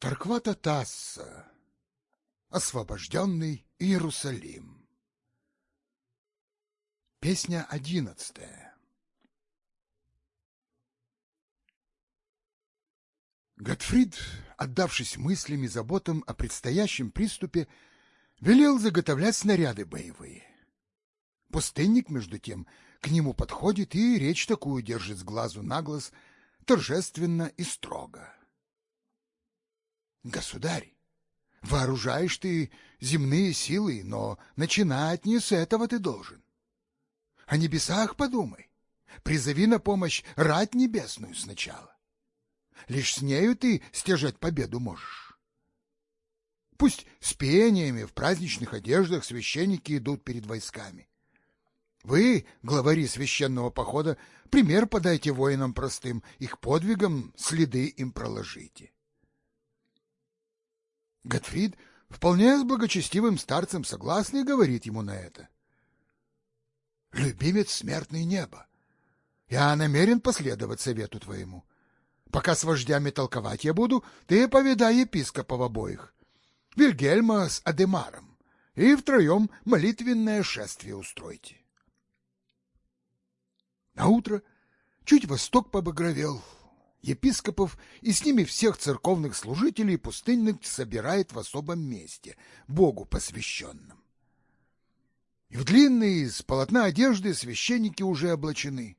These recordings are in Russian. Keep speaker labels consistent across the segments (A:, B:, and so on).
A: Тарквата Тасса. Освобожденный Иерусалим. Песня одиннадцатая. Готфрид, отдавшись мыслями и заботам о предстоящем приступе, велел заготовлять снаряды боевые. Пустынник, между тем, к нему подходит и речь такую держит с глазу на глаз, торжественно и строго. Государь, вооружаешь ты земные силы, но начинать не с этого ты должен. О небесах подумай, призови на помощь рать небесную сначала. Лишь с нею ты стяжать победу можешь. Пусть с пениями в праздничных одеждах священники идут перед войсками. Вы, главари священного похода, пример подайте воинам простым, их подвигам следы им проложите. Готфрид вполне с благочестивым старцем согласный говорит ему на это. Любимец смертный неба, я намерен последовать совету твоему. Пока с вождями толковать я буду, ты повидай епископов обоих, Вильгельма с Адемаром, и втроем молитвенное шествие устройте. На утро чуть восток побагровел, епископов и с ними всех церковных служителей пустынник собирает в особом месте, Богу посвященном. И в длинные из полотна одежды священники уже облачены.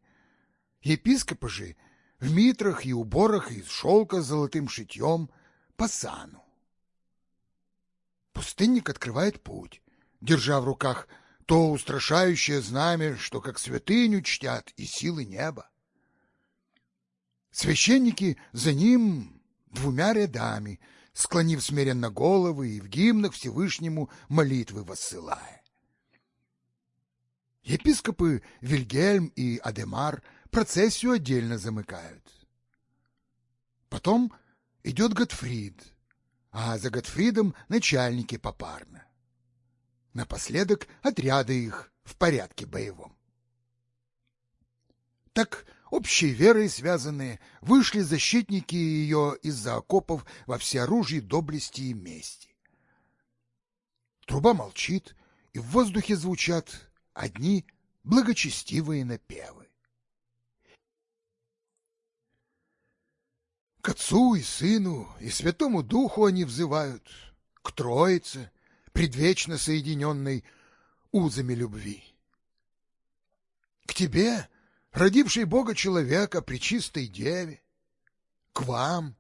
A: Епископы же в митрах и уборах из шелка с золотым шитьем по сану. Пустынник открывает путь, держа в руках то устрашающее знамя, что как святыню чтят и силы неба. Священники за ним двумя рядами, склонив смиренно головы и в гимнах Всевышнему молитвы воссылая. Епископы Вильгельм и Адемар процессию отдельно замыкают. Потом идет Готфрид, а за Готфридом начальники попарно. Напоследок отряды их в порядке боевом. Так общей верой связанные, вышли защитники ее из-за окопов во всеоружии доблести и мести. Труба молчит, и в воздухе звучат одни благочестивые напевы. К Отцу и Сыну и Святому Духу они взывают, к Троице, предвечно соединенной узами любви. К Тебе — родивший Бога человека при чистой деве, к вам,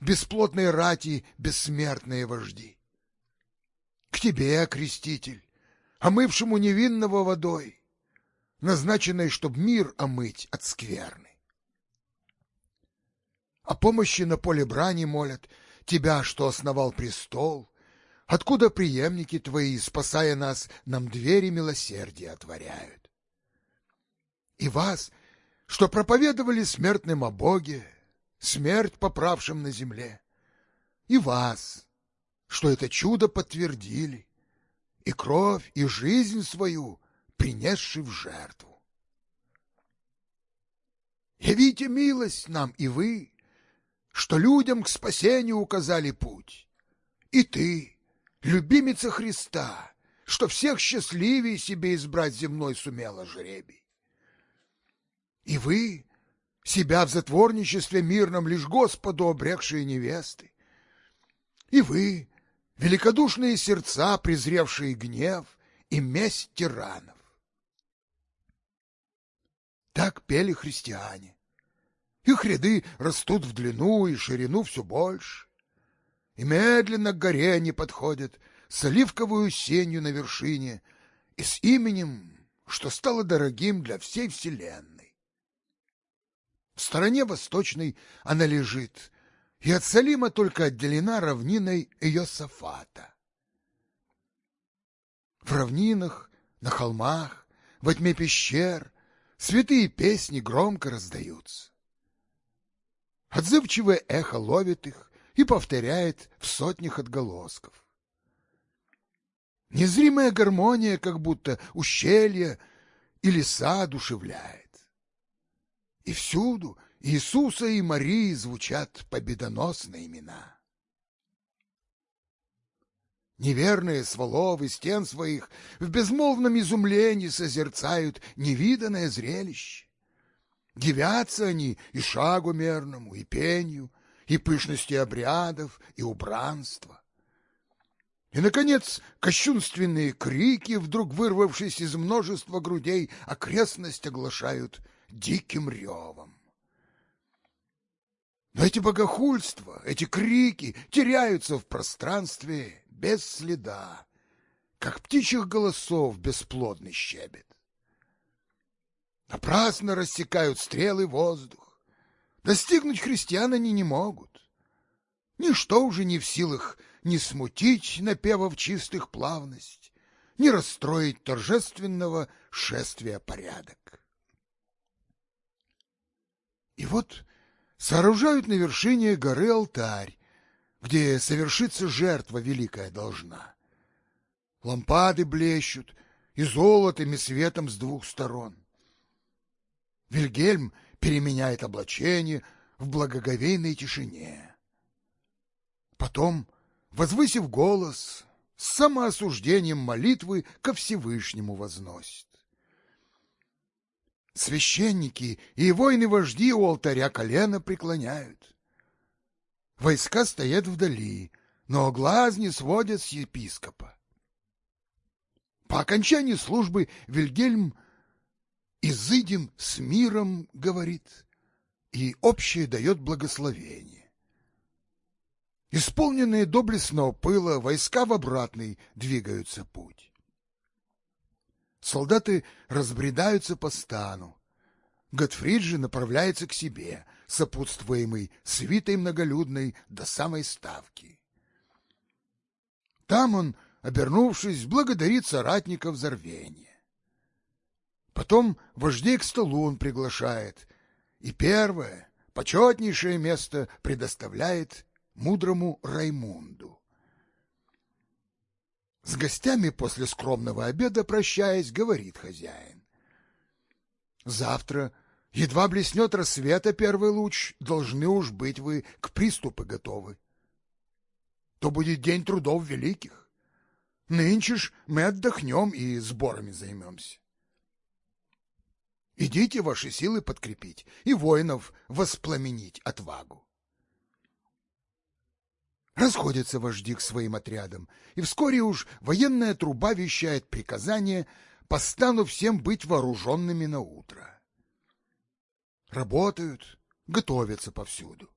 A: бесплотные рати, бессмертные вожди. К тебе, креститель, омывшему невинного водой, назначенной, чтоб мир омыть от скверны. О помощи на поле брани молят тебя, что основал престол, откуда преемники твои, спасая нас, нам двери милосердия отворяют и вас, что проповедовали смертным о Боге, смерть поправшим на земле, и вас, что это чудо подтвердили, и кровь, и жизнь свою принесши в жертву. Явите милость нам и вы, что людям к спасению указали путь, и ты, любимица Христа, что всех счастливее себе избрать земной сумела жребий. И вы, себя в затворничестве мирном лишь Господу обрекшие невесты. И вы, великодушные сердца, презревшие гнев и месть тиранов. Так пели христиане. Их ряды растут в длину и ширину все больше. И медленно к горе они подходят с оливковую сенью на вершине и с именем, что стало дорогим для всей вселенной. В стороне восточной она лежит, и от Салима только отделена равниной ее Сафата. В равнинах, на холмах, во тьме пещер святые песни громко раздаются. Отзывчивое эхо ловит их и повторяет в сотнях отголосков. Незримая гармония, как будто ущелье и леса одушевляет. И всюду Иисуса и Марии звучат победоносные имена. Неверные своловы стен своих в безмолвном изумлении созерцают невиданное зрелище. Дивятся они и шагу мерному, и пению, и пышности обрядов, и убранства. И, наконец, кощунственные крики, вдруг вырвавшись из множества грудей, окрестность оглашают диким ревом. Но эти богохульства, эти крики теряются в пространстве без следа, как птичьих голосов бесплодный щебет. Напрасно рассекают стрелы воздух. Достигнуть христиан они не могут. Ничто уже не в силах ни смутить напевов чистых плавность, ни расстроить торжественного шествия порядок. И вот сооружают на вершине горы алтарь, где совершится жертва великая должна. Лампады блещут, и золотом, и светом с двух сторон. Вильгельм переменяет облачение в благоговейной тишине. Потом, возвысив голос, с самоосуждением молитвы ко Всевышнему возносит. Священники и воины-вожди у алтаря колено преклоняют. Войска стоят вдали, но глаз не сводят с епископа. По окончании службы Вильгельм «Изыдем с миром», — говорит, и общее дает благословение. Исполненные доблестного пыла, войска в обратный двигаются путь. Солдаты разбредаются по стану. Готфрид же направляется к себе, сопутствуемый свитой многолюдной до самой ставки. Там он, обернувшись, благодарит соратников за рвение. Потом вождей к столу он приглашает, и первое, почетнейшее место предоставляет мудрому Раймунду. С гостями после скромного обеда, прощаясь, говорит хозяин. Завтра Едва блеснет рассвета первый луч, должны уж быть вы к приступу готовы. То будет день трудов великих. Нынче ж мы отдохнем и сборами займемся. Идите ваши силы подкрепить и воинов воспламенить отвагу. Расходятся вожди к своим отрядам, и вскоре уж военная труба вещает приказание по стану всем быть вооруженными на утро работают, готовятся повсюду.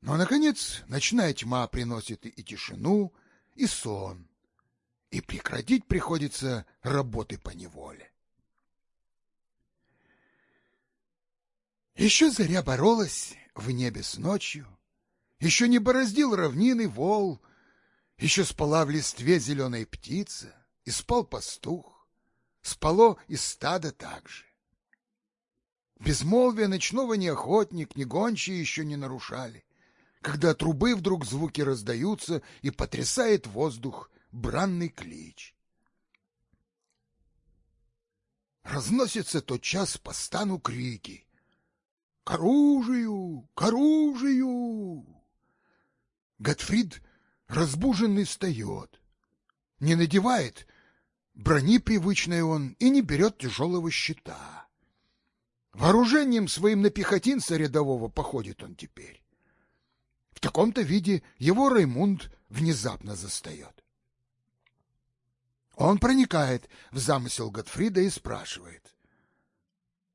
A: Но, наконец, ночная тьма приносит и тишину, и сон, и прекратить приходится работы по неволе. Еще заря боролась в небе с ночью, еще не бороздил равнины вол, еще спала в листве зеленая птица, и спал пастух, спало и стадо также. Безмолвие ночного ни охотник, ни гончие еще не нарушали, когда трубы вдруг звуки раздаются и потрясает воздух бранный клич. Разносится тот час по стану крики. «К оружию! К оружию!» Готфрид, разбуженный, встает. Не надевает брони привычной он и не берет тяжелого щита. Вооружением своим на пехотинца рядового походит он теперь. В таком-то виде его Раймунд внезапно застает. Он проникает в замысел Готфрида и спрашивает.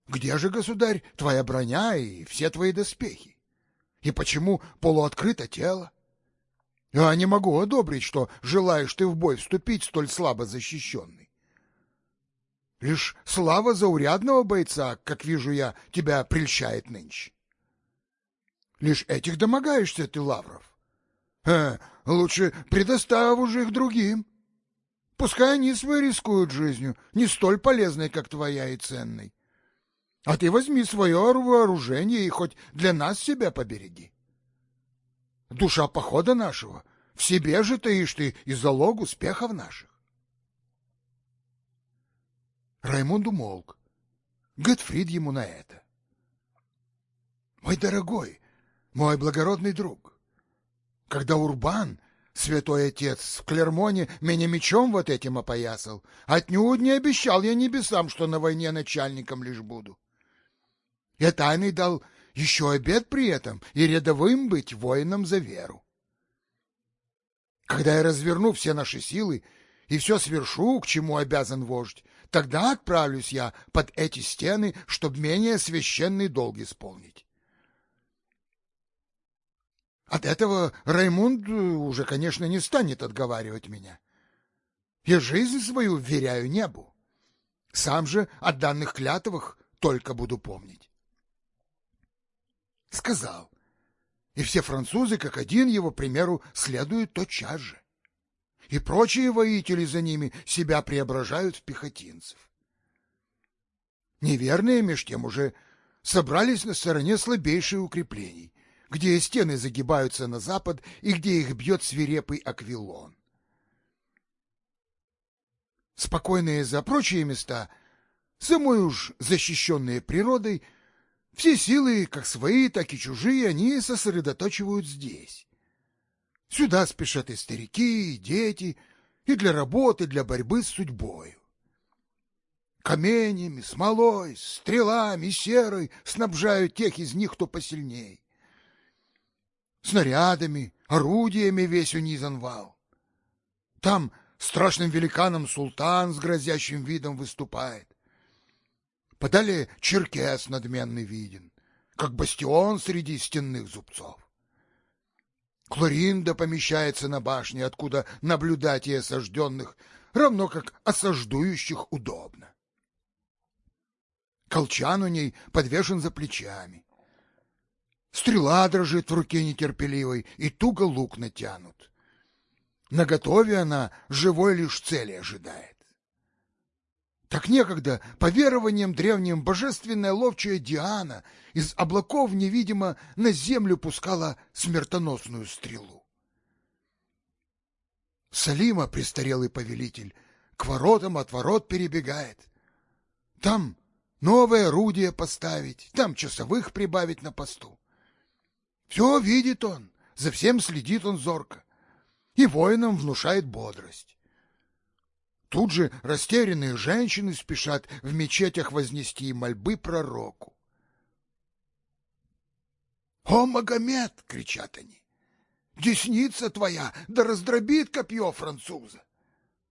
A: «Где же, государь, твоя броня и все твои доспехи? И почему полуоткрыто тело? Я не могу одобрить, что желаешь ты в бой вступить столь слабо защищенный. Лишь слава заурядного бойца, как вижу я, тебя прельщает нынче. Лишь этих домогаешься ты, Лавров. Э, лучше предоставь уже их другим. Пускай они свои рискуют жизнью, не столь полезной, как твоя и ценной. А ты возьми свое вооружение и хоть для нас себя побереги. Душа похода нашего в себе же таишь ты и залог успехов наших. Раймонд умолк. Готфрид ему на это. «Мой дорогой, мой благородный друг, когда Урбан святой отец в Клермоне меня мечом вот этим опоясал. Отнюдь не обещал я небесам, что на войне начальником лишь буду. Я тайный дал еще обед при этом и рядовым быть воином за веру. Когда я разверну все наши силы и все свершу, к чему обязан вождь, тогда отправлюсь я под эти стены, чтоб менее священный долг исполнить. От этого Раймунд уже, конечно, не станет отговаривать меня. Я жизнь свою вверяю небу. Сам же о данных клятвах только буду помнить. Сказал. И все французы, как один его примеру, следуют тотчас же. И прочие воители за ними себя преображают в пехотинцев. Неверные меж тем уже собрались на стороне слабейших укреплений, где стены загибаются на запад и где их бьет свирепый аквилон. Спокойные за прочие места, самой уж защищенные природой, все силы, как свои, так и чужие, они сосредоточивают здесь. Сюда спешат и старики, и дети, и для работы, для борьбы с судьбою. Каменями, смолой, стрелами, серой снабжают тех из них, кто посильней снарядами, орудиями весь унизан вал. Там страшным великаном султан с грозящим видом выступает. Подали черкес надменный виден, как бастион среди стенных зубцов. Клоринда помещается на башне, откуда наблюдать и осажденных, равно как осаждующих удобно. Колчан у ней подвешен за плечами. Стрела дрожит в руке нетерпеливой, и туго лук натянут. Наготове она живой лишь цели ожидает. Так некогда, по верованиям древним, божественная ловчая Диана из облаков невидимо на землю пускала смертоносную стрелу. Салима, престарелый повелитель, к воротам от ворот перебегает. Там новое орудие поставить, там часовых прибавить на посту. Все видит он, за всем следит он зорко, и воинам внушает бодрость. Тут же растерянные женщины спешат в мечетях вознести мольбы пророку. «О, Магомед!» — кричат они. «Десница твоя да раздробит копье француза!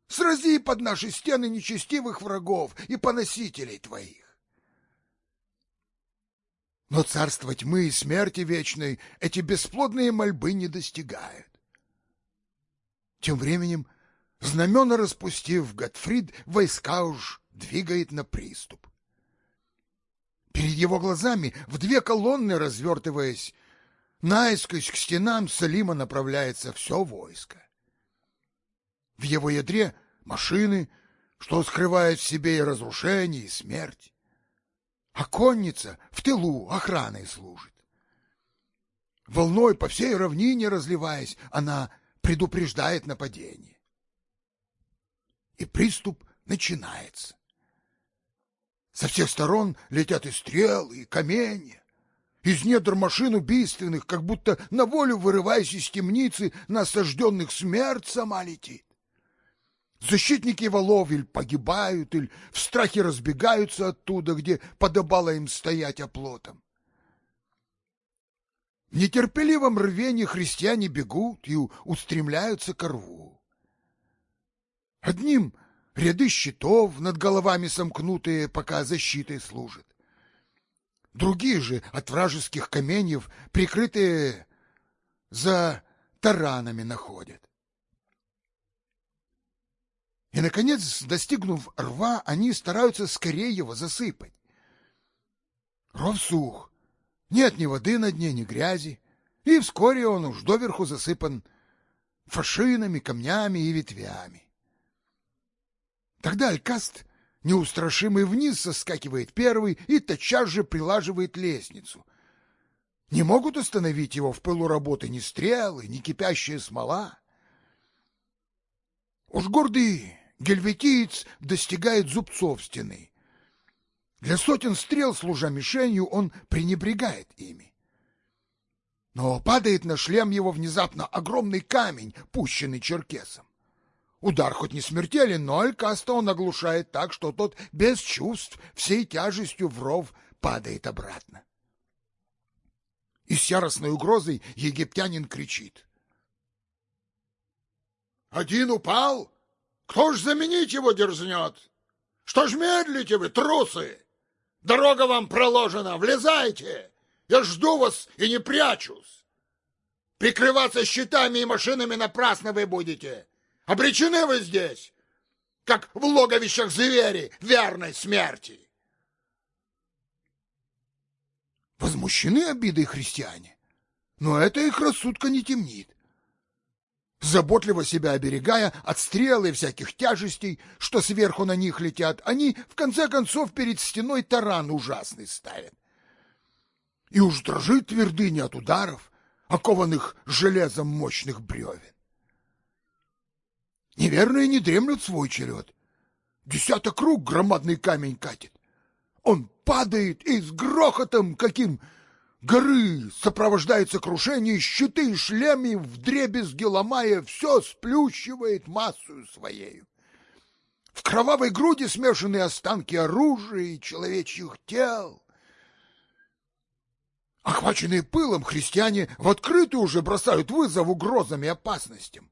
A: Срази под наши стены нечестивых врагов и поносителей твоих!» Но царство тьмы и смерти вечной эти бесплодные мольбы не достигают. Тем временем, знамена распустив, Готфрид войска уж двигает на приступ. Перед его глазами, в две колонны развертываясь, наискось к стенам Салима направляется все войско. В его ядре машины, что скрывают в себе и разрушение, и смерть а конница в тылу охраной служит. Волной по всей равнине разливаясь, она предупреждает нападение. И приступ начинается. Со всех сторон летят и стрелы, и каменья. Из недр машин убийственных, как будто на волю вырываясь из темницы, на осажденных смерть сама летит. Защитники валов или погибают, или в страхе разбегаются оттуда, где подобало им стоять оплотом. В нетерпеливом рвении христиане бегут и устремляются к рву. Одним ряды щитов над головами сомкнутые, пока защитой служат. Другие же от вражеских каменьев, прикрытые за таранами, находят. И, наконец, достигнув рва, они стараются скорее его засыпать. Ров сух, нет ни воды на дне, ни грязи, и вскоре он уж доверху засыпан фашинами, камнями и ветвями. Тогда Алькаст, неустрашимый вниз, соскакивает первый и тотчас же прилаживает лестницу. Не могут остановить его в пылу работы ни стрелы, ни кипящая смола. Уж гордый гельветиец достигает зубцов стены. Для сотен стрел, служа мишенью, он пренебрегает ими. Но падает на шлем его внезапно огромный камень, пущенный черкесом. Удар хоть не смертелен, но Алькаста он оглушает так, что тот без чувств всей тяжестью в ров падает обратно. И с яростной угрозой египтянин кричит. «Один упал? Кто ж заменить его дерзнет? Что ж медлите вы, трусы? Дорога вам проложена, влезайте! Я жду вас и не прячусь! Прикрываться щитами и машинами напрасно вы будете!» Обречены вы здесь, как в логовищах звери верной смерти. Возмущены обидой христиане, но это их рассудка не темнит. Заботливо себя оберегая от стрел и всяких тяжестей, что сверху на них летят, они, в конце концов, перед стеной таран ужасный ставят. И уж дрожит твердыня от ударов, окованных железом мощных бревен. Неверные не дремлют свой черед. Десяток круг громадный камень катит. Он падает и с грохотом каким горы сопровождается крушение, щиты и шлемы вдребезги ломая, все сплющивает массою своею. В кровавой груди смешаны останки оружия и человечьих тел. Охваченные пылом христиане в открытую уже бросают вызов угрозам и опасностям.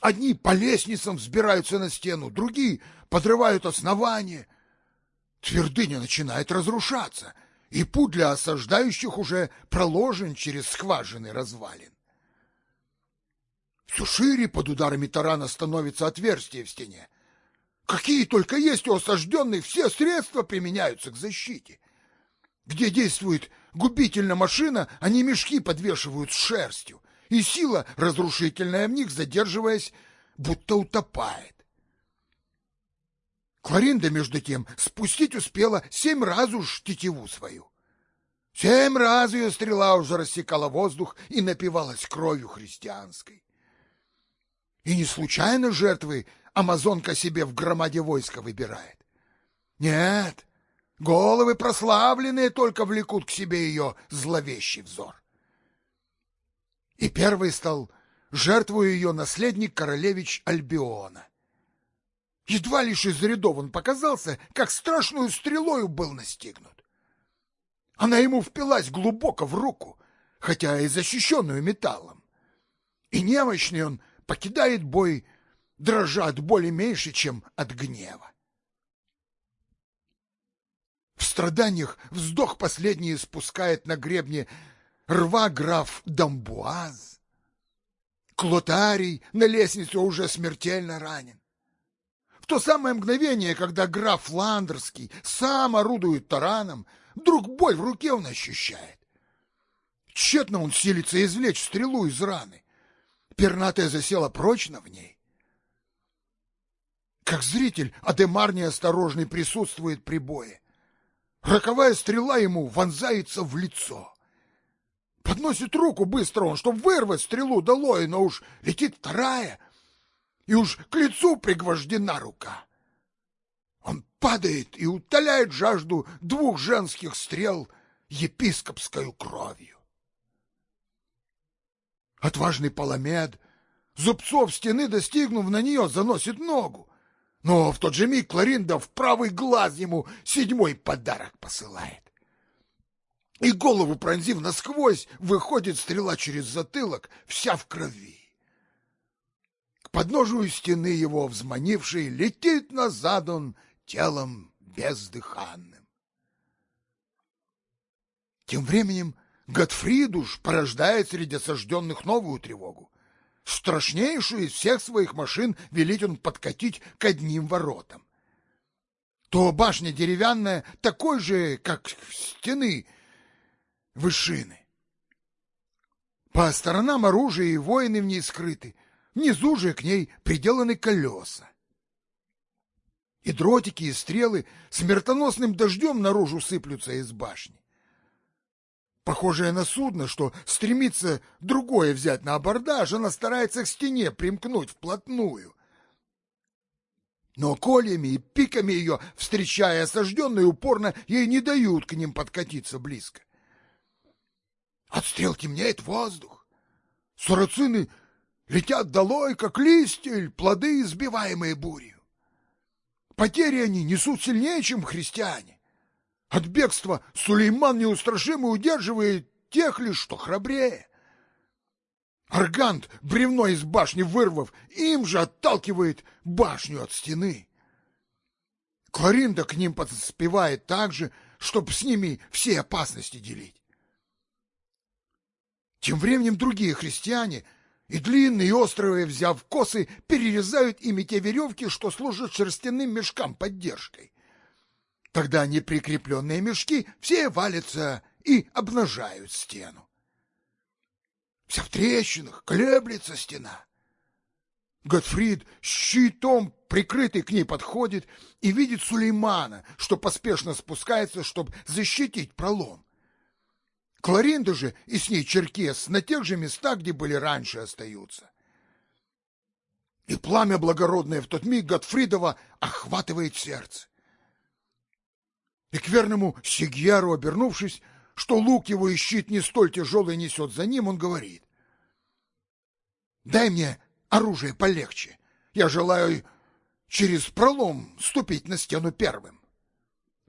A: Одни по лестницам взбираются на стену, другие подрывают основание. Твердыня начинает разрушаться, и путь для осаждающих уже проложен через скважины развалин. Все шире под ударами тарана становится отверстие в стене. Какие только есть у осажденных, все средства применяются к защите. Где действует губительная машина, они мешки подвешивают с шерстью и сила разрушительная в них, задерживаясь, будто утопает. Кларинда, между тем, спустить успела семь раз уж тетиву свою. Семь раз ее стрела уже рассекала воздух и напивалась кровью христианской. И не случайно жертвы амазонка себе в громаде войска выбирает. Нет, головы прославленные только влекут к себе ее зловещий взор. И первый стал жертвою ее наследник королевич Альбиона. Едва лишь из рядов он показался, как страшную стрелою был настигнут. Она ему впилась глубоко в руку, хотя и защищенную металлом. И немощный он покидает бой, дрожа от боли меньше, чем от гнева. В страданиях вздох последний спускает на гребне рва граф Дамбуаз. Клотарий на лестнице уже смертельно ранен. В то самое мгновение, когда граф Ландерский сам орудует тараном, вдруг боль в руке он ощущает. Тщетно он силится извлечь стрелу из раны. Пернатая засела прочно в ней. Как зритель, Адемар неосторожный присутствует при бое. Роковая стрела ему вонзается в лицо. Подносит руку быстро он, чтобы вырвать стрелу долой, но уж летит вторая, и уж к лицу пригвождена рука. Он падает и утоляет жажду двух женских стрел епископской кровью. Отважный Паламед, зубцов стены достигнув на нее, заносит ногу, но в тот же миг Кларинда в правый глаз ему седьмой подарок посылает и голову пронзив насквозь, выходит стрела через затылок, вся в крови. К подножию стены его взманивший летит назад он телом бездыханным. Тем временем Готфридуш порождает среди осажденных новую тревогу. Страшнейшую из всех своих машин велит он подкатить к одним воротам. То башня деревянная, такой же, как стены, вышины. По сторонам оружия и воины в ней скрыты, внизу же к ней приделаны колеса. И дротики, и стрелы смертоносным дождем наружу сыплются из башни. Похожее на судно, что стремится другое взять на абордаж, она старается к стене примкнуть вплотную. Но кольями и пиками ее, встречая осажденные, упорно ей не дают к ним подкатиться близко. От стрел темнеет воздух. Сарацины летят долой, как листья, плоды, избиваемые бурью. Потери они несут сильнее, чем христиане. От бегства Сулейман неустрашимый удерживает тех лишь, что храбрее. Аргант, бревно из башни вырвав, им же отталкивает башню от стены. Кларинда к ним подспевает так же, чтоб с ними все опасности делить. Тем временем другие христиане, и длинные, и острые, взяв косы, перерезают ими те веревки, что служат шерстяным мешкам поддержкой. Тогда неприкрепленные мешки все валятся и обнажают стену. Вся в трещинах, колеблется стена. Готфрид щитом прикрытый к ней подходит и видит Сулеймана, что поспешно спускается, чтобы защитить пролом. Кларинда же и с ней Черкес на тех же местах, где были раньше, остаются. И пламя благородное в тот миг Готфридова охватывает сердце. И к верному Сигьяру, обернувшись, что лук его и щит не столь тяжелый несет за ним, он говорит. «Дай мне оружие полегче. Я желаю через пролом ступить на стену первым.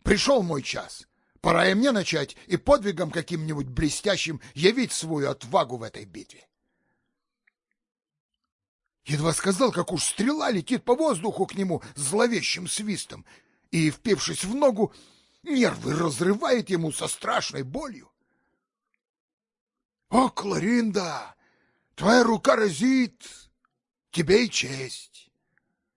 A: Пришел мой час. Пора и мне начать и подвигом каким-нибудь блестящим явить свою отвагу в этой битве. Едва сказал, как уж стрела летит по воздуху к нему зловещим свистом, и, впившись в ногу, нервы разрывает ему со страшной болью. О, Кларинда, твоя рука разит, тебе и честь.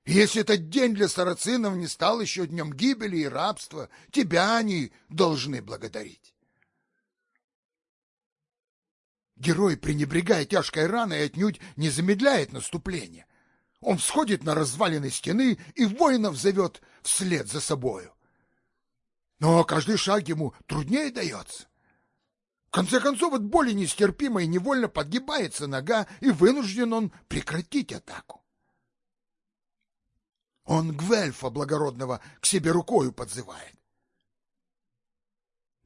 A: Если этот день для сарацинов не стал еще днем гибели и рабства, тебя они должны благодарить. Герой, пренебрегая тяжкой раной, отнюдь не замедляет наступление. Он всходит на развалины стены и воинов зовет вслед за собою. Но каждый шаг ему труднее дается. В конце концов, от боли нестерпимой невольно подгибается нога, и вынужден он прекратить атаку. Он Гвельфа благородного к себе рукою подзывает.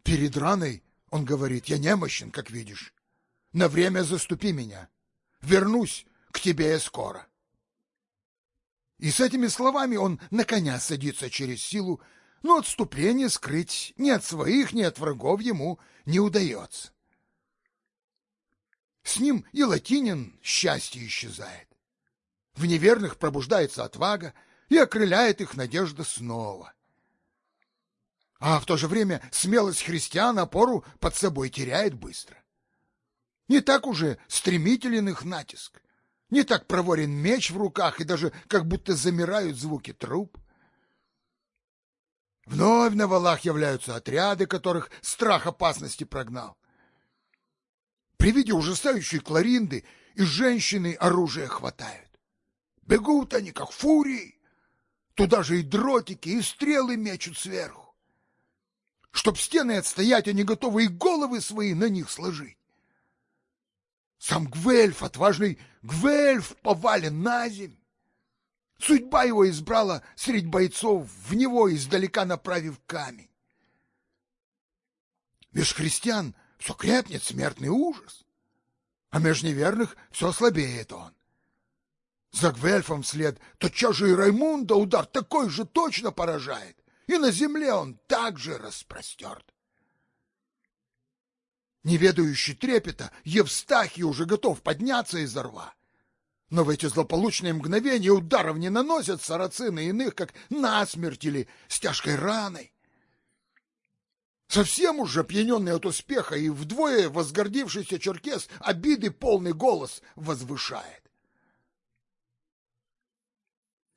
A: Перед раной он говорит, я немощен, как видишь. На время заступи меня. Вернусь к тебе я скоро. И с этими словами он на коня садится через силу, но отступление скрыть ни от своих, ни от врагов ему не удается. С ним и латинин счастье исчезает. В неверных пробуждается отвага, и окрыляет их надежда снова. А в то же время смелость христиан опору под собой теряет быстро. Не так уже стремителен их натиск, не так проворен меч в руках, и даже как будто замирают звуки труп. Вновь на валах являются отряды, которых страх опасности прогнал. При виде ужасающей Кларинды и женщины оружие хватают. Бегут они, как фурии, Туда же и дротики, и стрелы мечут сверху. Чтоб стены отстоять, они готовы и головы свои на них сложить. Сам Гвельф, отважный Гвельф, повален на земь. Судьба его избрала средь бойцов, в него издалека направив камень. Меж христиан все крепнет смертный ужас, а меж неверных все слабеет он. За Гвельфом вслед тотчас же и Раймунда удар такой же точно поражает, и на земле он также распростерт. Неведающий трепета, Евстахий уже готов подняться из рва. Но в эти злополучные мгновения ударов не наносят сарацины иных, как насмерть или с тяжкой раной. Совсем уже опьяненный от успеха и вдвое возгордившийся черкес обиды полный голос возвышает.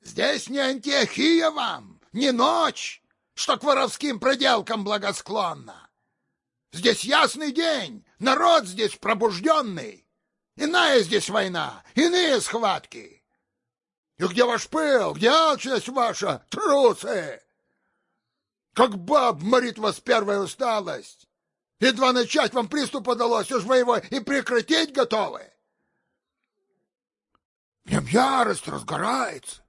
A: Здесь не Антиохия вам, не ночь, что к воровским проделкам благосклонна. Здесь ясный день, народ здесь пробужденный. Иная здесь война, иные схватки. И где ваш пыл, где алчность ваша, трусы? Как баб морит вас первая усталость. Едва начать вам приступ удалось, уж вы его и прекратить готовы. В нем ярость разгорается.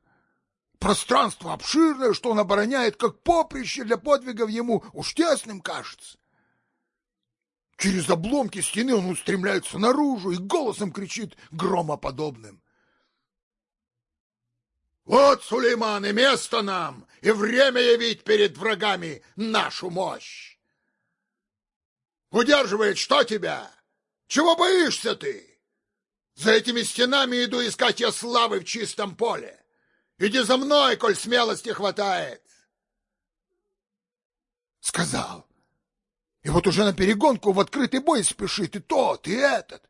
A: Пространство обширное, что он обороняет, как поприще для подвигов ему, уж тесным кажется. Через обломки стены он устремляется наружу и голосом кричит громоподобным. Вот, Сулейман, и место нам, и время явить перед врагами нашу мощь. Удерживает что тебя? Чего боишься ты? За этими стенами иду искать я славы в чистом поле. Иди за мной, коль смелости хватает. Сказал. И вот уже на перегонку в открытый бой спешит и тот, и этот.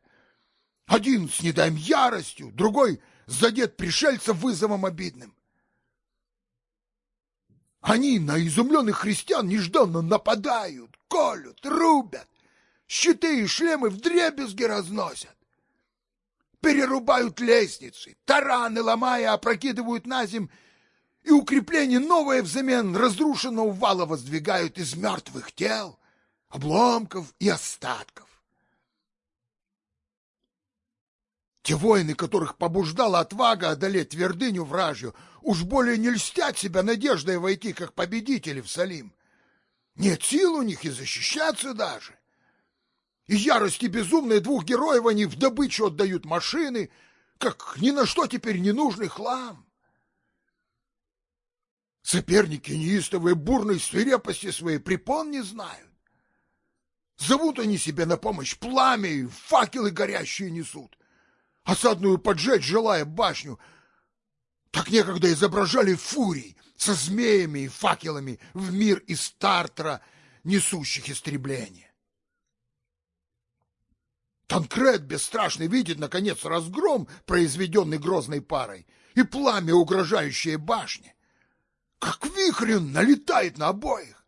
A: Один с недаем яростью, другой задет пришельца вызовом обидным. Они на изумленных христиан нежданно нападают, колют, рубят, щиты и шлемы вдребезги разносят. Перерубают лестницы, тараны ломая опрокидывают на земь, и укрепление новое взамен разрушенного вала воздвигают из мертвых тел, обломков и остатков. Те воины, которых побуждала отвага одолеть твердыню вражью, уж более не льстят себя надеждой войти, как победители в Салим. Нет сил у них и защищаться даже. И ярости безумные двух героев они в добычу отдают машины, как ни на что теперь ненужный хлам. Соперники неистовые бурной свирепости своей препон не знают. Зовут они себе на помощь пламя и факелы горящие несут осадную поджечь, желая башню. Так некогда изображали фурий со змеями и факелами в мир из Стартера, несущих истребление. Танкред бесстрашный видит, наконец, разгром, произведенный грозной парой, и пламя, угрожающее башне. Как вихрь он налетает на обоих.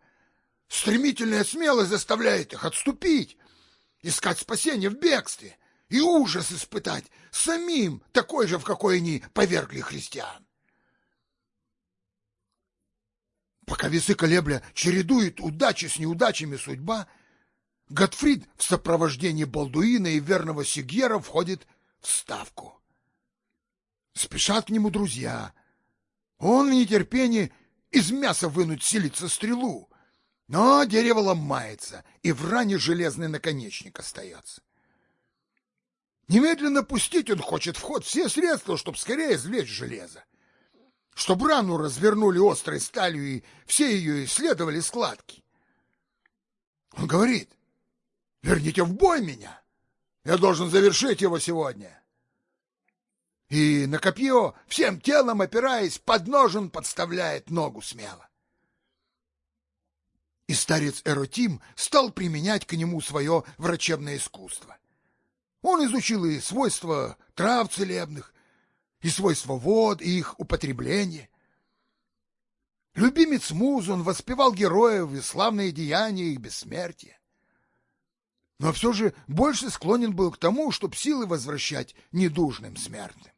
A: Стремительная смелость заставляет их отступить, искать спасение в бегстве и ужас испытать самим, такой же, в какой они повергли христиан. Пока весы колебля чередует удачи с неудачами судьба, Готфрид в сопровождении Балдуина и верного Сигьера входит в ставку. Спешат к нему друзья. Он в нетерпении из мяса вынуть силится стрелу, но дерево ломается, и в ране железный наконечник остается. Немедленно пустить он хочет в ход все средства, чтобы скорее извлечь железо. Чтоб рану развернули острой сталью и все ее исследовали складки. Он говорит, верните в бой меня. Я должен завершить его сегодня. И на копье, всем телом опираясь, под ножен подставляет ногу смело. И старец Эротим стал применять к нему свое врачебное искусство. Он изучил и свойства трав целебных, и свойства вод, и их употребление. Любимец муз, он воспевал героев и славные деяния их бессмертия. Но все же больше склонен был к тому, чтобы силы возвращать недужным смертным.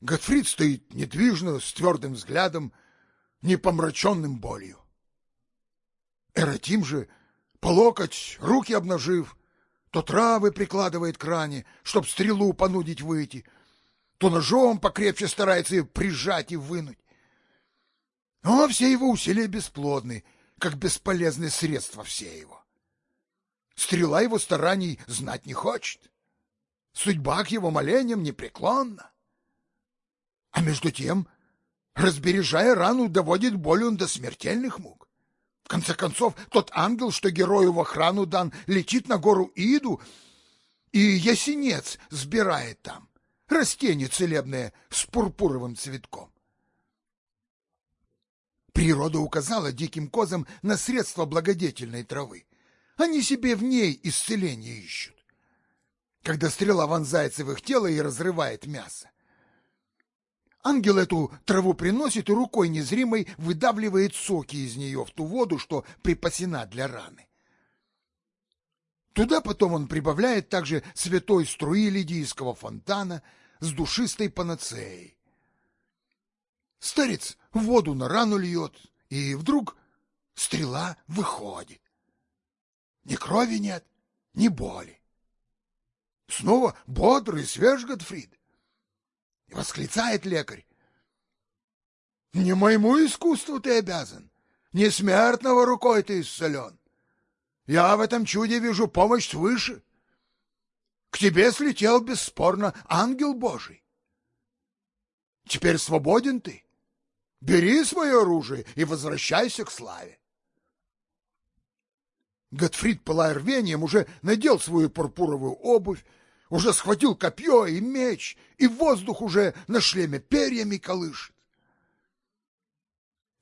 A: Готфрид стоит недвижно, с твердым взглядом, не помраченным болью. Эротим же, по локоть, руки обнажив, то травы прикладывает к ране, чтоб стрелу понудить выйти, то ножом покрепче старается прижать и вынуть. Но все его усилия бесплодны, как бесполезны средства все его. Стрела его стараний знать не хочет. Судьба к его молениям непреклонна. А между тем, разбережая рану, доводит боль он до смертельных мук. В конце концов, тот ангел, что герою в охрану дан, летит на гору Иду, и ясенец сбирает там, растение целебное с пурпуровым цветком. Природа указала диким козам на средства благодетельной травы. Они себе в ней исцеление ищут. Когда стрела вонзается в их тело и разрывает мясо, Ангел эту траву приносит и рукой незримой выдавливает соки из нее в ту воду, что припасена для раны. Туда потом он прибавляет также святой струи лидийского фонтана с душистой панацеей. Старец воду на рану льет, и вдруг стрела выходит. Ни крови нет, ни боли. Снова бодрый, свеж Готфрид. Восклицает лекарь. Не моему искусству ты обязан, не смертного рукой ты исцелен. Я в этом чуде вижу помощь свыше. К тебе слетел бесспорно ангел Божий. Теперь свободен ты. Бери свое оружие и возвращайся к славе. Готфрид, пылая рвением, уже надел свою пурпуровую обувь, уже схватил копье и меч, и воздух уже на шлеме перьями колышет.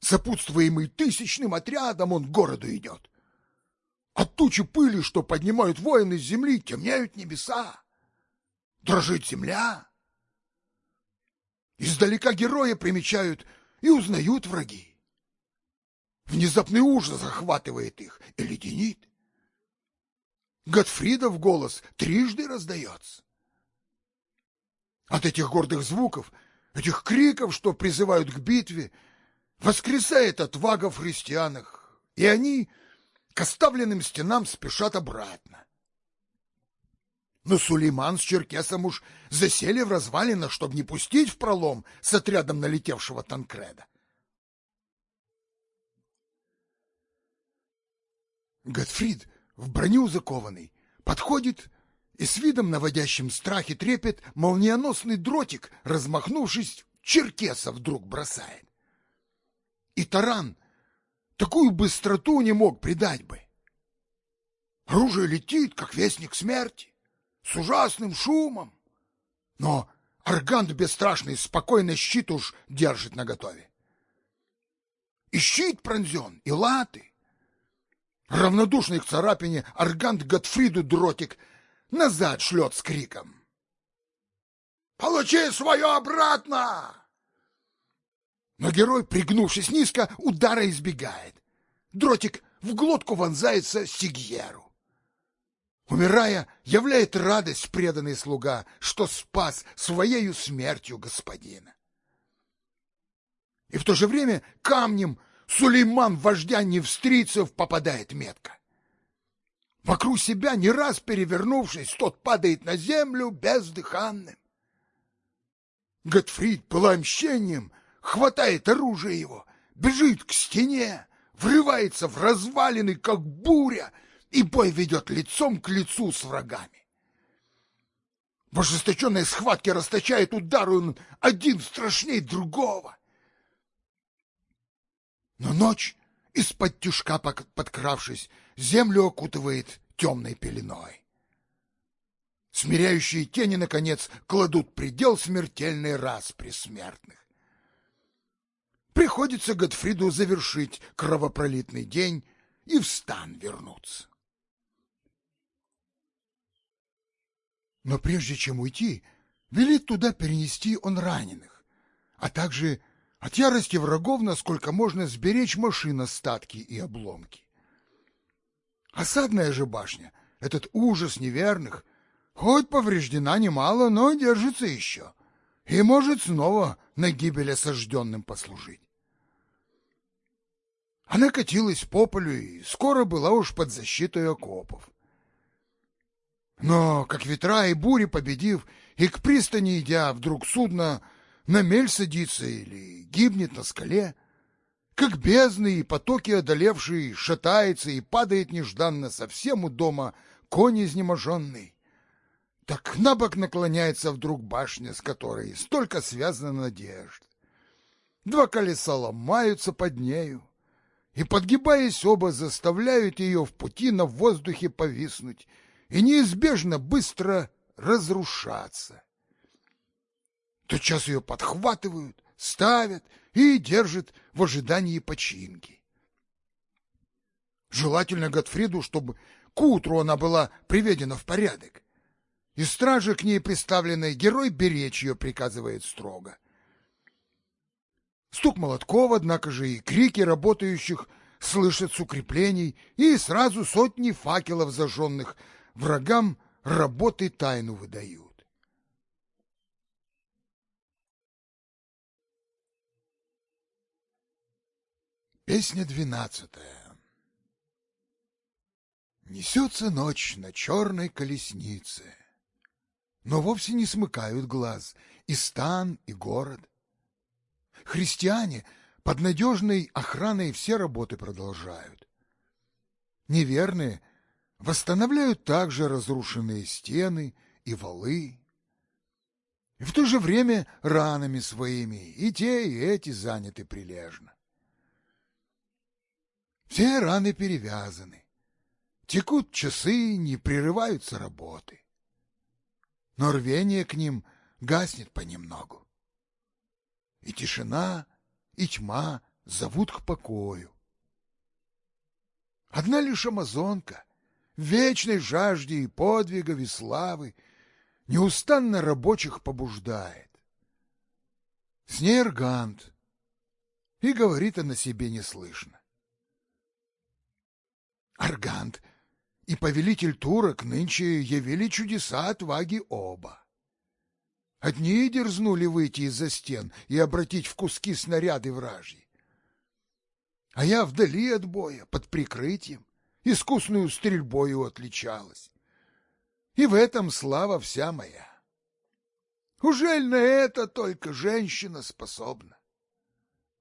A: Сопутствуемый тысячным отрядом он к городу идет. От тучи пыли, что поднимают воины с земли, темнеют небеса. Дрожит земля. Издалека героя примечают и узнают враги. Внезапный ужас захватывает их и леденит. Готфридов голос трижды раздается. От этих гордых звуков, этих криков, что призывают к битве, воскресает отвага в христианах, и они к оставленным стенам спешат обратно. Но Сулейман с Черкесом уж засели в развалинах, чтобы не пустить в пролом с отрядом налетевшего Танкреда. Готфрид, в броню закованный, подходит и с видом наводящим страх и трепет молниеносный дротик, размахнувшись, Черкеса вдруг бросает. И таран такую быстроту не мог придать бы. Оружие летит, как вестник смерти, с ужасным шумом. Но Аргант бесстрашный спокойно щит уж держит наготове. И щит пронзен, и латы. Равнодушный к царапине Аргант Готфриду дротик назад шлет с криком. «Получи свое обратно!» Но герой, пригнувшись низко, удара избегает. Дротик в глотку вонзается Сигьеру. Умирая, являет радость преданный слуга, что спас своею смертью господина. И в то же время камнем Сулейман вождя невстрийцев попадает метко. Вокруг себя, не раз перевернувшись, тот падает на землю бездыханным. Готфрид, пылая мщением, хватает оружие его, бежит к стене, врывается в развалины, как буря, и бой ведет лицом к лицу с врагами. В ожесточенной схватке расточает удары он один страшней другого. Но ночь, из-под тюшка подкравшись, землю окутывает темной пеленой. Смиряющие тени, наконец, кладут предел смертельный раз при смертных. Приходится Готфриду завершить кровопролитный день и в стан вернуться. Но прежде чем уйти, велит туда перенести он раненых, а также от ярости врагов, насколько можно сберечь машин остатки и обломки. Осадная же башня, этот ужас неверных, хоть повреждена немало, но держится еще и может снова на гибель осажденным послужить. Она катилась по полю и скоро была уж под защитой окопов. Но, как ветра и бури победив, и к пристани идя, вдруг судно на мель садится или гибнет на скале, как бездны и потоки одолевшие, шатается и падает нежданно совсем у дома конь изнеможенный. Так на бок наклоняется вдруг башня, с которой столько связано надежд. Два колеса ломаются под нею, и, подгибаясь оба, заставляют ее в пути на воздухе повиснуть и неизбежно быстро разрушаться. Тотчас ее подхватывают, ставят и держат в ожидании починки. Желательно Готфриду, чтобы к утру она была приведена в порядок. И стражи к ней приставленной герой беречь ее приказывает строго. Стук молотков, однако же, и крики работающих слышат с укреплений, и сразу сотни факелов зажженных врагам работы тайну выдают. Песня двенадцатая Несется ночь на черной колеснице, но вовсе не смыкают глаз и стан, и город. Христиане под надежной охраной все работы продолжают. Неверные — восстанавливают также разрушенные стены и валы. И в то же время ранами своими и те, и эти заняты прилежно. Все раны перевязаны. Текут часы, не прерываются работы. Но рвение к ним гаснет понемногу. И тишина, и тьма зовут к покою. Одна лишь амазонка, вечной жажде и подвигов и славы, неустанно рабочих побуждает. С ней Аргант, и говорит она себе неслышно. Аргант и повелитель турок нынче явили чудеса отваги оба. Одни дерзнули выйти из-за стен и обратить в куски снаряды вражьи. А я вдали от боя, под прикрытием, искусную стрельбою отличалась. И в этом слава вся моя. Ужель на это только женщина способна?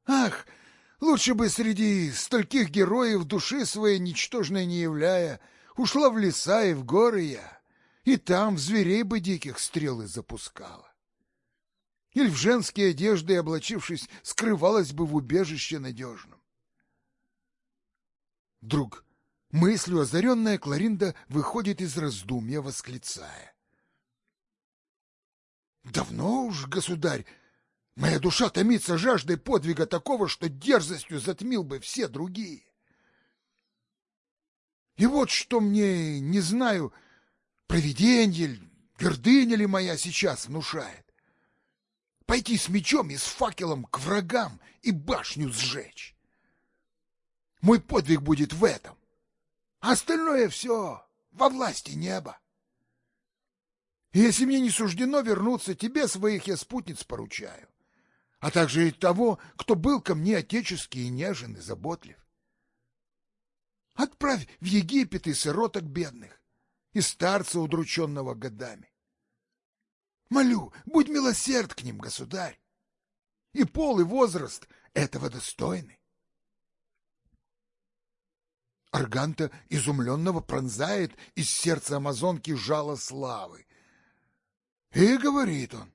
A: Ах, лучше бы среди стольких героев души своей ничтожной не являя, ушла в леса и в горы я, и там в зверей бы диких стрелы запускала. Или в женские одежды, облачившись, скрывалась бы в убежище надежном. Друг, мыслью озаренная Кларинда выходит из раздумья, восклицая. «Давно уж, государь, моя душа томится жаждой подвига такого, что дерзостью затмил бы все другие. И вот что мне, не знаю, провиденье, гордыня ли моя сейчас внушает. Пойти с мечом и с факелом к врагам и башню сжечь. Мой подвиг будет в этом. Остальное все во власти неба. И если мне не суждено вернуться, тебе своих я спутниц поручаю, а также и того, кто был ко мне отеческий и нежен и заботлив. Отправь в Египет и сироток бедных, и старца, удрученного годами. Молю, будь милосерд к ним, государь, и пол и возраст этого достойны. Арганта изумленного пронзает из сердца амазонки жало славы. И говорит он,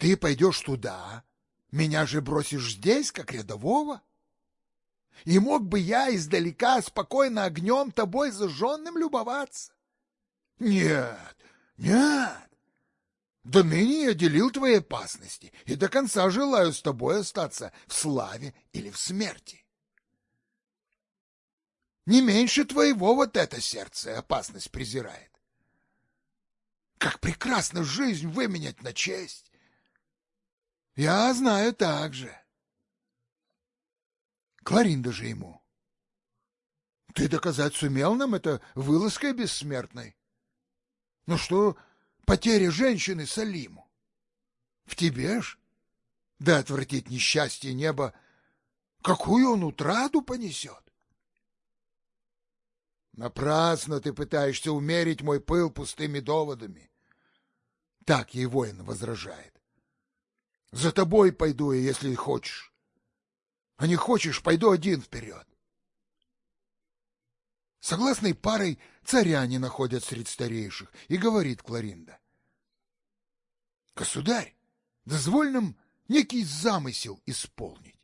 A: «Ты пойдешь туда, меня же бросишь здесь, как рядового? И мог бы я издалека спокойно огнем тобой зажженным любоваться? Нет, нет, до ныне я делил твои опасности и до конца желаю с тобой остаться в славе или в смерти. Не меньше твоего вот это сердце опасность презирает. Как прекрасно жизнь выменять на честь. Я знаю так же. Кларинда же ему. Ты доказать сумел нам это вылазкой бессмертной? Ну что, потеря женщины Салиму? В тебе ж? Да отвратить несчастье неба, какую он утрату понесет? Напрасно ты пытаешься умерить мой пыл пустыми доводами. Так ей воин возражает. За тобой пойду если хочешь. А не хочешь, пойду один вперед. Согласной парой царя не находят среди старейших, и говорит Кларинда. Государь, дозволь нам некий замысел исполнить.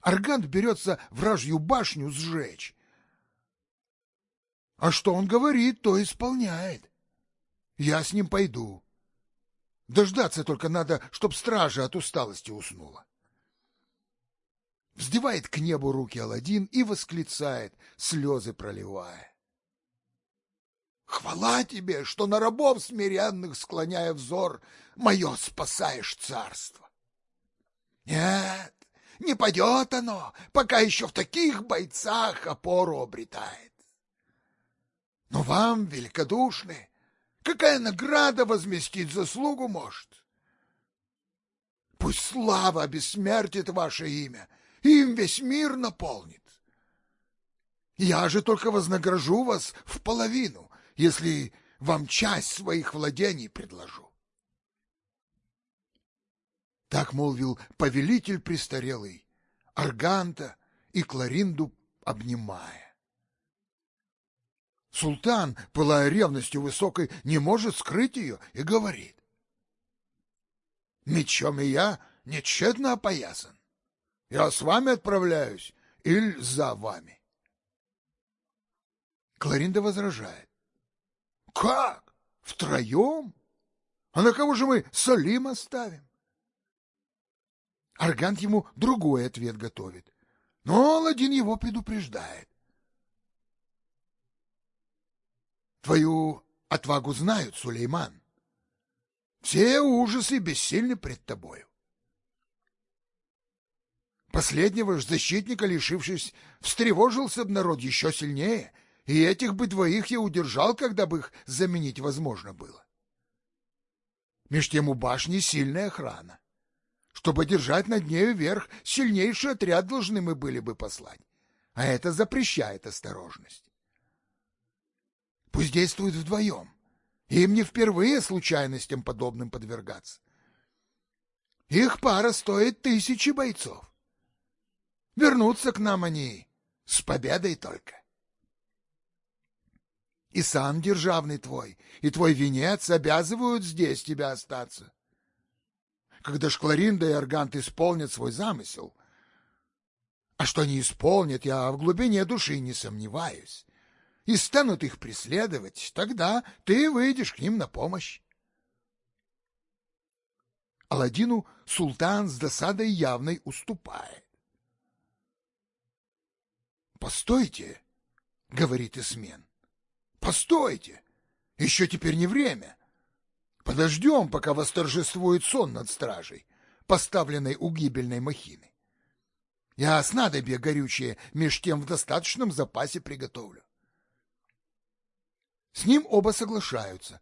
A: Аргант берется вражью башню сжечь, а что он говорит, то исполняет. Я с ним пойду. Дождаться только надо, чтоб стража от усталости уснула. Вздевает к небу руки Аладдин и восклицает, слезы проливая. Хвала тебе, что на рабов смиренных, склоняя взор, мое спасаешь царство. Нет, не пойдет оно, пока еще в таких бойцах опору обретает. Но вам, великодушны, какая награда возместить заслугу может? Пусть слава обессмертит ваше имя, им весь мир наполнит. Я же только вознагражу вас в половину, если вам часть своих владений предложу. Так молвил повелитель престарелый, Арганта и Кларинду обнимая. Султан, пылая ревностью высокой, не может скрыть ее и говорит. Мечом и я нечетно опоясан. Я с вами отправляюсь или за вами? Кларинда возражает. Как? Втроем? А на кого же мы Салим оставим? Аргант ему другой ответ готовит. Но Аладдин его предупреждает. Твою отвагу знают, Сулейман. Все ужасы бессильны пред тобою. Последнего ж защитника, лишившись, встревожился б народ еще сильнее, и этих бы двоих я удержал, когда бы их заменить возможно было. Меж тем у башни сильная охрана. Чтобы держать над нею верх, сильнейший отряд должны мы были бы послать. А это запрещает осторожность. Пусть действуют вдвоем. Им не впервые случайностям подобным подвергаться. Их пара стоит тысячи бойцов. Вернутся к нам они с победой только. И сан державный твой, и твой венец обязывают здесь тебя остаться. Когда Шкларинда и Аргант исполнят свой замысел, а что они исполнят, я в глубине души не сомневаюсь, и станут их преследовать, тогда ты выйдешь к ним на помощь. Аладдину султан с досадой явной уступает. «Постойте», — говорит Исмен, — «постойте, еще теперь не время. Подождем, пока восторжествует сон над стражей, поставленной у гибельной махины. Я снадобье горючее меж тем в достаточном запасе приготовлю. С ним оба соглашаются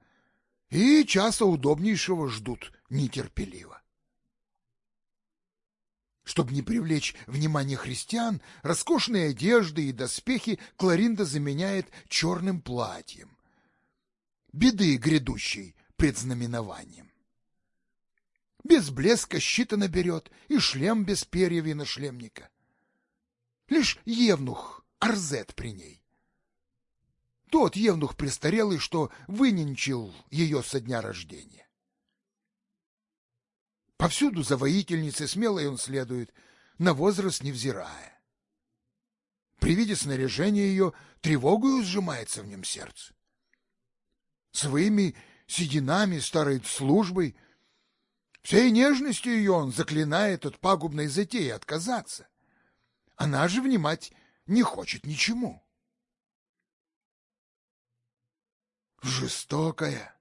A: и часа удобнейшего ждут нетерпеливо. Чтобы не привлечь внимание христиан, роскошные одежды и доспехи Кларинда заменяет черным платьем. Беды грядущей предзнаменованием. Без блеска щита наберет и шлем без перьев и нашлемника. Лишь евнух, Арзет при ней. Тот евнух престарелый, что выненчил ее со дня рождения. Повсюду за воительницей смелой он следует, на возраст невзирая. При виде снаряжения ее тревогою сжимается в нем сердце. Своими сединами, старой службой, всей нежностью ее он заклинает от пагубной затеи отказаться. Она же внимать не хочет ничему. Жестокая,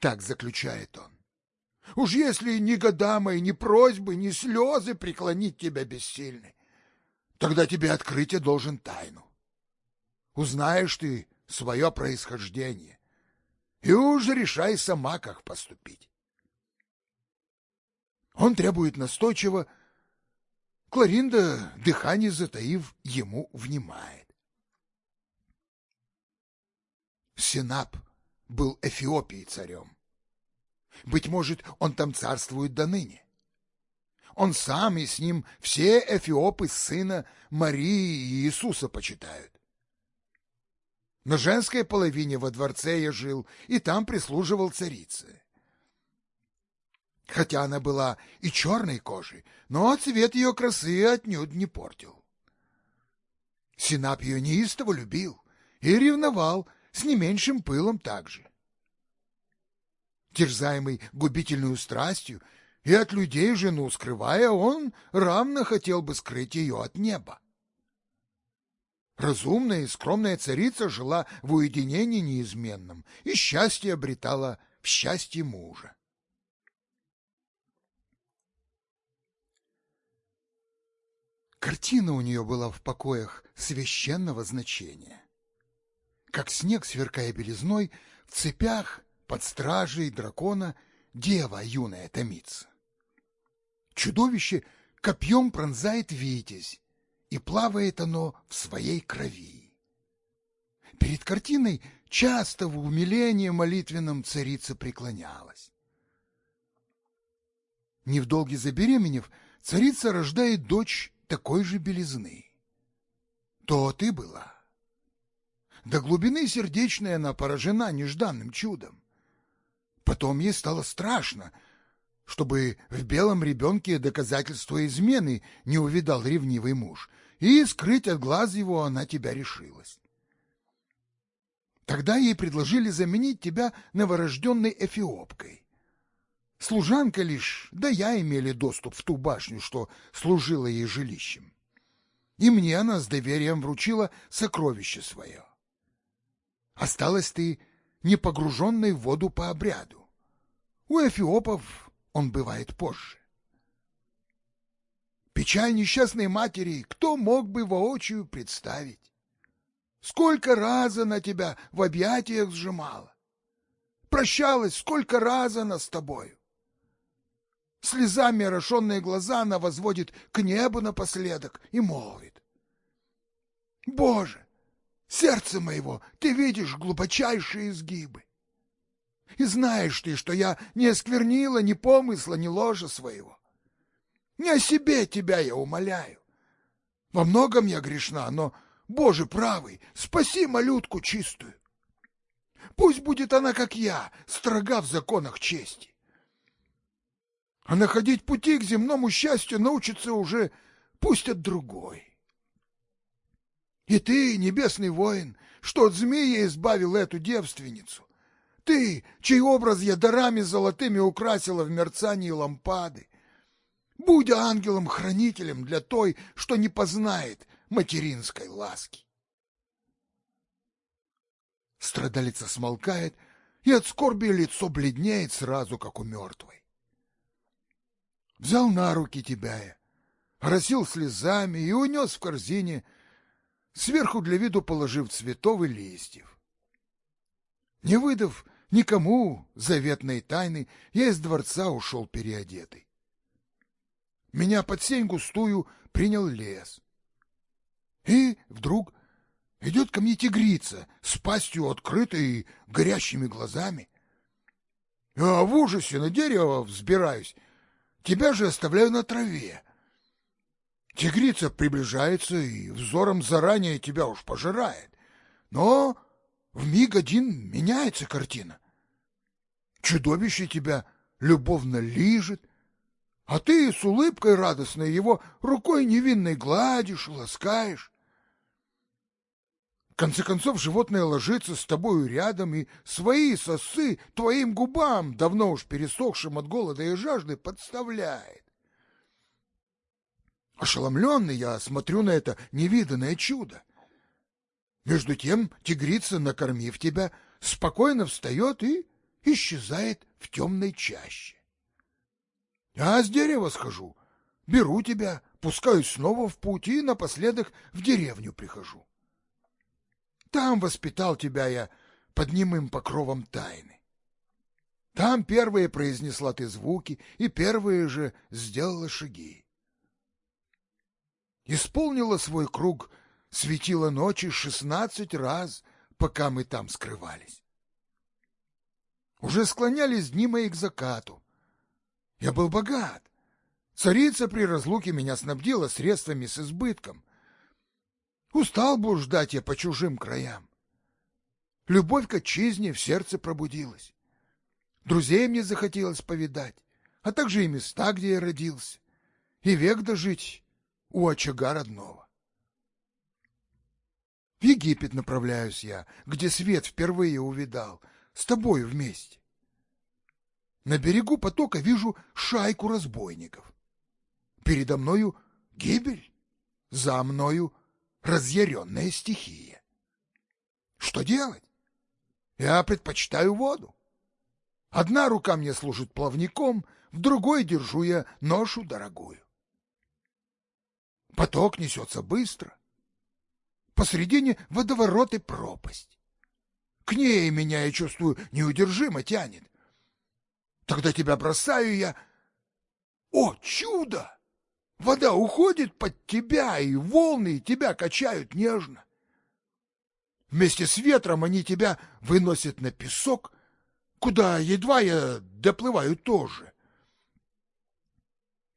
A: так заключает он. Уж если ни года мои, ни просьбы, ни слезы преклонить тебя бессильны, тогда тебе открыть я должен тайну. Узнаешь ты свое происхождение, и уж решай сама, как поступить. Он требует настойчиво, Кларинда, дыхание затаив, ему внимает. Синап был Эфиопией царем. Быть может, он там царствует до ныне. Он сам и с ним все эфиопы сына Марии и Иисуса почитают. На женской половине во дворце я жил, и там прислуживал царице. Хотя она была и черной кожей, но цвет ее красы отнюдь не портил. Синап ее неистово любил и ревновал с не меньшим пылом также. Терзаемый губительную страстью и от людей жену скрывая, он равно хотел бы скрыть ее от неба. Разумная и скромная царица жила в уединении неизменном и счастье обретала в счастье мужа. Картина у нее была в покоях священного значения как снег, сверкая белизной, в цепях под стражей дракона дева юная томится. Чудовище копьем пронзает витязь, и плавает оно в своей крови. Перед картиной часто в умилении молитвенном царица преклонялась. Не в долге забеременев, царица рождает дочь такой же белизны. то ты была. До глубины сердечной она поражена нежданным чудом. Потом ей стало страшно, чтобы в белом ребенке доказательства измены не увидал ревнивый муж, и скрыть от глаз его она тебя решилась. Тогда ей предложили заменить тебя новорожденной эфиопкой. Служанка лишь, да я имели доступ в ту башню, что служила ей жилищем. И мне она с доверием вручила сокровище свое. Осталась ты не погруженной в воду по обряду. У эфиопов он бывает позже. Печаль несчастной матери кто мог бы воочию представить? Сколько раз она тебя в объятиях сжимала. Прощалась, сколько раз она с тобою. Слезами орошенные глаза она возводит к небу напоследок и молвит. Боже, сердце моего, ты видишь глубочайшие изгибы. И знаешь ты, что я не осквернила ни помысла, ни ложа своего. Не о себе тебя я умоляю. Во многом я грешна, но Боже правый, спаси малютку чистую. Пусть будет она, как я, строга в законах чести. А находить пути к земному счастью научится уже пусть от другой. И ты, небесный воин, что от змеи избавил эту девственницу, ты, чей образ я дарами золотыми украсила в мерцании лампады, будь ангелом-хранителем для той, что не познает материнской ласки. Страдалица смолкает, и от скорби лицо бледнеет сразу, как у мертвой. Взял на руки тебя я, оросил слезами и унес в корзине, сверху для виду положив цветов и листьев. Не выдав никому заветной тайны, я из дворца ушел переодетый. Меня под сень густую принял лес. И вдруг идет ко мне тигрица с пастью открытой и горящими глазами. Я в ужасе на дерево взбираюсь, тебя же оставляю на траве. Тигрица приближается и взором заранее тебя уж пожирает. Но в миг один меняется картина. Чудовище тебя любовно лижет, а ты с улыбкой радостной его рукой невинной гладишь, ласкаешь конце концов, животное ложится с тобою рядом и свои сосы твоим губам, давно уж пересохшим от голода и жажды, подставляет. Ошеломленный я смотрю на это невиданное чудо. Между тем тигрица, накормив тебя, спокойно встает и исчезает в темной чаще. Я с дерева схожу, беру тебя, пускаюсь снова в путь и напоследок в деревню прихожу. Там воспитал тебя я под немым покровом тайны. Там первые произнесла ты звуки и первые же сделала шаги. Исполнила свой круг светила ночи шестнадцать раз, пока мы там скрывались. Уже склонялись дни мои к закату. Я был богат. Царица при разлуке меня снабдила средствами с избытком. Устал блуждать я по чужим краям. Любовь к отчизне в сердце пробудилась. Друзей мне захотелось повидать, а также и места, где я родился, и век дожить у очага родного. В Египет направляюсь я, где свет впервые увидал, с тобою вместе. На берегу потока вижу шайку разбойников. Передо мною гибель, за мною разъяренная стихия. Что делать? Я предпочитаю воду. Одна рука мне служит плавником, в другой держу я ношу дорогую. Поток несется быстро. Посредине водоворот и пропасть. К ней меня, я чувствую, неудержимо тянет. Тогда тебя бросаю я. О, чудо! Вода уходит под тебя, и волны тебя качают нежно. Вместе с ветром они тебя выносят на песок, куда едва я доплываю тоже.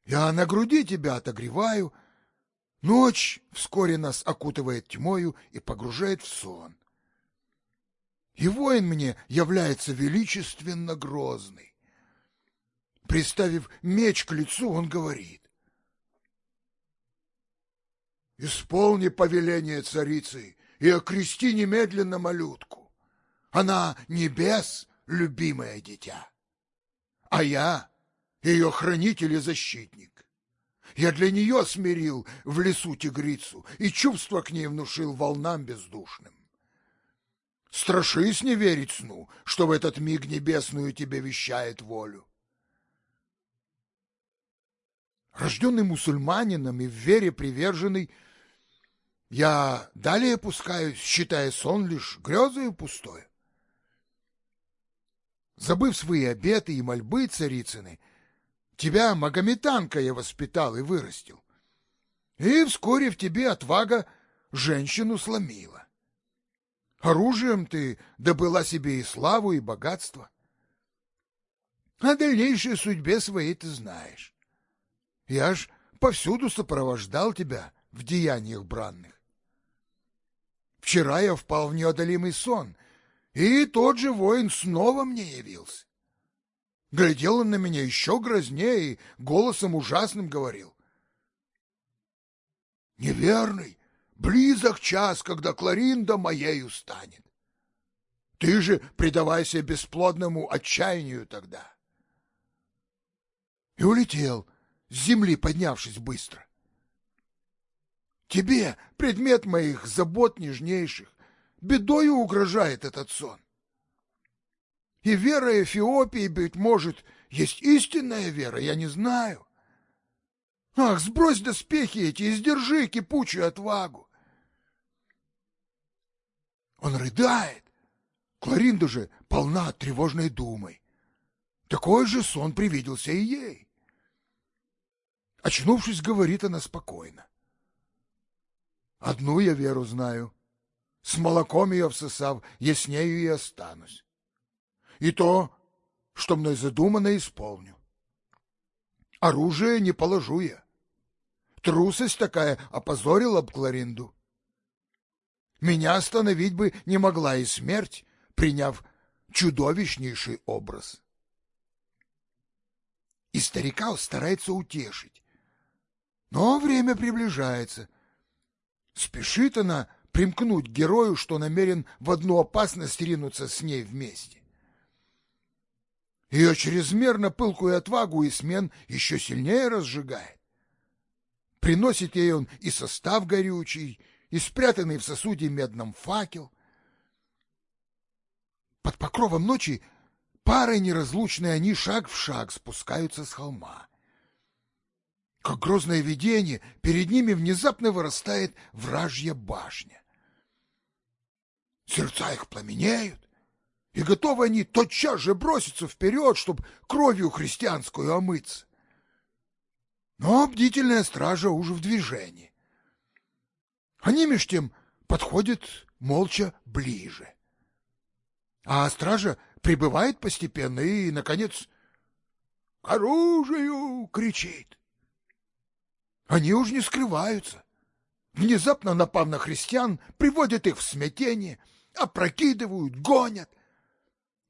A: Я на груди тебя отогреваю, Ночь вскоре нас окутывает тьмою и погружает в сон. И воин мне является величественно грозный. Приставив меч к лицу, он говорит. «Исполни повеление царицы и окрести немедленно малютку. Она небес, любимое дитя, а я ее хранитель и защитник. Я для нее смирил в лесу тигрицу и чувство к ней внушил волнам бездушным. Страшись не верить сну, что в этот миг небесную тебе вещает волю. Рожденный мусульманином и в вере приверженный, я далее пускаюсь, считая сон лишь грезою пустой. Забыв свои обеты и мольбы царицыны, тебя, Магометанка, я воспитал и вырастил. И вскоре в тебе отвага женщину сломила. Оружием ты добыла себе и славу, и богатство. О дальнейшей судьбе своей ты знаешь. Я ж повсюду сопровождал тебя в деяниях бранных. Вчера я впал в неодолимый сон, и тот же воин снова мне явился. Глядел он на меня еще грознее и голосом ужасным говорил. «Неверный, Близок час, когда Кларинда моею станет. Ты же предавайся бесплодному отчаянию тогда. И улетел, с земли поднявшись быстро. Тебе, предмет моих забот нежнейших, бедою угрожает этот сон. И вера Эфиопии, быть может, есть истинная вера, я не знаю. Ах, сбрось доспехи эти и сдержи кипучую отвагу. Он рыдает. Кларинда же полна тревожной думой. Такой же сон привиделся и ей. Очнувшись, говорит она спокойно. Одну я веру знаю. С молоком ее всосав, я с нею и останусь. И то, что мной задумано, исполню. Оружие не положу я. Трусость такая опозорила б Кларинду. Меня остановить бы не могла и смерть, приняв чудовищнейший образ. И старика старается утешить. Но время приближается. Спешит она примкнуть к герою, что намерен в одну опасность ринуться с ней вместе. Ее чрезмерно пылкую отвагу и смен еще сильнее разжигает. Приносит ей он и состав горючий, и спрятанный в сосуде медном факел. Под покровом ночи парой неразлучной они шаг в шаг спускаются с холма. Как грозное видение, перед ними внезапно вырастает вражья башня. Сердца их пламенеют, и готовы они тотчас же броситься вперед, чтобы кровью христианскую омыться. Но бдительная стража уже в движении. Они меж тем подходят молча ближе. А стража прибывает постепенно и, наконец, «К оружию!» — кричит. Они уж не скрываются. Внезапно напав на христиан, приводят их в смятение, опрокидывают, гонят.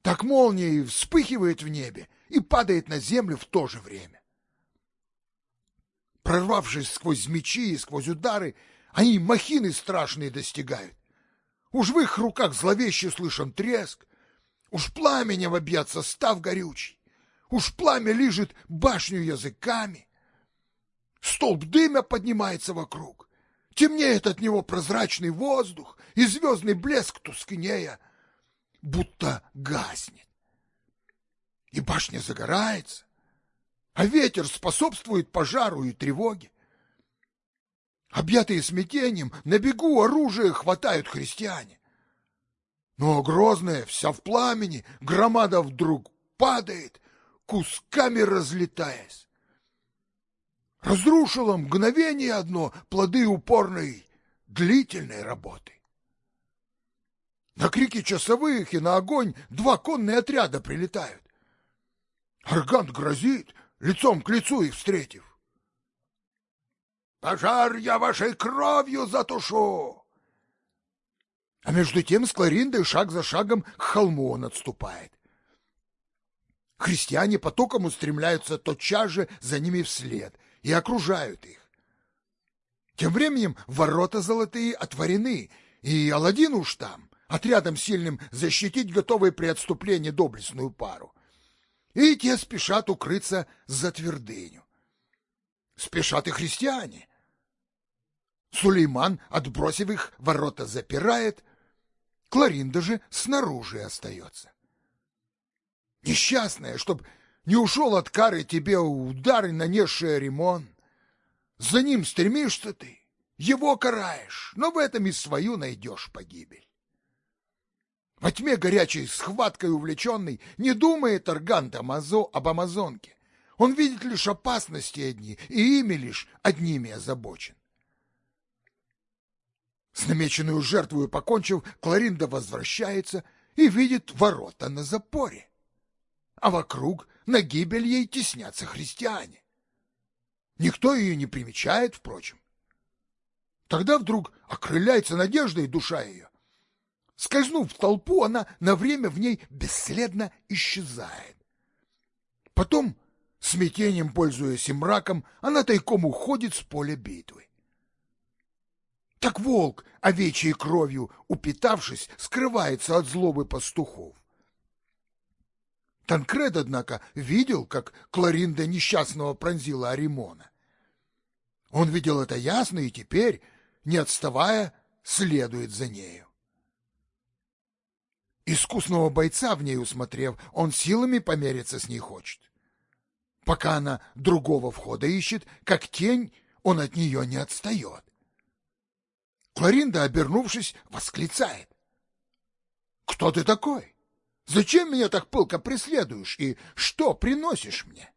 A: Так молния вспыхивает в небе и падает на землю в то же время. Прорвавшись сквозь мечи и сквозь удары, они махины страшные достигают. Уж в их руках зловеще слышен треск, уж пламенем объят состав горючий, уж пламя лижет башню языками. Столб дыма поднимается вокруг, темнеет от него прозрачный воздух, и звездный блеск тускнея, будто гаснет. И башня загорается, а ветер способствует пожару и тревоге. Объятые смятением, на бегу оружие хватают христиане. Но грозная, вся в пламени, громада вдруг падает, кусками разлетаясь. Разрушила мгновение одно плоды упорной, длительной работы. На крики часовых и на огонь два конные отряда прилетают. Аргант грозит, лицом к лицу их встретив. Пожар я вашей кровью затушу. А между тем с Клариндой шаг за шагом к холму он отступает. Христиане потоком устремляются тотчас же за ними вслед и окружают их. Тем временем ворота золотые отворены, и Аладдин уж там, отрядом сильным защитить готовый при отступлении доблестную пару. И те спешат укрыться за твердыню. Спешат и христиане. Сулейман, отбросив их, ворота запирает, Кларинда же снаружи остается. Несчастная, чтоб не ушел от кары тебе удары, нанесшие ремонт. За ним стремишься ты, его караешь, но в этом и свою найдешь погибель. Во тьме горячей схваткой увлеченный не думает Аргант Амазо об Амазонке. Он видит лишь опасности одни, и ими лишь одними озабочен. С намеченную жертвою покончив, Кларинда возвращается и видит ворота на запоре а вокруг на гибель ей теснятся христиане. Никто ее не примечает, впрочем. Тогда вдруг окрыляется надеждой душа ее. Скользнув в толпу, она на время в ней бесследно исчезает. Потом, смятением пользуясь и мраком, она тайком уходит с поля битвы. Так волк, овечьей кровью упитавшись, скрывается от злобы пастухов. Танкред, однако, видел, как Кларинда несчастного пронзила Аримона. Он видел это ясно и теперь, не отставая, следует за нею. Искусного бойца в ней усмотрев, он силами помериться с ней хочет. Пока она другого входа ищет, как тень, он от нее не отстает. Кларинда, обернувшись, восклицает. «Кто ты такой?» Зачем меня так пылко преследуешь и что приносишь мне?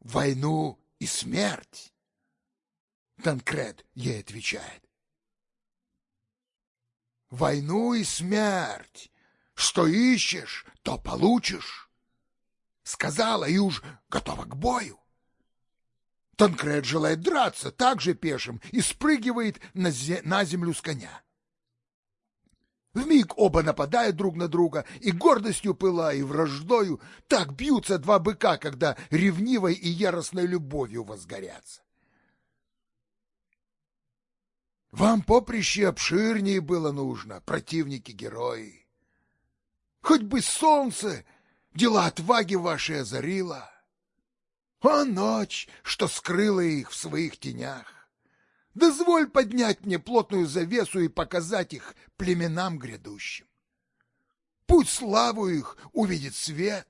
A: Войну и смерть. Танкред ей отвечает. Войну и смерть. Что ищешь, то получишь. Сказала и уж готова к бою. Танкред желает драться так же пешим и спрыгивает на, землю с коня. Вмиг оба нападают друг на друга, и гордостью пыла, и враждою так бьются два быка, когда ревнивой и яростной любовью возгорятся. Вам поприще обширнее было нужно, противники-герои. Хоть бы солнце дела отваги ваши озарило, а ночь, что скрыла их в своих тенях. Дозволь поднять мне плотную завесу и показать их племенам грядущим. Пусть славу их увидит свет,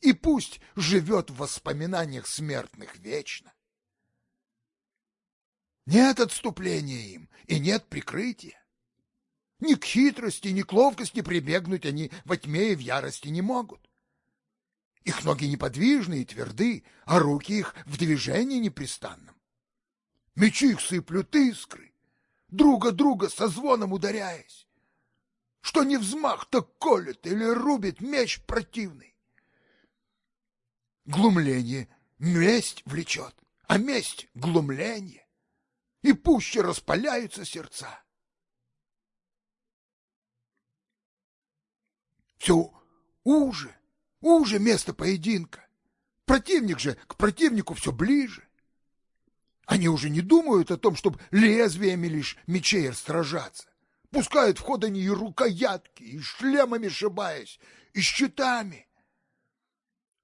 A: и пусть живет в воспоминаниях смертных вечно. Нет отступления им и нет прикрытия. Ни к хитрости, ни к ловкости прибегнуть они во тьме и в ярости не могут. Их ноги неподвижны и тверды, а руки их в движении непрестанном. Мечи их сыплют искры, друга друга со звоном ударяясь. Что не взмах, так колет или рубит меч противный. Глумление месть влечет, а месть — глумление, и пуще распаляются сердца. Все уже, уже место поединка. Противник же к противнику все ближе. Они уже не думают о том, чтобы лезвиями лишь мечей сражаться. Пускают в ход они и рукоятки, и шлемами шибаясь, и щитами.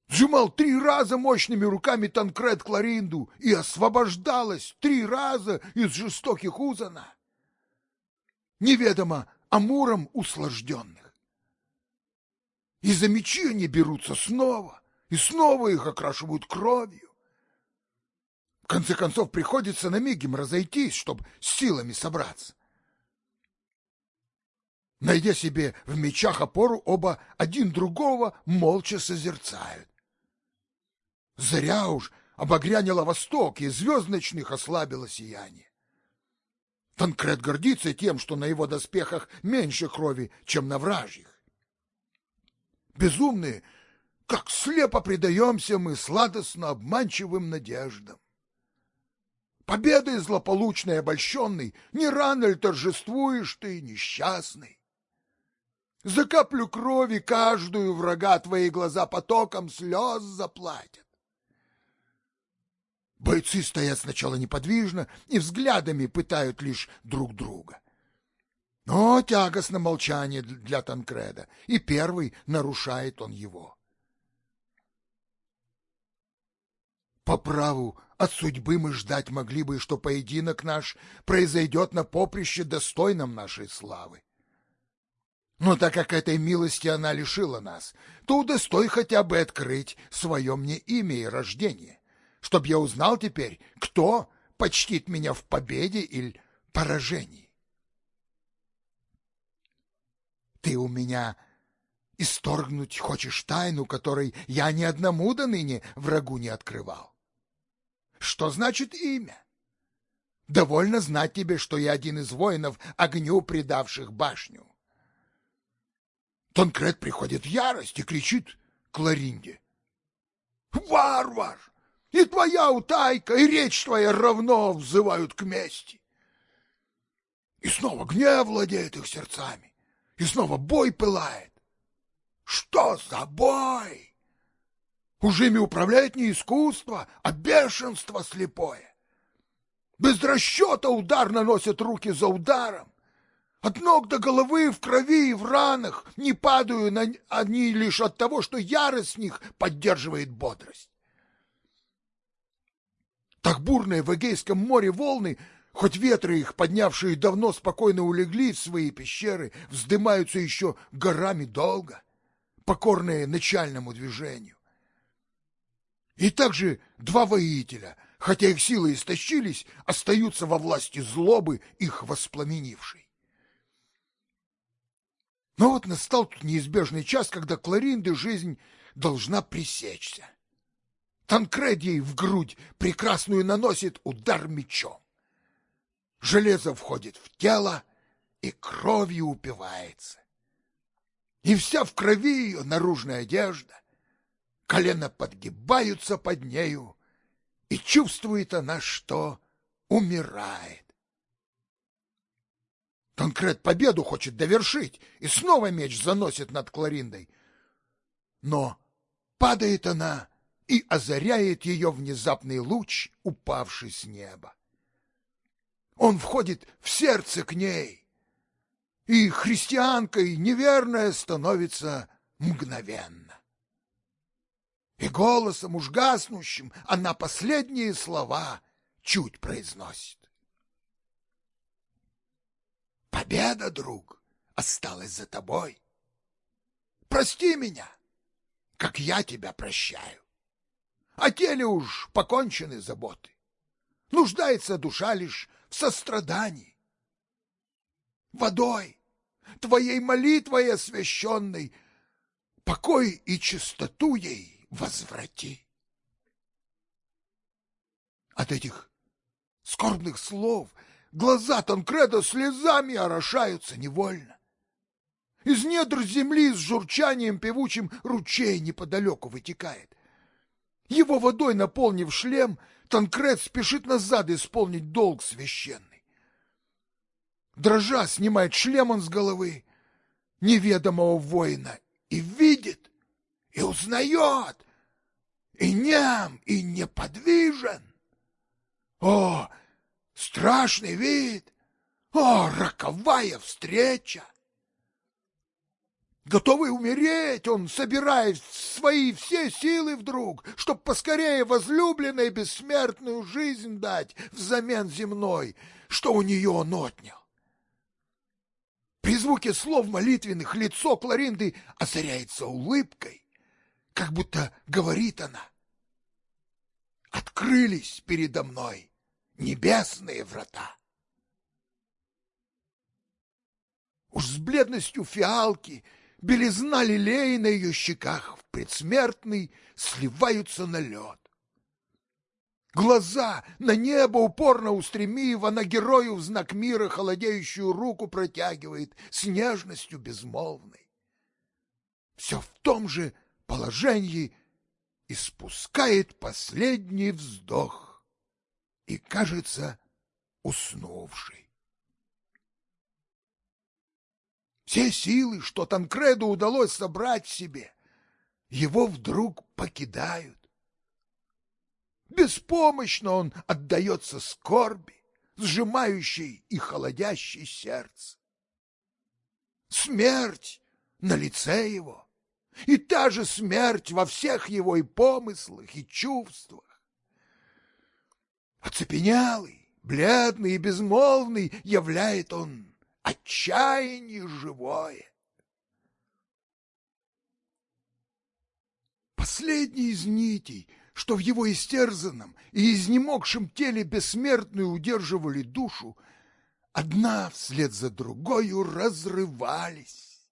A: Сжимал три раза мощными руками Танкред Кларинду и освобождалась три раза из жестоких узана. Неведомо амуром услажденных. И за мечи они берутся снова, и снова их окрашивают кровью. В конце концов, приходится на мигем разойтись, чтобы силами собраться. Найдя себе в мечах опору, оба один другого молча созерцают. Заря уж обогрянила восток, и звезд ночных ослабило сияние. Танкрет гордится тем, что на его доспехах меньше крови, чем на вражьих. Безумные, как слепо предаемся мы сладостно обманчивым надеждам. Победой злополучной обольщенный, не рано ли торжествуешь ты, несчастный? За каплю крови каждую врага твои глаза потоком слез заплатят. Бойцы стоят сначала неподвижно и взглядами пытают лишь друг друга. Но тягостно молчание для Танкреда, и первый нарушает он его. По праву от судьбы мы ждать могли бы, что поединок наш произойдет на поприще, достойном нашей славы. Но так как этой милости она лишила нас, то удостой хотя бы открыть свое мне имя и рождение, чтоб я узнал теперь, кто почтит меня в победе или поражении. Ты у меня исторгнуть хочешь тайну, которой я ни одному до ныне врагу не открывал. Что значит имя? Довольно знать тебе, что я один из воинов, огню предавших башню. Танкрет приходит в ярость и кричит Кларинде. «Варвар! И твоя утайка, и речь твоя равно взывают к мести!» И снова гнев владеет их сердцами, и снова бой пылает. Что за бой? Уж ими управляет не искусство, а бешенство слепое. Без расчета удар наносят руки за ударом. От ног до головы в крови и в ранах не падаю на они лишь от того, что ярость них поддерживает бодрость. Так бурные в Эгейском море волны, хоть ветры их, поднявшие давно спокойно улегли в свои пещеры, вздымаются еще горами долго, покорные начальному движению. И также два воителя, хотя их силы истощились, остаются во власти злобы, их воспламенившей. Но вот настал тут неизбежный час, когда Кларинды жизнь должна пресечься. Танкред ей в грудь прекрасную наносит удар мечом. Железо входит в тело и кровью упивается. И вся в крови ее наружная одежда, колено подгибаются под нею, и чувствует она, что умирает. Танкрет победу хочет довершить, и снова меч заносит над Клариндой. Но падает она, и озаряет ее внезапный луч, упавший с неба. Он входит в сердце к ней, и христианкой неверная становится мгновенно. И голосом уж гаснущим она последние слова чуть произносит. Победа, друг, осталась за тобой. Прости меня, как я тебя прощаю. О теле уж покончены заботы. Нуждается душа лишь в сострадании. Водой, твоей молитвой освященной, покой и чистоту ей возврати. От этих скорбных слов Глаза Танкреда слезами орошаются невольно. Из недр земли с журчанием певучим ручей неподалеку вытекает. Его водой наполнив шлем, Танкред спешит назад исполнить долг священный. Дрожа снимает шлем он с головы неведомого воина и видит, и узнает, и ням, и неподвижен. О, Страшный вид! О, роковая встреча! Готовый умереть, он собирает свои все силы вдруг, чтоб поскорее возлюбленной бессмертную жизнь дать взамен земной, что у нее он отнял. При звуке слов молитвенных лицо Кларинды озаряется улыбкой, как будто говорит она. Открылись передо мной небесные врата. Уж с бледностью фиалки белизна лилей на ее щеках в предсмертный сливаются на лед. Глаза на небо упорно устремив, она герою в знак мира холодеющую руку протягивает с нежностью безмолвной. Все в том же положении испускает последний вздох и, кажется, уснувший. Все силы, что Танкреду удалось собрать в себе, его вдруг покидают. Беспомощно он отдается скорби, сжимающей и холодящей сердце. Смерть на лице его, и та же смерть во всех его и помыслах, и чувствах. Оцепенелый, бледный и безмолвный являет он отчаяние живое. Последний из нитей, что в его истерзанном и изнемогшем теле бессмертную удерживали душу, одна вслед за другою разрывались.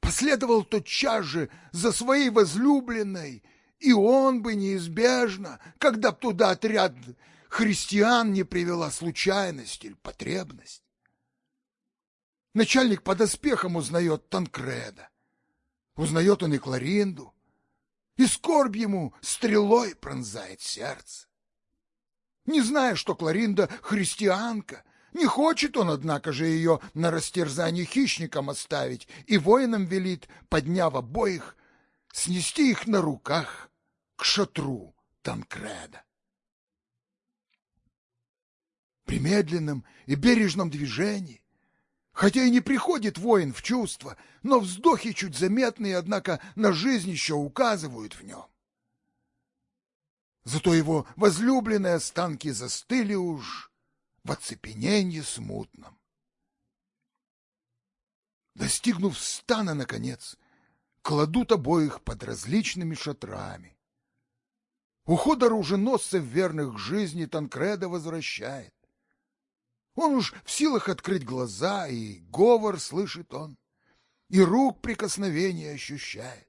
A: Последовал тотчас же за своей возлюбленной, и он бы неизбежно, когда б туда отряд христиан не привела случайность или потребность. Начальник под оспехом узнает Танкреда. Узнает он и Кларинду. И скорбь ему стрелой пронзает сердце. Не зная, что Кларинда христианка, не хочет он, однако же, ее на растерзание хищникам оставить, и воинам велит, подняв обоих, снести их на руках к шатру Танкреда. При медленном и бережном движении Хотя и не приходит воин в чувство, но вздохи чуть заметные, однако на жизнь еще указывают в нем. Зато его возлюбленные останки застыли уж в оцепенении смутном. Достигнув стана, наконец, кладут обоих под различными шатрами. Уход оруженосцев верных жизни Танкреда возвращает. Он уж в силах открыть глаза, и говор слышит он, и рук прикосновения ощущает.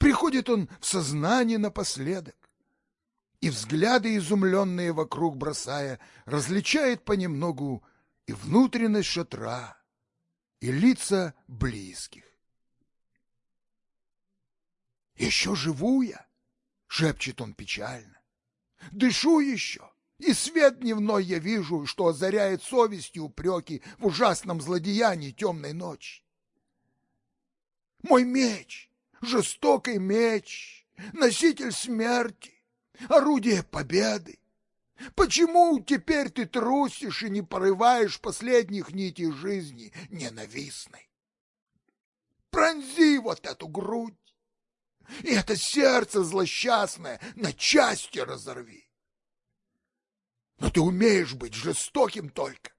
A: Приходит он в сознание напоследок, и взгляды, изумленные вокруг бросая, различает понемногу и внутренность шатра, и лица близких. «Еще живу я!» — шепчет он печально. «Дышу еще!» И свет дневной я вижу, что озаряет совестью упреки в ужасном злодеянии темной ночи. Мой меч, жестокий меч, носитель смерти, орудие победы. Почему теперь ты трусишь и не порываешь последних нитей жизни ненавистной? Пронзи вот эту грудь, и это сердце злосчастное на части разорви. Но ты умеешь быть жестоким только,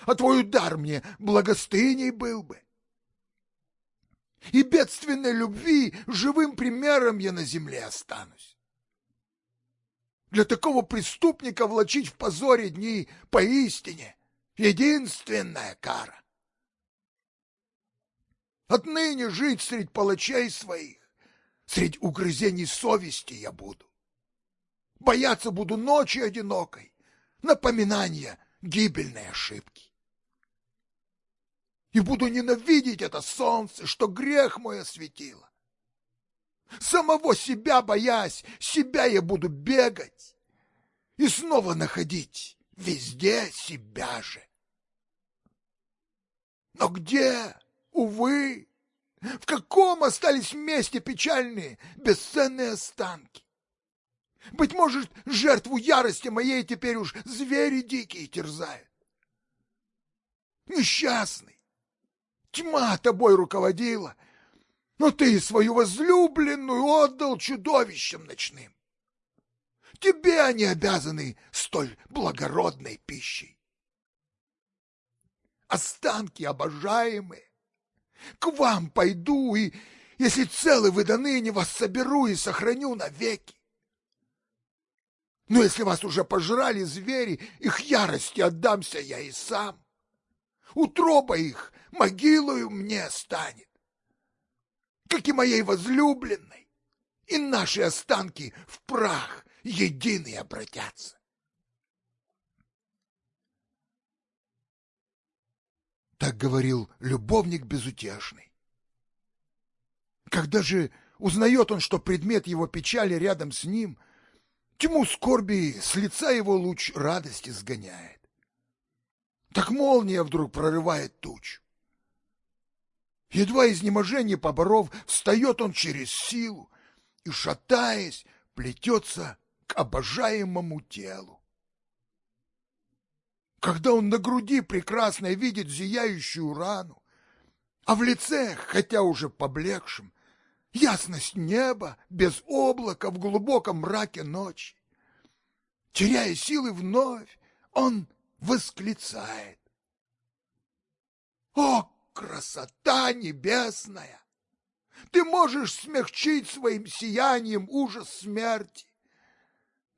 A: а твой удар мне благостыней был бы. И бедственной любви живым примером я на земле останусь. Для такого преступника влачить в позоре дни поистине единственная кара. Отныне жить средь палачей своих, средь угрызений совести я буду. Бояться буду ночи одинокой, напоминание гибельной ошибки. И буду ненавидеть это солнце, что грех мой осветило. Самого себя боясь, себя я буду бегать и снова находить везде себя же. Но где, увы, в каком остались месте печальные, бесценные останки? Быть может, жертву ярости моей теперь уж звери дикие терзают. Несчастный, тьма тобой руководила, но ты свою возлюбленную отдал чудовищам ночным. Тебе они обязаны столь благородной пищей. Останки обожаемые, к вам пойду, и, если целы вы до ныне, вас соберу и сохраню навеки. Но если вас уже пожрали звери, их ярости отдамся я и сам. Утроба их могилою мне станет, как и моей возлюбленной, и наши останки в прах единый обратятся. Так говорил любовник безутешный. Когда же узнает он, что предмет его печали рядом с ним — Тьму скорби с лица его луч радости сгоняет. Так молния вдруг прорывает тучу. Едва изнеможение поборов, встает он через силу и, шатаясь, плетется к обожаемому телу. Когда он на груди прекрасно видит зияющую рану, а в лице, хотя уже поблекшем, ясность неба без облака в глубоком мраке ночи. Теряя силы вновь, он восклицает. О, красота небесная! Ты можешь смягчить своим сиянием ужас смерти,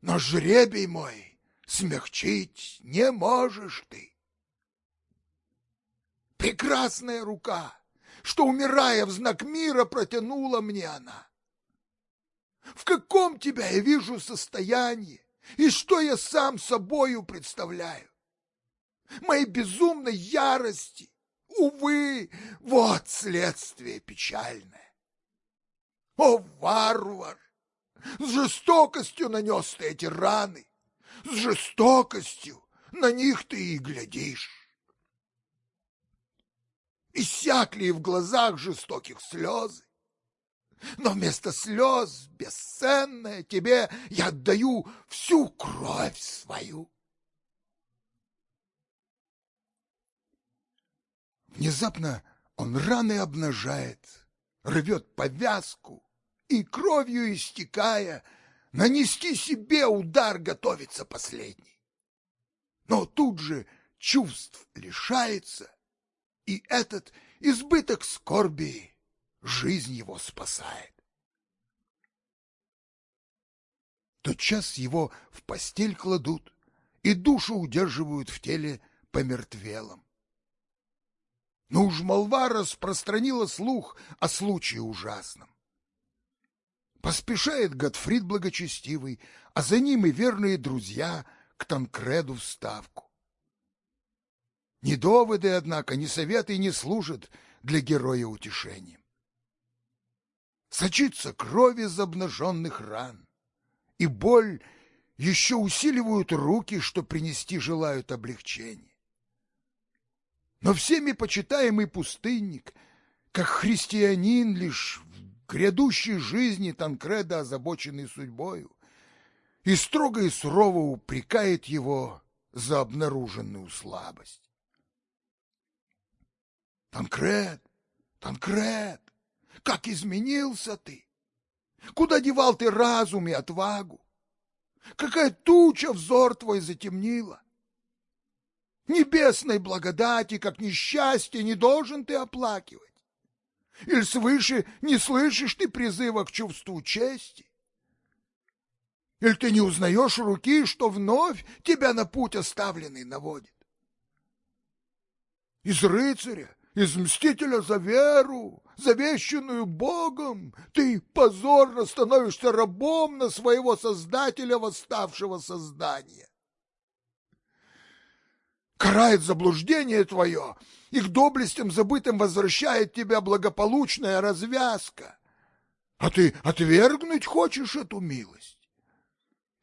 A: но жребий мой смягчить не можешь ты. Прекрасная рука, что, умирая в знак мира, протянула мне она. В каком тебя я вижу состоянии, и что я сам собою представляю? Моей безумной ярости, увы, вот следствие печальное. О, варвар! С жестокостью нанес ты эти раны, с жестокостью на них ты и глядишь иссякли в глазах жестоких слезы. Но вместо слез, бесценное, тебе я отдаю всю кровь свою. Внезапно он раны обнажает, рвет повязку и, кровью истекая, нанести себе удар готовится последний. Но тут же чувств лишается и этот избыток скорби жизнь его спасает. Тотчас его в постель кладут и душу удерживают в теле помертвелом. Но уж молва распространила слух о случае ужасном. Поспешает Готфрид благочестивый, а за ним и верные друзья к Танкреду в ставку. Ни доводы, однако, ни советы не служат для героя утешением. Сочится кровь из обнаженных ран, и боль еще усиливают руки, что принести желают облегчение. Но всеми почитаемый пустынник, как христианин лишь в грядущей жизни Танкреда, озабоченный судьбою, и строго и сурово упрекает его за обнаруженную слабость. Танкред, Танкред, как изменился ты! Куда девал ты разум и отвагу? Какая туча взор твой затемнила! Небесной благодати, как несчастье, не должен ты оплакивать. Или свыше не слышишь ты призыва к чувству чести? Или ты не узнаешь руки, что вновь тебя на путь оставленный наводит? Из рыцаря из мстителя за веру, завещанную Богом, ты позорно становишься рабом на своего Создателя восставшего создания. Карает заблуждение твое, и к доблестям забытым возвращает тебя благополучная развязка. А ты отвергнуть хочешь эту милость?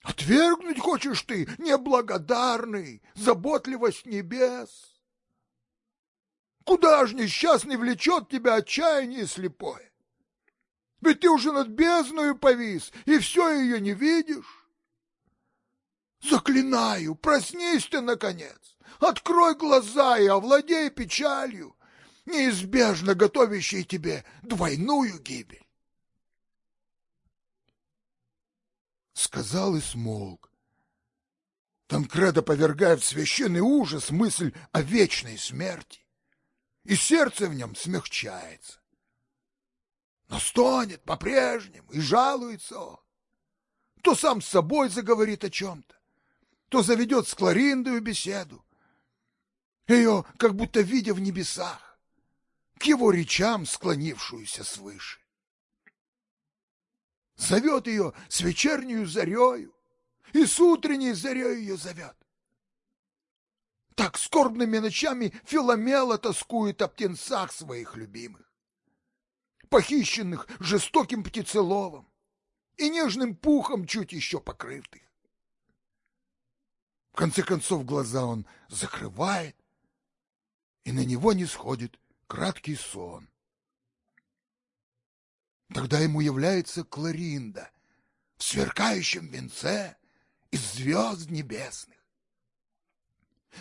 A: Отвергнуть хочешь ты, неблагодарный, заботливость небес? Куда ж несчастный влечет тебя отчаяние слепое? Ведь ты уже над бездною повис, и все ее не видишь. Заклинаю, проснись ты, наконец, открой глаза и овладей печалью, неизбежно готовящей тебе двойную гибель. Сказал и смолк. Танкреда повергая в священный ужас мысль о вечной смерти и сердце в нем смягчается. Но стонет по-прежнему и жалуется он. То сам с собой заговорит о чем-то, то заведет с Клариндою беседу, ее как будто видя в небесах, к его речам склонившуюся свыше. Зовет ее с вечернюю зарею, и с утренней зарей ее зовет. Так скорбными ночами Филомела тоскует о птенцах своих любимых, похищенных жестоким птицеловом, и нежным пухом чуть еще покрытых. В конце концов глаза он закрывает, и на него не сходит краткий сон. Тогда ему является Кларинда в сверкающем венце из звезд небесных.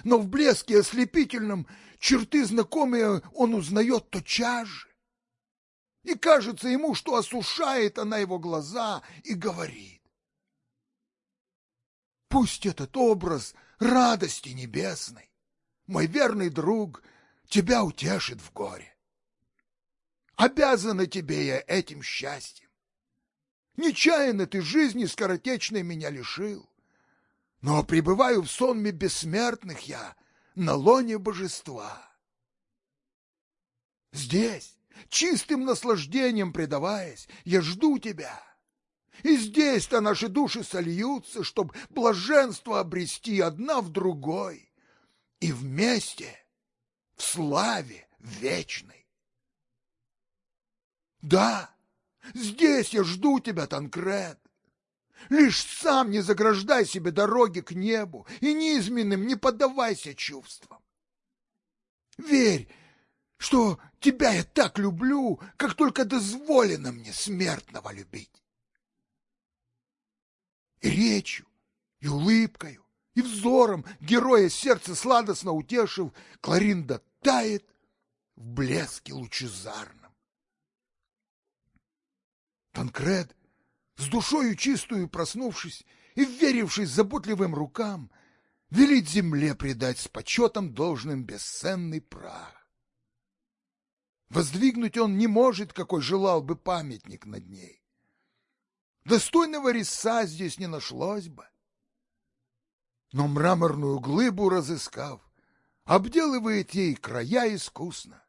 A: Но в блеске ослепительном черты знакомые он узнает тотчас же. И кажется ему, что осушает она его глаза и говорит. Пусть этот образ радости небесной, мой верный друг, тебя утешит в горе. Обязана тебе я этим счастьем. Нечаянно ты жизни скоротечной меня лишил, но пребываю в сонме бессмертных я на лоне божества. Здесь, чистым наслаждением предаваясь, я жду тебя. И здесь-то наши души сольются, чтоб блаженство обрести одна в другой, и вместе в славе вечной. Да, здесь я жду тебя, Танкред. Лишь сам не заграждай себе дороги к небу и низменным не поддавайся чувствам. Верь, что тебя я так люблю, как только дозволено мне смертного любить. И речью, и улыбкою, и взором героя сердца сладостно утешив, Кларинда тает в блеске лучезарном. Танкред, с душою чистую проснувшись и верившись заботливым рукам, велит земле предать с почетом должным бесценный прах. Воздвигнуть он не может, какой желал бы памятник над ней. Достойного реса здесь не нашлось бы. Но мраморную глыбу разыскав, обделывает ей края искусно.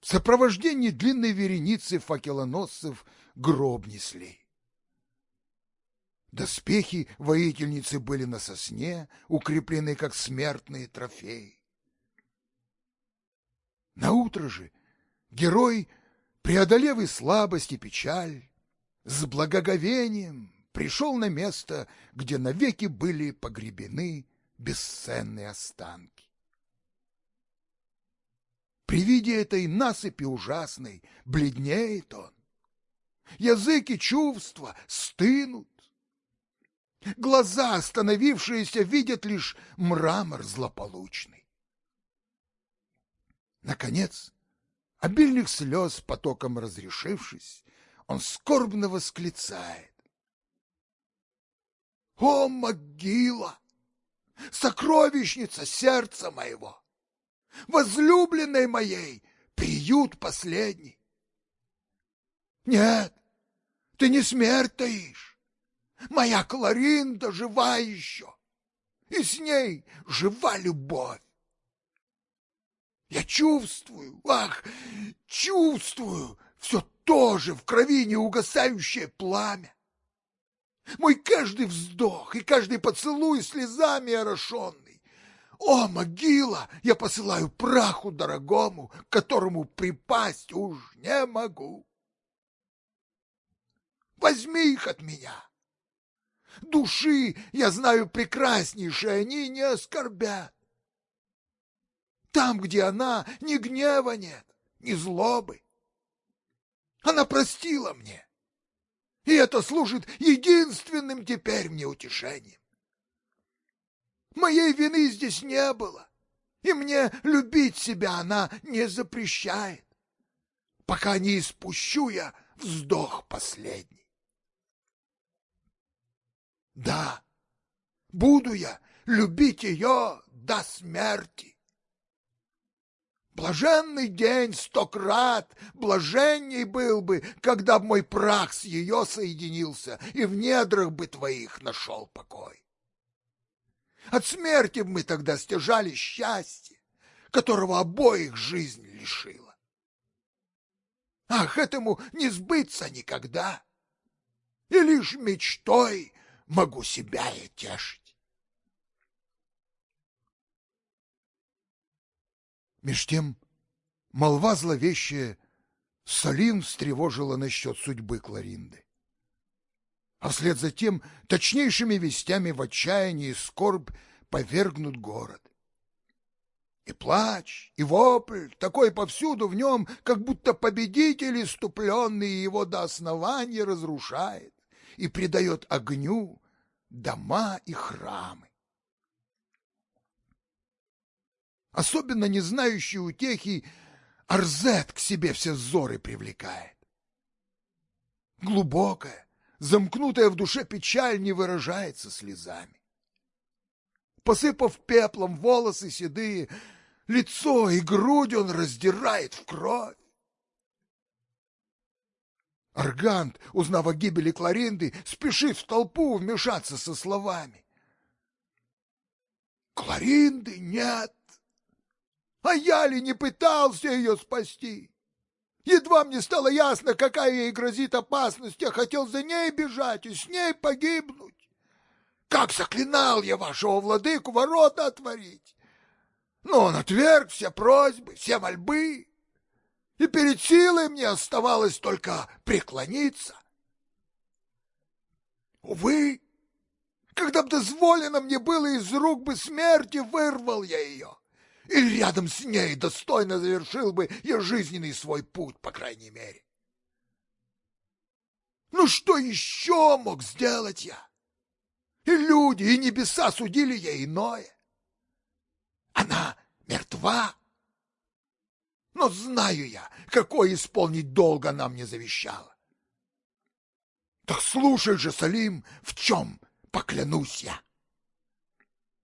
A: В сопровождении длинной вереницы факелоносцев гроб несли. Доспехи воительницы были на сосне, укреплены как смертные трофеи. На утро же герой, преодолев и слабость, и печаль, с благоговением пришел на место, где навеки были погребены бесценные останки. При виде этой насыпи ужасной бледнеет он. Языки чувства стынут. Глаза, остановившиеся, видят лишь мрамор злополучный. Наконец, обильных слез потоком разрешившись, он скорбно восклицает. «О, могила! Сокровищница сердца моего! Возлюбленной моей приют последний! Нет, ты не смерть таишь! Моя Кларинда жива еще, и с ней жива любовь! Я чувствую, ах, чувствую все тоже в крови неугасающее пламя. Мой каждый вздох и каждый поцелуй слезами орошенный. О, могила, я посылаю праху дорогому, к которому припасть уж не могу. Возьми их от меня. Души, я знаю, прекраснейшие, они не оскорбят. Там, где она, ни гнева нет, ни злобы. Она простила мне. И это служит единственным теперь мне утешением. Моей вины здесь не было, и мне любить себя она не запрещает, пока не испущу я вздох последний. Да, буду я любить ее до смерти. Блаженный день сто крат, блаженней был бы, когда б мой прах с ее соединился и в недрах бы твоих нашел покой. От смерти б мы тогда стяжали счастье, которого обоих жизнь лишила. Ах, этому не сбыться никогда, и лишь мечтой могу себя и тешить. Меж тем молва зловещая Салим встревожила насчет судьбы Кларинды. а вслед за тем точнейшими вестями в отчаянии и скорбь повергнут город. И плач, и вопль, такой повсюду в нем, как будто победитель иступленный его до основания разрушает и придает огню дома и храмы. Особенно не знающий утехи Арзет к себе все взоры привлекает. Глубокая, замкнутая в душе печаль не выражается слезами. Посыпав пеплом волосы седые, лицо и грудь он раздирает в кровь. Аргант, узнав о гибели Кларинды, спешит в толпу вмешаться со словами. Кларинды нет. А я ли не пытался ее спасти? Едва мне стало ясно, какая ей грозит опасность, я хотел за ней бежать и с ней погибнуть. Как заклинал я вашего владыку ворота отворить! Но он отверг все просьбы, все мольбы, и перед силой мне оставалось только преклониться. Увы, когда б дозволено мне было из рук бы смерти, вырвал я ее и рядом с ней достойно завершил бы я жизненный свой путь, по крайней мере. Ну что еще мог сделать я? И люди, и небеса судили ей иное. Она мертва. Но знаю я, какой исполнить долг она мне завещала. Так слушай же, Салим, в чем поклянусь я.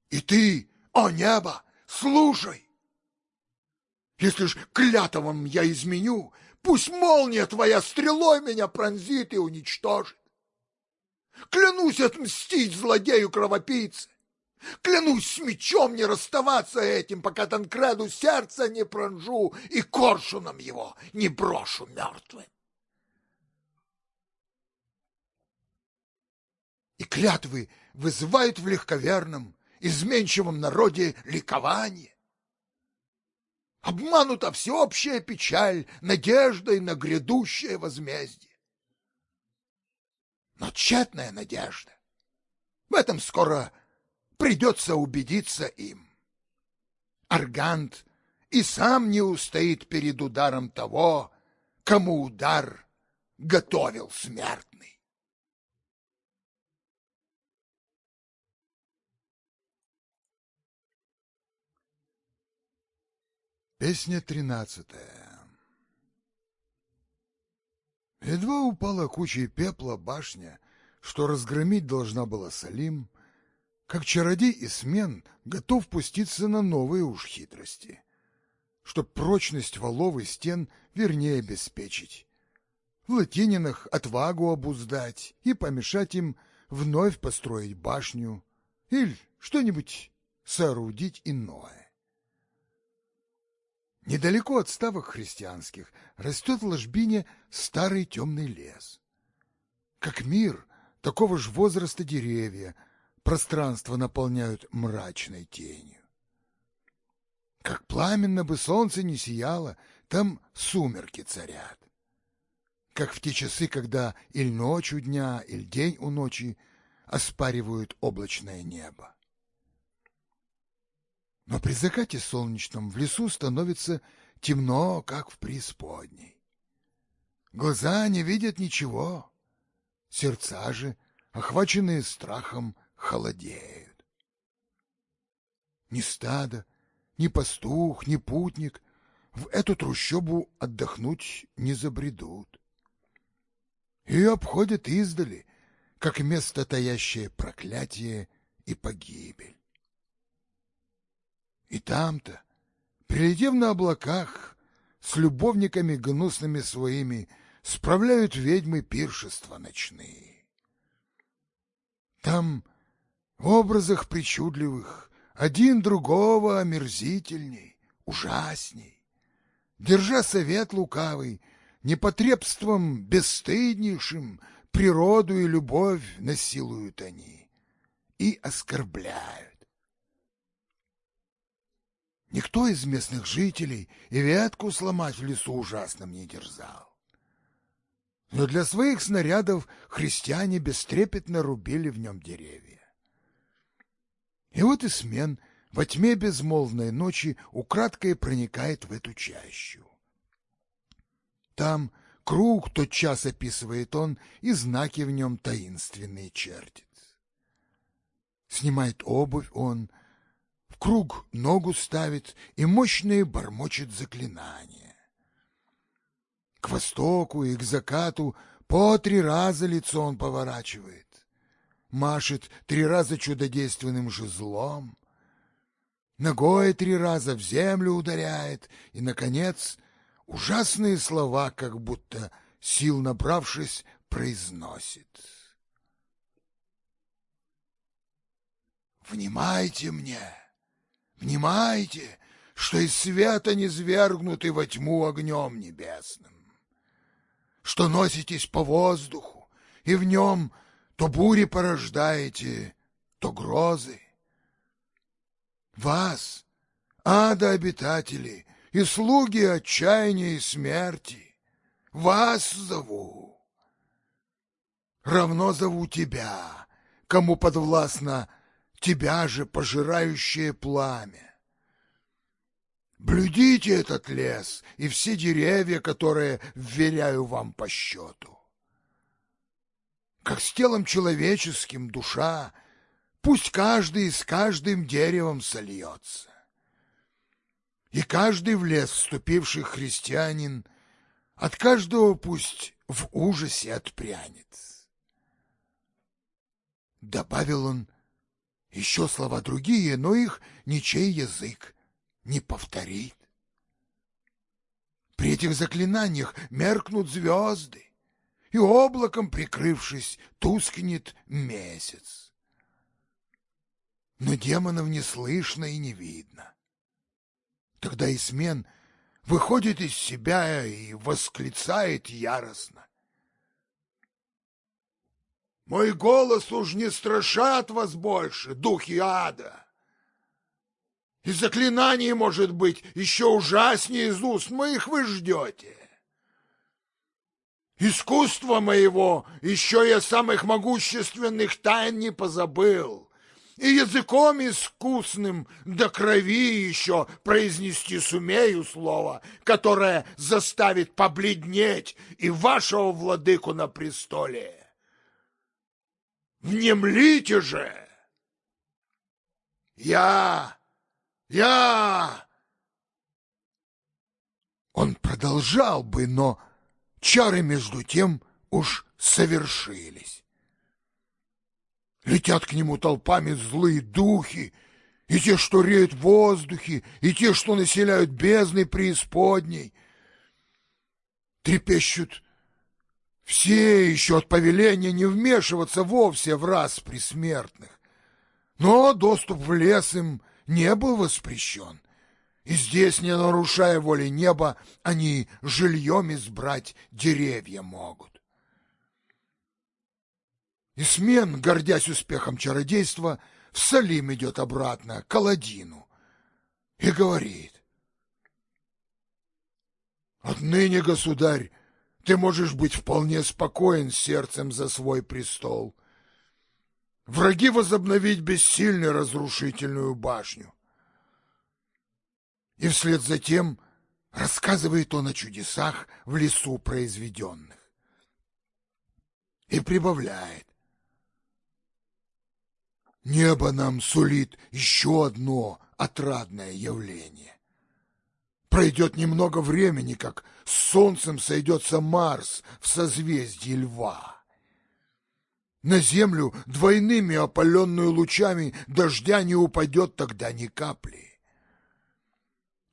A: И ты, о небо, Слушай, если ж клятвам я изменю, пусть молния твоя стрелой меня пронзит и уничтожит. Клянусь отмстить злодею-кровопийце. Клянусь мечом не расставаться этим, пока Танкреду сердце не пронжу и коршуном его не брошу мертвым. И клятвы вызывают в легковерном, изменчивом народе ликование. Обманута всеобщая печаль надеждой на грядущее возмездие. Но тщетная надежда. В этом скоро придется убедиться им. Аргант и сам не устоит перед ударом того, кому удар готовил смертный.
B: Песня тринадцатая Едва упала кучей пепла башня, что разгромить должна была Салим, как чародей и смен готов пуститься на новые уж хитрости, чтоб прочность валов и стен вернее обеспечить, в латининах отвагу обуздать и помешать им вновь построить башню или что-нибудь соорудить иное. Недалеко от ставок христианских растет в ложбине старый темный лес. Как мир, такого же возраста деревья, пространство наполняют мрачной тенью. Как пламенно бы солнце не сияло, там сумерки царят. Как в те часы, когда или ночь у дня, или день у ночи оспаривают облачное небо. Но при закате солнечном в лесу становится темно, как в преисподней. Глаза не видят ничего, сердца же, охваченные страхом, холодеют. Ни стадо, ни пастух, ни путник в эту трущобу отдохнуть не забредут. Ее обходят издали, как место таящее проклятие и погибель. И там-то, прилетев на облаках, с любовниками гнусными своими, справляют ведьмы пиршества ночные. Там в образах причудливых один другого омерзительней, ужасней. Держа совет лукавый, непотребством бесстыднейшим природу и любовь насилуют они и оскорбляют. Никто из местных жителей и ветку сломать в лесу ужасном не дерзал.
A: Но для своих снарядов христиане бестрепетно рубили в нем деревья. И вот Исмен во тьме безмолвной ночи украдкой проникает в эту чащу. Там круг тотчас описывает он, и знаки в нем таинственные чертит. Снимает обувь он, в круг ногу ставит и мощные бормочет заклинания. К востоку и к закату по три раза лицо он поворачивает, машет три раза чудодейственным жезлом, ногой три раза в землю ударяет и, наконец, ужасные слова, как будто сил набравшись, произносит. Внимайте мне, внимайте, что из света не свергнуты во тьму огнем небесным, что носитесь по воздуху, и в нем то бури порождаете, то грозы. Вас, ада обитатели, и слуги отчаяния и смерти, вас зову. Равно зову тебя, кому подвластно тебя же пожирающее пламя. Блюдите этот лес и все деревья, которые вверяю вам по счету. Как с телом человеческим душа, пусть каждый с каждым деревом сольется. И каждый в лес вступивший христианин от каждого пусть в ужасе отпрянет. Добавил он еще слова другие, но их ничей язык не повторит. При этих заклинаниях меркнут звезды, и облаком прикрывшись, тускнет месяц. Но демонов не слышно и не видно. Тогда Исмен выходит из себя и восклицает яростно. Мой голос уж не страшат вас больше, духи ада. И заклинаний, может быть, еще ужаснее из уст моих вы ждете. Искусство моего еще я самых могущественных тайн не позабыл, и языком искусным до крови еще произнести сумею слово, которое заставит побледнеть и вашего владыку на престоле. Внемлите же! Я, я... Он продолжал бы, но чары между тем уж совершились. Летят к нему толпами злые духи, и те, что реют в воздухе, и те, что населяют бездны преисподней. Трепещут все еще от повеления не вмешиваться вовсе в раз присмертных. Но доступ в лес им не был воспрещен. И здесь, не нарушая воли неба, они жильем избрать деревья могут. Исмен, гордясь успехом чародейства, в Салим идет обратно, к Аладдину, и говорит. «Отныне, государь, ты можешь быть вполне спокоен сердцем за свой престол. Враги возобновить бессильно разрушительную башню. И вслед за тем рассказывает он о чудесах в лесу произведенных. И прибавляет. Небо нам сулит еще одно отрадное явление. Пройдет немного времени, как с солнцем сойдется Марс в созвездии льва. На землю двойными опаленную лучами дождя не упадет тогда ни капли.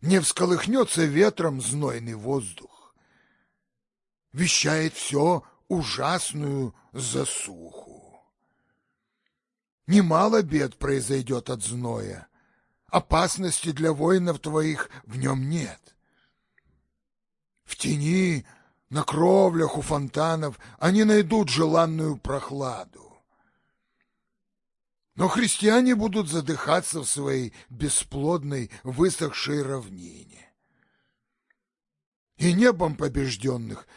A: Не всколыхнется ветром знойный воздух. Вещает все ужасную засуху. Немало бед произойдет от зноя, Опасности для воинов твоих в нем нет. В тени, на кровлях у фонтанов они найдут желанную прохладу. Но христиане будут задыхаться в своей бесплодной высохшей равнине. И небом побежденных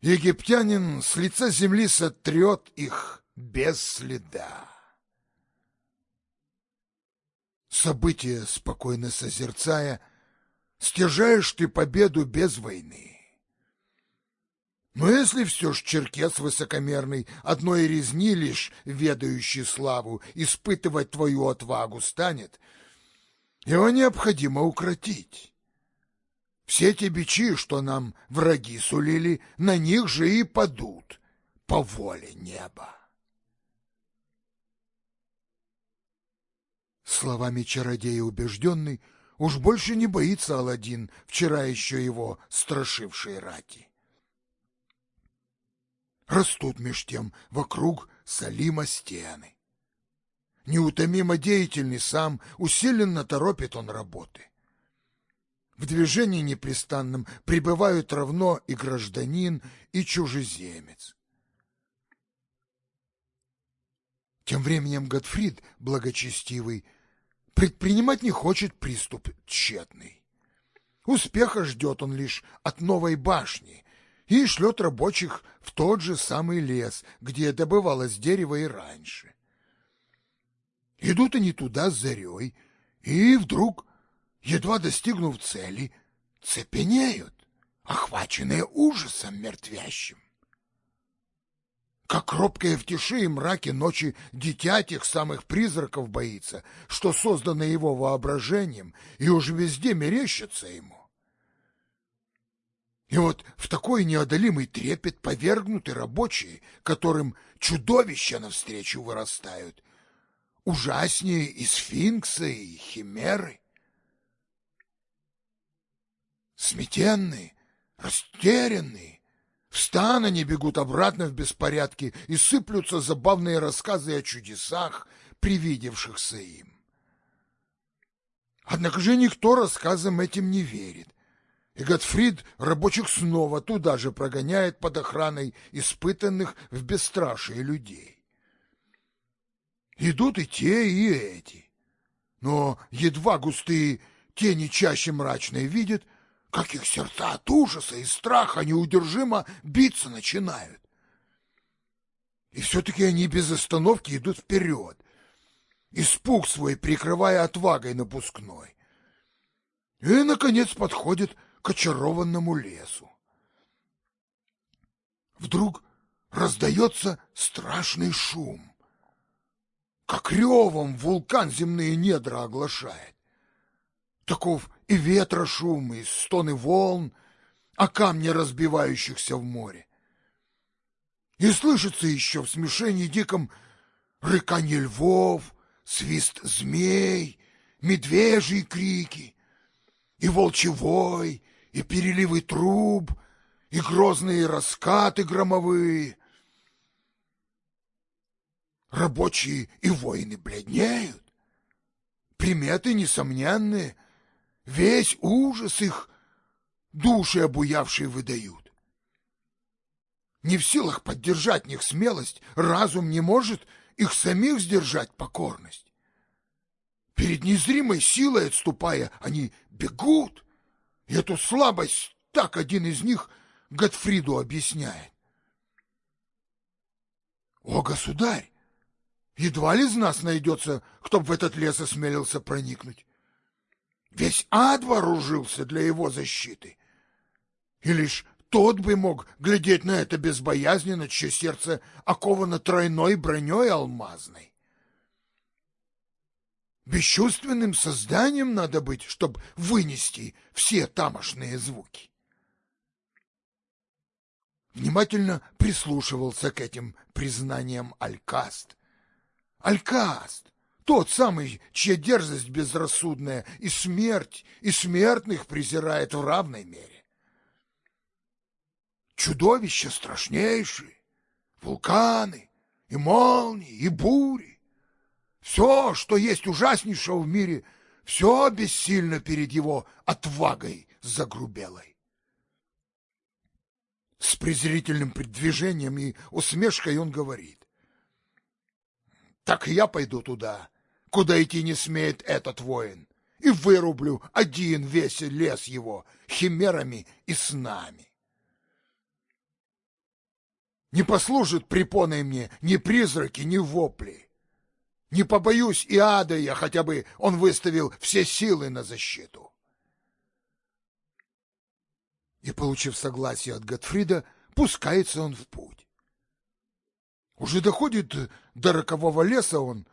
B: Египтянин с лица земли сотрет их без следа. События, спокойно созерцая, стяжаешь ты победу без войны. Но если все ж черкес высокомерный, одной резни лишь ведающий славу, испытывать твою отвагу станет, его необходимо укротить. Все те бичи, что нам враги сулили, на них же и падут по воле неба. Словами чародея убежденный, уж больше не боится Аладдин, вчера еще его страшившей рати. Растут меж тем вокруг Салима стены. Неутомимо деятельный сам, усиленно торопит он работы. В движении непрестанном пребывают равно и гражданин, и чужеземец. Тем временем Готфрид, благочестивый, предпринимать не хочет приступ тщетный. Успеха ждет он лишь от новой башни и шлет рабочих в тот же самый лес, где добывалось дерево и раньше. Идут они туда с зарей, и вдруг, едва достигнув цели, цепенеют, охваченные ужасом мертвящим. Как робкое в тиши и мраке ночи дитя тех самых призраков боится, что создано его воображением и уже везде мерещится ему. И вот в такой неодолимый трепет повергнуты рабочие, которым чудовища навстречу вырастают, ужаснее и сфинкса, и химеры. Сметенные, растерянные, в стан они бегут обратно в беспорядке и сыплются забавные рассказы о чудесах, привидевшихся им. Однако же никто рассказам этим не верит, и Готфрид рабочих снова туда же прогоняет под охраной испытанных в бесстрашие людей. Идут и те, и эти, но едва густые тени чаще мрачные видят — как их сердца от ужаса и страха неудержимо биться начинают. И все-таки они без остановки идут вперед, испуг свой прикрывая отвагой напускной. И, наконец, подходят к очарованному лесу. Вдруг раздается страшный шум, как ревом вулкан земные недра оглашает. Таков и ветра шум, и стоны волн, а камни разбивающихся в море. И слышится еще в смешении диком рыканье львов, свист змей, медвежьи крики, и волчевой, и переливы труб, и грозные раскаты громовые. Рабочие и воины бледнеют. Приметы несомненные — Весь ужас их души обуявшие выдают. Не в силах поддержать них смелость, разум не может их самих сдержать покорность. Перед незримой силой отступая, они бегут, эту слабость так один из них Готфриду объясняет. О, государь, едва ли из нас найдется, кто б в этот лес осмелился проникнуть. Весь ад вооружился для его защиты. И лишь тот бы мог глядеть на это безбоязненно, чье сердце оковано тройной броней алмазной. Бесчувственным созданием надо быть, чтобы вынести все тамошные звуки. Внимательно прислушивался к этим признаниям Алькаст. Алькаст, тот самый, чья дерзость безрассудная и смерть, и смертных презирает в равной мере. Чудовища страшнейшие, вулканы, и молнии, и бури. Все, что есть ужаснейшего в мире, все бессильно перед его отвагой загрубелой. С презрительным предвижением и усмешкой он говорит. Так я пойду туда, куда идти не смеет этот воин, и вырублю один весь лес его химерами и снами.
A: Не послужат препоной мне ни призраки, ни вопли. Не побоюсь и ада я, хотя бы он выставил все силы на защиту. И, получив согласие от Готфрида, пускается он в путь. Уже доходит до рокового леса он,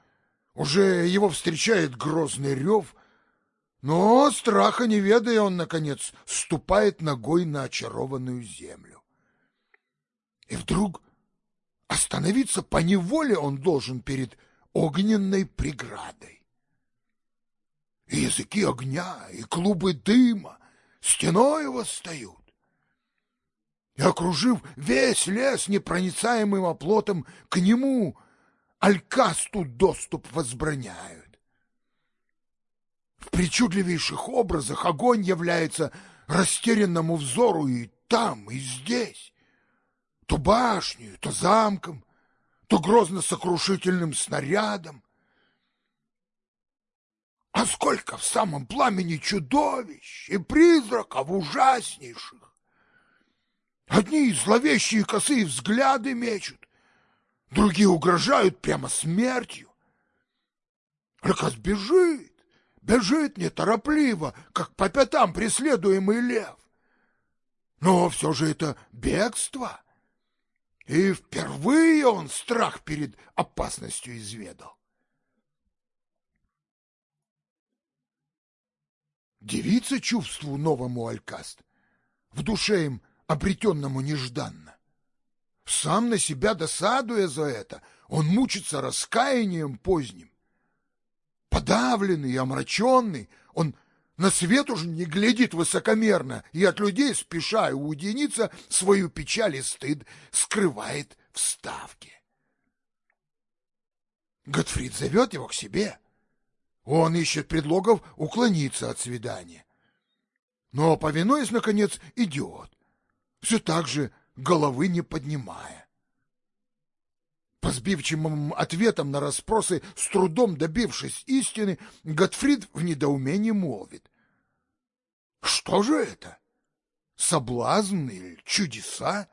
A: уже его встречает грозный рев, но страха не ведая, он, наконец, ступает ногой на очарованную землю. И вдруг остановиться по неволе он должен перед огненной преградой. И языки огня, и клубы дыма стеной восстают. И, окружив весь лес непроницаемым оплотом, к нему Алькасту доступ возбраняют. В причудливейших образах огонь является растерянному взору и там, и здесь то башню, то замком, то грозно-сокрушительным снарядом. А сколько в самом пламени чудовищ и призраков ужаснейших! Одни зловещие косые взгляды мечут, другие угрожают прямо смертью. Ракас бежит, бежит неторопливо, как по пятам преследуемый лев. Но все же это бегство — и впервые он страх перед опасностью изведал. Девица чувству новому Алькаст, в душе им обретенному нежданно. Сам на себя досадуя за это, он мучится раскаянием поздним. Подавленный и омраченный, он на свет уже не глядит высокомерно и от людей, спеша уединиться, свою печаль и стыд скрывает в ставке. Готфрид зовет его к себе. Он ищет предлогов уклониться от свидания. Но, повинуясь, наконец, идет, все так же головы не поднимая. По сбивчивым ответам на расспросы, с трудом добившись истины, Готфрид в недоумении молвит. Что же это? Соблазн или чудеса?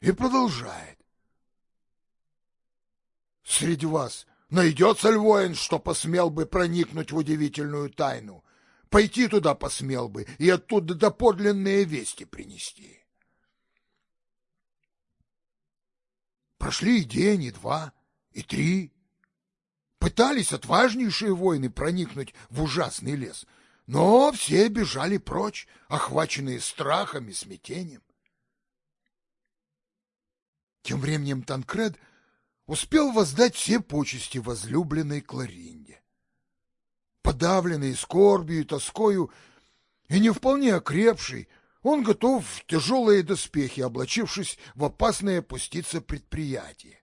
A: И продолжает. Среди вас найдется ли воин, что посмел бы проникнуть в удивительную тайну, пойти туда посмел бы и оттуда доподлинные вести принести? Прошли и день, и два, и три. Пытались отважнейшие воины проникнуть в ужасный лес, но все бежали прочь, охваченные страхом и смятением. Тем временем Танкред успел воздать все почести возлюбленной Кларинде. Подавленный скорбью и тоскою и не вполне окрепший, он готов в тяжелые доспехи, облачившись в опасное пуститься предприятие.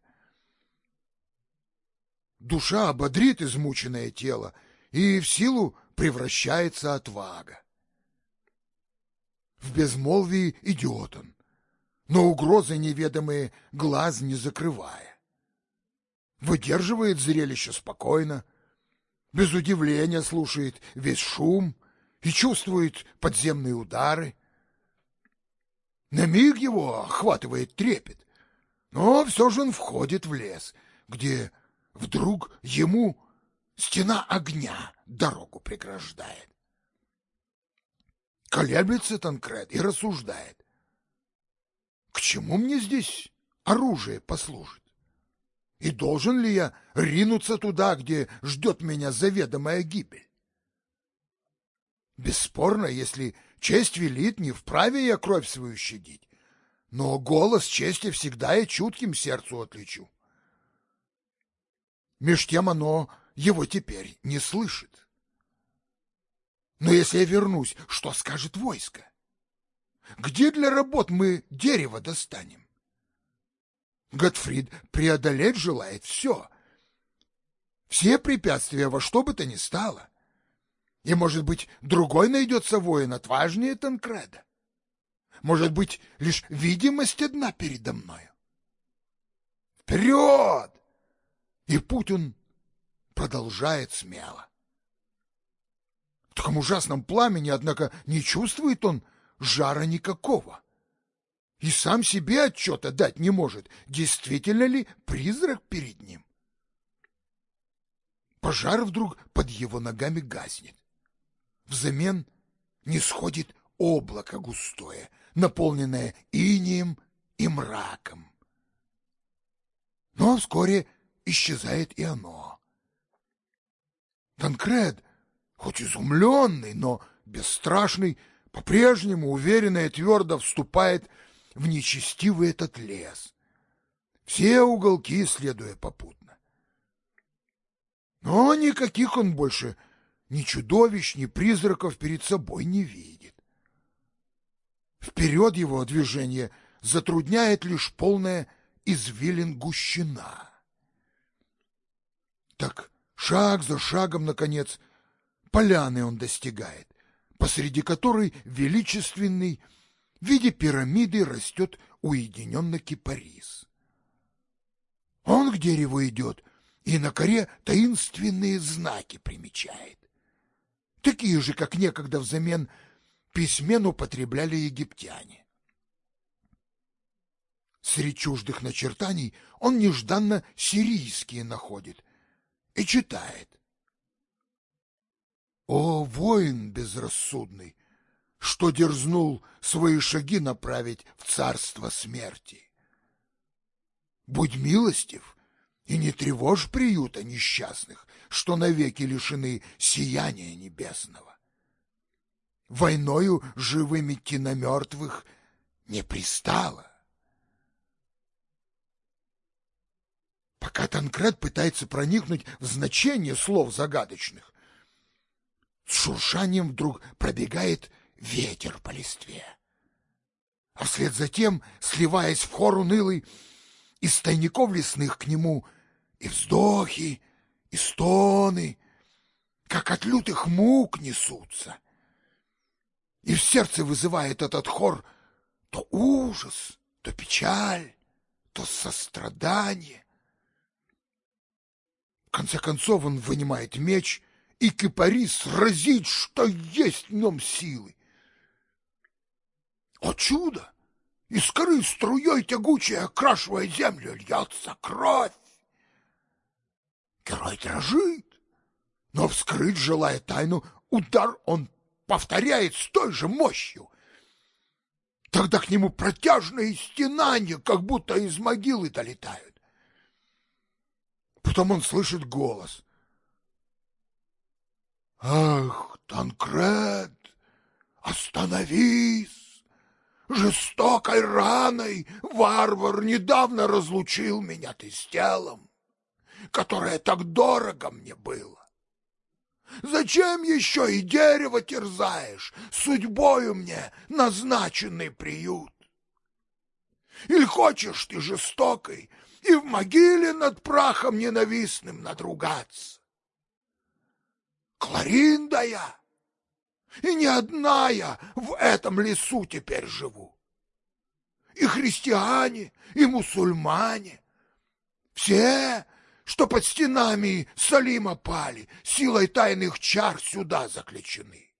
A: Душа ободрит измученное тело, и в силу превращается отвага. В безмолвии идет он, но угрозы неведомые глаз не закрывая. Выдерживает зрелище спокойно, без удивления слушает весь шум и чувствует подземные удары. На миг его охватывает трепет, но все же он входит в лес, где вдруг ему стена огня дорогу преграждает. Колеблется Танкред и рассуждает. К чему мне здесь оружие послужит? И должен ли я ринуться туда, где ждет меня заведомая гибель? Бесспорно, если честь велит, не вправе я кровь свою щадить. Но голос чести всегда я чутким сердцу отличу. Меж тем оно его теперь не слышит. Но если я вернусь, что скажет войско? Где для работ мы дерево достанем? Готфрид преодолеть желает все. Все препятствия во что бы то ни стало. И, может быть, другой найдется воин отважнее Танкреда. Может быть, лишь видимость одна передо мною. Вперед! И путь он продолжает смело. В таком ужасном пламени, однако, не чувствует он жара никакого. и сам себе отчета дать не может, действительно ли призрак перед ним. Пожар вдруг под его ногами гаснет. Взамен не сходит облако густое, наполненное инием и мраком. Но вскоре исчезает и оно. Танкред, хоть изумленный, но бесстрашный, по-прежнему уверенно и твердо вступает в нечестивый этот лес, все уголки исследуя попутно. Но никаких он больше ни чудовищ, ни призраков перед собой не видит. Вперед его движение затрудняет лишь полная извилин гущина. Так шаг за шагом, наконец, поляны он достигает, посреди которой величественный в виде пирамиды растет уединенно кипарис. Он к дереву идет и на коре таинственные знаки примечает. Такие же, как некогда взамен письмен употребляли египтяне. Среди чуждых начертаний он нежданно сирийские находит и читает. О, воин безрассудный, что дерзнул свои шаги направить в царство смерти! Будь милостив и не тревожь приюта несчастных, что навеки лишены сияния небесного. Войною живым идти мертвых не пристало. Пока Танкред пытается проникнуть в значение слов загадочных, с шуршанием вдруг пробегает ветер по листве. А вслед за тем, сливаясь в хор унылый, из тайников лесных к нему и вздохи, и стоны, как от лютых мук несутся. И в сердце вызывает этот хор то ужас, то печаль, то сострадание. В конце концов он вынимает меч и кипарис сразить, что есть в нем силы. О чудо! Из коры струей тягучей, окрашивая землю, льется кровь. Герой дрожит, но вскрыть, желая тайну, удар он повторяет с той же мощью. Тогда к нему протяжные стенания, как будто из могилы долетают. Потом он слышит голос. «Ах, Танкред, остановись! Жестокой раной варвар недавно разлучил меня ты с телом которое так дорого мне было. Зачем еще и дерево терзаешь, судьбою мне назначенный приют? Или хочешь ты жестокой и в могиле над прахом ненавистным надругаться? Кларинда я, и не одна я в этом лесу теперь живу. И христиане, и мусульмане, все что под стенами Салима пали, силой тайных чар сюда заключены.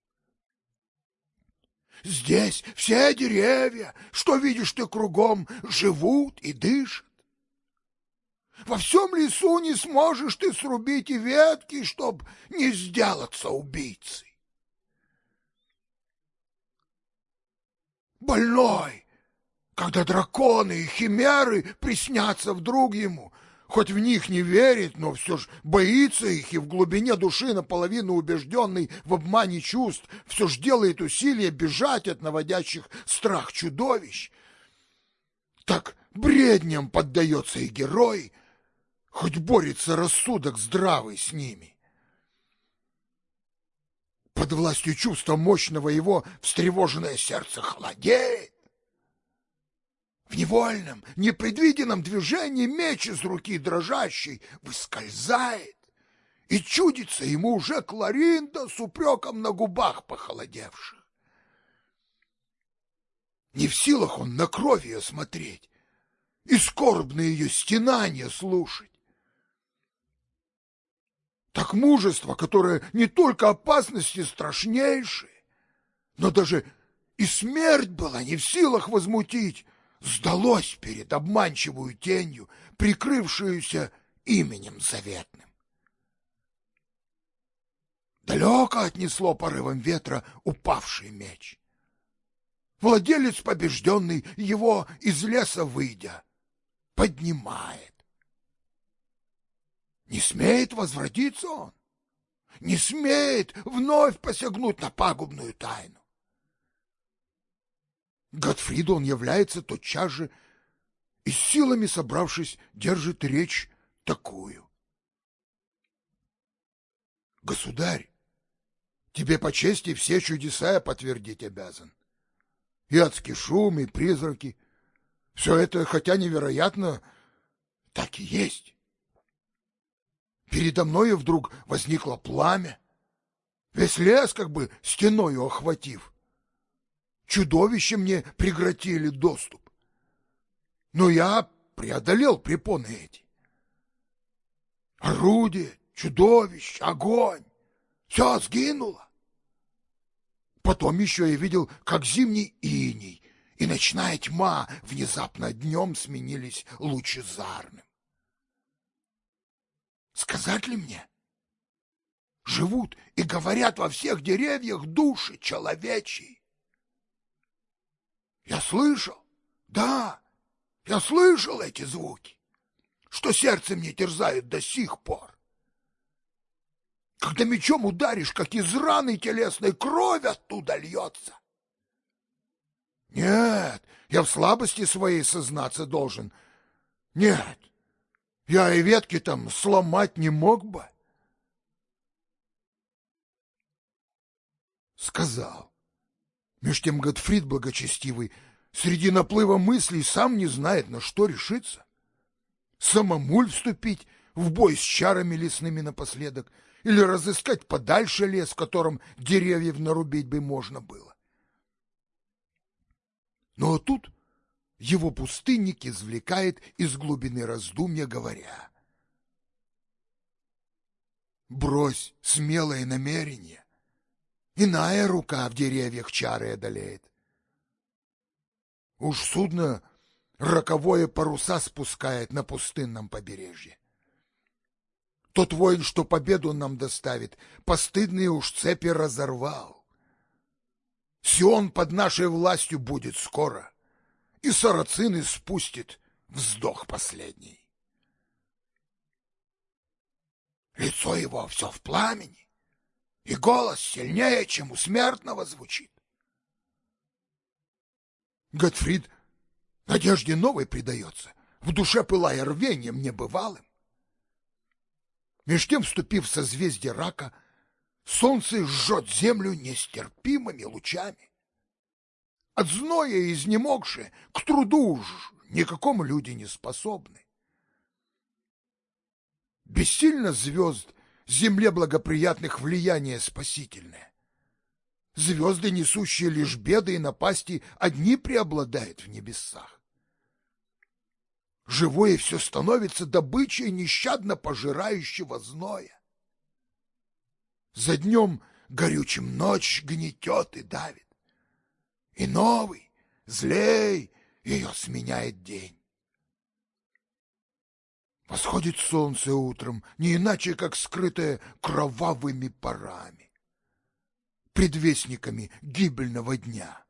A: Здесь все деревья, что видишь ты кругом, живут и дышат. Во всем лесу не сможешь ты срубить и ветки, чтоб не сделаться убийцей. Больной, когда драконы и химеры приснятся вдруг ему, хоть в них не верит, но все ж боится их и в глубине души наполовину убежденный в обмане чувств все ж делает усилия бежать от наводящих страх чудовищ. Так бредням поддается и герой, хоть борется рассудок здравый с ними. Под властью чувства мощного его встревоженное сердце холодеет, в невольном, непредвиденном движении меч из руки дрожащей выскользает, и чудится ему уже Кларинда с упреком на губах похолодевших. Не в силах он на кровь ее смотреть и скорбные ее стенания слушать. Так мужество, которое не только опасности страшнейшие, но даже и смерть была не в силах возмутить, сдалось перед обманчивую тенью, прикрывшуюся именем заветным. Далеко отнесло порывом ветра упавший меч. Владелец побежденный его из леса выйдя поднимает. Не смеет возвратиться он, не смеет вновь посягнуть на пагубную тайну. Готфриду он является тотчас же и силами собравшись держит речь такую. Государь, тебе по чести все чудеса я подтвердить обязан. И адский шум, и призраки. Все это, хотя невероятно, так и есть. Передо мною вдруг возникло пламя, весь лес как бы стеною охватив. Чудовище мне прекратили доступ. Но я преодолел препоны эти. Орудие, чудовище, огонь — все сгинуло. Потом еще я видел, как зимний иней и ночная тьма внезапно днем сменились лучезарным. Сказать ли мне? Живут и говорят во всех деревьях души человечьи. Я слышал, да, я слышал эти звуки, что сердце мне терзают до сих пор. Когда мечом ударишь, как из раны телесной кровь оттуда льется. Нет, я в слабости своей сознаться должен. Нет, я и ветки там сломать не мог бы. Сказал. Меж тем Готфрид благочестивый среди наплыва мыслей сам не знает, на что решиться. Самому вступить в бой с чарами лесными напоследок или разыскать подальше лес, в котором деревьев нарубить бы можно было. Но тут его пустынник извлекает из глубины раздумья, говоря. Брось смелое намерение, иная рука в деревьях чары одолеет. Уж судно роковое паруса спускает на пустынном побережье. Тот воин, что победу нам доставит, постыдные уж цепи разорвал. Сион под нашей властью будет скоро, и сарацины спустит вздох последний. Лицо его все в пламени, и голос сильнее, чем у смертного звучит. Готфрид надежде новой предается, в душе пылая рвением небывалым. Меж тем, вступив в созвездие рака, солнце жжет землю нестерпимыми лучами. От зноя изнемогшие к труду уж никакому люди не способны. Бессильно звезд земле благоприятных влияние спасительное. Звезды, несущие лишь беды и напасти, одни преобладают в небесах. Живое все становится добычей нещадно пожирающего зноя. За днем горючим ночь гнетет и давит, и новый, злей, ее сменяет день. Восходит солнце утром, не иначе, как скрытое кровавыми парами предвестниками гибельного дня.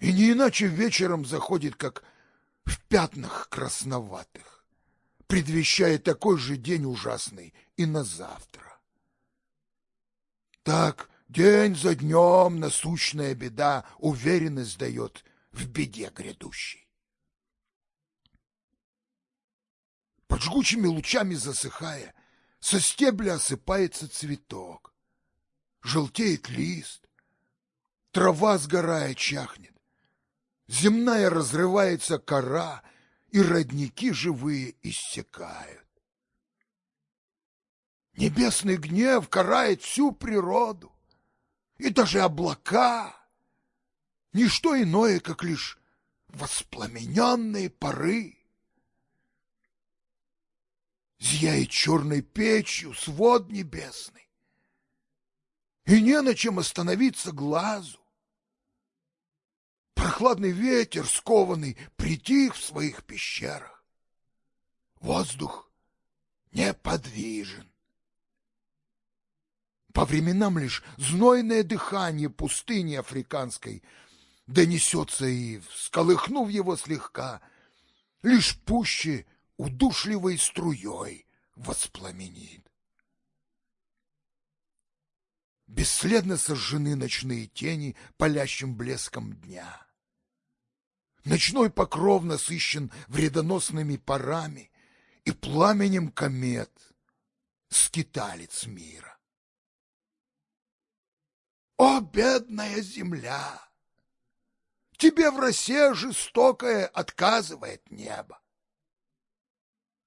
A: И не иначе вечером заходит, как в пятнах красноватых, предвещая такой же день ужасный и на завтра. Так день за днем насущная беда уверенность дает в беде грядущей. Под жгучими лучами засыхая, со стебля осыпается цветок желтеет лист, трава сгорая чахнет, земная разрывается кора, и родники живые иссякают. Небесный гнев карает всю природу, и даже облака — ничто иное, как лишь воспламененные пары. Зияет черной печью свод небесный, и не на чем остановиться глазу. Прохладный ветер, скованный, притих в своих пещерах. Воздух неподвижен. По временам лишь знойное дыхание пустыни африканской донесется и, всколыхнув его слегка, лишь пуще удушливой струей воспламенит. Бесследно сожжены ночные тени палящим блеском дня. Ночной покров насыщен вредоносными парами и пламенем комет, скиталец мира. О, бедная земля! Тебе в росе жестокое отказывает небо.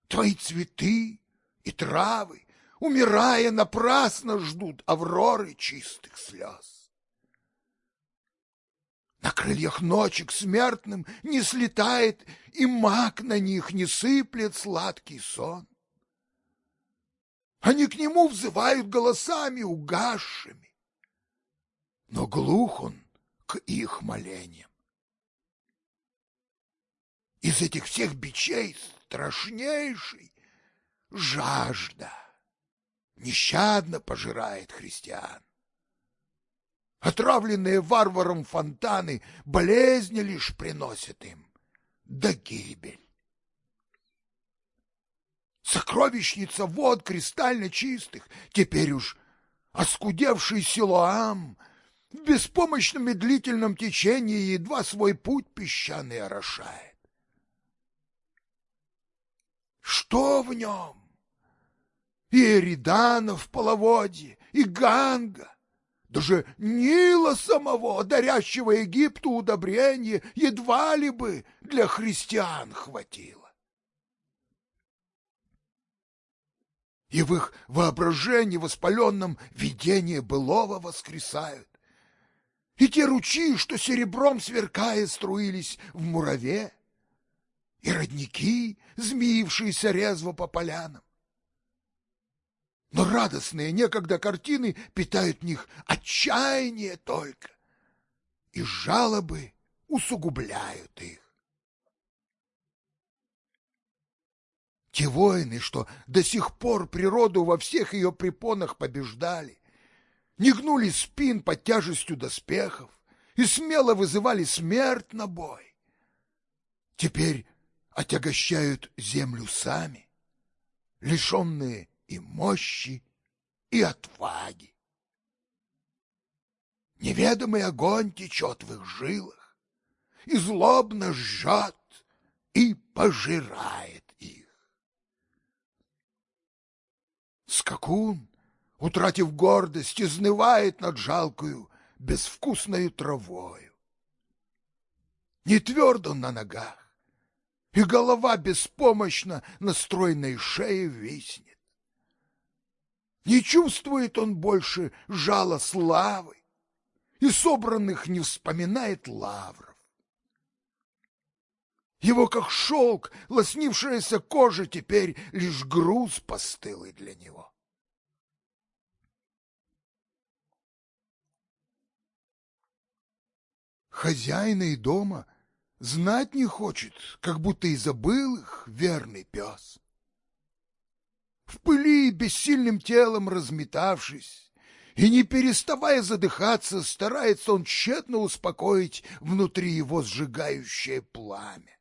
A: Твои цветы и травы, умирая, напрасно ждут авроры чистых слез. На крыльях ночи к смертным не слетает, и мак на них не сыплет сладкий сон. Они к нему взывают голосами угасшими, но глух он к их молениям. Из этих всех бичей страшнейший жажда нещадно пожирает христиан. Отравленные варваром фонтаны болезни лишь приносят им, да гибель. Сокровищница вод кристально чистых, теперь уж оскудевший Силуам, в беспомощном медлительном течении едва свой путь песчаный орошает. Что в нем? И Эридана в половодье, и Ганга, даже Нила самого, дарящего Египту удобрение, едва ли бы для христиан хватило. И в их воображении воспаленном видение былого воскресают. И те ручьи, что серебром сверкая струились в мураве, и родники, змеившиеся резво по полянам. Но радостные некогда картины питают в них отчаяние только, и жалобы усугубляют их. Те воины, что до сих пор природу во всех ее препонах побеждали, не гнули спин под тяжестью доспехов и смело вызывали смерть на бой. Теперь отягощают землю сами, лишенные и мощи, и отваги. Неведомый огонь течет в их жилах, и злобно жжет, и пожирает их. Скакун, утратив гордость, изнывает над жалкою, безвкусною травою. Не твердо на ногах, и голова беспомощно на стройной шее виснет. Не чувствует он больше жала славы, и собранных не вспоминает лавров. Его, как шелк, лоснившаяся кожа, теперь лишь груз постылый для него. Хозяина и дома — Знать не хочет, как будто и забыл их верный пес. В пыли бессильным телом разметавшись, и не переставая задыхаться, старается он тщетно успокоить внутри его сжигающее пламя.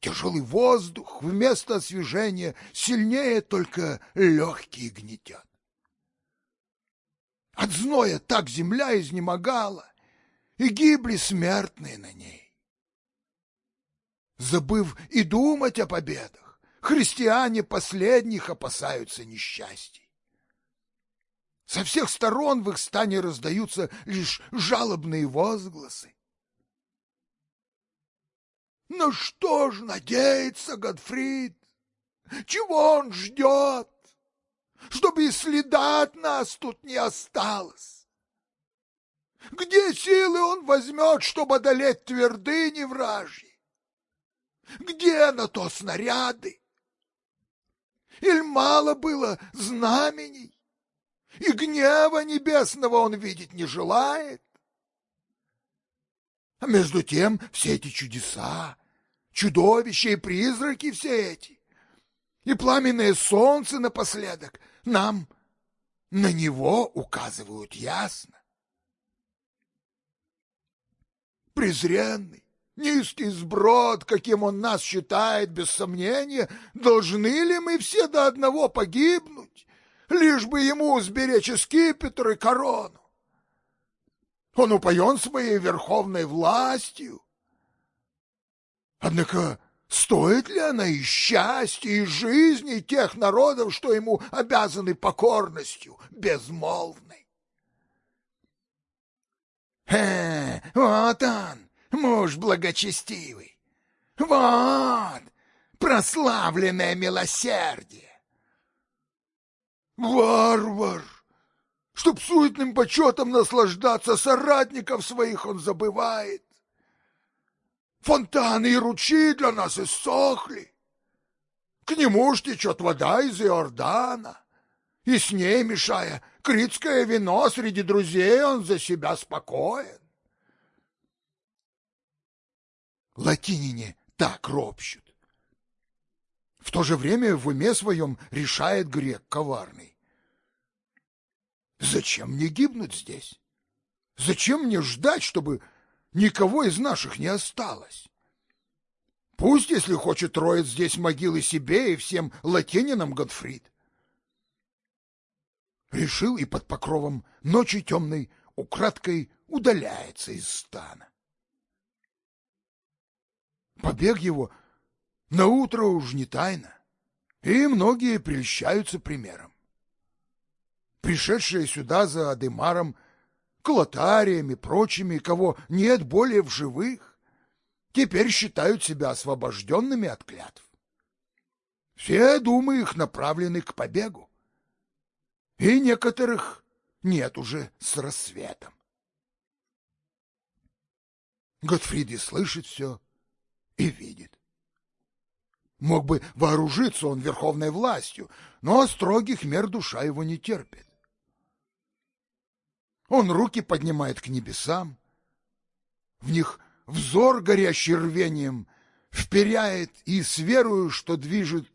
A: Тяжелый воздух вместо освежения сильнее только легкие гнетет. От зноя так земля изнемогала, и гибли смертные на ней. Забыв и думать о победах, христиане последних опасаются несчастий. Со всех сторон в их стане раздаются лишь жалобные возгласы. На что ж надеется Годфрид? Чего он ждет? Чтобы и следа от нас тут не осталось. Где силы он возьмет, чтобы одолеть твердыни вражьи? Где на то снаряды? Иль мало было знамений, и гнева небесного он видеть не желает? А между тем все эти чудеса, чудовища и призраки все эти, и пламенное солнце напоследок нам на него указывают ясно. Презренный, низкий сброд, каким он нас считает, без сомнения, должны ли мы все до одного погибнуть, лишь бы ему сберечь скипетр и корону? Он упоен своей верховной властью. Однако стоит ли она и счастья, и жизни тех народов, что ему обязаны покорностью безмолвной? Э, вот он, муж благочестивый. Вот прославленное милосердие. Варвар! Чтоб суетным почетом наслаждаться, соратников своих он забывает. Фонтаны и ручьи для нас иссохли. К нему ж течет вода из Иордана, и с ней, мешая критское вино, среди друзей он за себя спокоен. Латинине так ропщут. В то же время в уме своем решает грек коварный. Зачем мне гибнуть здесь? Зачем мне ждать, чтобы никого из наших не осталось? Пусть, если хочет, роет здесь могилы себе и всем латининам Готфрид. Решил и под покровом ночи темной украдкой удаляется из стана. Побег его на утро уж не тайна, и многие прельщаются примером пришедшие сюда за Адемаром, клотарием и прочими, кого нет более в живых, теперь считают себя освобожденными от клятв. Все думы их направлены к побегу, и некоторых нет уже с рассветом. Готфриди слышит все и видит. Мог бы вооружиться он верховной властью, но строгих мер душа его не терпит. Он руки поднимает к небесам, в них взор, горящий рвением, вперяет и с верою, что движет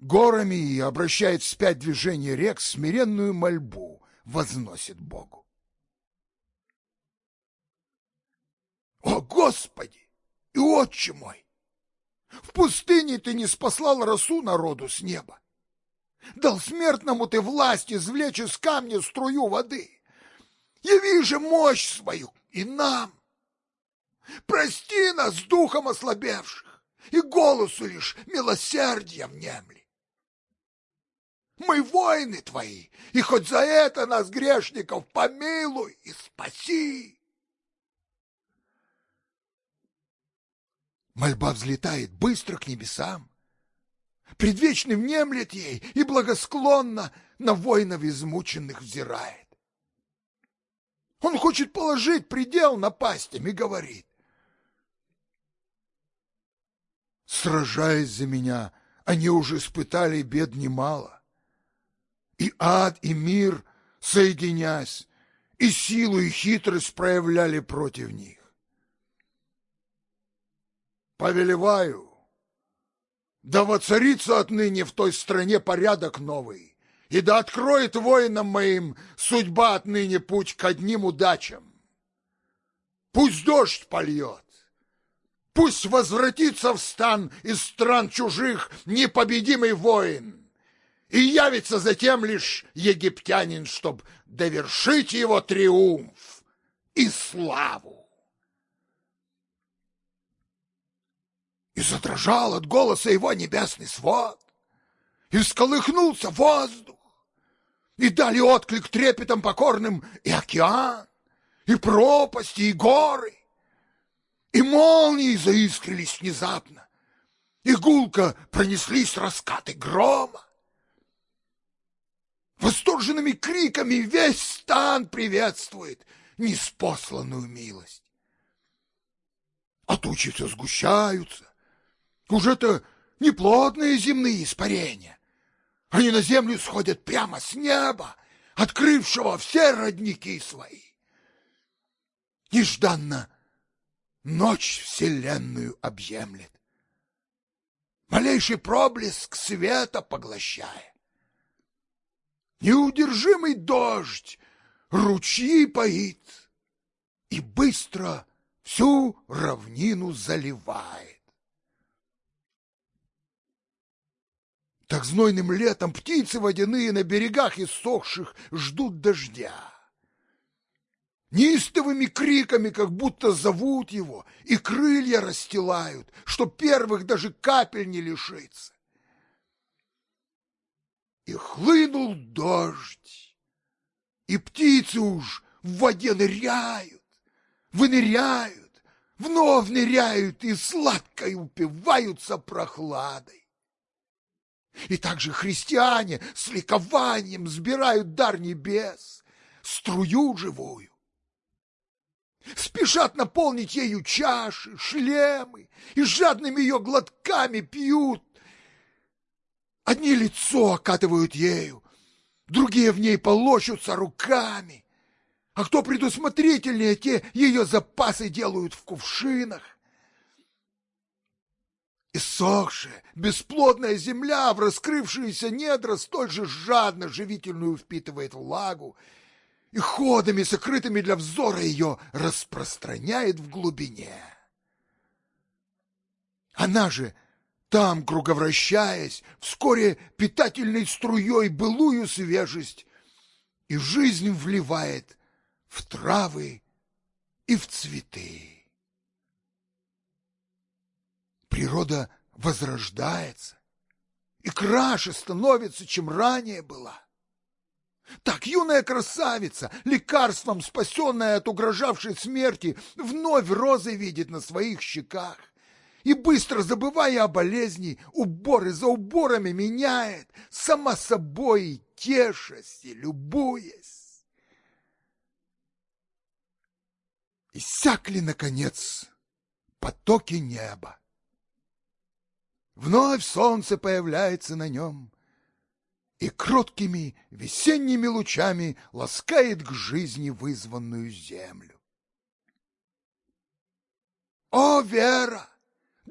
A: горами и обращает вспять движение рек, смиренную мольбу возносит Богу. О, Господи и Отче мой! В пустыне ты не спаслал росу народу с неба. Дал смертному ты власть извлечь из камня струю воды. Яви же мощь свою и нам. Прости нас, духом ослабевших, и голосу лишь милосердия внемли. Мы воины твои, и хоть за это нас, грешников, помилуй и спаси. Мольба взлетает быстро к небесам, предвечный внемлет ей и благосклонно на воинов измученных взирает. Он хочет положить предел напастям и говорит. Сражаясь за меня, они уже испытали бед немало. И ад, и мир, соединясь, и силу, и хитрость проявляли против них. Повелеваю, да воцарится отныне в той стране порядок новый, и да откроет воинам моим судьба отныне путь к одним удачам. Пусть дождь польет, пусть возвратится в стан из стран чужих непобедимый воин, и явится затем лишь египтянин, чтоб довершить его триумф и славу. И задрожал от голоса его небесный свод, и всколыхнулся воздух, и дали отклик трепетом покорным и океан, и пропасти, и горы, и молнии заискрились внезапно, и гулко пронеслись раскаты грома. Восторженными криками весь стан приветствует неспосланную милость. А тучи все сгущаются. Уже-то неплотные земные испарения, они на землю сходят прямо с неба, открывшего все родники свои. Нежданно ночь вселенную объемлет, малейший проблеск света поглощая. Неудержимый дождь ручьи поит и быстро всю равнину заливает. Так знойным летом птицы водяные на берегах иссохших ждут дождя. Неистовыми криками, как будто зовут его, и крылья расстилают, что первых даже капель не лишится. И хлынул дождь, и птицы уж в воде ныряют, выныряют, вновь ныряют и сладко упиваются прохладой. И также христиане с ликованием сбирают дар небес, струю живую. Спешат наполнить ею чаши, шлемы, и жадными ее глотками пьют. Одни лицо окатывают ею, другие в ней полощутся руками, а кто предусмотрительнее, те ее запасы делают в кувшинах. Иссохшая, бесплодная земля в раскрывшиеся недра столь же жадно живительную впитывает влагу и ходами, сокрытыми для взора ее, распространяет в глубине. Она же, там, круговращаясь, вскоре питательной струей былую свежесть и жизнь вливает в травы и в цветы природа возрождается и краше становится, чем ранее была. Так юная красавица, лекарством спасенная от угрожавшей смерти, вновь розы видит на своих щеках и, быстро забывая о болезни, уборы за уборами меняет, сама собой тешась и любуясь. Иссякли, наконец, потоки неба. Вновь солнце появляется на нем и кроткими весенними лучами ласкает к жизни вызванную землю. О, Вера,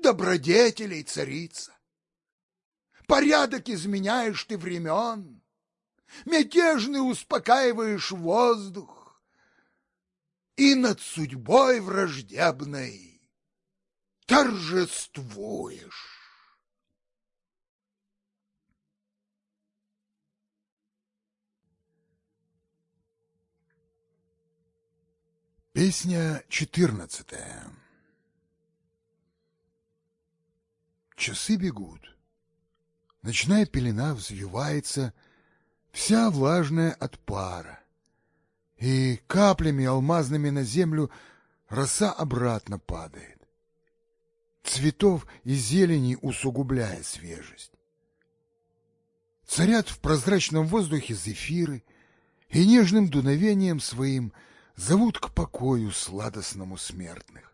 A: добродетелей царица! Порядок изменяешь ты времен, Мятежный успокаиваешь воздух, И над судьбой враждебной торжествуешь.
B: Песня четырнадцатая Часы бегут. Ночная пелена взвивается, вся влажная от пара. И каплями алмазными на землю роса обратно падает. Цветов и зелени усугубляя свежесть. Царят в прозрачном воздухе зефиры, и нежным дуновением своим — зовут к покою сладостному смертных.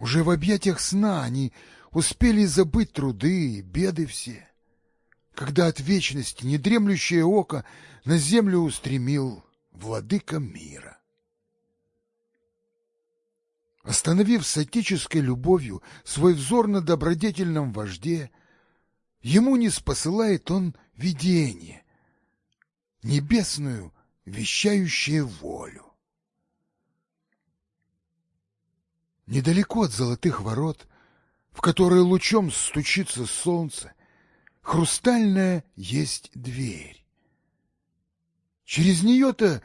B: Уже в объятиях сна они успели забыть труды и беды все, когда от вечности недремлющее око на землю устремил владыка мира. Остановив с отеческой любовью свой взор на добродетельном вожде, ему не спосылает он видение, небесную вещающее волю. Недалеко от золотых ворот, в которые лучом стучится солнце, хрустальная есть дверь. Через нее-то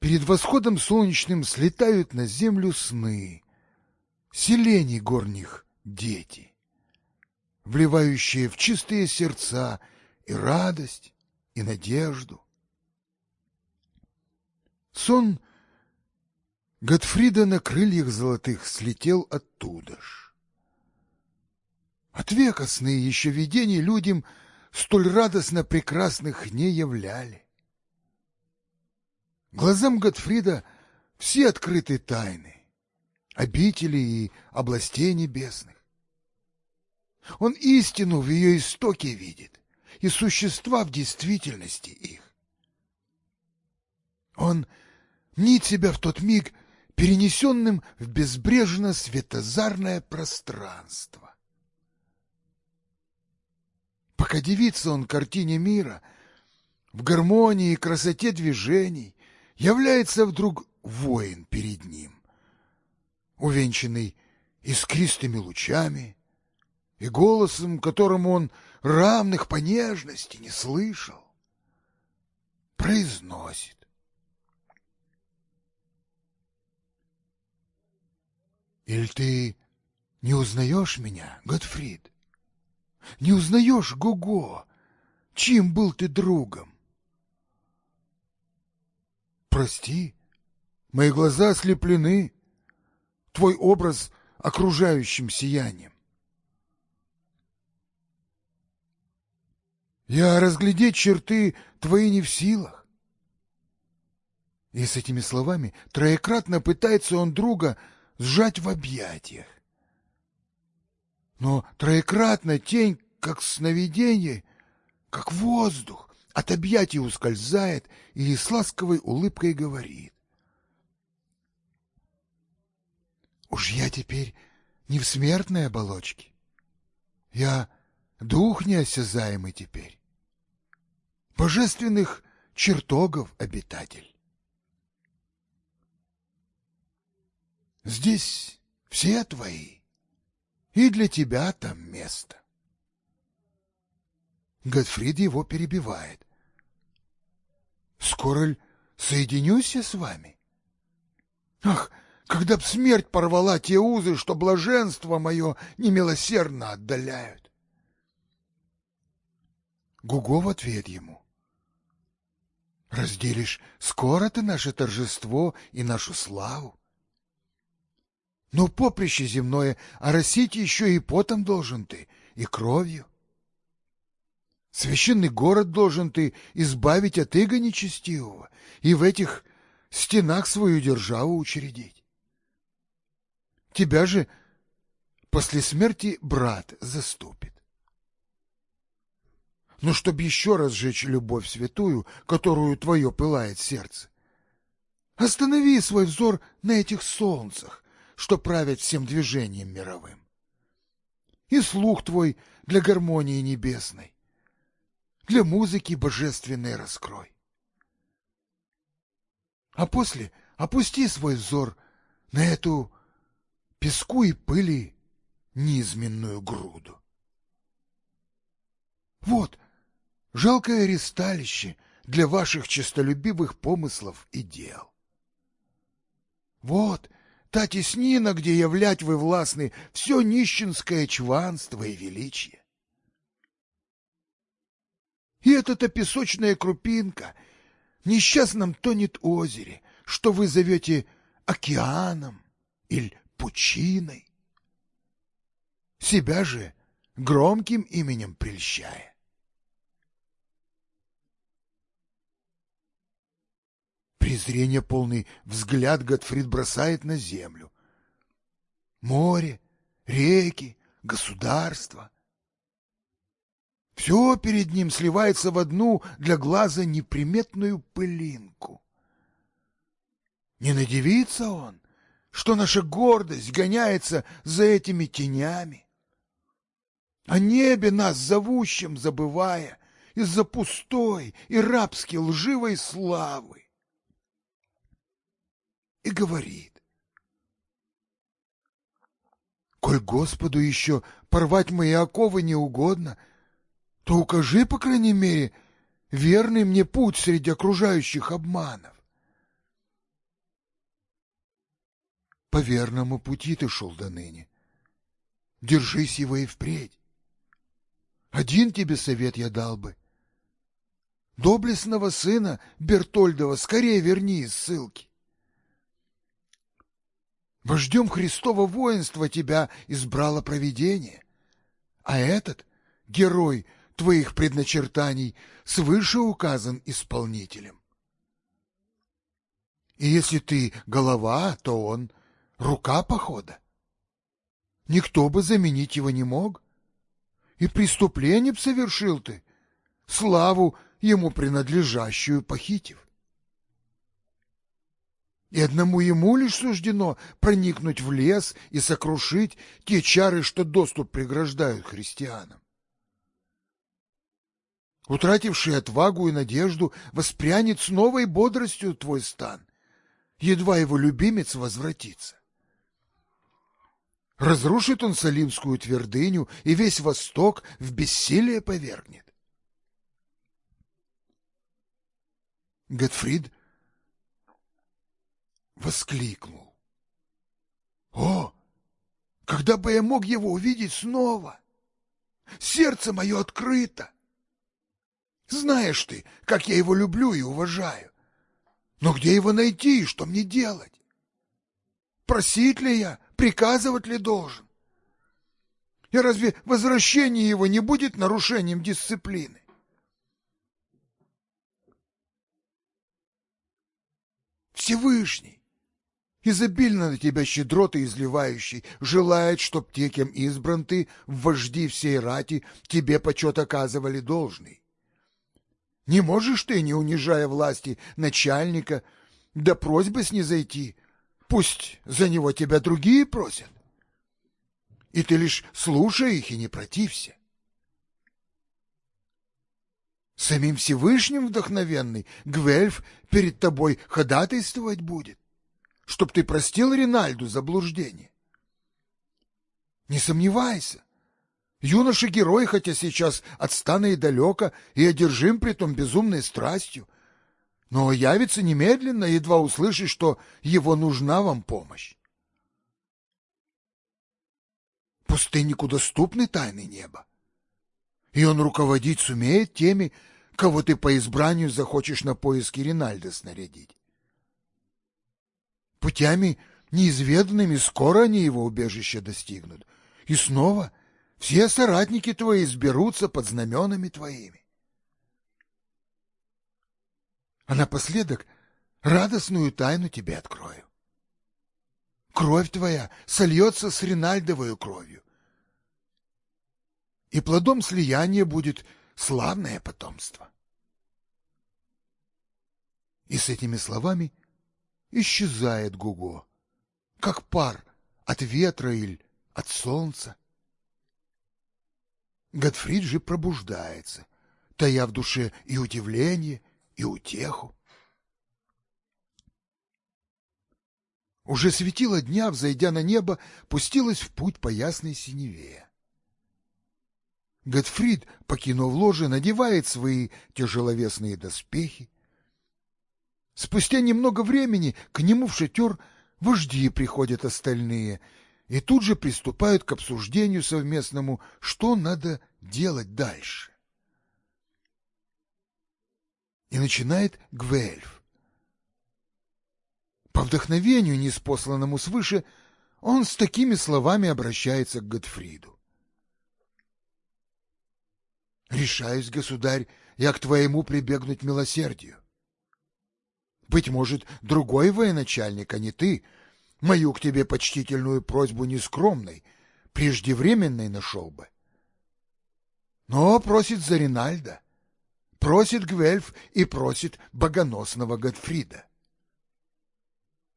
B: перед восходом солнечным слетают на землю сны, селений горних дети, вливающие в чистые сердца и радость, и надежду. Сон Готфрида на крыльях золотых слетел оттуда ж. От века сны еще видений людям столь радостно прекрасных не являли. Глазам Готфрида все открыты тайны, обители и областей небесных. Он истину в ее истоке видит и существа в действительности их. Он — мнит себя в тот миг
A: перенесенным в безбрежно светозарное пространство. Пока дивится он картине мира, в гармонии и красоте движений, является вдруг воин перед ним, увенчанный искристыми лучами и голосом, которому он равных по нежности не слышал, произносит. Или ты не узнаешь меня, Готфрид? Не узнаешь Гуго? Чьим был ты другом? Прости, мои глаза ослеплены, твой образ окружающим сиянием. Я разглядеть черты твои не в силах. И с этими словами троекратно пытается он друга сжать в объятиях. Но троекратно тень, как сновидение, как воздух, от объятий ускользает и с ласковой улыбкой говорит. Уж я теперь не в смертной оболочке. Я дух неосязаемый теперь. Божественных чертогов обитатель. Здесь все твои, и для тебя там место. Готфрид его перебивает. Скоро соединюсь я с вами? Ах, когда б смерть порвала те узы, что блаженство мое немилосердно отдаляют. Гуго в ответ ему. Разделишь скоро ты наше торжество и нашу славу. Но поприще земное оросить еще и потом должен ты, и кровью. Священный город должен ты избавить от иго нечестивого и в этих стенах свою державу учредить. Тебя же после смерти брат заступит. Но чтоб еще раз сжечь любовь святую, которую твое пылает сердце, останови свой взор на этих солнцах, что правят всем движением мировым. И слух твой для гармонии небесной, для музыки божественной раскрой. А после опусти свой взор на эту песку и пыли низменную груду. Вот жалкое ресталище для ваших честолюбивых помыслов и дел. Вот — та теснина, где являть вы властны все нищенское чванство и величие. И эта-то песочная крупинка несчастном тонет озере, что вы зовете океаном или пучиной, себя же громким именем прельщая. Презрение полный взгляд Готфрид бросает на землю. Море, реки, государство. Все перед ним сливается в одну для глаза неприметную пылинку. Не надевится он, что наша гордость гоняется за этими тенями. О небе нас зовущим забывая из-за пустой и рабски лживой славы и говорит. Коль Господу еще порвать мои оковы не угодно, то укажи, по крайней мере, верный мне путь среди окружающих обманов. По верному пути ты шел до ныне. Держись его и впредь. Один тебе совет я дал бы. Доблестного сына Бертольдова скорее верни из ссылки. Вождем Христова воинства тебя избрало провидение, а этот, герой твоих предначертаний, свыше указан исполнителем. И если ты голова, то он рука похода. Никто бы заменить его не мог. И преступление б совершил ты, славу ему принадлежащую похитив. И одному ему лишь суждено проникнуть в лес и сокрушить те чары, что доступ преграждают христианам. Утративший отвагу и надежду, воспрянет с новой бодростью твой стан, едва его любимец возвратится. Разрушит он Салимскую твердыню и весь Восток в бессилие повергнет. Готфрид воскликнул. «О, когда бы я мог его увидеть снова! Сердце мое открыто! Знаешь ты, как я его люблю и уважаю. Но где его найти и что мне делать? Просить ли я, приказывать ли должен? И разве возвращение его не будет нарушением дисциплины? Всевышний, изобильно на тебя щедроты изливающий, желает, чтоб те, кем избран ты, вожди всей рати, тебе почет оказывали должный. Не можешь ты, не унижая власти начальника, до просьбы снизойти, пусть за него тебя другие просят. И ты лишь слушай их и не протився. Самим Всевышним вдохновенный Гвельф перед тобой ходатайствовать будет, чтоб ты простил Ринальду заблуждение. Не сомневайся, юноша-герой, хотя сейчас отстана и далеко, и одержим притом безумной страстью, но явится немедленно, едва услышит, что его нужна вам помощь. Пустыннику доступны тайны неба, и он руководить сумеет теми, кого ты по избранию захочешь на поиски Ринальда снарядить. Путями неизведанными скоро они его убежище достигнут, и снова все соратники твои сберутся под знаменами твоими. А напоследок радостную тайну тебе открою. Кровь твоя сольется с Ринальдовою кровью, и плодом слияния будет славное потомство. И с этими словами исчезает Гуго, как пар от ветра или от солнца. Готфрид же пробуждается, тая в душе и удивление, и утеху. Уже светило дня, взойдя на небо, пустилась в путь по ясной синеве. Готфрид, покинув ложе, надевает свои тяжеловесные доспехи. Спустя немного времени к нему в шатер вожди приходят остальные — и тут же приступают к обсуждению совместному, что надо делать дальше. И начинает Гвельф. По вдохновению, неспосланному свыше, он с такими словами обращается к Готфриду. «Решаюсь, государь, я к твоему прибегнуть милосердию. Быть может, другой военачальник, а не ты — мою к тебе почтительную просьбу нескромной, преждевременной нашел бы. Но просит за Ринальда, просит Гвельф и просит богоносного Готфрида.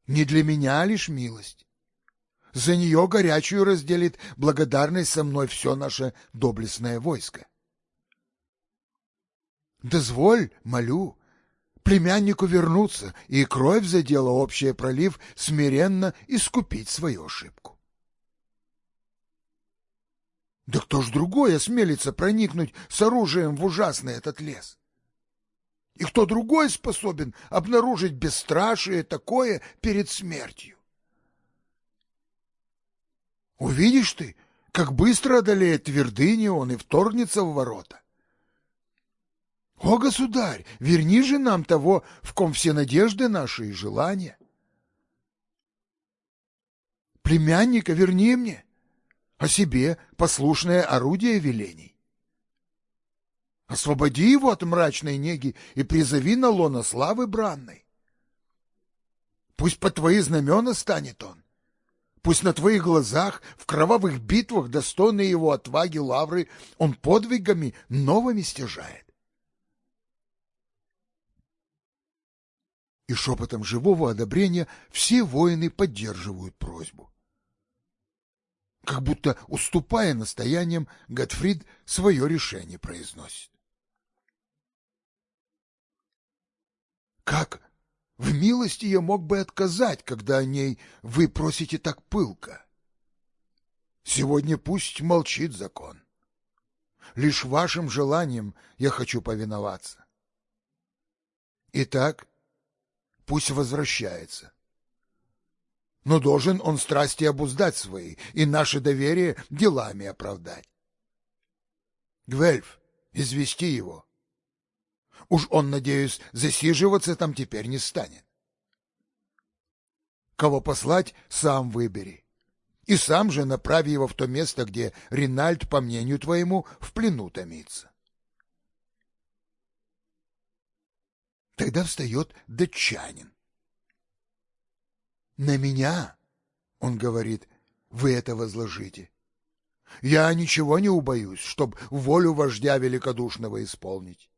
A: Не для меня лишь милость. За нее горячую разделит благодарность со мной все наше доблестное войско. Дозволь, молю, племяннику вернуться и кровь задела общая пролив смиренно искупить свою ошибку. Да кто ж другой осмелится проникнуть с оружием в ужасный этот лес? И кто другой способен обнаружить бесстрашие такое перед смертью? Увидишь ты, как быстро одолеет твердыню он и вторгнется в ворота. О, государь, верни же нам того, в ком все надежды наши и желания. Племянника верни мне, а себе послушное орудие велений. Освободи его от мрачной неги и призови на лона славы бранной. Пусть по твои знамена станет он. Пусть на твоих глазах в кровавых битвах, достойные его отваги лавры, он подвигами новыми стяжает. И шепотом живого одобрения все воины поддерживают просьбу. Как будто, уступая настояниям, Готфрид свое решение произносит. Как в милости я мог бы отказать, когда о ней вы просите так пылко? Сегодня пусть молчит закон. Лишь вашим желанием я хочу повиноваться. Итак, пусть возвращается. Но должен он страсти обуздать свои и наше доверие делами оправдать. Гвельф, извести его. Уж он, надеюсь, засиживаться там теперь не станет. Кого послать, сам выбери. И сам же направи его в то место, где Ринальд, по мнению твоему, в плену томится. Тогда встает датчанин. На меня, он говорит, вы это возложите. Я ничего не убоюсь, чтоб волю вождя великодушного исполнить.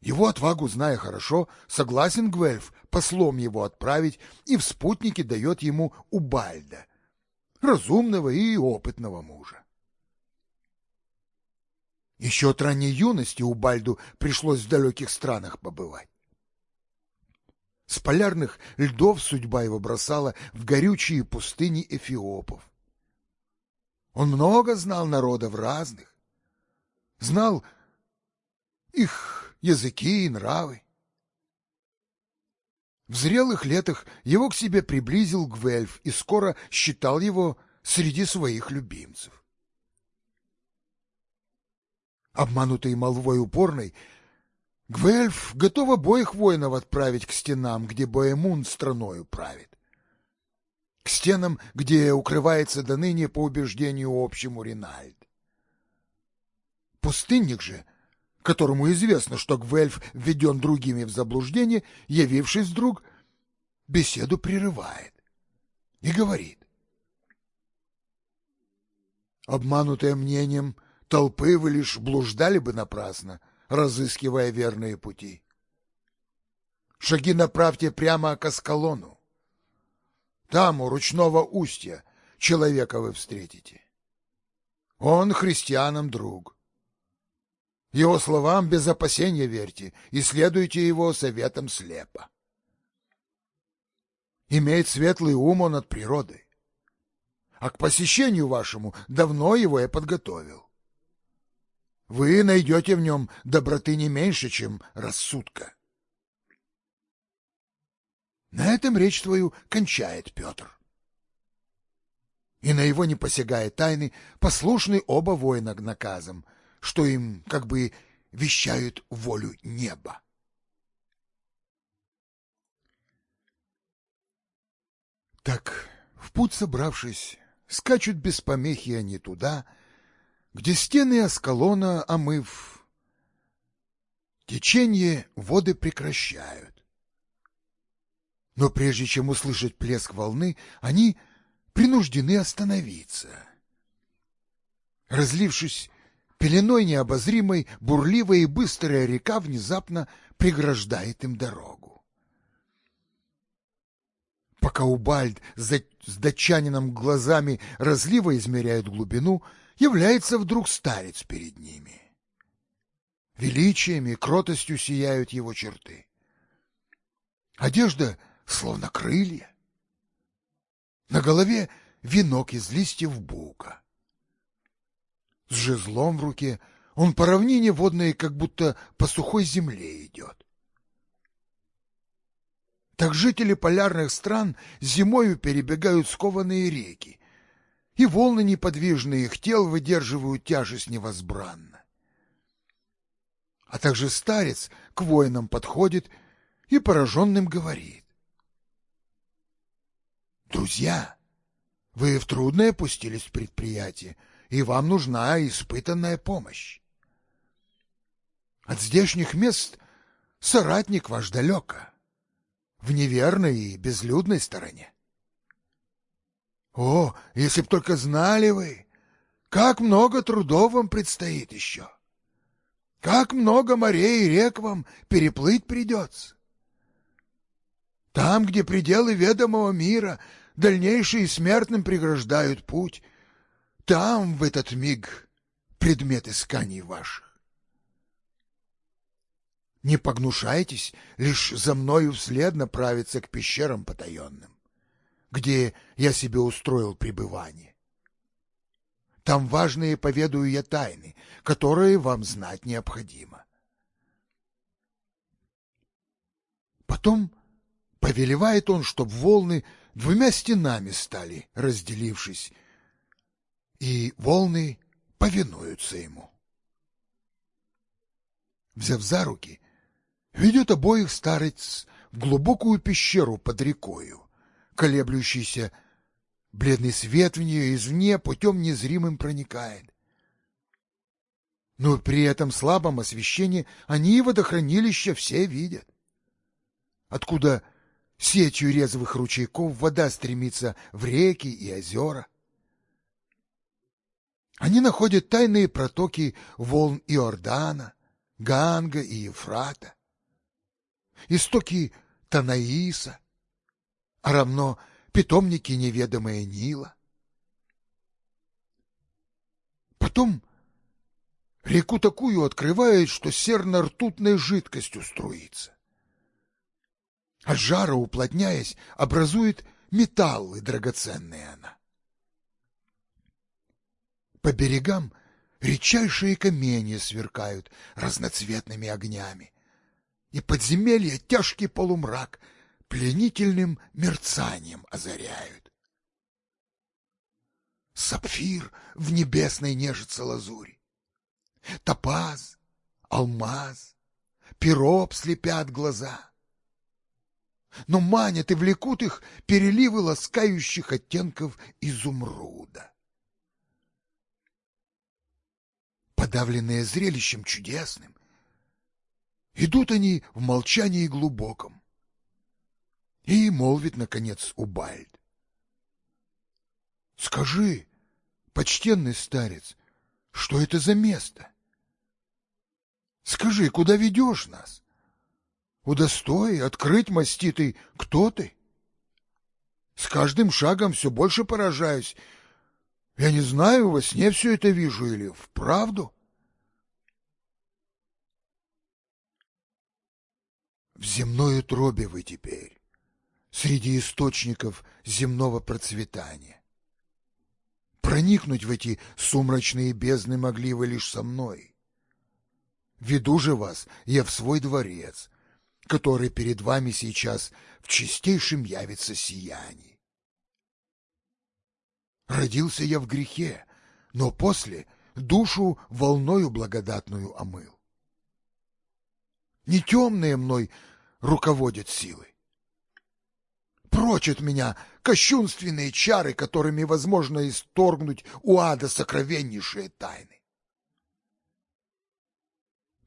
A: Его отвагу, зная хорошо, согласен Гвельф послом его отправить и в спутнике дает ему Убальда, разумного и опытного мужа. Еще от ранней юности Убальду пришлось в далеких странах побывать. С полярных льдов судьба его бросала в горючие пустыни эфиопов. Он много знал народов разных, знал их языки и нравы. В зрелых летах его к себе приблизил Гвельф и скоро считал его среди своих любимцев. Обманутый молвой упорной, Гвельф готов обоих воинов отправить к стенам, где Боемун страною правит. К стенам, где укрывается до ныне по убеждению общему Ринальд. Пустынник же — которому известно, что Гвельф введен другими в заблуждение, явившись вдруг, беседу прерывает и говорит. Обманутые мнением толпы вы лишь блуждали бы напрасно, разыскивая верные пути. Шаги направьте прямо к Аскалону. Там, у ручного устья, человека вы встретите. Он христианам друг. Его словам без опасения верьте и следуйте его советам слепо. Имеет светлый ум он от природы, а к посещению вашему давно его я подготовил. Вы найдете в нем доброты не меньше, чем рассудка. На этом речь твою кончает Петр. И на его не посягая тайны, послушны оба воина к наказам — что им как бы вещают волю неба. Так, в путь собравшись, скачут без помехи они туда, где стены Аскалона, омыв, течение воды прекращают. Но прежде чем услышать плеск волны, они принуждены остановиться. Разлившись Пеленой необозримой, бурливая и быстрая река внезапно преграждает им дорогу. Пока Убальд с датчанином глазами разлива измеряет глубину, является вдруг старец перед ними. Величием и кротостью сияют его черты. Одежда словно крылья. На голове венок из листьев бука с жезлом в руке, он по равнине водной как будто по сухой земле идет. Так жители полярных стран зимою перебегают скованные реки, и волны неподвижные их тел выдерживают тяжесть невозбранно. А также старец к воинам подходит и пораженным говорит. «Друзья, вы в трудное пустились в предприятие, и вам нужна испытанная помощь. От здешних мест соратник ваш далеко, в неверной и безлюдной стороне. О, если б только знали вы, как много трудов вам предстоит еще. Как много морей и рек вам переплыть придется. Там, где пределы ведомого мира дальнейшие смертным преграждают путь, там в этот миг предмет исканий ваших. Не погнушайтесь лишь за мною вслед направиться к пещерам потаенным, где я себе устроил пребывание. Там важные поведаю я тайны, которые вам знать необходимо. Потом повелевает он, чтоб волны двумя стенами стали, разделившись, и волны повинуются ему. Взяв за руки, ведет обоих старец в глубокую пещеру под рекою, колеблющийся бледный свет в нее извне путем незримым проникает. Но при этом слабом освещении они водохранилища все видят. Откуда сетью резвых ручейков вода стремится в реки и озера. Они находят тайные протоки волн Иордана, Ганга и Ефрата, истоки Танаиса, а равно питомники неведомые Нила. Потом реку такую открывает, что серно-ртутной жидкостью струится. От жара уплотняясь, образует металлы драгоценные она. По берегам редчайшие каменья сверкают разноцветными огнями, и подземелье тяжкий полумрак пленительным мерцанием озаряют. Сапфир в небесной нежится лазури, топаз, алмаз, пироп слепят глаза. Но манят и влекут их переливы ласкающих оттенков изумруда. подавленные зрелищем чудесным. Идут они в молчании глубоком. И молвит, наконец, Убальд. Скажи, почтенный старец, что это за место? Скажи, куда ведешь нас? Удостой открыть маститый, кто ты? С каждым шагом все больше поражаюсь. Я не знаю, во сне все это вижу или вправду. В земной утробе вы теперь, среди источников земного процветания. Проникнуть в эти сумрачные бездны могли вы лишь со мной. Веду же вас я в свой дворец, который перед вами сейчас в чистейшем явится сиянии. Родился я в грехе, но после душу волною благодатную омыл не темные мной руководят силы. Прочь от меня кощунственные чары, которыми возможно исторгнуть у ада сокровеннейшие тайны.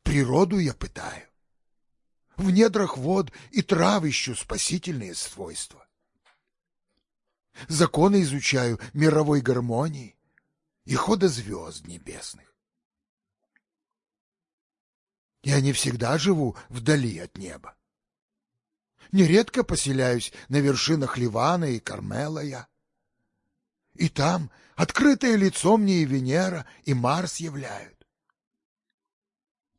A: Природу я пытаю. В недрах вод и трав ищу спасительные свойства. Законы изучаю мировой гармонии и хода звезд небесных. Я не всегда живу вдали от неба. Нередко поселяюсь на вершинах Ливана и Кармела я. И там открытое лицо мне и Венера, и Марс являют.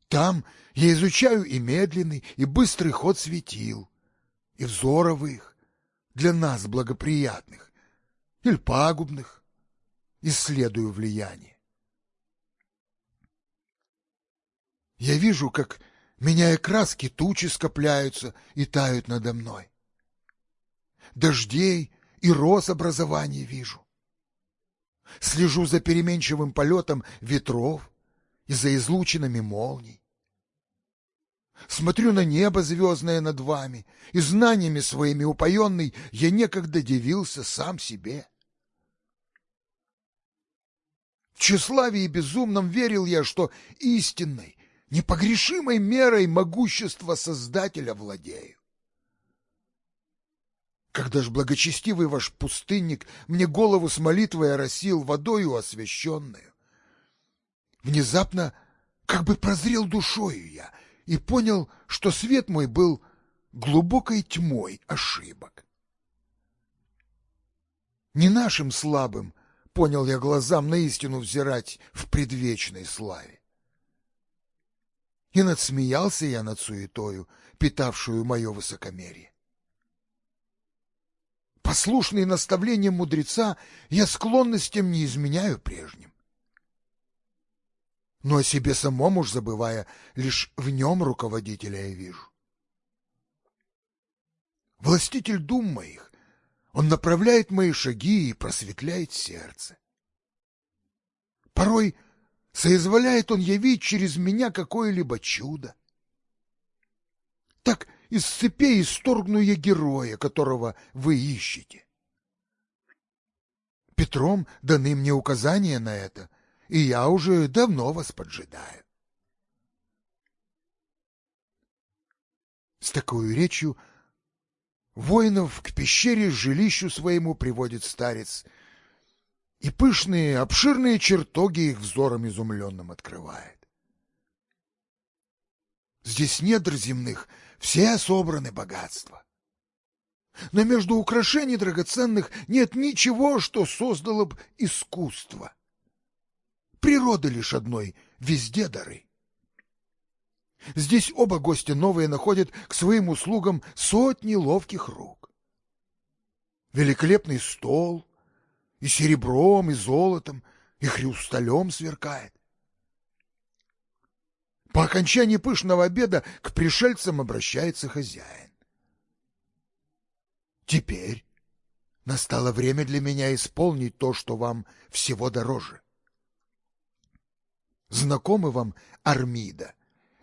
A: Там я изучаю и медленный, и быстрый ход светил, и взоров их, для нас благоприятных или пагубных, исследую влияние. Я вижу, как, меняя краски, тучи скопляются и тают надо мной. Дождей и роз образования вижу. Слежу за переменчивым полетом ветров и за излучинами молний. Смотрю на небо звездное над вами, и знаниями своими упоенный я некогда дивился сам себе. В тщеславии безумном верил я, что истинной, непогрешимой мерой могущества Создателя владею. Когда ж благочестивый ваш пустынник мне голову с молитвой оросил водою освященную, внезапно Как бы прозрел душою я и понял, что свет мой был глубокой тьмой ошибок. Не нашим слабым, понял я глазам на истину взирать в предвечной славе. И надсмеялся я над суетою, питавшую мое высокомерие. Послушный наставлениям мудреца, я склонностям не изменяю прежним. Но о себе самом уж забывая, лишь в нем руководителя я вижу. Властитель дум моих, он направляет мои шаги и просветляет сердце. Порой соизволяет он явить через меня какое-либо чудо. Так из цепей исторгну я героя, которого вы ищете. Петром даны мне указания на это, и я уже давно вас поджидаю. С такой речью воинов к пещере жилищу своему приводит старец, и пышные, обширные чертоги их взором изумленным открывает. Здесь недр земных — все собраны богатства. Но между украшений драгоценных нет ничего, что создало бы искусство. Природа лишь одной, везде дары. Здесь оба гостя новые находят к своим услугам сотни ловких рук. Великолепный стол и серебром, и золотом, и хрусталем сверкает. По окончании пышного обеда к пришельцам обращается хозяин. Теперь настало время для меня исполнить то, что вам всего дороже. Знакомы вам Армида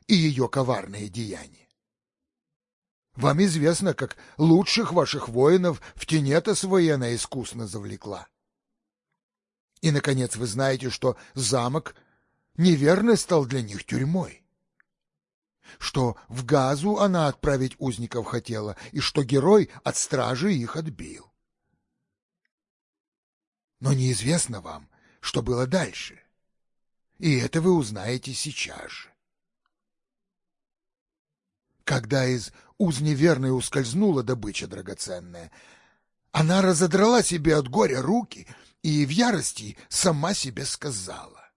A: и ее коварные деяния? Вам известно, как лучших ваших воинов в тенета воена искусно завлекла. И, наконец, вы знаете, что замок — неверно стал для них тюрьмой. Что в газу она отправить узников хотела, и что герой от стражи их отбил. Но неизвестно вам, что было дальше. И это вы узнаете сейчас же. Когда из уз неверной ускользнула добыча драгоценная, она разодрала себе от горя руки и в ярости сама себе сказала.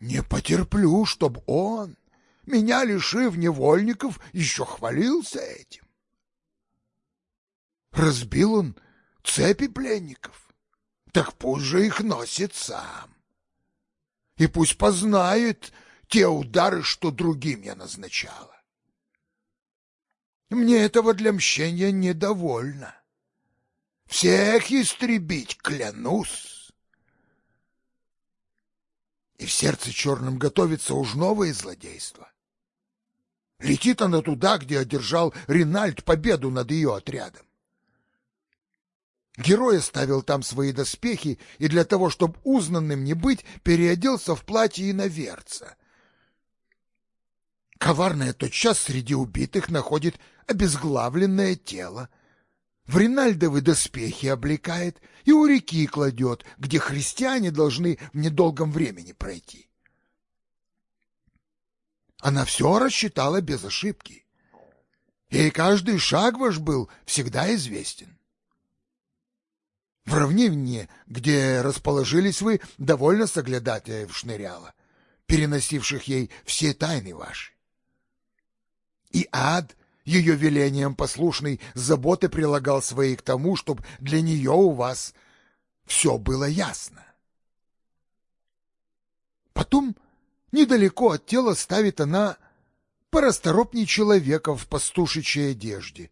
A: Не потерплю, чтоб он, меня лишив невольников, еще хвалился этим. Разбил он цепи пленников, так пусть же их носит сам. И пусть познает те удары, что другим я назначала. Мне этого для мщения недовольно. Всех истребить, клянусь и в сердце черном готовится уж новое злодейство. Летит она туда, где одержал Ринальд победу над ее отрядом. Герой оставил там свои доспехи и для того, чтобы узнанным не быть, переоделся в платье иноверца. Коварная тотчас среди убитых находит обезглавленное тело, в Ринальдовы доспехи облекает и у реки кладет, где христиане должны в недолгом времени пройти. Она все рассчитала без ошибки. Ей каждый шаг ваш был всегда известен. В равнине, где расположились вы, довольно соглядатаев шныряло, переносивших ей все тайны ваши. И ад ее велением послушный заботы прилагал свои к тому, чтобы для нее у вас все было ясно. Потом недалеко от тела ставит она порасторопней человека в пастушечьей одежде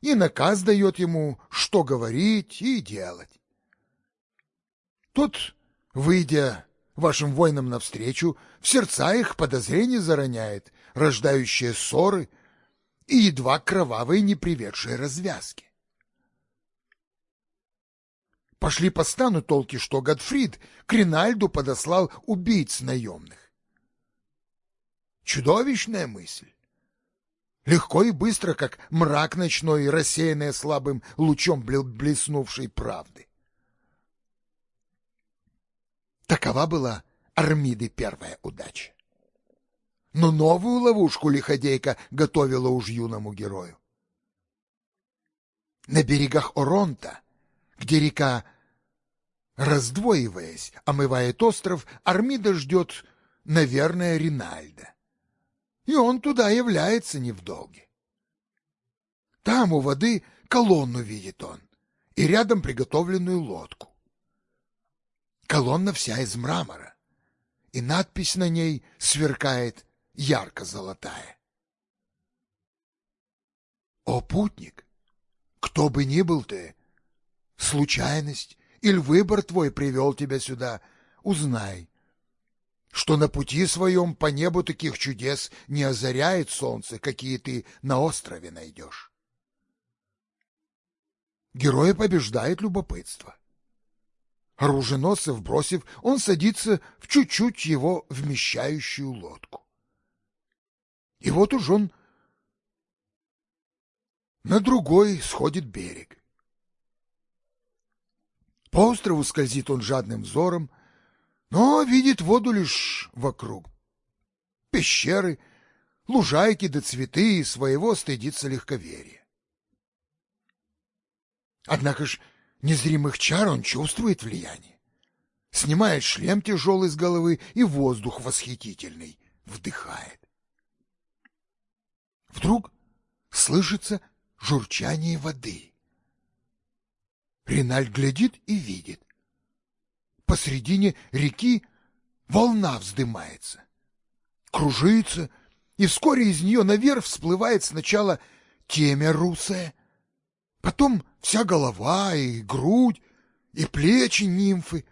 A: и наказ дает ему, что говорить и делать. Тот, выйдя вашим воинам навстречу, в сердца их подозрения зароняет, рождающие ссоры и едва кровавые, не приведшие развязки. Пошли по стану толки, что Годфрид к Ринальду подослал убийц наемных. Чудовищная мысль. Легко и быстро, как мрак ночной, рассеянный слабым лучом блеснувшей правды. Такова была Армиды первая удача. Но новую ловушку лиходейка готовила уж юному герою. На берегах Оронта, где река, раздвоиваясь, омывает остров, Армида ждет, наверное, Ринальда. И он туда является не в долге. Там у воды колонну видит он, и рядом приготовленную лодку. Колонна вся из мрамора, и надпись на ней сверкает ярко-золотая. О, путник, кто бы ни был ты, случайность или выбор твой привел тебя сюда, узнай, что на пути своем по небу таких чудес не озаряет солнце, какие ты на острове найдешь. Героя побеждает любопытство. Оруженосцев бросив, он садится в чуть-чуть его вмещающую лодку. И вот уж он на другой сходит берег. По острову скользит он жадным взором, но видит воду лишь вокруг. Пещеры, лужайки да цветы, и своего стыдится легковерие. Однако ж незримых чар он чувствует влияние. Снимает шлем тяжелый с головы и воздух восхитительный вдыхает. Вдруг слышится журчание воды. Ринальд глядит и видит. Посредине реки волна вздымается, кружится, и вскоре из нее наверх всплывает сначала темя русая, потом вся голова и грудь, и плечи нимфы,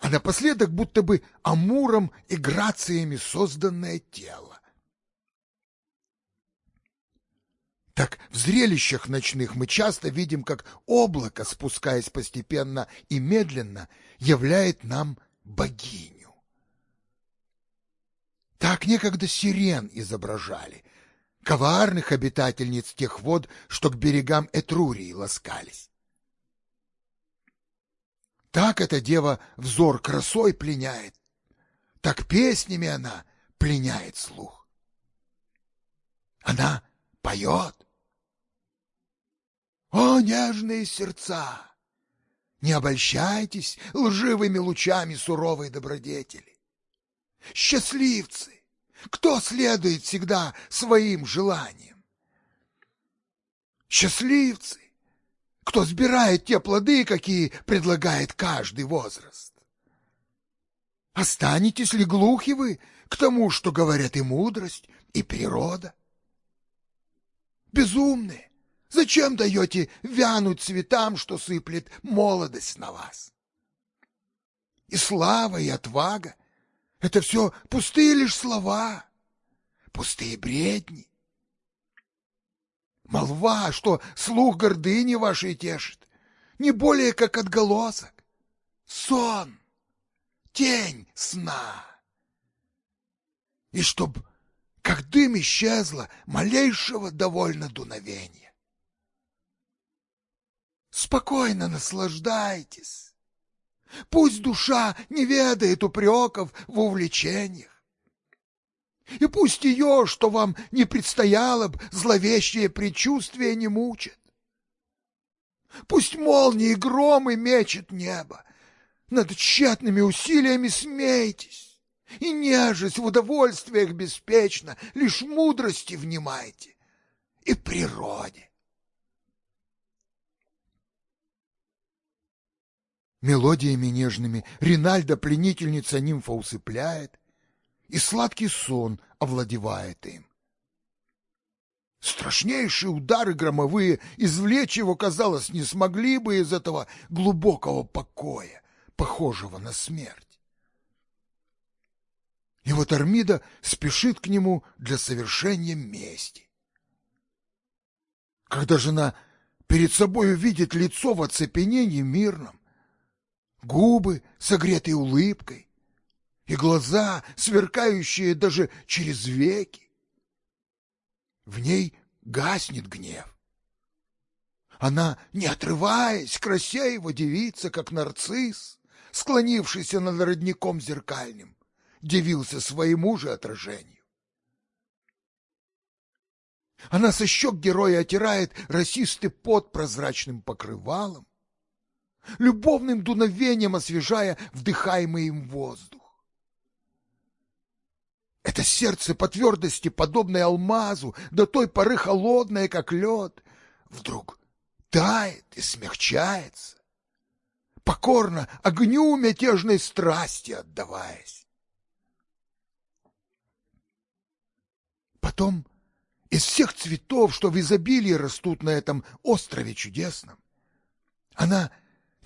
A: а напоследок будто бы амуром и грациями созданное тело. Так в зрелищах ночных мы часто видим, как облако, спускаясь постепенно и медленно, являет нам богиню. Так некогда сирен изображали, коварных обитательниц тех вод, что к берегам Этрурии ласкались. Так эта дева взор красой пленяет, так песнями она пленяет слух. Она поет. О, нежные сердца! Не обольщайтесь лживыми лучами суровой добродетели. Счастливцы! Кто следует всегда своим желаниям? Счастливцы, кто сбирает те плоды, какие предлагает каждый возраст. Останетесь ли глухи вы к тому, что говорят и мудрость, и природа? Безумные, зачем даете вянуть цветам, что сыплет молодость на вас? И слава, и отвага — это все пустые лишь слова, пустые бредни. Молва, что слух гордыни вашей тешит, не более как отголосок. Сон, тень сна. И чтоб, как дым исчезло, малейшего довольно дуновения. Спокойно наслаждайтесь Пусть душа не ведает упреков в увлечениях. И пусть ее, что вам не предстояло б, зловещее предчувствие не мучит. Пусть молнии и громы мечет небо. Над тщетными усилиями смейтесь, и нежесть в удовольствиях беспечно, лишь мудрости внимайте и природе. Мелодиями нежными Ринальда пленительница нимфа усыпляет, и сладкий сон овладевает им. Страшнейшие удары громовые извлечь его, казалось, не смогли бы из этого глубокого покоя, похожего на смерть. И вот Армида спешит к нему для совершения мести. Когда жена перед собой увидит лицо в оцепенении мирном, губы, согретые улыбкой, и глаза, сверкающие даже через веки. В ней гаснет гнев. Она, не отрываясь, красиво девица, как нарцисс, склонившийся над родником зеркальным. дивился своему же отражению. Она со щек героя отирает расистый пот прозрачным покрывалом, любовным дуновением освежая вдыхаемый им воздух. Это сердце по твердости, подобное алмазу, до той поры холодное, как лед, вдруг тает и смягчается, покорно огню мятежной страсти отдаваясь. Потом из всех цветов, что в изобилии растут на этом острове чудесном, она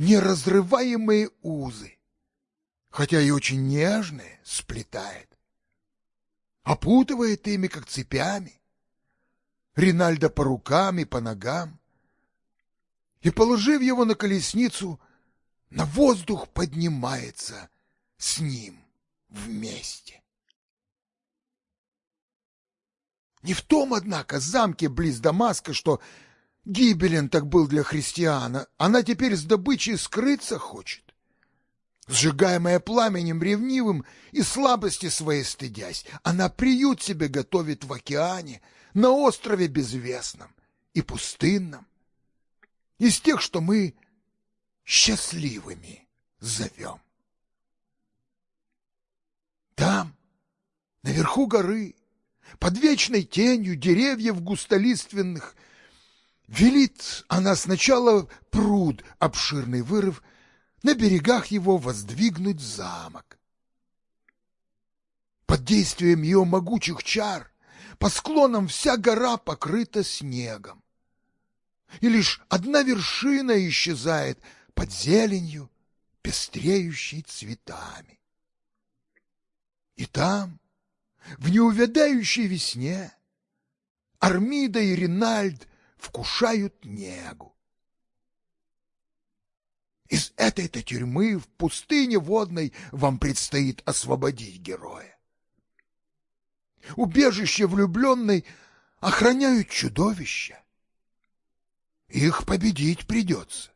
A: неразрываемые узы, хотя и очень нежные, сплетает опутывает ими, как цепями. Ринальдо по рукам и по ногам. И, положив его на колесницу, на воздух поднимается с ним вместе. Не в том, однако, замке близ Дамаска, что гибелен так был для христиана, она теперь с добычей скрыться хочет. Сжигаемая пламенем ревнивым и слабости своей стыдясь, она приют себе готовит в океане, на острове безвестном и пустынном, из тех, что мы счастливыми зовем. Там, наверху горы, под вечной тенью деревьев густолиственных, велит она сначала пруд обширный вырыв на берегах его воздвигнуть замок. Под действием ее могучих чар по склонам вся гора покрыта снегом, и лишь одна вершина исчезает под зеленью, пестреющей цветами. И там, в неувядающей весне, Армида и Ринальд вкушают негу. Из этой-то тюрьмы в пустыне водной вам предстоит освободить героя. Убежище влюбленной охраняют чудовища. Их победить придется.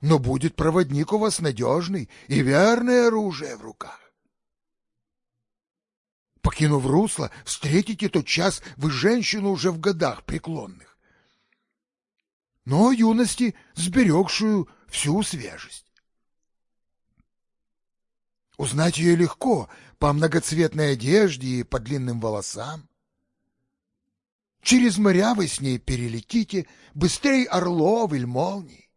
A: Но будет проводник у вас надежный и верное оружие в руках. Покинув русло, встретите тот час вы женщину уже в годах преклонных но юности сберегшую всю свежесть. Узнать ее легко по многоцветной одежде и по длинным волосам. Через моря вы с ней перелетите быстрей орлов или молний.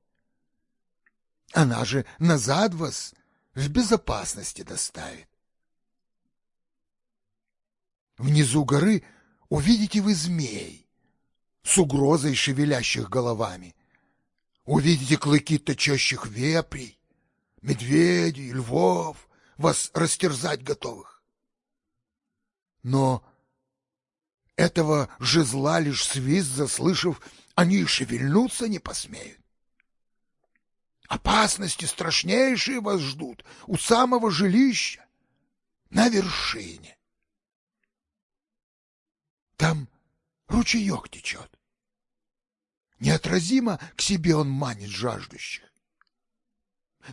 A: Она же назад вас в безопасности доставит. Внизу горы увидите вы змей, с угрозой шевелящих головами. Увидите клыки точащих вепрей, медведей, львов, вас растерзать готовых. Но этого же зла лишь свист заслышав, они и шевельнуться не посмеют. Опасности страшнейшие вас ждут у самого жилища, на вершине. Там ручеек течет. Неотразимо к себе он манит жаждущих.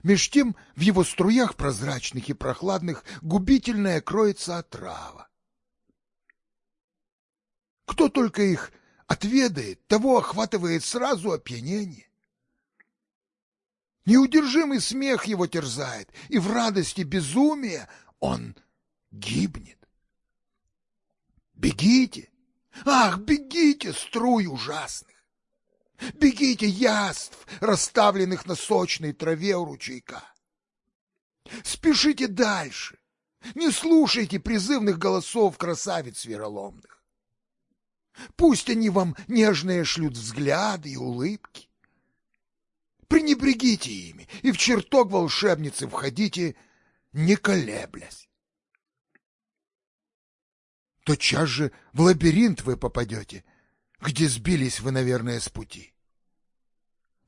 A: Меж тем в его струях прозрачных и прохладных губительная кроется отрава. Кто только их отведает, того охватывает сразу опьянение. Неудержимый смех его терзает, и в радости безумия он гибнет. Бегите, Ах, бегите, струй ужасных! Бегите, яств, расставленных на сочной траве у ручейка! Спешите дальше! Не слушайте призывных голосов красавиц вероломных! Пусть они вам нежные шлют взгляды и улыбки. Пренебрегите ими, и в чертог волшебницы входите, не колеблясь тотчас же в лабиринт вы попадете, где сбились вы, наверное, с пути.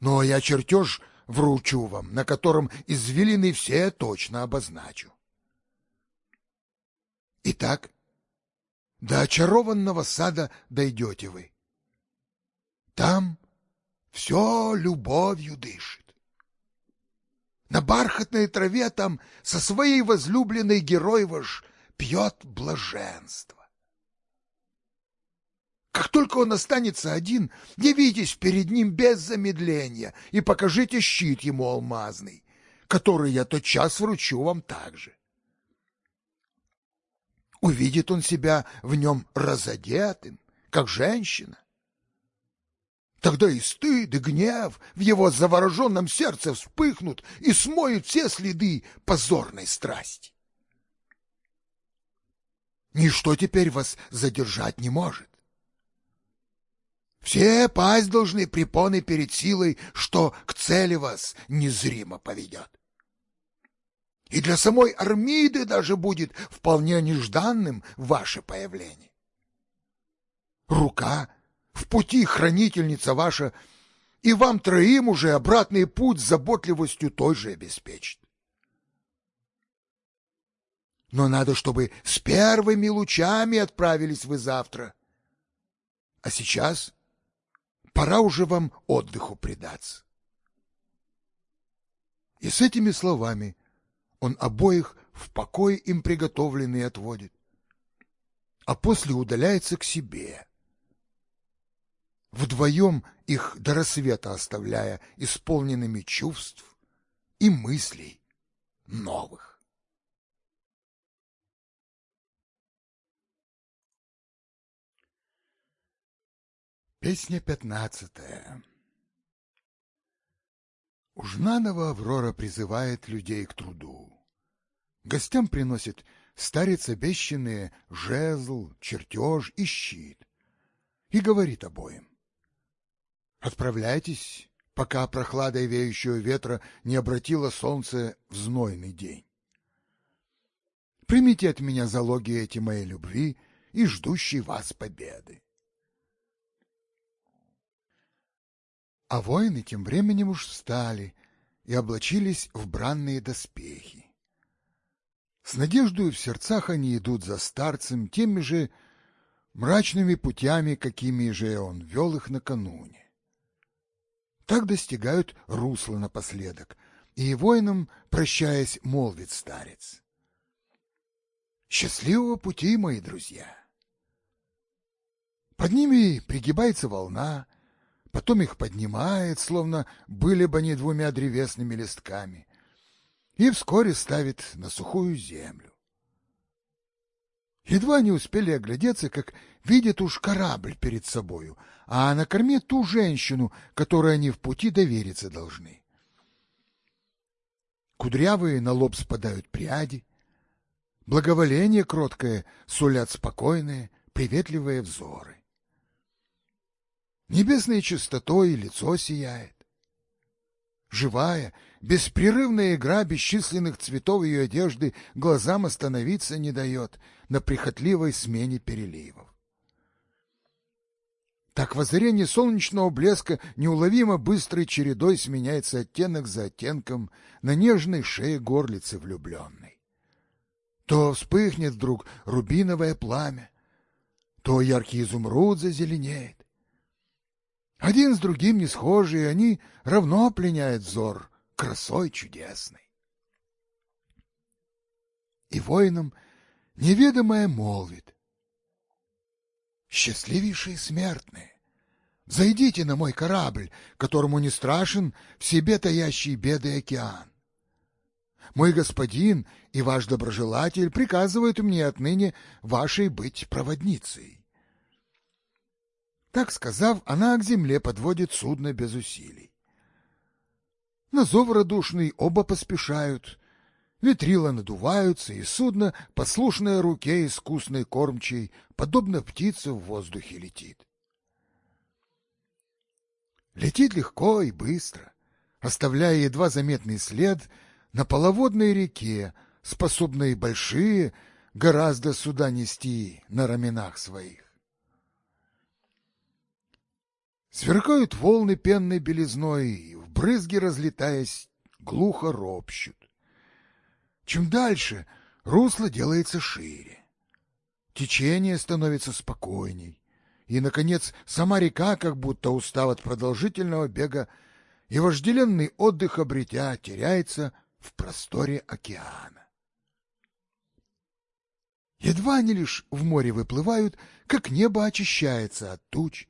A: Но я чертеж вручу вам, на котором извилины все точно обозначу. Итак, до очарованного сада дойдете вы. Там все любовью дышит. На бархатной траве там со своей возлюбленной герой ваш пьет блаженство. Как только он останется один, явитесь перед ним без замедления и покажите щит ему алмазный, который я тотчас вручу вам также. Увидит он себя в нем разодетым, как женщина. Тогда и стыд, и гнев в его завороженном сердце вспыхнут и смоют все следы позорной страсти. Ничто теперь вас задержать не может. Все пасть должны препоны перед силой, что к цели вас незримо поведет. И для самой Армиды даже будет вполне нежданным ваше появление. Рука в пути хранительница ваша, и вам троим уже обратный путь с заботливостью той же обеспечит. Но надо, чтобы с первыми лучами отправились вы завтра. А сейчас пора уже вам отдыху предаться. И с этими словами он обоих в покой им приготовленный отводит, а после удаляется к себе. Вдвоем их до рассвета оставляя исполненными чувств и мыслей новых. Песня пятнадцатая У Жнанова Аврора призывает людей к труду. Гостям приносит старец обещанные жезл, чертеж и щит. И говорит обоим. Отправляйтесь, пока прохладой веющего ветра не обратило солнце в знойный день. Примите от меня залоги эти моей любви и ждущей вас победы. А воины тем временем уж встали и облачились в бранные доспехи. С надеждой в сердцах они идут за старцем теми же мрачными путями, какими же он вел их накануне. Так достигают русла напоследок, и воинам, прощаясь, молвит старец. «Счастливого пути, мои друзья!» Под ними пригибается волна, потом их поднимает, словно были бы они двумя древесными листками, и вскоре ставит на сухую землю. Едва не успели оглядеться, как видят уж корабль перед собою, а на корме ту женщину, которой они в пути довериться должны. Кудрявые на лоб спадают пряди, благоволение кроткое сулят спокойные, приветливые взоры. Небесной чистотой лицо сияет. Живая, беспрерывная игра бесчисленных цветов ее одежды глазам остановиться не дает на прихотливой смене переливов. Так в озарении солнечного блеска неуловимо быстрой чередой сменяется оттенок за оттенком на нежной шее горлицы влюбленной. То вспыхнет вдруг рубиновое пламя, то яркий изумруд зазеленеет, один с другим не схожие, они равно пленяют взор красой чудесной. И воинам неведомое молвит. Счастливейшие смертные, зайдите на мой корабль, которому не страшен в себе таящий беды океан. Мой господин и ваш доброжелатель приказывают мне отныне вашей быть проводницей. Так сказав, она к земле подводит судно без усилий. На зов радушный оба поспешают, ветрила надуваются, и судно, послушное руке искусной кормчей, подобно птице в воздухе летит. Летит легко и быстро, оставляя едва заметный след на половодной реке, способной большие гораздо суда нести на раменах своих. Сверкают волны пенной белизной, и в брызги разлетаясь, глухо ропщут. Чем дальше, русло делается шире. Течение становится спокойней. И, наконец, сама река, как будто устав от продолжительного бега, и вожделенный отдых обретя, теряется в просторе океана. Едва они лишь в море выплывают, как небо очищается от туч,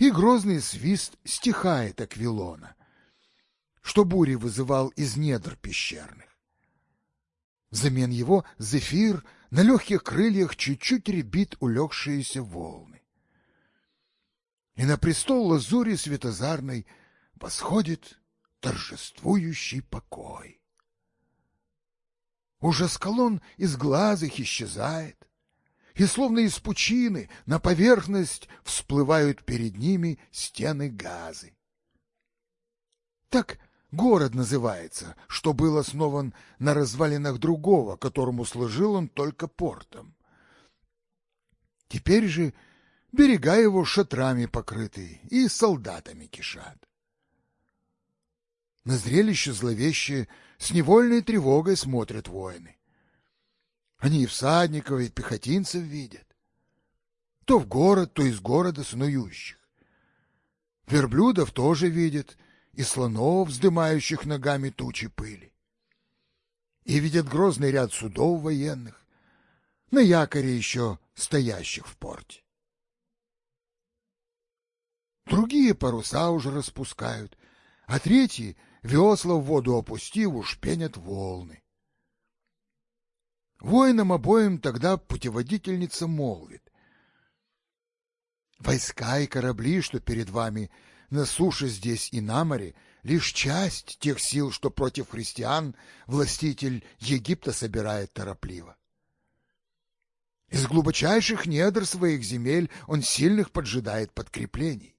A: и грозный свист стихает Аквилона, что бури вызывал из недр пещерных. Взамен его зефир на легких крыльях чуть-чуть ребит улегшиеся волны. И на престол лазури светозарной восходит торжествующий покой. Ужас колонн из глаз их исчезает, и словно из пучины на поверхность всплывают перед ними стены газы. Так город называется, что был основан на развалинах другого, которому служил он только портом. Теперь же берега его шатрами покрыты и солдатами кишат. На зрелище зловещее с невольной тревогой смотрят воины. Они и всадников, и пехотинцев видят. То в город, то из города снующих. Верблюдов тоже видят, и слонов, вздымающих ногами тучи пыли. И видят грозный ряд судов военных, на якоре еще стоящих в порте. Другие паруса уже распускают, а третьи — весла в воду опустив, уж пенят волны. Воинам обоим тогда путеводительница молвит. Войска и корабли, что перед вами на суше здесь и на море, лишь часть тех сил, что против христиан властитель Египта собирает торопливо. Из глубочайших недр своих земель он сильных поджидает подкреплений.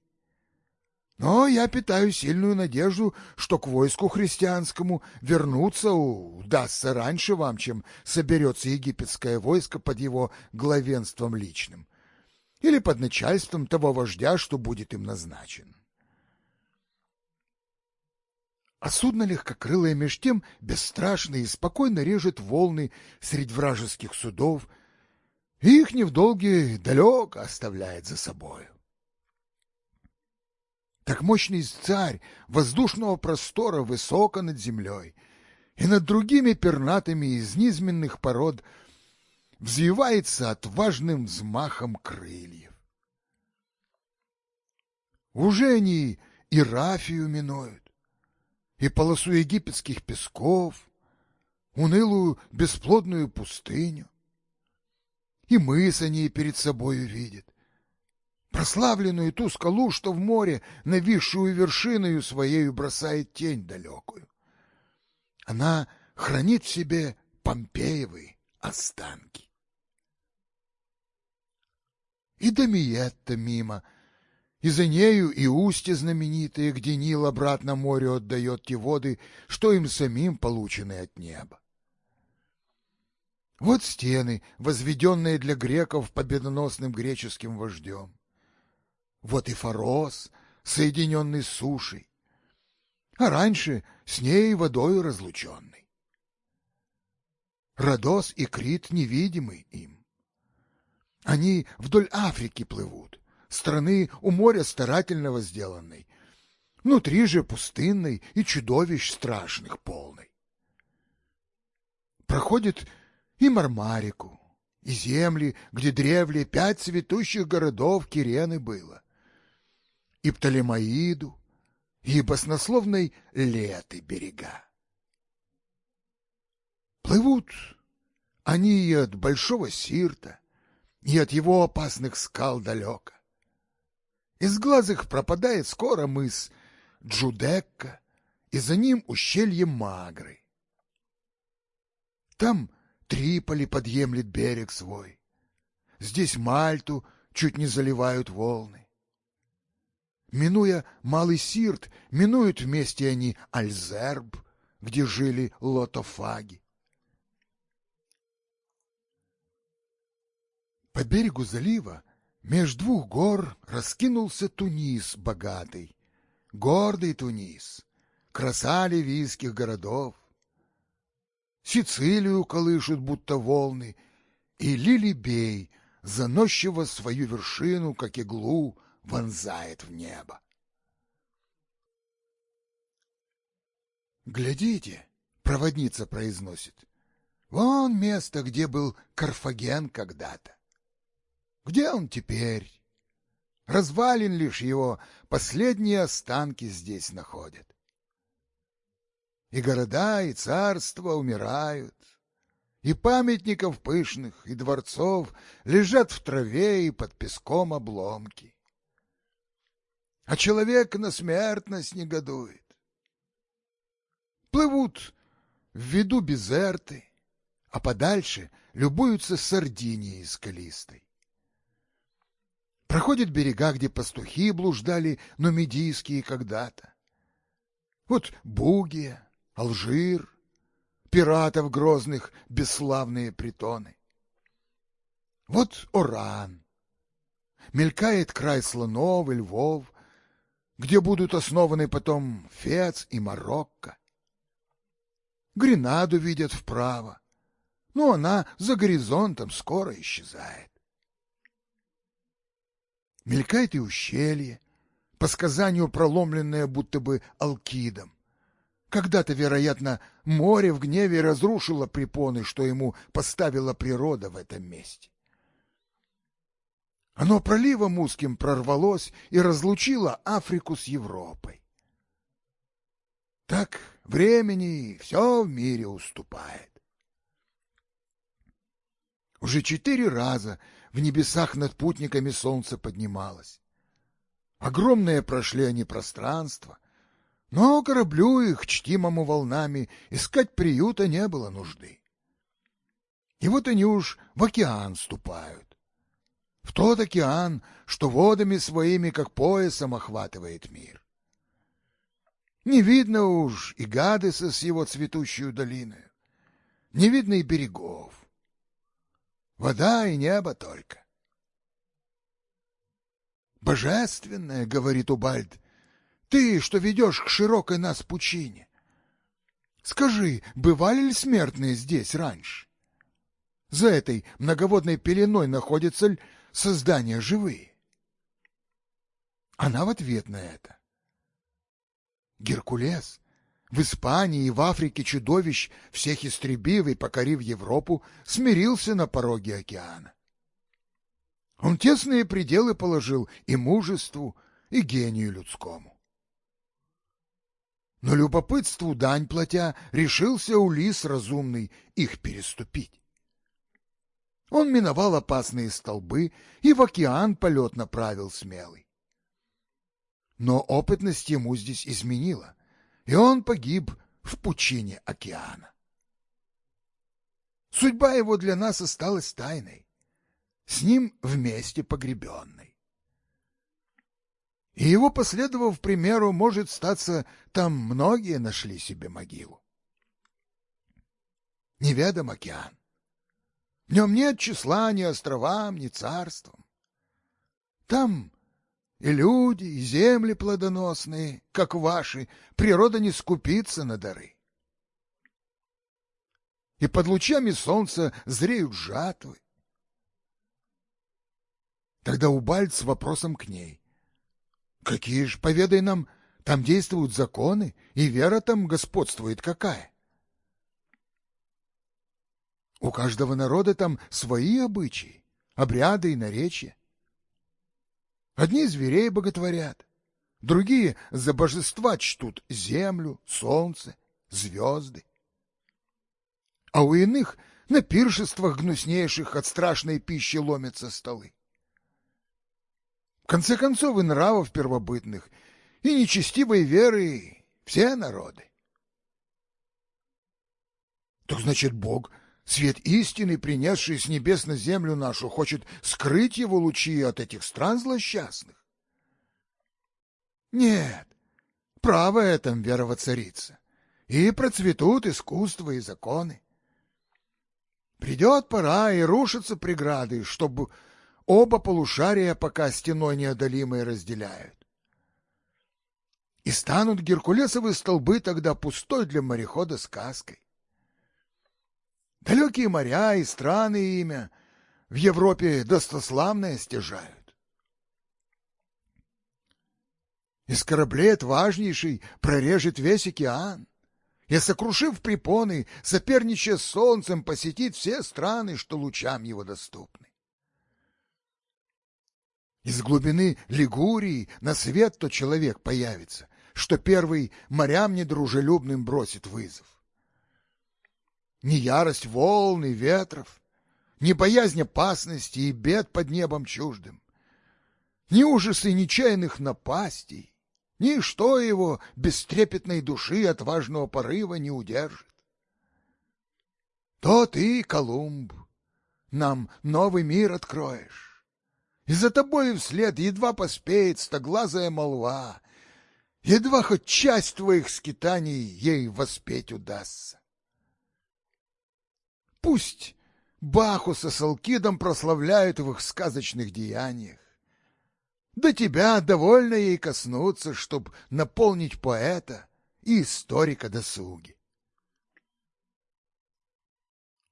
A: Но я питаю сильную надежду, что к войску христианскому вернуться удастся раньше вам, чем соберется египетское войско под его главенством личным или под начальством того вождя, что будет им назначен. А судно легкокрылое меж тем бесстрашно и спокойно режет волны среди вражеских судов, и их не в далеко оставляет за собою. Так мощный царь воздушного простора высоко над землей, и над другими пернатыми из низменных пород взвивается отважным взмахом крыльев. Уже они и Рафию минуют, и полосу египетских песков, унылую бесплодную пустыню, и мыс они перед собою видят, прославленную ту скалу, что в море, нависшую вершиною своею бросает тень далекую. Она хранит в себе Помпеевы останки. И Дамиетта мимо, и за нею и устье знаменитые, где Нил обратно морю отдает те воды, что им самим получены от неба. Вот стены, возведенные для греков победоносным греческим вождем. Вот и Фарос, соединенный с сушей, а раньше с ней водой разлученный. Родос и Крит невидимы им. Они вдоль Африки плывут, страны у моря старательного сделанной, внутри же пустынной и чудовищ страшных полной. Проходит и Мармарику, и земли, где древле пять цветущих городов Кирены было, и Птолемаиду, и баснословной Леты берега. Плывут они и от Большого Сирта, и от его опасных скал далеко. Из глаз их пропадает скоро мыс Джудекка, и за ним ущелье Магры. Там Триполи подъемлет берег свой, здесь Мальту чуть не заливают волны. Минуя Малый Сирт, минуют вместе они Альзерб, где жили лотофаги. По берегу залива меж двух гор раскинулся Тунис богатый, гордый Тунис, краса ливийских городов. Сицилию колышут будто волны, и Лилибей, заносчиво свою вершину, как иглу, вонзает в небо. Глядите, Проводница произносит. Вон место, где был Карфаген когда-то. Где он теперь? Развалин лишь его последние останки здесь находят. И города, и царства умирают, и памятников пышных, и дворцов лежат в траве и под песком обломки. А человек на смертность негодует. Плывут в виду безерты, а подальше любуются Сардинией скалистой. Проходят берега, где пастухи блуждали, но медийские когда-то. Вот Бугия, Алжир, пиратов грозных бесславные притоны. Вот Оран. Мелькает край слонов и львов, где будут основаны потом Фец и Марокко. Гренаду видят вправо, но она за горизонтом скоро исчезает. Мелькает и ущелье, по сказанию проломленное будто бы алкидом. Когда-то, вероятно, море в гневе разрушило препоны, что ему поставила природа в этом месте. Оно проливом узким прорвалось и разлучило Африку с Европой. Так времени все в мире уступает. Уже четыре раза в небесах над путниками солнце поднималось. Огромное прошли они пространство, но кораблю их, чтимому волнами, искать приюта не было нужды. И вот они уж в океан ступают. В тот океан, что водами своими, как поясом, охватывает мир. Не видно уж и Гадеса с его цветущую долиной, не видно и берегов. Вода и небо только. «Божественное», — говорит Убальд, — «ты, что ведешь к широкой нас пучине. Скажи, бывали ли смертные здесь раньше? За этой многоводной пеленой находятся ли создания живые?» Она в ответ на это. Геркулес, в Испании и в Африке чудовищ, всех истребив и покорив Европу, смирился на пороге океана. Он тесные пределы положил и мужеству, и гению людскому. Но любопытству дань платя решился Улис разумный их переступить. Он миновал опасные столбы и в океан полет направил смелый. Но опытность ему здесь изменила, и он погиб в пучине океана. Судьба его для нас осталась тайной с ним вместе погребенный. И его, последовав примеру, может статься, там многие нашли себе могилу. Неведом океан. В нем нет числа ни островам, ни царствам. Там и люди, и земли плодоносные, как ваши, природа не скупится на дары. И под лучами солнца зреют жатвы, Тогда Убальд с вопросом к ней. «Какие ж, поведай нам, там действуют законы, и вера там господствует какая?» У каждого народа там свои обычаи, обряды и наречия. Одни зверей боготворят, другие за божества чтут землю, солнце, звезды. А у иных на пиршествах гнуснейших от страшной пищи ломятся столы. В конце концов, и нравов первобытных, и нечестивой веры все народы. Так значит, Бог, свет истины, принесший с небес на землю нашу, хочет скрыть его лучи от этих стран злосчастных? Нет, право этом вера воцарится, и процветут искусство и законы. Придет пора, и рушатся преграды, чтобы Оба полушария пока стеной неодолимой разделяют. И станут Геркулесовы столбы тогда пустой для морехода сказкой. Далекие моря и страны имя в Европе достославное стяжают. Из кораблей отважнейший прорежет весь океан, и, сокрушив препоны, соперничая с солнцем, посетит все страны, что лучам его доступны. Из глубины Лигурии на свет то человек появится, что первый морям недружелюбным бросит вызов. Ни ярость волн и ветров, ни боязнь опасности и бед под небом чуждым, ни ужасы нечаянных напастей, ничто его бестрепетной души отважного порыва не удержит. То ты, Колумб, нам новый мир откроешь и за тобой вслед едва поспеет стоглазая молва, едва хоть часть твоих скитаний ей воспеть удастся. Пусть Бахуса с Алкидом прославляют в их сказочных деяниях. До тебя довольно ей коснуться, чтоб наполнить поэта и историка досуги.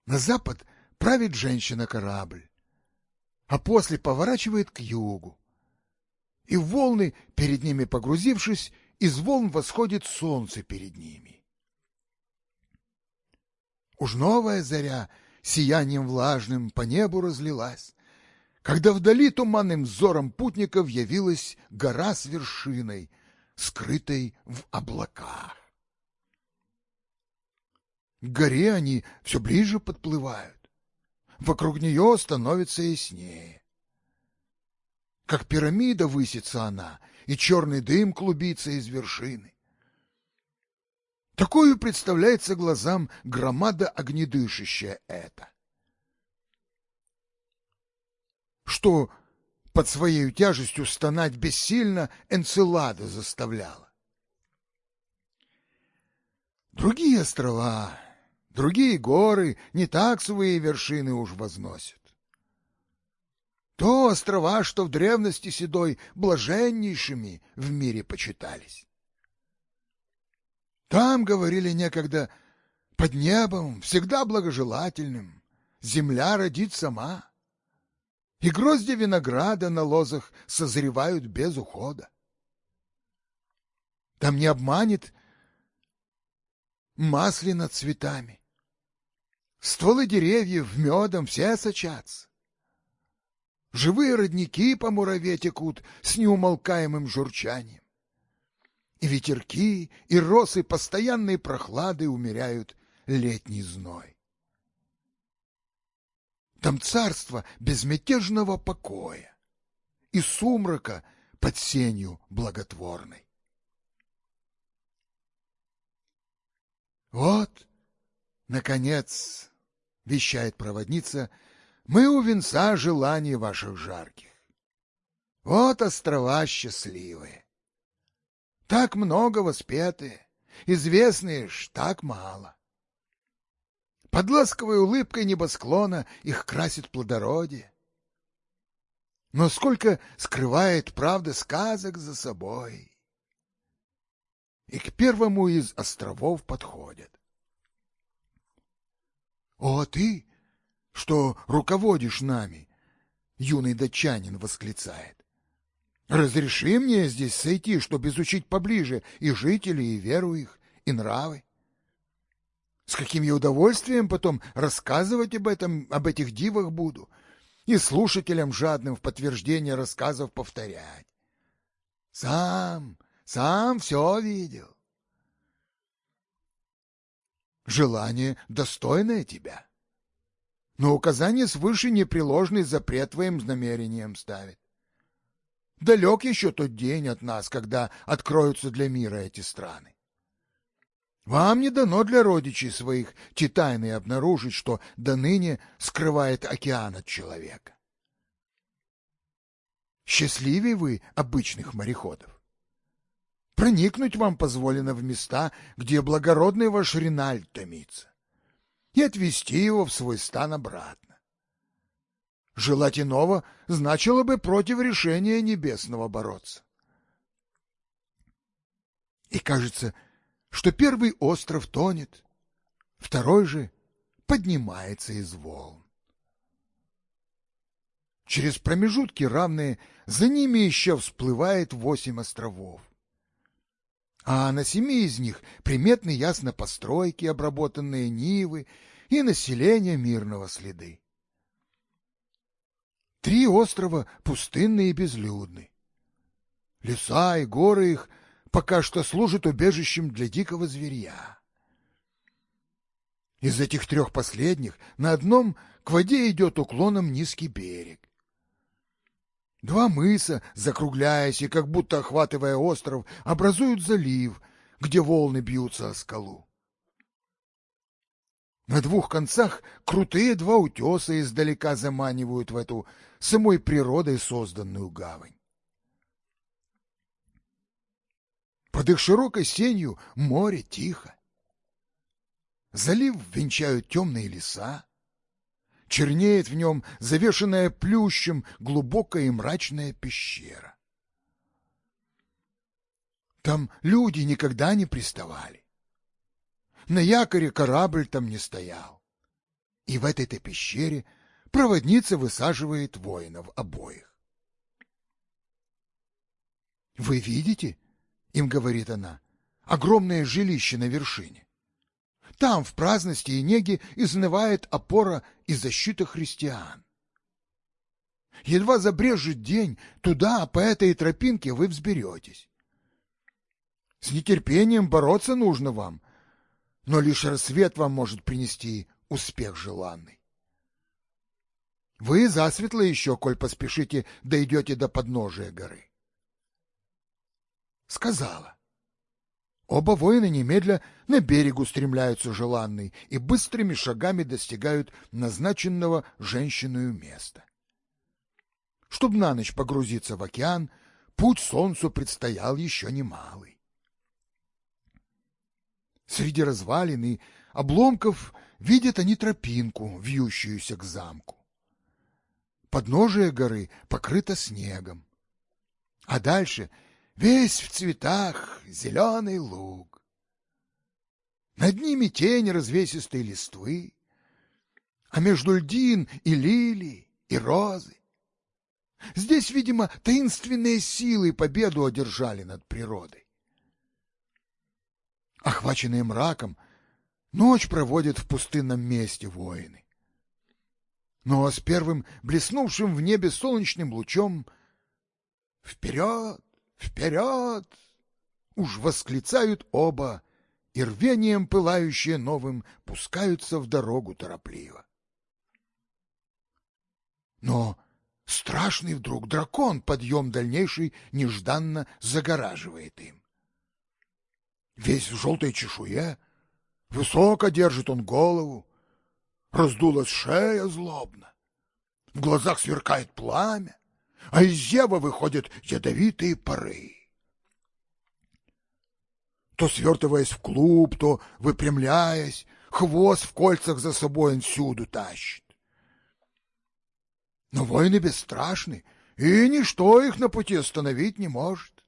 A: На запад правит женщина-корабль а после поворачивает к югу. И волны, перед ними погрузившись, из волн восходит солнце перед ними. Уж новая заря сиянием влажным по небу разлилась, когда вдали туманным взором путников явилась гора с вершиной, скрытой в облаках. К горе они все ближе подплывают вокруг нее становится яснее. Как пирамида высится она, и черный дым клубится из вершины. Такую представляется глазам громада огнедышащая это. Что под своей тяжестью стонать бессильно Энцелада заставляла. Другие острова Другие горы не так свои вершины уж возносят. То острова, что в древности седой блаженнейшими в мире почитались. Там, говорили некогда, под небом, всегда благожелательным, земля родит сама, и грозди винограда на лозах созревают без ухода. Там не обманет маслина цветами, Стволы деревьев медом все сочатся. Живые родники по мураве текут с неумолкаемым журчанием. И ветерки, и росы постоянной прохлады умеряют летний зной. Там царство безмятежного покоя и сумрака под сенью благотворной. Вот, наконец, — вещает проводница, — мы у венца желаний ваших жарких. Вот острова счастливые. Так много воспетые, известные ж так мало. Под ласковой улыбкой небосклона их красит плодородие. Но сколько скрывает правда сказок за собой. И к первому из островов подходят. «О, ты, что руководишь нами!» — юный датчанин восклицает. «Разреши мне здесь сойти, чтобы изучить поближе и жителей, и веру их, и нравы. С каким я удовольствием потом рассказывать об этом, об этих дивах буду, и слушателям жадным в подтверждение рассказов повторять. Сам, сам все видел желание, достойное тебя. Но указание свыше непреложный запрет твоим намерениям ставит. Далек еще тот день от нас, когда откроются для мира эти страны. Вам не дано для родичей своих те обнаружить, что до ныне скрывает океан от человека. Счастливее вы обычных мореходов. Проникнуть вам позволено в места, где благородный ваш Риналь томится, и отвести его в свой стан обратно. Желать иного значило бы против решения небесного бороться. И кажется, что первый остров тонет, второй же поднимается из волн. Через промежутки равные за ними еще всплывает восемь островов а на семи из них приметны ясно постройки, обработанные нивы и население мирного следы. Три острова пустынны и безлюдны. Леса и горы их пока что служат убежищем для дикого зверья. Из этих трех последних на одном к воде идет уклоном низкий берег. Два мыса, закругляясь и как будто охватывая остров, образуют залив, где волны бьются о скалу. На двух концах крутые два утеса издалека заманивают в эту самой природой созданную гавань. Под их широкой сенью море тихо. Залив венчают темные леса. Чернеет в нем завешенная плющем глубокая и мрачная пещера. Там люди никогда не приставали. На якоре корабль там не стоял. И в этой-то пещере проводница высаживает воинов обоих. «Вы видите?» — им говорит она. «Огромное жилище на вершине. Там, в праздности и неге, изнывает опора и защита христиан. Едва забрежет день, туда, по этой тропинке, вы взберетесь. С нетерпением бороться нужно вам, но лишь рассвет вам может принести успех желанный. Вы засветло еще, коль поспешите, дойдете до подножия горы. Сказала. Оба воина немедля на берег устремляются желанный и быстрыми шагами достигают назначенного женщиною места. Чтоб на ночь погрузиться в океан, путь солнцу предстоял еще немалый. Среди развалин и обломков видят они тропинку, вьющуюся к замку. Подножие горы покрыто снегом, а дальше — Весь в цветах зеленый луг. Над ними тень развесистой листвы, а между льдин и лилии, и розы. Здесь, видимо, таинственные силы победу одержали над природой. Охваченные мраком, ночь проводят в пустынном месте воины. Но с первым блеснувшим в небе солнечным лучом вперед, Вперед! Уж восклицают оба, и рвением пылающие новым пускаются в дорогу торопливо. Но страшный вдруг дракон подъем дальнейший нежданно загораживает им. Весь в желтой чешуе, высоко держит он голову, раздулась шея злобно, в глазах сверкает пламя, а из зева выходят ядовитые пары. То свертываясь в клуб, то выпрямляясь, хвост в кольцах за собой он всюду тащит. Но воины бесстрашны, и ничто их на пути остановить не может.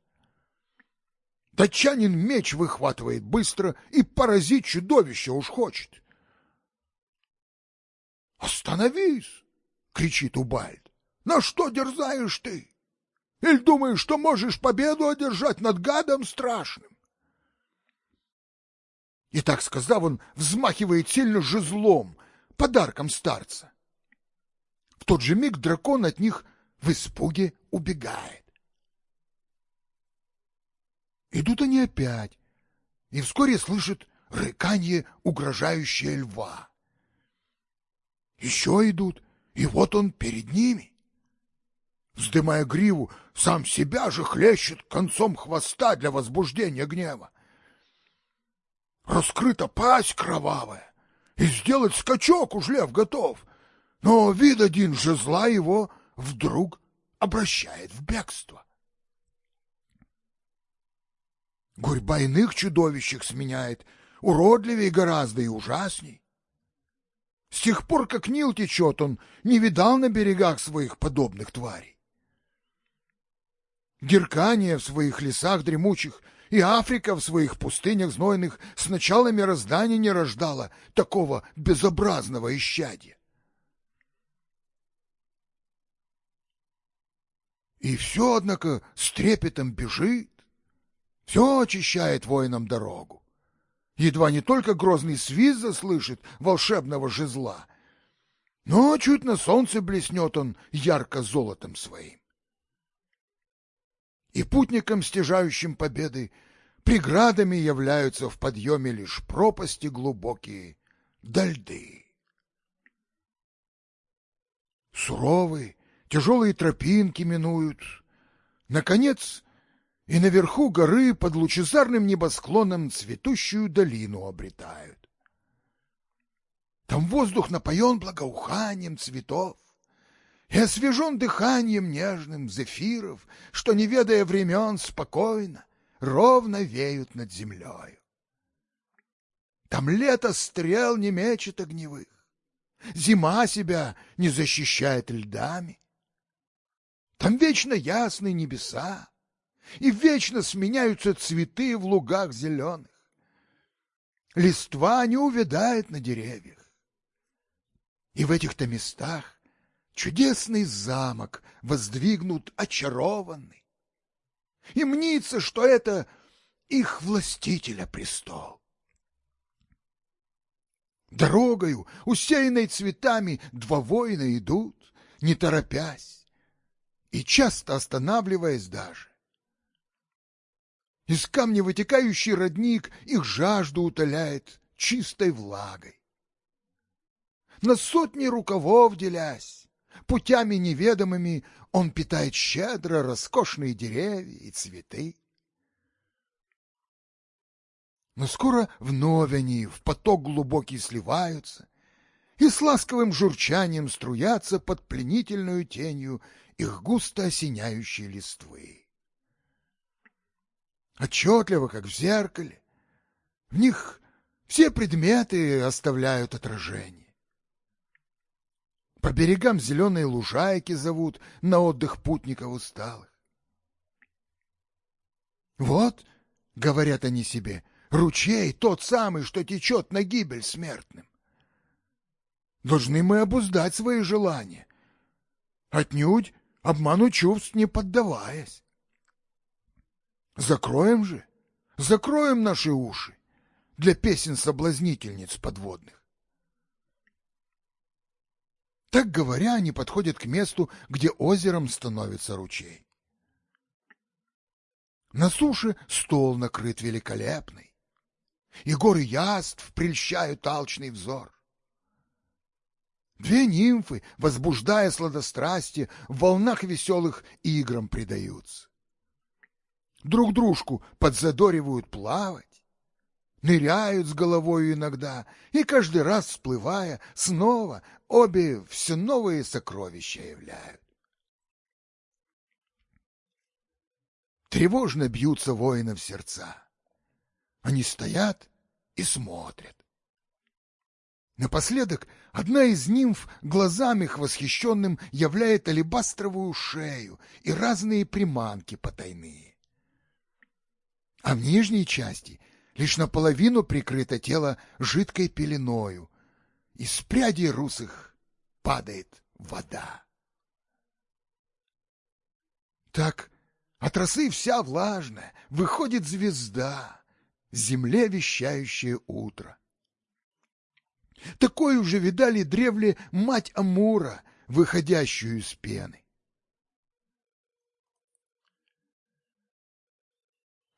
A: Датчанин меч выхватывает быстро и поразить чудовище уж хочет. «Остановись!» — кричит Убальд. На что дерзаешь ты? Или думаешь, что можешь победу одержать над гадом страшным? И так сказав, он взмахивает сильно жезлом, подарком старца. В тот же миг дракон от них в испуге убегает. Идут они опять, и вскоре слышат рыканье, угрожающее льва. Еще идут, и вот он перед ними вздымая гриву, сам себя же хлещет концом хвоста для возбуждения гнева. Раскрыта пасть кровавая, и сделать скачок уж лев готов, но вид один же зла его вдруг обращает в бегство. Гурьба иных чудовищек сменяет, уродливей гораздо и ужасней. С тех пор, как Нил течет, он не видал на берегах своих подобных тварей. Геркания в своих лесах дремучих и Африка в своих пустынях знойных с начала мироздания не рождала такого безобразного исчадия. И все, однако, с трепетом бежит, Все очищает воинам дорогу. Едва не только грозный свист заслышит волшебного жезла, но чуть на солнце блеснет он ярко золотом своим. И путникам, стяжающим победы, преградами являются в подъеме лишь пропасти глубокие да льды. Суровые, тяжелые тропинки минуют. Наконец, и наверху горы под лучезарным небосклоном цветущую долину обретают. Там воздух напоен благоуханием цветов и освежен дыханием нежным зефиров, что, не ведая времен, спокойно, ровно веют над землею. Там лето стрел не мечет огневых, зима себя не защищает льдами. Там вечно ясные небеса, и вечно сменяются цветы в лугах зеленых. Листва не увядает на деревьях. И в этих-то местах чудесный замок воздвигнут очарованный. И мнится, что это их властителя престол. Дорогою, усеянной цветами, два воина идут, не торопясь, и часто останавливаясь даже. Из камня вытекающий родник их жажду утоляет чистой влагой на сотни рукавов делясь. Путями неведомыми он питает щедро роскошные деревья и цветы. Но скоро вновь они в поток глубокий сливаются и с ласковым журчанием струятся под пленительную тенью их густо осеняющей листвы. Отчетливо, как в зеркале, в них все предметы оставляют отражение. По берегам зеленые лужайки зовут на отдых путников усталых. Вот, говорят они себе, ручей тот самый, что течет на гибель смертным. Должны мы обуздать свои желания, отнюдь обману чувств не поддаваясь. Закроем же, закроем наши уши для песен соблазнительниц подводных. Так говоря, они подходят к месту, где озером становится ручей. На суше стол накрыт великолепный, и горы яств прельщают алчный взор. Две нимфы, возбуждая сладострастие, в волнах веселых играм предаются. Друг дружку подзадоривают плавать, ныряют с головою иногда, и каждый раз всплывая, снова обе все новые сокровища являют. Тревожно бьются воинов сердца. Они стоят и смотрят. Напоследок одна из нимф глазами их восхищенным являет алебастровую шею и разные приманки потайные. А в нижней части лишь наполовину прикрыто тело жидкой пеленою, из прядей русых падает вода. Так от росы вся влажная, выходит звезда, земле вещающее утро. Такой уже видали древле мать Амура, выходящую из пены.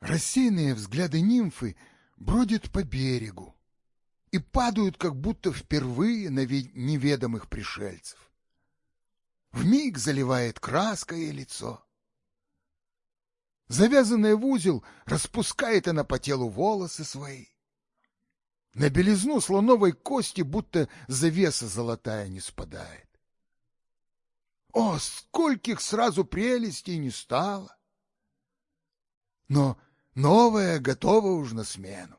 A: Рассеянные взгляды нимфы бродят по берегу, и падают как будто впервые на неведомых пришельцев. В миг заливает краской лицо. Завязанная в узел, распускает она по телу волосы свои. На белизну слоновой кости будто завеса золотая не спадает. О, скольких сразу прелестей не стало! Но новое готово уж на смену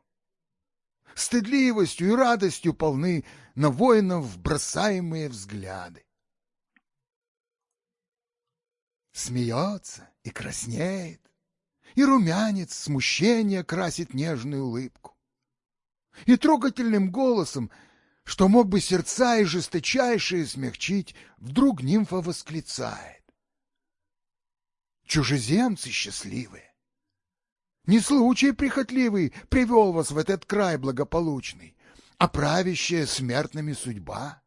A: стыдливостью и радостью полны на воинов бросаемые взгляды. Смеется и краснеет, и румянец смущения красит нежную улыбку. И трогательным голосом, что мог бы сердца и жесточайшие смягчить, вдруг нимфа восклицает. Чужеземцы счастливые, Не случай прихотливый привел вас в этот край благополучный, а правящая смертными судьба.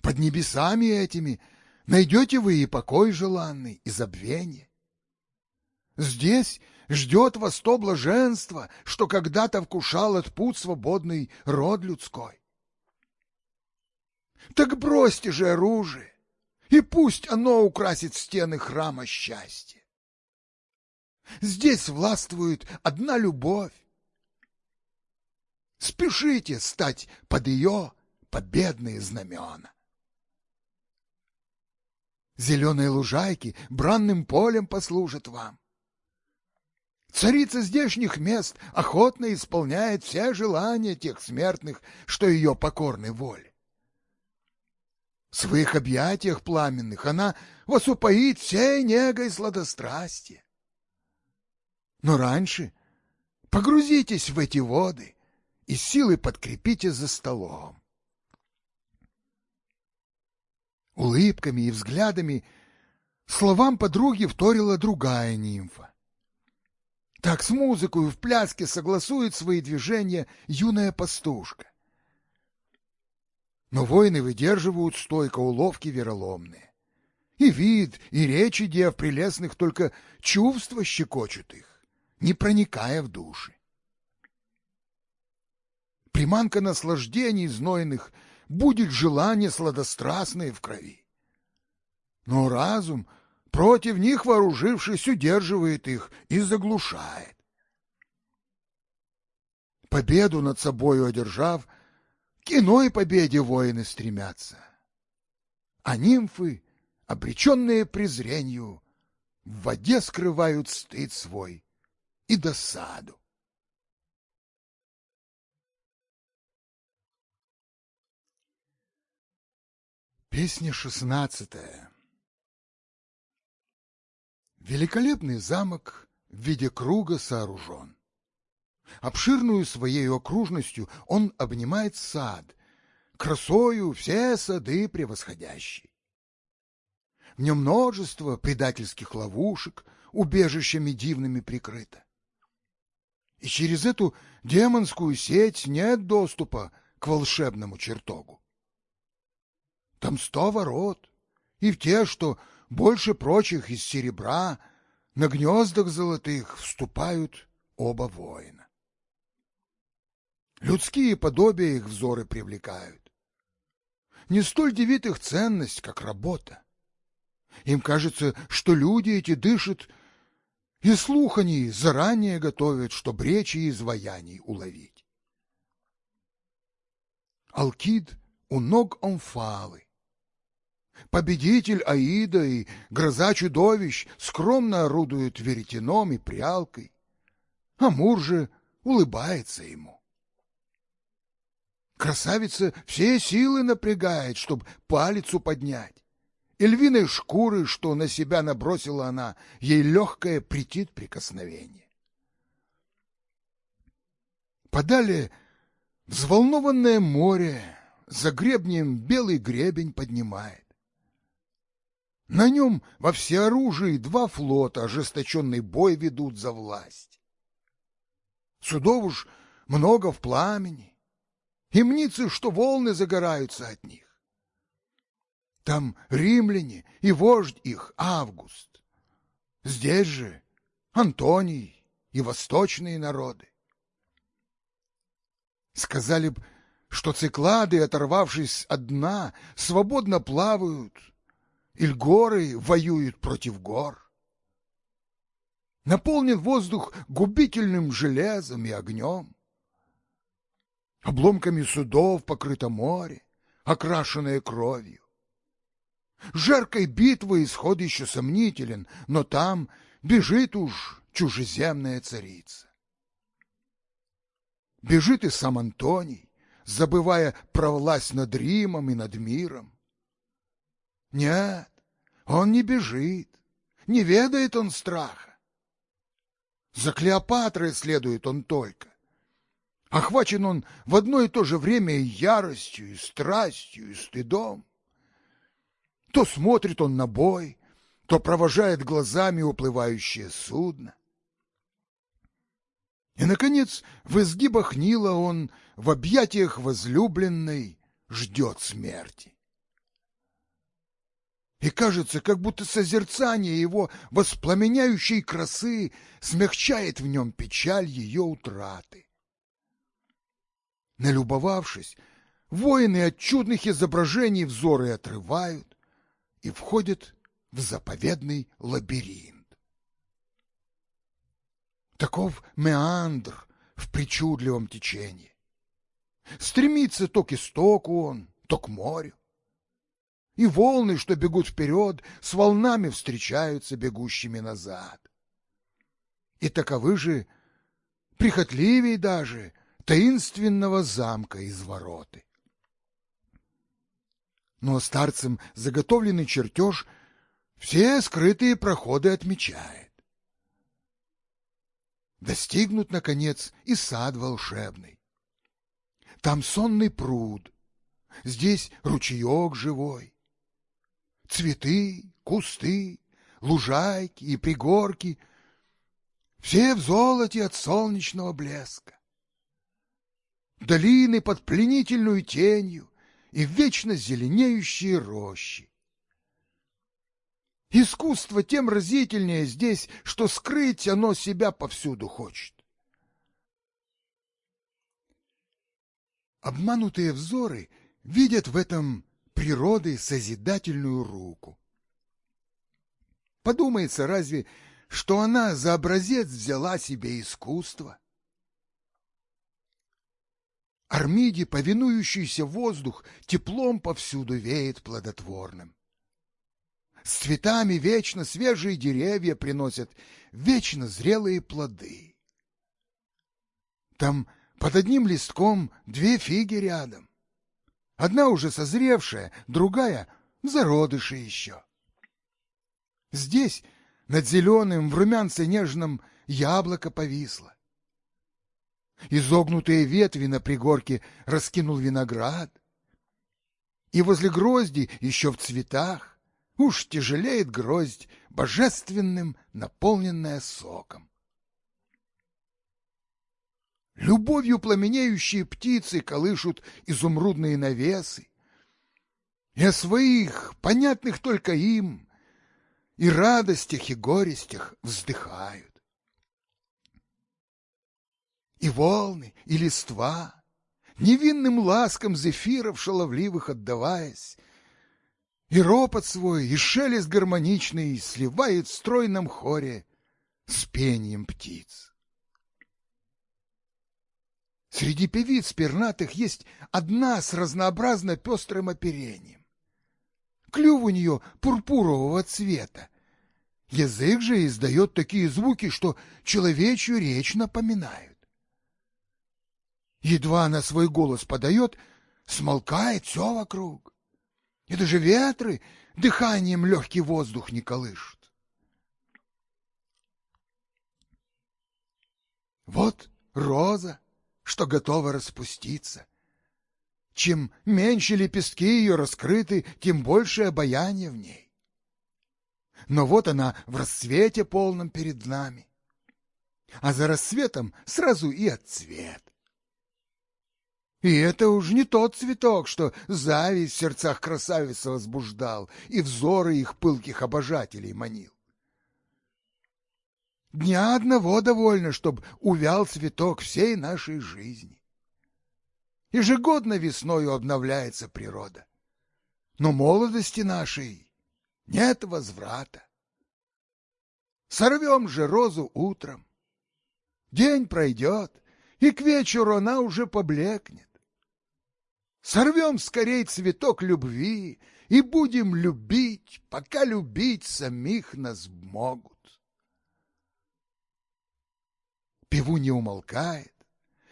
A: Под небесами этими найдете вы и покой желанный, и забвение. Здесь ждет вас то блаженство, что когда-то вкушал от путь свободный род людской. Так бросьте же оружие, и пусть оно украсит стены храма счастья. Здесь властвует одна любовь. Спешите стать под ее победные знамена. Зеленые лужайки бранным полем послужат вам. Царица здешних мест охотно исполняет все желания тех смертных, что ее покорны воле. В своих объятиях пламенных она вас упоит всей негой сладострастия. Но раньше погрузитесь в эти воды и силы подкрепите за столом. Улыбками и взглядами словам подруги вторила другая нимфа. Так с музыкой в пляске согласует свои движения юная пастушка. Но воины выдерживают стойко уловки вероломные. И вид, и речи дев прелестных только чувства щекочут их не проникая в души. Приманка наслаждений знойных будет желание сладострастное в крови. Но разум, против них вооружившись, удерживает их и заглушает. Победу над собою одержав, к иной победе воины стремятся. А нимфы, обреченные презрению, в воде скрывают стыд свой и досаду. Песня шестнадцатая Великолепный замок в виде круга сооружен. Обширную своей окружностью он обнимает сад, красою все сады превосходящий. В нем множество предательских ловушек, убежищами дивными прикрыто. И через эту демонскую сеть нет доступа к волшебному чертогу. Там сто ворот, и в те, что больше прочих из серебра, на гнездах золотых вступают оба воина. Людские подобия их взоры привлекают. Не столь девит их ценность, как работа. Им кажется, что люди эти дышат и слух заранее готовят, чтоб речи изваяний уловить. Алкид у ног Омфалы. Победитель Аида и гроза чудовищ скромно орудуют веретеном и прялкой. Амур же улыбается ему. Красавица все силы напрягает, чтоб палицу поднять и львиной шкуры, что на себя набросила она, ей легкое претит прикосновение. Подали взволнованное море, за гребнем белый гребень поднимает. На нем во всеоружии два флота ожесточенный бой ведут за власть. Судов уж много в пламени, и мнится, что волны загораются от них. Там римляне и вождь их Август. Здесь же Антоний и восточные народы. Сказали б, что циклады, оторвавшись от дна, свободно плавают, или горы воюют против гор. Наполнен воздух губительным железом и огнем. Обломками судов покрыто море, окрашенное кровью. Жаркой битвы исход еще сомнителен, но там бежит уж чужеземная царица. Бежит и сам Антоний, забывая про власть над Римом и над миром. Нет, он не бежит, не ведает он страха. За Клеопатрой следует он только. Охвачен он в одно и то же время и яростью, и страстью, и стыдом. То смотрит он на бой, то провожает глазами уплывающее судно. И, наконец, в изгибах Нила он в объятиях возлюбленной ждет смерти. И кажется, как будто созерцание его воспламеняющей красы смягчает в нем печаль ее утраты. Налюбовавшись, воины от чудных изображений взоры отрывают и входят в заповедный лабиринт. Таков меандр в причудливом течении. Стремится то к истоку он, то к морю. И волны, что бегут вперед, с волнами встречаются бегущими назад. И таковы же, прихотливей даже, таинственного замка из вороты. Но старцем заготовленный чертеж все скрытые проходы отмечает. Достигнут, наконец, и сад волшебный. Там сонный пруд, здесь ручеек живой. Цветы, кусты, лужайки и пригорки — все в золоте от солнечного блеска. Долины под пленительную тенью и вечно зеленеющие рощи. Искусство тем разительнее здесь, что скрыть оно себя повсюду хочет. Обманутые взоры видят в этом природы созидательную руку. Подумается, разве, что она за образец взяла себе искусство? Армиде, повинующийся воздух, теплом повсюду веет плодотворным. С цветами вечно свежие деревья приносят вечно зрелые плоды. Там под одним листком две фиги рядом. Одна уже созревшая, другая в зародыше еще. Здесь над зеленым в румянце нежном яблоко повисло. Изогнутые ветви на пригорке раскинул виноград. И возле грозди еще в цветах уж тяжелеет гроздь божественным, наполненная соком. Любовью пламенеющие птицы колышут изумрудные навесы, и о своих, понятных только им, и радостях и горестях вздыхают. И волны, и листва, невинным ласкам зефиров шаловливых отдаваясь, и ропот свой, и шелест гармоничный сливает в стройном хоре с пением птиц. Среди певиц пернатых есть одна с разнообразно пестрым оперением. Клюв у нее пурпурового цвета. Язык же издает такие звуки, что человечью речь напоминают. Едва она свой голос подает, смолкает все вокруг. И даже ветры дыханием легкий воздух не колышут. Вот роза, что готова распуститься. Чем меньше лепестки ее раскрыты, тем больше обаяние в ней. Но вот она в рассвете полном перед нами. А за рассветом сразу и отцвет. И это уж не тот цветок, что зависть в сердцах красавицы возбуждал и взоры их пылких обожателей манил. Дня одного довольно, чтоб увял цветок всей нашей жизни. Ежегодно весною обновляется природа. Но молодости нашей нет возврата. Сорвем же розу утром. День пройдет, и к вечеру она уже поблекнет. Сорвем скорей цветок любви и будем любить, пока любить самих нас могут. Певу не умолкает,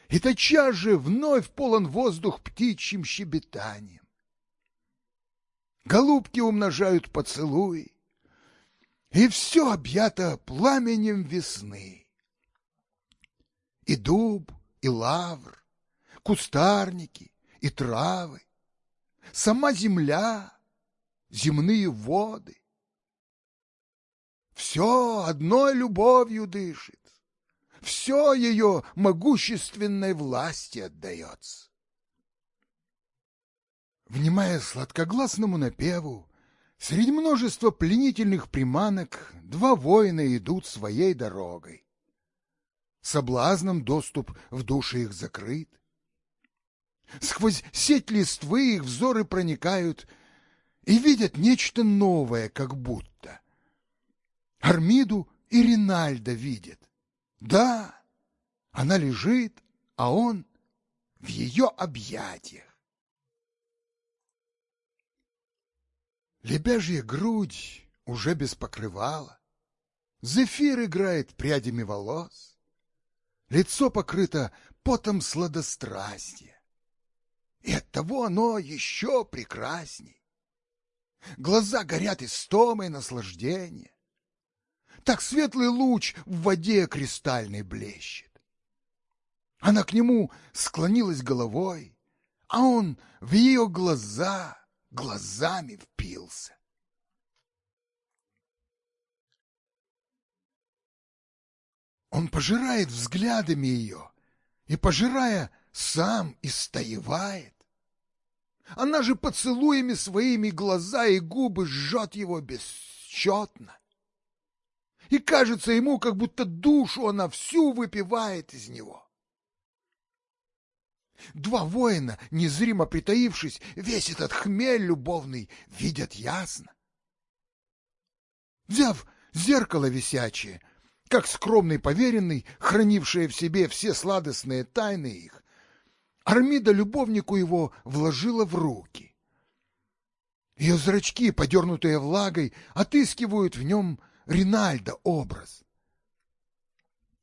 A: и тотчас же вновь полон воздух птичьим щебетанием. Голубки умножают поцелуи, и все объято пламенем весны. И дуб, и лавр, кустарники, и травы, сама земля, земные воды. все одной любовью дышит, все ее могущественной власти отдается. Внимая сладкогласному напеву, среди множества пленительных приманок два воина идут своей дорогой. Соблазном доступ в души их закрыт. Сквозь сеть листвы их взоры проникают и видят нечто новое, как будто. Армиду и Ринальда видят. Да, она лежит, а он в ее объятиях. Лебяжья грудь уже без покрывала, Зефир играет прядями волос, Лицо покрыто потом сладострастия, И оттого оно еще прекрасней. Глаза горят истомой наслаждения, Так светлый луч в воде кристальной блещет. Она к нему склонилась головой, А он в ее глаза глазами впился. Он пожирает взглядами ее, и, пожирая, сам истаивает. Она же поцелуями своими глаза и губы жжет его бесчетно. И кажется ему, как будто душу она всю выпивает из него. Два воина, незримо притаившись, весь этот хмель любовный видят ясно. Взяв зеркало висячее, как скромный поверенный, хранивший в себе все сладостные тайны их, Армида любовнику его вложила в руки. Ее зрачки, подернутые влагой, отыскивают в нем Ринальда образ.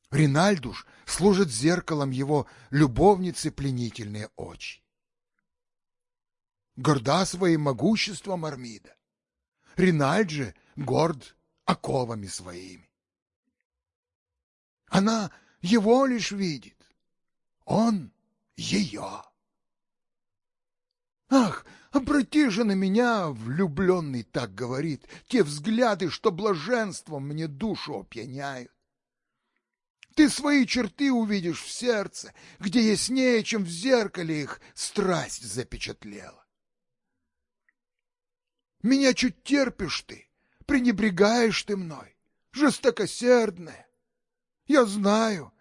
A: Ринальдуш служит зеркалом его любовницы пленительные очи. Горда своим могуществом Армида. Ринальд же горд оковами своими. Она его лишь видит, он ее. Ах, обрати же на меня, влюбленный так говорит, те взгляды, что блаженством мне душу опьяняют. Ты свои черты увидишь в сердце, где яснее, чем в зеркале их страсть запечатлела. Меня чуть терпишь ты, пренебрегаешь ты мной, жестокосердная. Я знаю,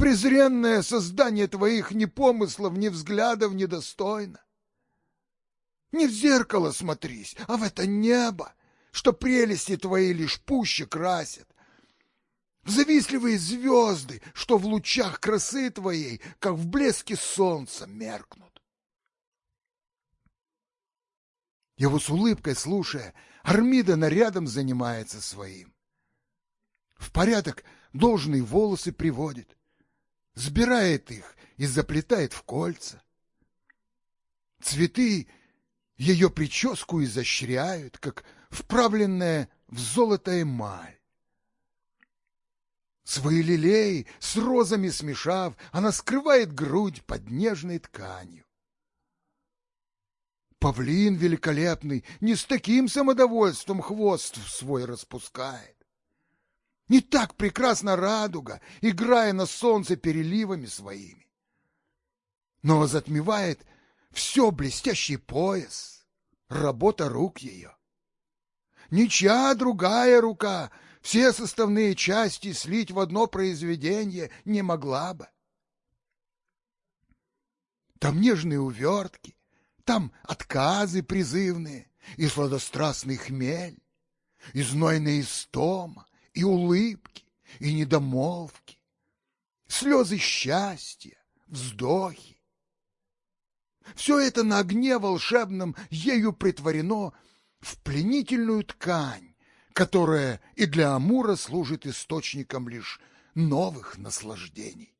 A: презренное создание твоих ни помыслов, ни взглядов недостойно. Не в зеркало смотрись, а в это небо, что прелести твои лишь пуще красят, завистливые звезды, что в лучах красы твоей, как в блеске солнца, меркнут. Его с улыбкой слушая, Армида нарядом занимается своим. В порядок должные волосы приводит, сбирает их и заплетает в кольца. Цветы ее прическу изощряют, как вправленная в золото эмаль. Свои лилеи с розами смешав, она скрывает грудь под нежной тканью. Павлин великолепный не с таким самодовольством хвост свой распускает. Не так прекрасна радуга, играя на солнце переливами своими. Но затмевает все блестящий пояс, работа рук ее. Ничья другая рука все составные части слить в одно произведение не могла бы. Там нежные увертки, там отказы призывные, и сладострастный хмель, и знойная истома, и улыбки, и недомолвки, слезы счастья, вздохи. Все это на огне волшебном ею притворено в пленительную ткань, которая и для Амура служит источником лишь новых наслаждений.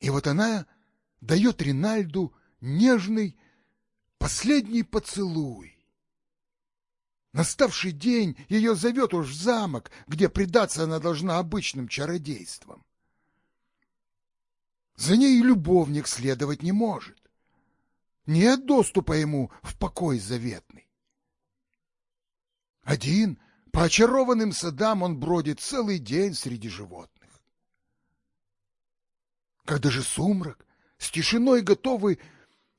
A: И вот она дает Ринальду нежный последний поцелуй. Наставший день ее зовет уж в замок, где предаться она должна обычным чародействам. За ней любовник следовать не может. Нет доступа ему в покой заветный. Один по очарованным садам он бродит целый день среди животных. Когда же сумрак с тишиной готовый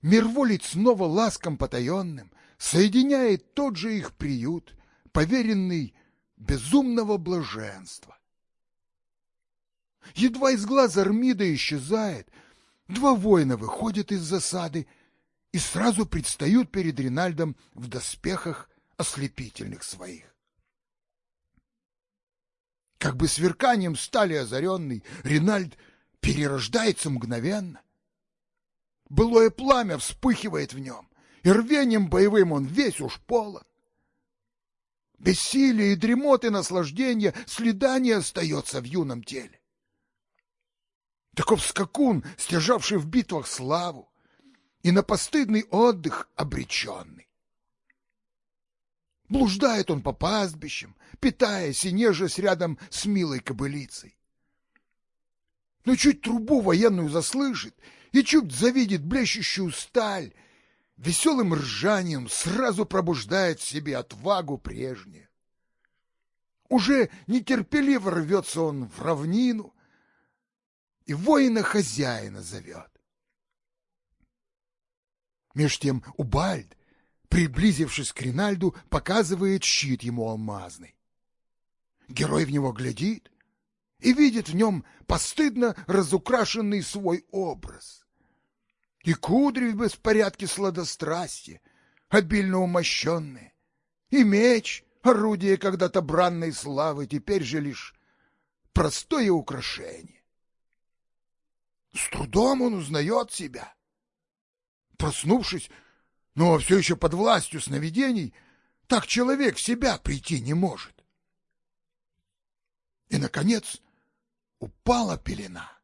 A: мирволить снова ласком потаенным, соединяет тот же их приют, поверенный безумного блаженства. Едва из глаз Армида исчезает, два воина выходят из засады и сразу предстают перед Ринальдом в доспехах ослепительных своих. Как бы сверканием стали озаренный, Ринальд перерождается мгновенно. Былое пламя вспыхивает в нем, и рвением боевым он весь уж полон. Бессилие и дремоты наслаждения следа не остается в юном теле. Таков скакун, стяжавший в битвах славу, и на постыдный отдых обреченный. Блуждает он по пастбищам, питаясь и нежась рядом с милой кобылицей. Но чуть трубу военную заслышит и чуть завидит блещущую сталь, веселым ржанием сразу пробуждает в себе отвагу прежнюю. Уже нетерпеливо рвется он в равнину и воина-хозяина зовет. Меж тем Убальд, приблизившись к Ринальду, показывает щит ему алмазный. Герой в него глядит и видит в нем постыдно разукрашенный свой образ и кудри в беспорядке сладострастия, обильно умощенные, и меч, орудие когда-то бранной славы, теперь же лишь простое украшение. С трудом он узнает себя. Проснувшись, но все еще под властью сновидений, так человек в себя прийти не может. И, наконец, упала пелена.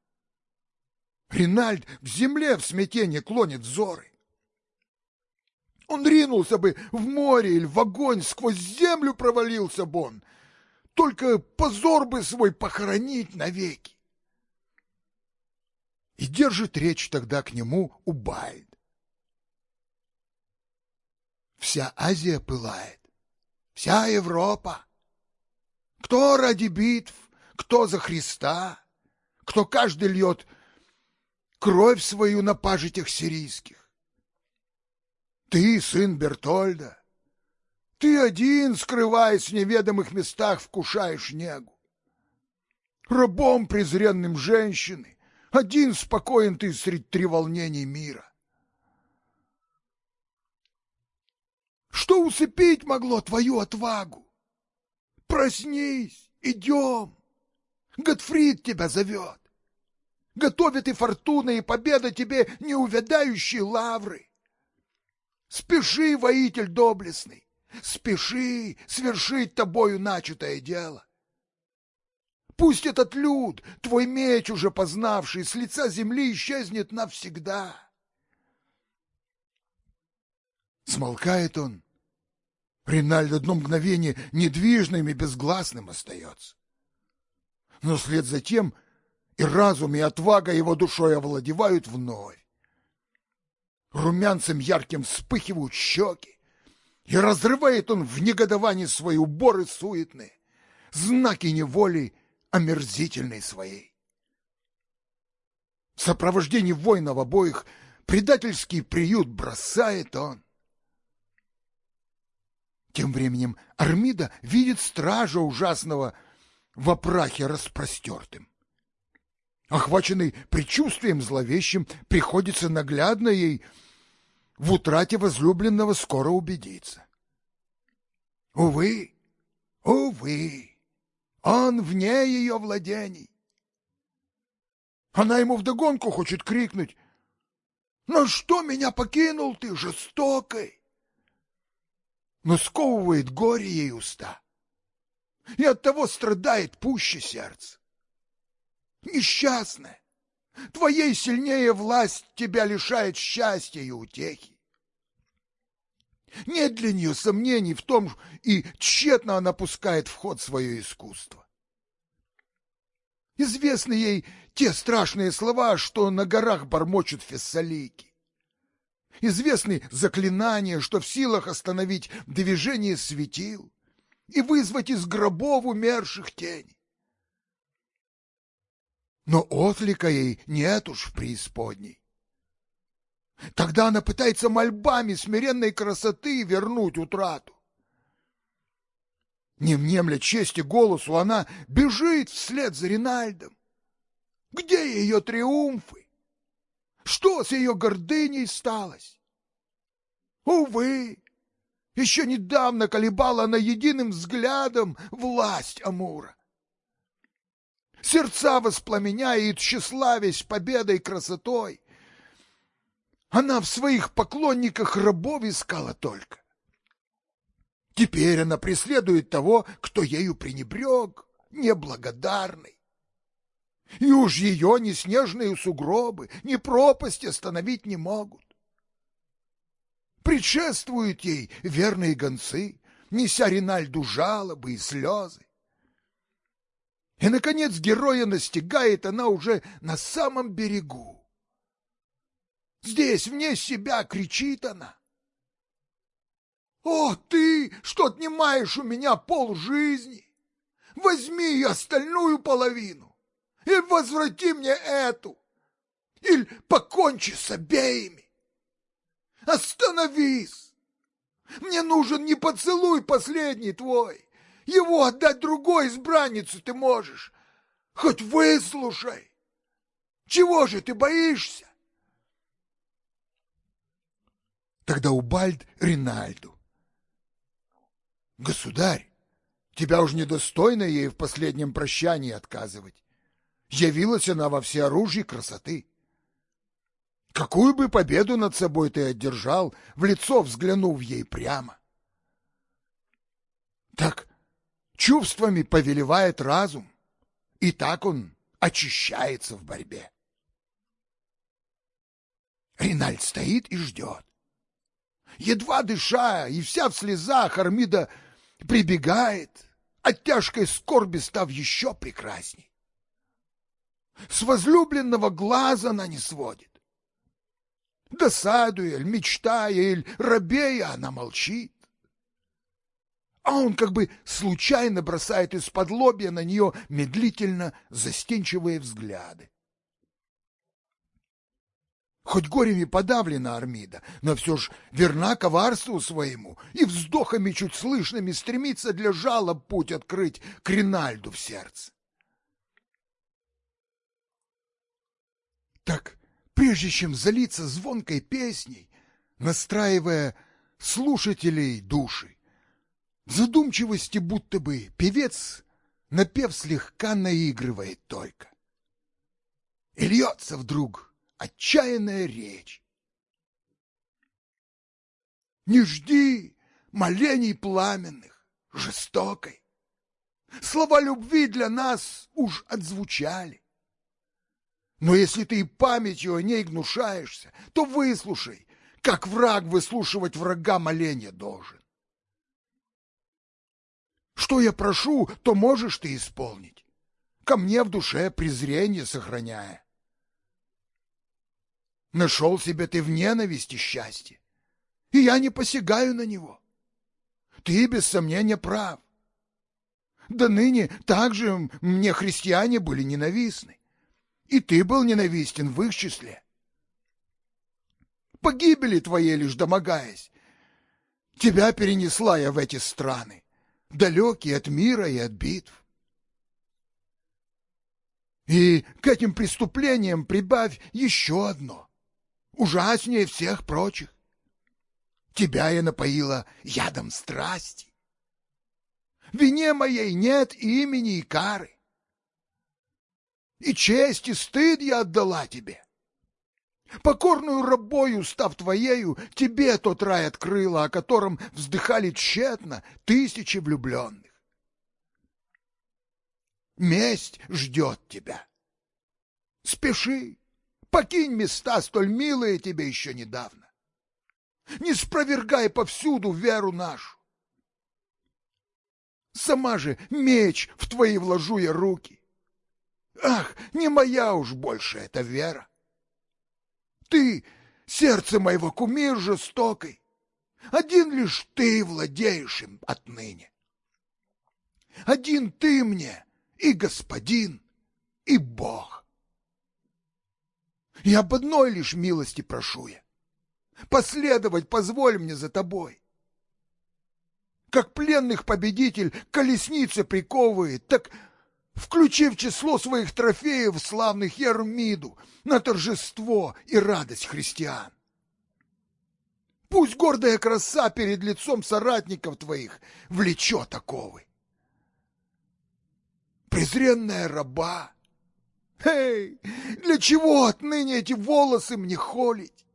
A: Ринальд в земле в смятении клонит взоры. Он ринулся бы в море или в огонь, сквозь землю провалился бы он. Только позор бы свой похоронить навеки. И держит речь тогда к нему Убайд. Вся Азия пылает, вся Европа. Кто ради битв, кто за Христа, кто каждый льет кровь свою на пажитях сирийских. Ты, сын Бертольда, ты один, скрываясь в неведомых местах, вкушаешь негу. Рабом презренным женщины, один спокоен ты среди треволнений мира. Что усыпить могло твою отвагу? Проснись, идем. Готфрид тебя зовет. Готовит и фортуна, и победа тебе неувядающие лавры. Спеши, воитель доблестный, спеши свершить тобою начатое дело. Пусть этот люд, твой меч уже познавший, с лица земли исчезнет навсегда. Смолкает он. Ринальд одно мгновение недвижным и безгласным остается. Но вслед за тем и разум, и отвага его душой овладевают вновь. Румянцем ярким вспыхивают щеки, и разрывает он в негодовании свои уборы суетные, знаки неволи омерзительной своей. В сопровождении воинов обоих предательский приют бросает он. Тем временем Армида видит стража ужасного в опрахе распростертым. Охваченный предчувствием зловещим, приходится наглядно ей в утрате возлюбленного скоро убедиться. Увы, увы, он вне ее владений. Она ему вдогонку хочет крикнуть, «На что меня покинул ты, жестокой?» Но сковывает горе ей уста, и оттого страдает пуще сердце несчастная. Твоей сильнее власть тебя лишает счастья и утехи. Нет для нее сомнений в том, и тщетно она пускает в ход свое искусство. Известны ей те страшные слова, что на горах бормочут фессалийки. Известны заклинания, что в силах остановить движение светил. и вызвать из гробов умерших тени. Но отлика ей нет уж в преисподней. Тогда она пытается мольбами смиренной красоты вернуть утрату. Не внемля чести голосу, она бежит вслед за Ринальдом. Где ее триумфы? Что с ее гордыней сталось? Увы, еще недавно колебала она единым взглядом власть Амура. Сердца воспламеняет, тщеславясь победой и красотой. Она в своих поклонниках рабов искала только. Теперь она преследует того, кто ею пренебрег, неблагодарный. И уж ее ни снежные сугробы, ни пропасти остановить не могут. Предшествуют ей верные гонцы, неся Ринальду жалобы и слезы. И, наконец, героя настигает она уже на самом берегу. Здесь вне себя кричит она. «О, ты, что отнимаешь у меня пол жизни! Возьми и остальную половину, и возврати мне эту, или покончи с обеими! Остановись! Мне нужен не поцелуй последний твой, его отдать другой избраннице ты можешь, хоть выслушай! Чего же ты боишься?» Тогда Убальд Ринальду Государь, тебя уж недостойно ей в последнем прощании отказывать. Явилась она во всеоружии красоты. Какую бы победу над собой ты одержал, в лицо взглянув ей прямо? Так чувствами повелевает разум, и так он очищается в борьбе. Ринальд стоит и ждет. Едва дыша и вся в слезах, Армида прибегает, от тяжкой скорби став еще прекрасней. С возлюбленного глаза она не сводит. Досадуя, мечтая, или робея, она молчит. А он как бы случайно бросает из-под лобья на нее медлительно застенчивые взгляды. Хоть горем и подавлена Армида, но все ж верна коварству своему и вздохами чуть слышными стремится для жалоб путь открыть к Ринальду в сердце. Так, прежде чем залиться звонкой песней, настраивая слушателей души, задумчивости будто бы певец, напев слегка наигрывает только. И льется вдруг отчаянная речь. Не жди молений пламенных, жестокой. Слова любви для нас уж отзвучали. Но если ты и памятью о ней гнушаешься, то выслушай, как враг выслушивать врага моления должен. Что я прошу, то можешь ты исполнить, ко мне в душе презрение сохраняя. Нашел себе ты в ненависти счастье, и я не посягаю на него. Ты, без сомнения, прав. Да ныне также мне христиане были ненавистны, и ты был ненавистен в их числе. Погибели твоей лишь домогаясь, тебя перенесла я в эти страны, далекие от мира и от битв. И к этим преступлениям прибавь еще одно — ужаснее всех прочих. Тебя я напоила ядом страсти. Вине моей нет имени и кары. И честь и стыд я отдала тебе. Покорную рабою, став твоею, тебе тот рай открыла, о котором вздыхали тщетно тысячи влюбленных. Месть ждет тебя. Спеши, Покинь места, столь милые тебе еще недавно. Не спровергай повсюду веру нашу. Сама же меч в твои вложу я руки. Ах, не моя уж больше эта вера. Ты, сердце моего кумир жестокой, один лишь ты владеешь им отныне. Один ты мне и господин, и Бог. И об одной лишь милости прошу я. Последовать позволь мне за тобой. Как пленных победитель колесница приковывает, так включи в число своих трофеев славных Ермиду на торжество и радость христиан. Пусть гордая краса перед лицом соратников твоих влечет оковы. Презренная раба, эй, для чего отныне эти волосы мне холить?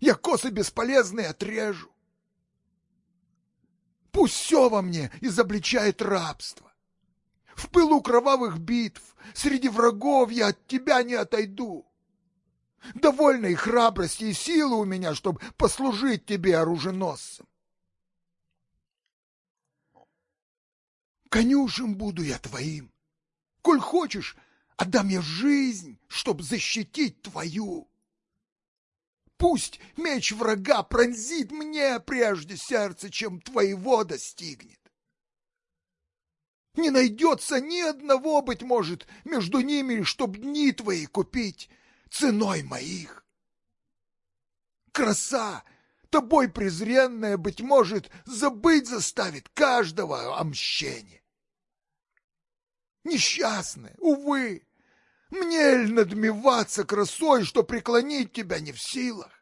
A: Я косы бесполезные отрежу. Пусть все во мне изобличает рабство. В пылу кровавых битв, среди врагов я от тебя не отойду. Довольно и храбрости, и силы у меня, чтобы послужить тебе оруженосцем. Конюшем буду я твоим. Коль хочешь, отдам я жизнь, чтоб защитить твою. Пусть меч врага пронзит мне прежде сердце, чем твоего достигнет. Не найдется ни одного, быть может, между ними, чтоб дни твои купить ценой моих. Краса, тобой презренная, быть может, забыть заставит каждого о мщении. Несчастная, увы, мне ль надмеваться красой, что преклонить тебя не в силах?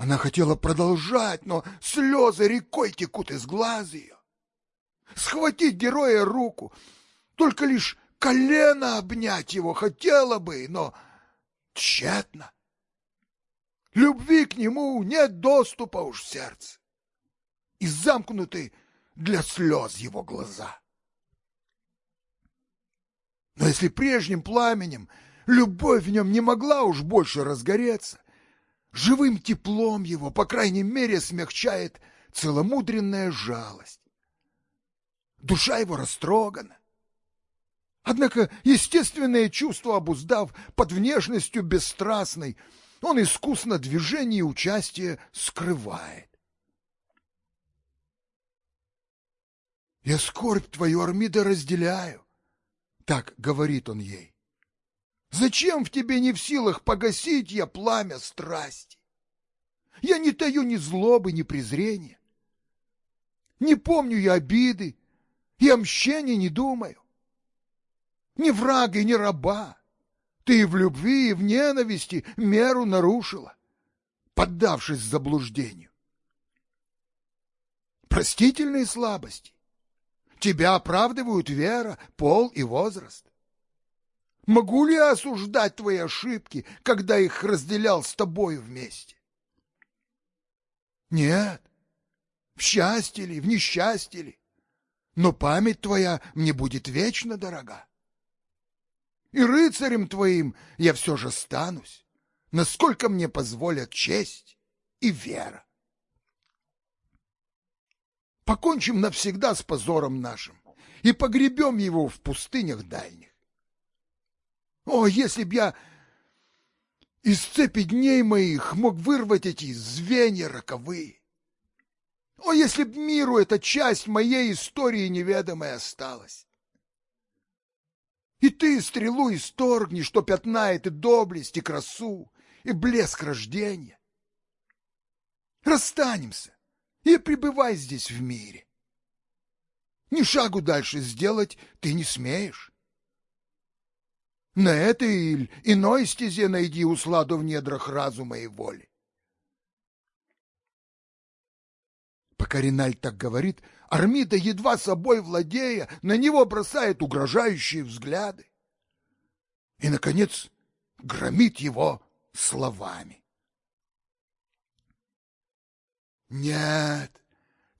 A: Она хотела продолжать, но слезы рекой текут из глаз ее. Схватить героя руку, только лишь колено обнять его хотела бы, но тщетно. Любви к нему нет доступа уж в сердце. И замкнуты для слез его глаза. Но если прежним пламенем любовь в нем не могла уж больше разгореться, Живым теплом его, по крайней мере, смягчает целомудренная жалость. Душа его растрогана. Однако естественное чувство обуздав под внешностью бесстрастной, он искусно движение и участие скрывает. «Я скорбь твою, Армида, разделяю», — так говорит он ей. Зачем в тебе не в силах погасить я пламя страсти? Я не таю ни злобы, ни презрения. Не помню я обиды, и о мщении не думаю. Ни врага, ни раба. Ты в любви и в ненависти меру нарушила, поддавшись заблуждению. Простительные слабости. Тебя оправдывают вера, пол и возраст. Могу ли я осуждать твои ошибки, когда их разделял с тобой вместе? Нет. В счастье ли, в несчастье ли. Но память твоя мне будет вечно дорога. И рыцарем твоим я все же станусь, насколько мне позволят честь и вера. Покончим навсегда с позором нашим и погребем его в пустынях дальних. О, если б я из цепи дней моих мог вырвать эти звенья роковые! О, если б миру эта часть моей истории неведомой осталась! И ты стрелу исторгни, что пятнает и доблесть, и красу, и блеск рождения. Расстанемся и пребывай здесь в мире. Ни шагу дальше сделать ты не смеешь. На этой или иной стезе найди усладу в недрах разума и воли. Пока Риналь так говорит, Армида, едва собой владея, на него бросает угрожающие взгляды. И, наконец, громит его словами. «Нет,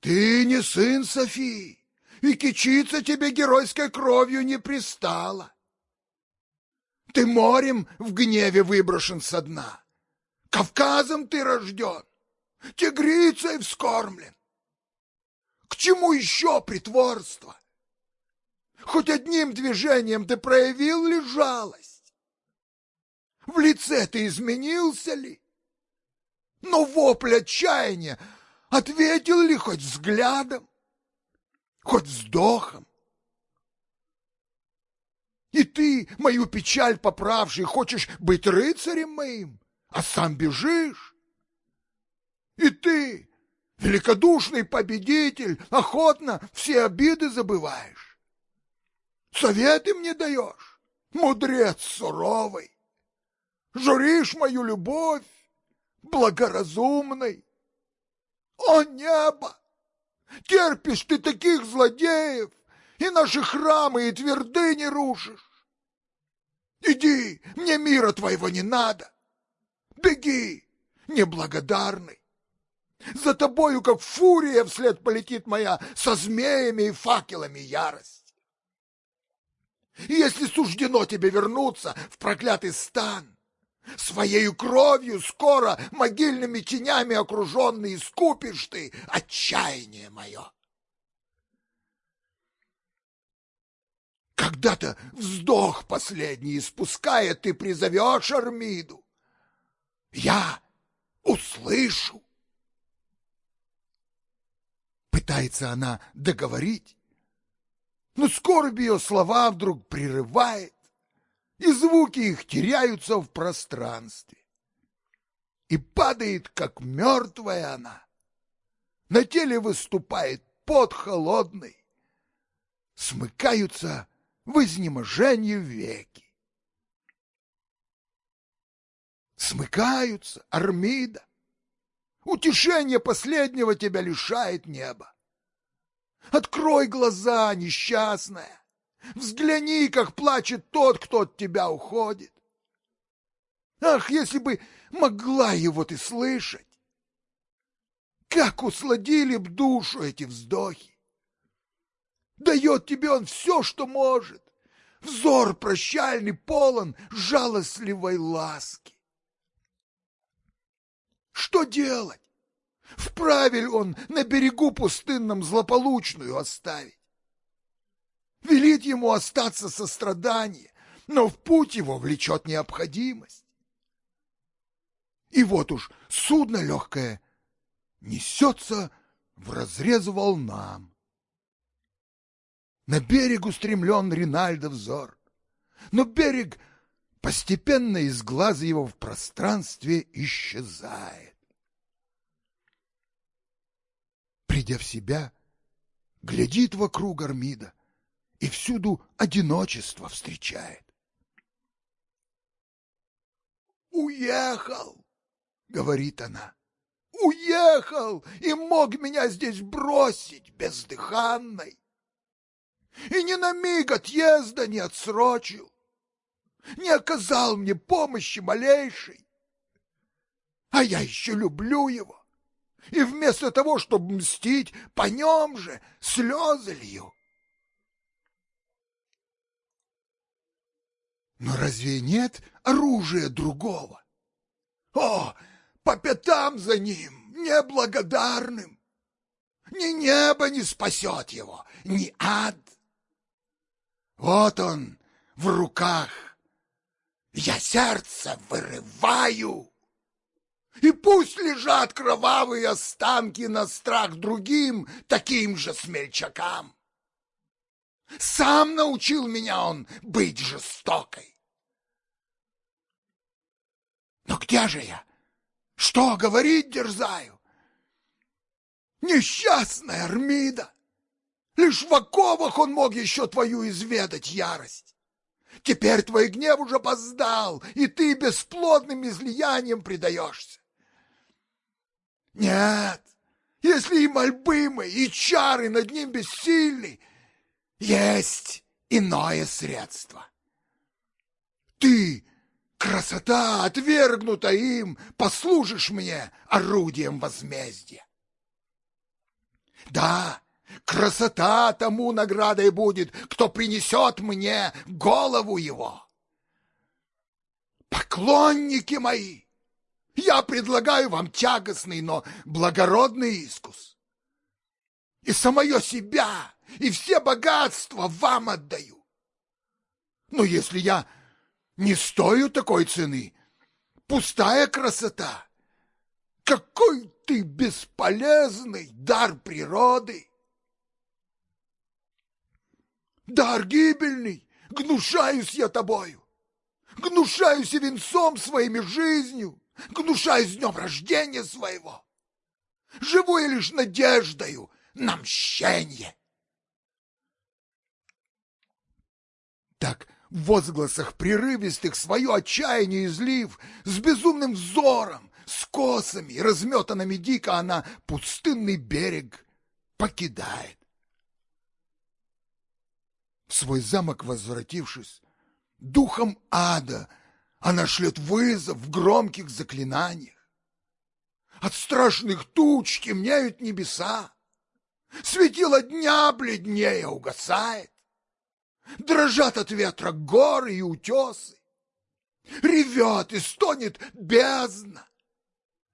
A: ты не сын Софии, и кичиться тебе геройской кровью не пристало. Ты морем в гневе выброшен со дна. Кавказом ты рожден, тигрицей вскормлен. К чему еще притворство? Хоть одним движением ты проявил ли жалость? В лице ты изменился ли? Но вопль отчаяния Ответил ли хоть взглядом, хоть вздохом? И ты, мою печаль поправший, хочешь быть рыцарем моим, а сам бежишь? И ты, великодушный победитель, охотно все обиды забываешь. Советы мне даешь, мудрец суровый. Журишь мою любовь, благоразумной. О небо! Терпишь ты таких злодеев, и наши храмы и твердыни рушишь. Иди, мне мира твоего не надо. Беги, неблагодарный. За тобою, как фурия, вслед полетит моя со змеями и факелами ярость. Если суждено тебе вернуться в проклятый стан, своею кровью скоро могильными тенями окруженный искупишь ты отчаяние мое. Когда-то вздох последний испуская, ты призовешь Армиду. Я услышу. Пытается она договорить, но скорбь ее слова вдруг прерывает, и звуки их теряются в пространстве. И падает, как мертвая она. На теле выступает под холодный. Смыкаются в изнеможении веки. Смыкаются, Армида. Утешение последнего тебя лишает неба. Открой глаза, несчастная. Взгляни, как плачет тот, кто от тебя уходит. Ах, если бы могла его ты слышать! Как усладили б душу эти вздохи! Дает тебе он все, что может. Взор прощальный полон жалостливой ласки. Что делать? Вправе ли он на берегу пустынном злополучную оставить? Велит ему остаться сострадание, но в путь его влечет необходимость. И вот уж судно легкое несется в разрез волнам. На берег устремлен Ринальдо взор, но берег постепенно из глаза его в пространстве исчезает. Придя в себя, глядит вокруг Армида и всюду одиночество встречает. «Уехал!» — говорит она. «Уехал и мог меня здесь бросить бездыханной!» И ни на миг отъезда не отсрочил, не оказал мне помощи малейшей. А я еще люблю его, и вместо того, чтобы мстить, по нем же слезы лью. Но разве нет оружия другого? О, по пятам за ним, неблагодарным! Ни небо не спасет его, ни ад. Вот он в руках. Я сердце вырываю. И пусть лежат кровавые останки на страх другим, таким же смельчакам. Сам научил меня он быть жестокой. Но где же я? Что говорить дерзаю? Несчастная Армида! Лишь в оковах он мог еще твою изведать ярость. Теперь твой гнев уже поздал, и ты бесплодным излиянием предаешься. Нет, если и мольбы мои, и чары над ним бессильны, есть иное средство. Ты, красота, отвергнута им, послужишь мне орудием возмездия. Да, Красота тому наградой будет, кто принесет мне голову его. Поклонники мои, я предлагаю вам тягостный, но благородный искус. И самое себя, и все богатства вам отдаю. Но если я не стою такой цены, пустая красота, Какой ты бесполезный дар природы! Дар гибельный, гнушаюсь я тобою, гнушаюсь и венцом своими жизнью, гнушаюсь днем рождения своего. Живу я лишь надеждою на мщение. Так в возгласах прерывистых свое отчаяние излив, с безумным взором, с косами, разметанными дико она пустынный берег покидает. В свой замок возвратившись, духом ада она шлет вызов в громких заклинаниях. От страшных туч темнеют небеса, светило дня бледнее угасает. Дрожат от ветра горы и утесы. Ревет и стонет бездна.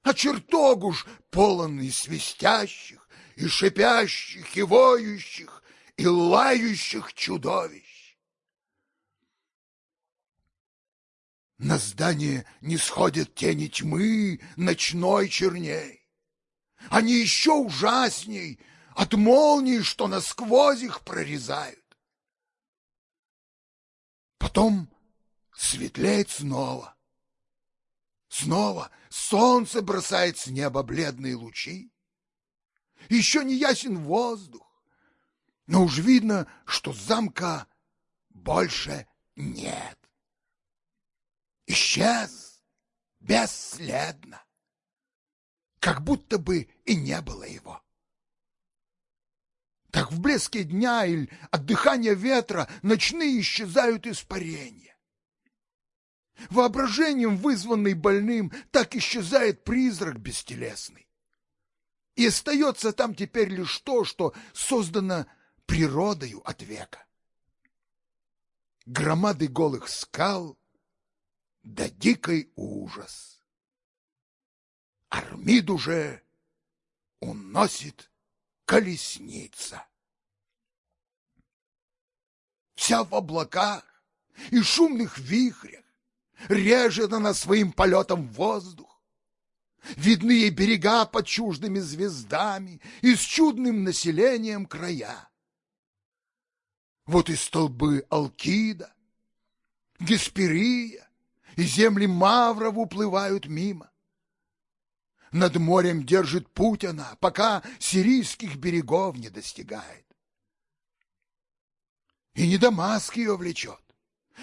A: А чертог уж полонный свистящих и шипящих и воющих и лающих чудовищ. На здание не сходят тени тьмы ночной черней. Они еще ужасней от молний, что насквозь их прорезают. Потом светлеет снова. Снова солнце бросает с неба бледные лучи. Еще не ясен воздух, но уж видно, что замка больше нет. Исчез бесследно, как будто бы и не было его. Так в блеске дня или от дыхания ветра ночные исчезают испарения. Воображением, вызванный больным, так исчезает призрак бестелесный. И остается там теперь лишь то, что создано природою от века. Громады голых скал да дикий ужас. Армиду же уносит колесница. Вся в облаках и шумных вихрях, режет она своим полетом воздух. Видны ей берега под чуждыми звездами и с чудным населением края. Вот и столбы Алкида, Гесперия и земли Мавров уплывают мимо. Над морем держит путь она, пока сирийских берегов не достигает. И не Дамаск ее влечет.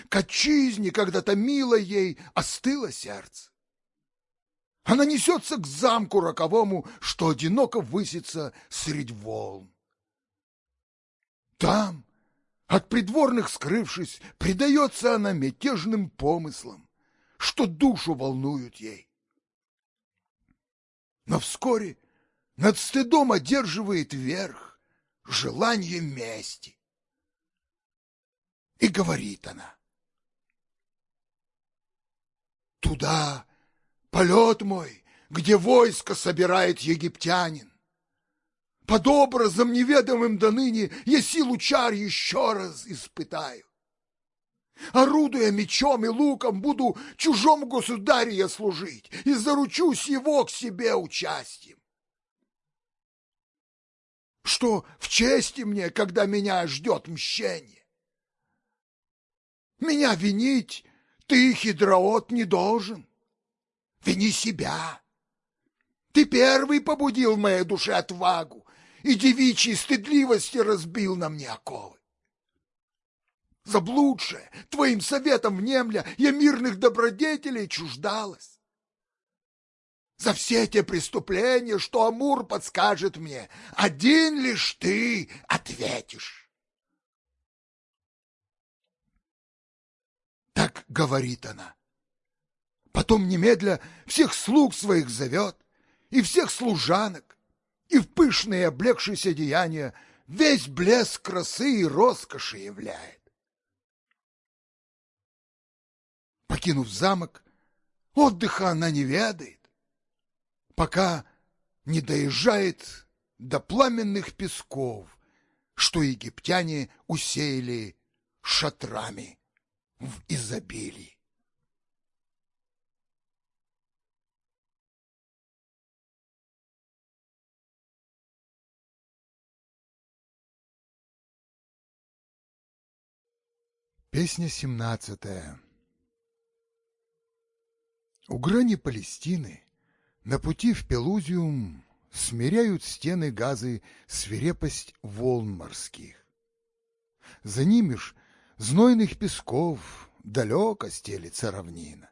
A: К отчизне когда-то мило ей остыло сердце. Она несется к замку роковому, что одиноко высится средь волн. Там, от придворных скрывшись, предается она мятежным помыслам, что душу волнуют ей. Но вскоре над стыдом одерживает верх желание мести. И говорит она. Туда полет мой, где войско собирает египтянин. Под образом неведомым до ныне я силу чар еще раз испытаю. Орудуя мечом и луком, буду чужому государю я служить и заручусь его к себе участием. Что в чести мне, когда меня ждет мщение? Меня винить ты, хитроот, не должен. Вини себя. Ты первый побудил в моей душе отвагу и девичьей стыдливости разбил на мне оковы. Заблудшая, твоим советом внемля, я мирных добродетелей чуждалась. За все те преступления, что Амур подскажет мне, один лишь ты ответишь. Так говорит она. Потом немедля всех слуг своих зовет, и всех служанок, и в пышные облегшиеся деяния весь блеск красы и роскоши являет. Покинув замок, отдыха она не ведает, пока не доезжает до пламенных песков, что египтяне усеяли шатрами в изобилии. Песня семнадцатая У грани Палестины, на пути в Пелузиум, Смиряют стены газы свирепость волн морских. За ними ж знойных песков далеко стелится равнина.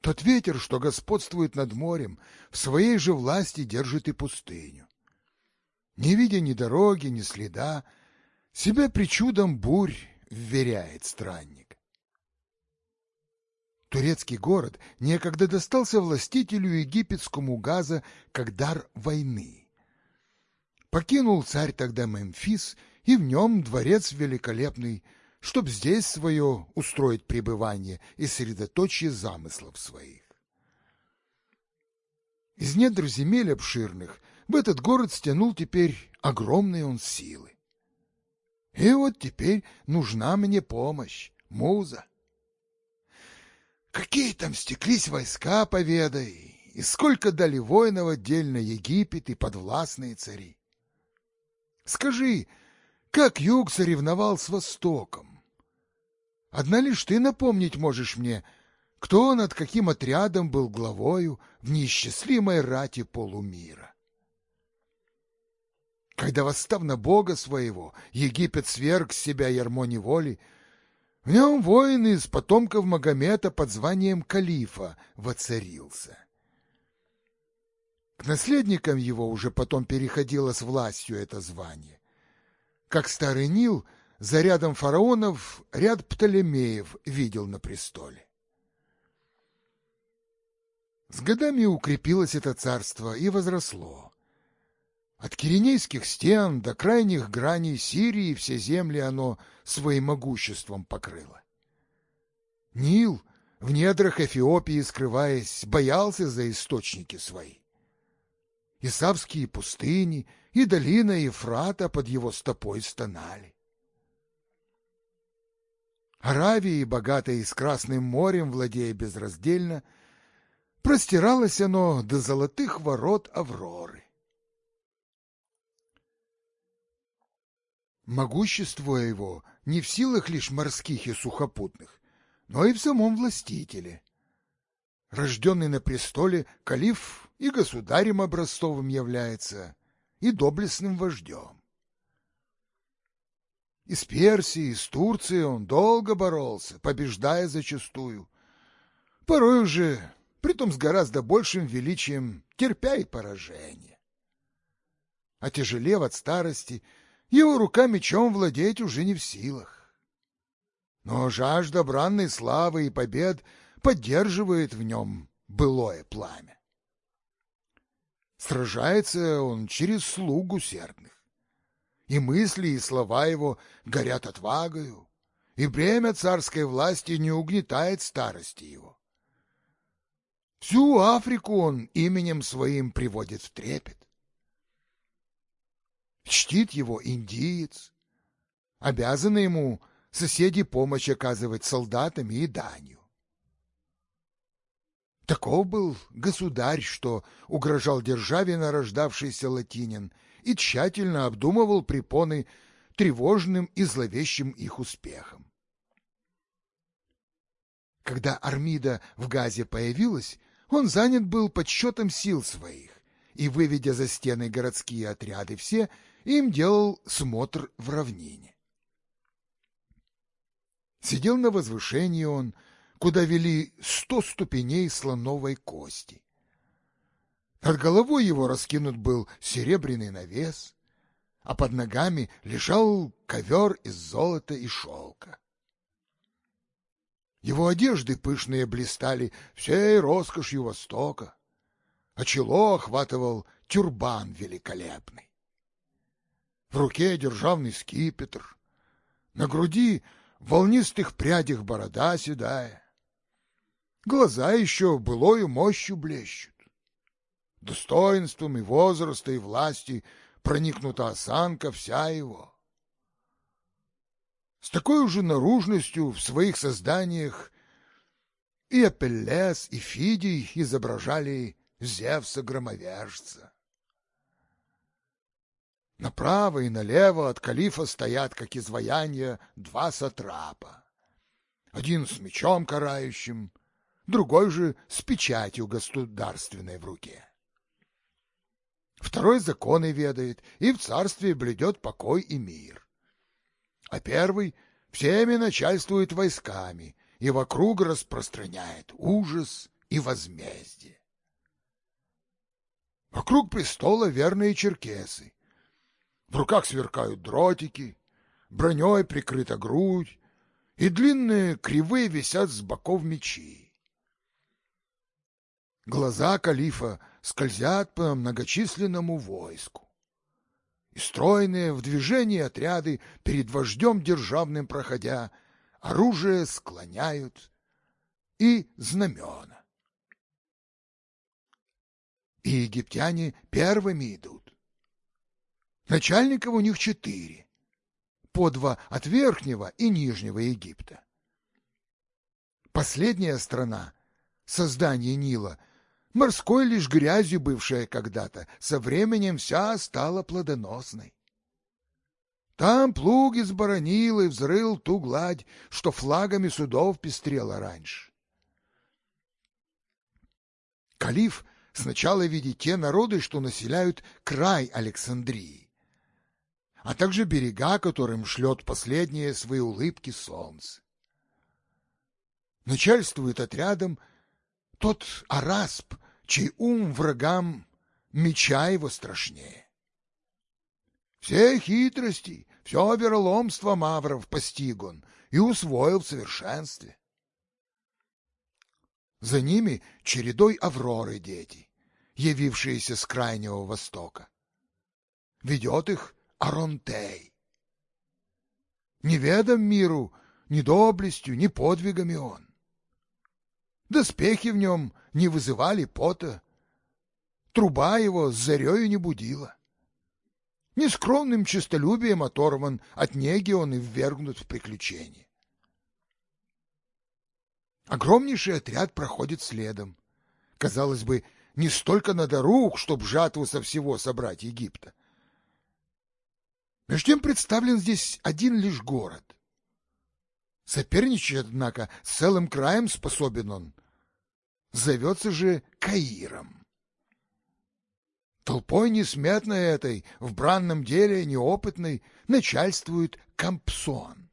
A: Тот ветер, что господствует над морем, в своей же власти держит и пустыню. Не видя ни дороги, ни следа, себя причудом бурь вверяет странник. Турецкий город некогда достался властителю египетскому Газа как дар войны. Покинул царь тогда Мемфис, и в нем дворец великолепный, чтоб здесь свое устроить пребывание и средоточие замыслов своих. Из недр земель обширных в этот город стянул теперь огромные он силы. И вот теперь нужна мне помощь, муза. Какие там стеклись войска, поведай, и сколько дали воинов отдельно Египет и подвластные цари. Скажи, как юг соревновал с востоком? Одна лишь ты напомнить можешь мне, кто над каким отрядом был главою в неисчислимой рати полумира. Когда, восстав на бога своего, Египет сверг себя ярмо неволи, в нем воин из потомков Магомета под званием калифа воцарился. К наследникам его уже потом переходило с властью это звание. Как старый Нил за рядом фараонов ряд Птолемеев видел на престоле. С годами укрепилось это царство и возросло. От киренейских стен до крайних граней Сирии все земли оно своим могуществом покрыло. Нил, в недрах Эфиопии скрываясь, боялся за источники свои. Исавские пустыни и долина Ефрата под его стопой стонали. Аравии, богатой с Красным морем, владея безраздельно, простиралось оно до золотых ворот Авроры. Могущество его не в силах лишь морских и сухопутных, но и в самом властителе. Рожденный на престоле, калиф и государем образцовым является, и доблестным вождем. Из Персии, из Турции он долго боролся, побеждая зачастую. Порой уже, притом с гораздо большим величием, терпя и поражение. Отяжелев от старости, его рука мечом владеть уже не в силах. Но жажда бранной славы и побед поддерживает в нем былое пламя. Сражается он через слуг усердных, и мысли и слова его горят отвагою, и бремя царской власти не угнетает старости его. Всю Африку он именем своим приводит в трепет. Чтит его индиец. Обязаны ему соседи помощь оказывать солдатами и данью. Таков был государь, что угрожал державе нарождавшийся латинин и тщательно обдумывал препоны тревожным и зловещим их успехом. Когда Армида в Газе появилась, он занят был подсчетом сил своих, и, выведя за стены городские отряды все, им делал смотр в равнине. Сидел на возвышении он, куда вели сто ступеней слоновой кости. Над головой его раскинут был серебряный навес, а под ногами лежал ковер из золота и шелка. Его одежды пышные блистали всей роскошью Востока, а чело охватывал тюрбан великолепный в руке державный скипетр, на груди в волнистых прядях борода седая. Глаза еще былою мощью блещут. Достоинством и возраста, и власти проникнута осанка вся его. С такой же наружностью в своих созданиях и Апеллес, и Фидий изображали Зевса-громовержца. Направо и налево от калифа стоят, как изваяния, два сатрапа. Один с мечом карающим, другой же с печатью государственной в руке. Второй законы ведает и в царстве блюдет покой и мир. А первый всеми начальствует войсками и вокруг распространяет ужас и возмездие. Вокруг престола верные черкесы, в руках сверкают дротики, броней прикрыта грудь, и длинные кривые висят с боков мечи. Глаза калифа скользят по многочисленному войску. И стройные в движении отряды перед вождем державным проходя, оружие склоняют и знамена. И египтяне первыми идут. Начальников у них четыре, по два от Верхнего и Нижнего Египта. Последняя страна, создание Нила, морской лишь грязью бывшая когда-то, со временем вся стала плодоносной. Там плуг изборонил и взрыл ту гладь, что флагами судов пестрела раньше. Калиф сначала видит те народы, что населяют край Александрии а также берега, которым шлет последние свои улыбки солнце. Начальствует отрядом тот Арасп, чей ум врагам меча его страшнее. Все хитрости, все вероломство мавров постиг он и усвоил в совершенстве. За ними чередой Авроры дети, явившиеся с крайнего востока. Ведет их Аронтей. Неведом миру ни доблестью, ни подвигами он. Доспехи в нем не вызывали пота, труба его с зарею не будила. Нескромным честолюбием оторван от неги он и ввергнут в приключения. Огромнейший отряд проходит следом. Казалось бы, не столько надо рук, чтоб жатву со всего собрать Египта, Между тем представлен здесь один лишь город. Соперничать, однако, с целым краем способен он. Зовется же Каиром. Толпой несметной этой, в бранном деле неопытной, начальствует Кампсон.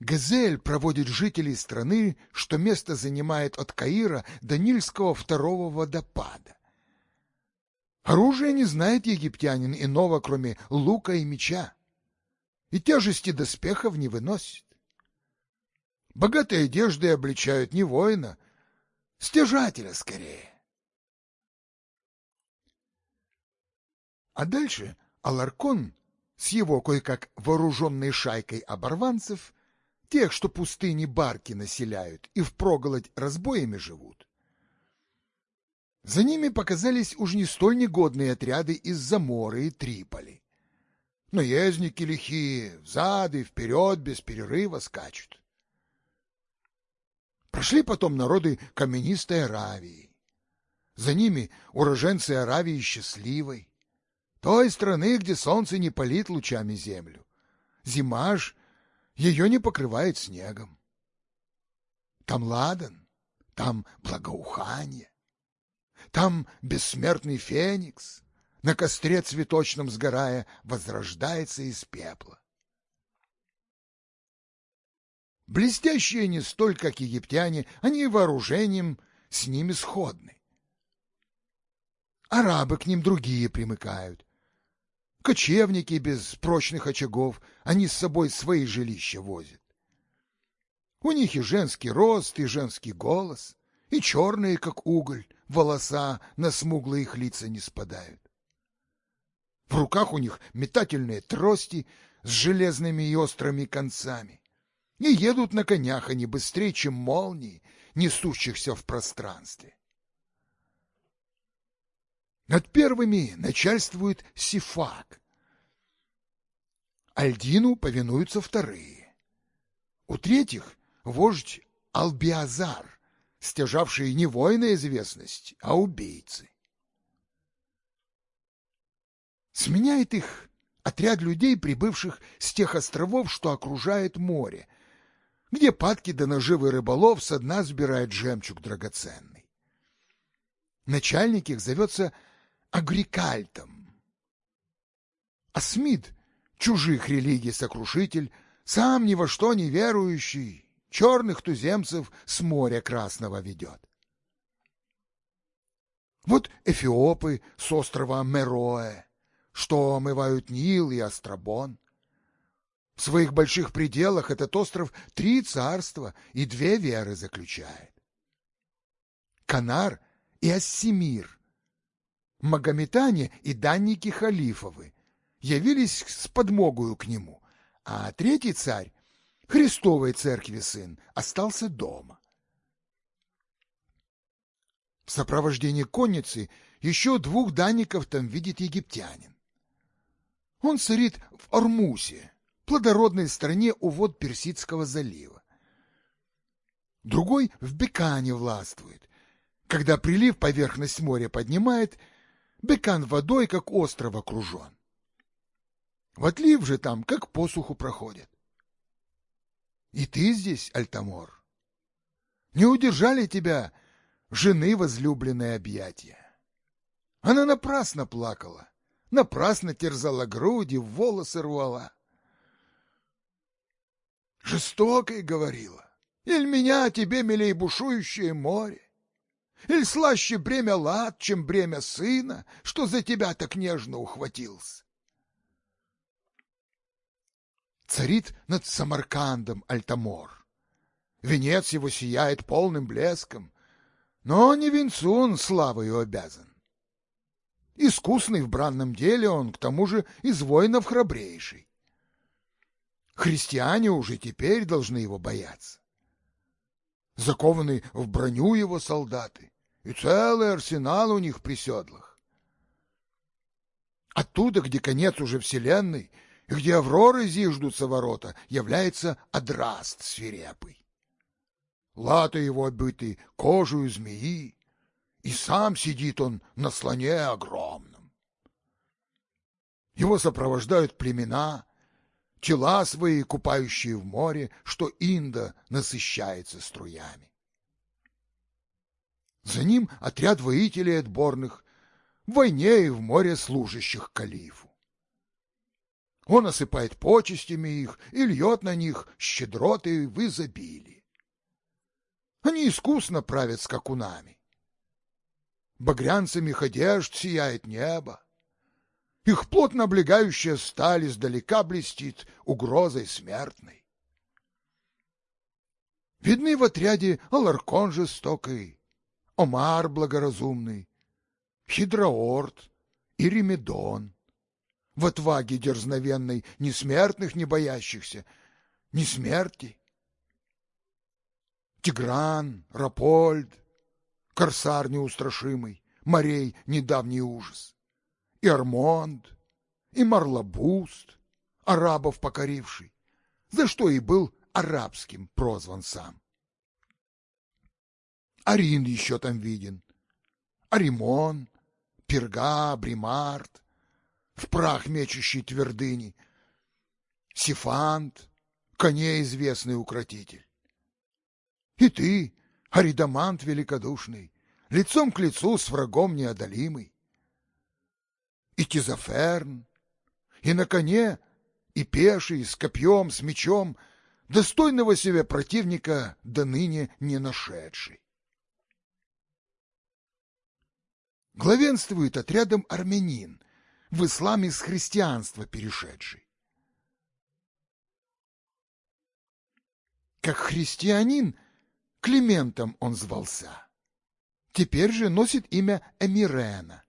A: Газель проводит жителей страны, что место занимает от Каира до Нильского второго водопада. Оружия не знает египтянин иного, кроме лука и меча, и тяжести доспехов не выносит. Богатые одежды обличают не воина, стяжателя скорее. А дальше Аларкон с его кое-как вооруженной шайкой оборванцев, тех, что пустыни барки населяют и впроголодь разбоями живут, за ними показались уж не столь негодные отряды из Замора и Триполи. Наездники лихие, взад и вперед без перерыва скачут. Прошли потом народы каменистой Аравии. За ними уроженцы Аравии счастливой, той страны, где солнце не палит лучами землю. Зима ж ее не покрывает снегом. Там ладан, там благоухание. Там бессмертный феникс, на костре цветочном сгорая, возрождается из пепла. Блестящие не столь, как египтяне, они вооружением с ними сходны. Арабы к ним другие примыкают. Кочевники без прочных очагов, они с собой свои жилища возят. У них и женский рост, и женский голос, и черные, как уголь, волоса на смуглые их лица не спадают. В руках у них метательные трости с железными и острыми концами. И едут на конях они быстрее, чем молнии, несущихся в пространстве. Над первыми начальствует Сифак. Альдину повинуются вторые. У третьих вождь Албиазар, стяжавшие не воины известность, а убийцы. Сменяет их отряд людей, прибывших с тех островов, что окружает море, где падки до наживы рыболов со дна сбирает жемчуг драгоценный. Начальник их зовется Агрикальтом. Асмид, чужих религий сокрушитель, сам ни во что не верующий, черных туземцев с моря Красного ведет. Вот эфиопы с острова Мероэ, что омывают Нил и Астробон. В своих больших пределах этот остров три царства и две веры заключает. Канар и Ассимир, магометане и данники халифовы, явились с подмогою к нему, а третий царь, Христовой церкви сын, остался дома. В сопровождении конницы еще двух данников там видит египтянин. Он царит в Ормусе, плодородной стране у вод Персидского залива. Другой в Бекане властвует. Когда прилив поверхность моря поднимает, Бекан водой, как остров, окружен. В отлив же там, как посуху проходит. И ты здесь, Альтамор. Не удержали тебя жены возлюбленные объятия. Она напрасно плакала, напрасно терзала груди, волосы рвала. Жестокой говорила, иль меня тебе милей бушующее море, иль слаще бремя лад, чем бремя сына, что за тебя так нежно ухватился. Царит над Самаркандом Альтамор. Венец его сияет полным блеском, но не венцу он славою обязан. Искусный в бранном деле он, к тому же, из воинов храбрейший. Христиане уже теперь должны его бояться. Закованы в броню его солдаты, и целый арсенал у них при седлах. Оттуда, где конец уже вселенной, где авроры зиждутся ворота, является Адраст свирепый. Латы его обыты кожую змеи, и сам сидит он на слоне огромном. Его сопровождают племена, тела свои, купающие в море, что Инда насыщается струями. За ним отряд воителей отборных, в войне и в море служащих калифу. Он осыпает почестями их и льет на них щедроты в изобилии. Они искусно правят скакунами. Багрянцами их одежд сияет небо. Их плотно облегающая сталь издалека блестит угрозой смертной. Видны в отряде Аларкон жестокий, Омар благоразумный, Хидроорт и Ремедон. В отваге дерзновенной, ни смертных не боящихся, ни смерти, Тигран, Рапольд, корсар неустрашимый, морей недавний ужас, и Армонд, и Марлабуст, арабов покоривший, за что и был арабским прозван сам. Арин еще там виден, Аримон, Перга, Бримарт, в прах мечущий твердыни, Сифант, коней известный укротитель. И ты, Аридамант великодушный, лицом к лицу с врагом неодолимый. И Тизоферн, и на коне, и пеший, с копьем, с мечом, достойного себе противника до ныне не нашедший. Главенствует отрядом армянин, в ислам из христианства перешедший. Как христианин Климентом он звался. Теперь же носит имя Эмирена.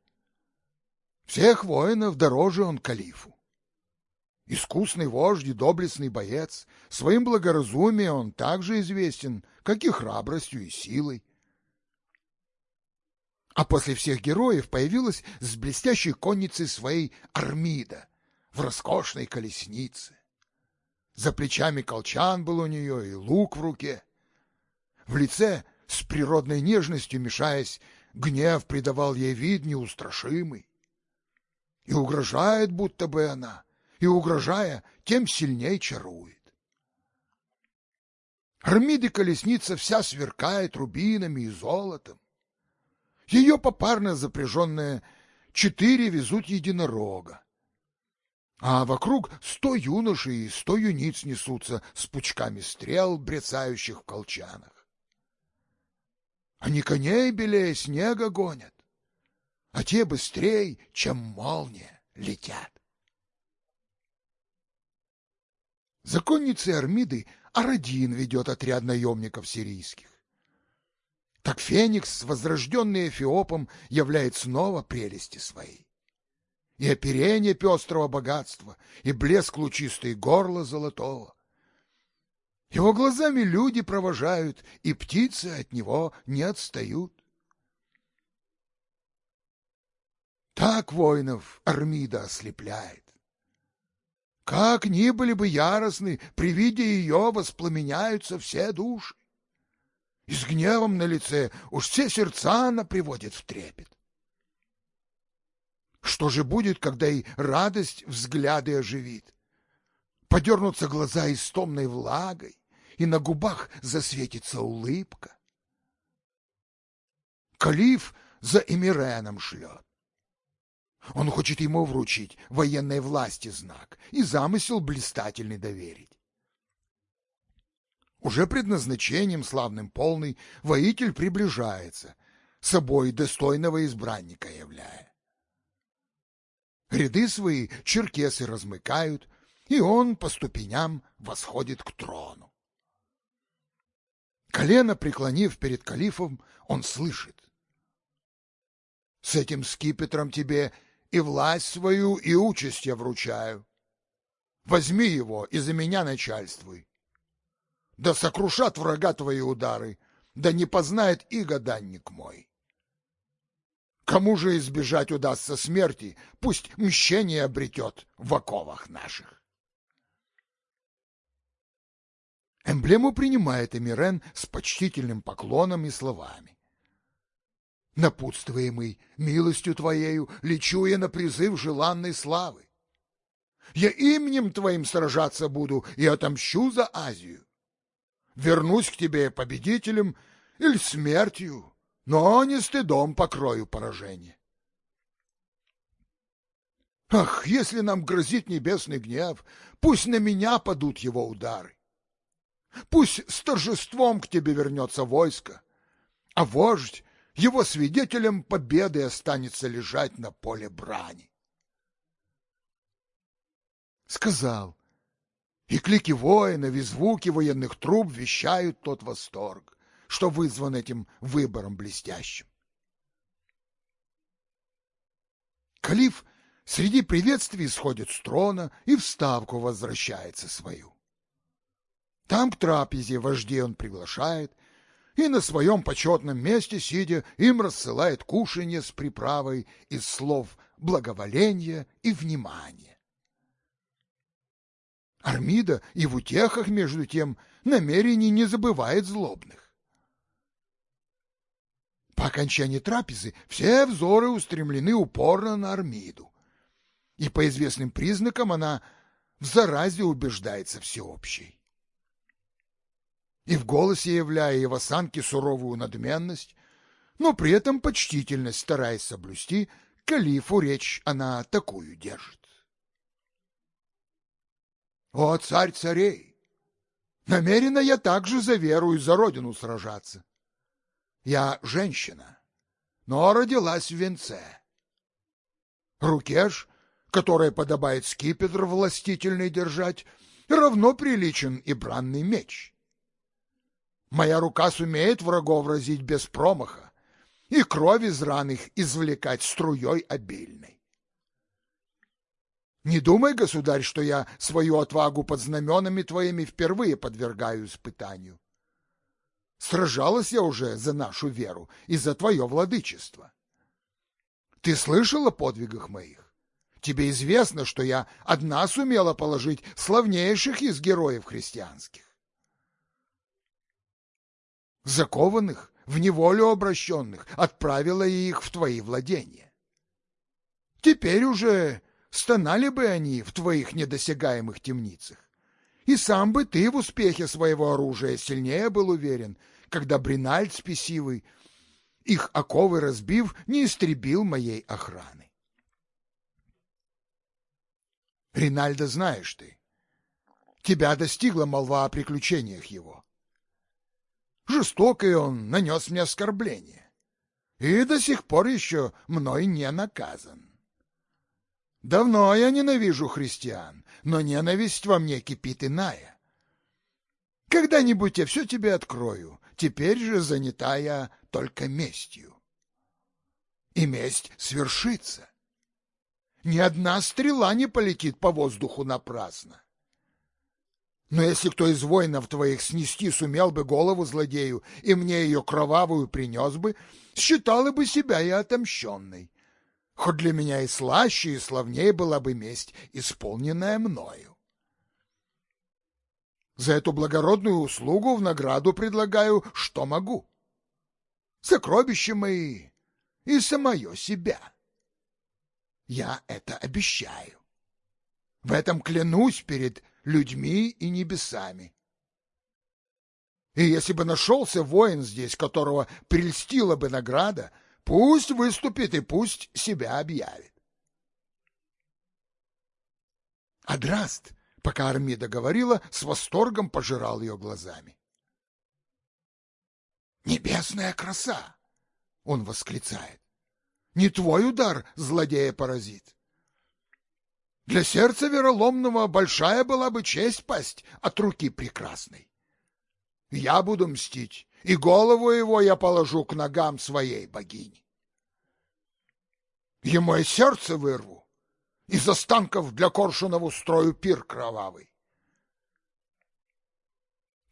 A: Всех воинов дороже он калифу. Искусный вождь и доблестный боец, своим благоразумием он также известен, как и храбростью и силой. А после всех героев появилась с блестящей конницей своей Армида в роскошной колеснице. За плечами колчан был у нее и лук в руке. В лице, с природной нежностью мешаясь, гнев придавал ей вид неустрашимый. И угрожает, будто бы она, и, угрожая, тем сильней чарует. Армиды колесница вся сверкает рубинами и золотом. Ее попарно запряженные четыре везут единорога. А вокруг сто юношей и сто юниц несутся с пучками стрел, брецающих в колчанах. Они коней белее снега гонят, а те быстрей, чем молния, летят. Законницы Армиды Арадин ведет отряд наемников сирийских. Так Феникс, возрожденный Эфиопом, являет снова прелести своей. И оперение пестрого богатства, и блеск лучистой горла золотого. Его глазами люди провожают, и птицы от него не отстают. Так воинов Армида ослепляет. Как ни были бы яростны, при виде ее воспламеняются все души. И с гневом на лице уж все сердца она приводит в трепет. Что же будет, когда и радость взгляды оживит? Подернутся глаза истомной влагой, и на губах засветится улыбка. Калиф за Эмиреном шлет. Он хочет ему вручить военной власти знак и замысел блистательный доверить. Уже предназначением славным полный воитель приближается, собой достойного избранника являя. Ряды свои черкесы размыкают, и он по ступеням восходит к трону. Колено преклонив перед калифом, он слышит. С этим скипетром тебе и власть свою, и участь я вручаю. Возьми его и за меня начальствуй. Да сокрушат врага твои удары, да не познает и гаданник мой. Кому же избежать удастся смерти, пусть мщение обретет в оковах наших. Эмблему принимает Эмирен с почтительным поклоном и словами напутствуемый милостью Твоею, лечу я на призыв желанной славы. Я именем Твоим сражаться буду и отомщу за Азию. Вернусь к Тебе победителем или смертью, но не стыдом покрою поражение. Ах, если нам грозит небесный гнев, пусть на меня падут его удары. Пусть с торжеством к тебе вернется войско, а вождь его свидетелем победы останется лежать на поле брани. Сказал, и клики воинов, и звуки военных труб вещают тот восторг, что вызван этим выбором блестящим. Калиф среди приветствий сходит с трона и в ставку возвращается свою. Там к трапезе вождей он приглашает, и на своем почетном месте, сидя, им рассылает кушанье с приправой из слов благоволения и внимания. Армида и в утехах, между тем, намерений не забывает злобных. По окончании трапезы все взоры устремлены упорно на Армиду, и по известным признакам она в заразе убеждается всеобщей и в голосе являя и в осанке суровую надменность, но при этом почтительность стараясь соблюсти, калифу речь она такую держит. «О, царь царей! Намерена я также за веру и за родину сражаться. Я женщина, но родилась в венце. Руке ж, которой подобает скипетр властительный держать, равно приличен и бранный меч». Моя рука сумеет врагов разить без промаха и кровь из ран их извлекать струей обильной. Не думай, государь, что я свою отвагу под знаменами твоими впервые подвергаю испытанию. Сражалась я уже за нашу веру и за твое владычество. Ты слышал о подвигах моих? Тебе известно, что я одна сумела положить славнейших из героев христианских закованных, в неволю обращенных, отправила их в твои владения. теперь уже стонали бы они в твоих недосягаемых темницах. И сам бы ты в успехе своего оружия сильнее был уверен, когда Бринальд спесивый, их оковы разбив, не истребил моей охраны. Ринальда знаешь ты. Тебя достигла молва о приключениях его. Жестокий он нанес мне оскорбление, и до сих пор еще мной не наказан. Давно я ненавижу христиан, но ненависть во мне кипит иная. Когда-нибудь я все тебе открою, теперь же занята я только местью. И месть свершится. Ни одна стрела не полетит по воздуху напрасно. Но если кто из воинов твоих снести сумел бы голову злодею и мне ее кровавую принес бы, считала бы себя и отомщенной. Хоть для меня и слаще, и славнее была бы месть, исполненная мною. За эту благородную услугу в награду предлагаю, что могу. Сокровища мои и самое себя. Я это обещаю. В этом клянусь перед людьми и небесами. И если бы нашелся воин здесь, которого прельстила бы награда, пусть выступит и пусть себя объявит. Адраст, пока Армида говорила, с восторгом пожирал ее глазами. «Небесная краса!» — он восклицает. «Не твой удар злодея поразит. Для сердца вероломного большая была бы честь пасть от руки прекрасной. Я буду мстить, и голову его я положу к ногам своей богини. Ему и сердце вырву, из останков для Коршунова устрою пир кровавый.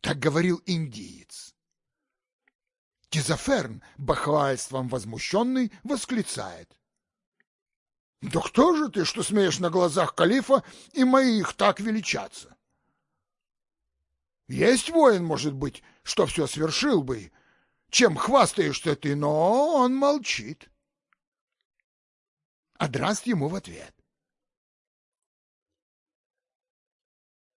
A: Так говорил индиец. Тизаферн, бахвальством возмущенный, восклицает. Да кто же ты, что смеешь на глазах калифа и моих так величаться? Есть воин, может быть, что все свершил бы, чем хвастаешься ты, но он молчит. Адраст ему в ответ.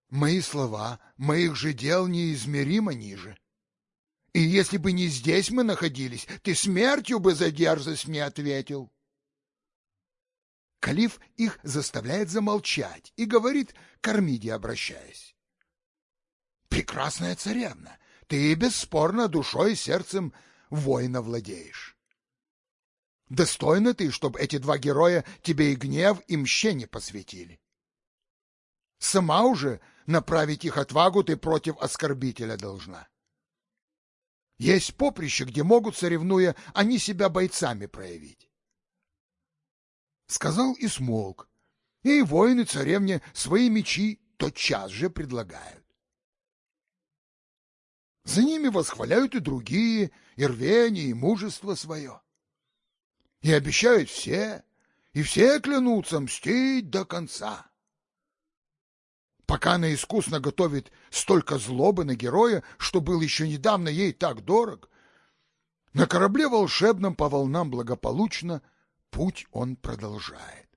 A: Мои слова, моих же дел неизмеримо ниже. И если бы не здесь мы находились, ты смертью бы за мне ответил. Калиф их заставляет замолчать и говорит к Армиде, обращаясь. «Прекрасная царевна, ты бесспорно душой и сердцем воина владеешь. Достойно ты, чтобы эти два героя тебе и гнев, и мщение посвятили. Сама уже направить их отвагу ты против оскорбителя должна. Есть поприще, где могут, соревнуя, они себя бойцами проявить сказал и смолк, и воины царевне свои мечи тотчас же предлагают. За ними восхваляют и другие, и рвение, и мужество свое. И обещают все, и все клянутся мстить до конца. Пока она искусно готовит столько злобы на героя, что был еще недавно ей так дорог, на корабле волшебном по волнам благополучно — Путь он продолжает.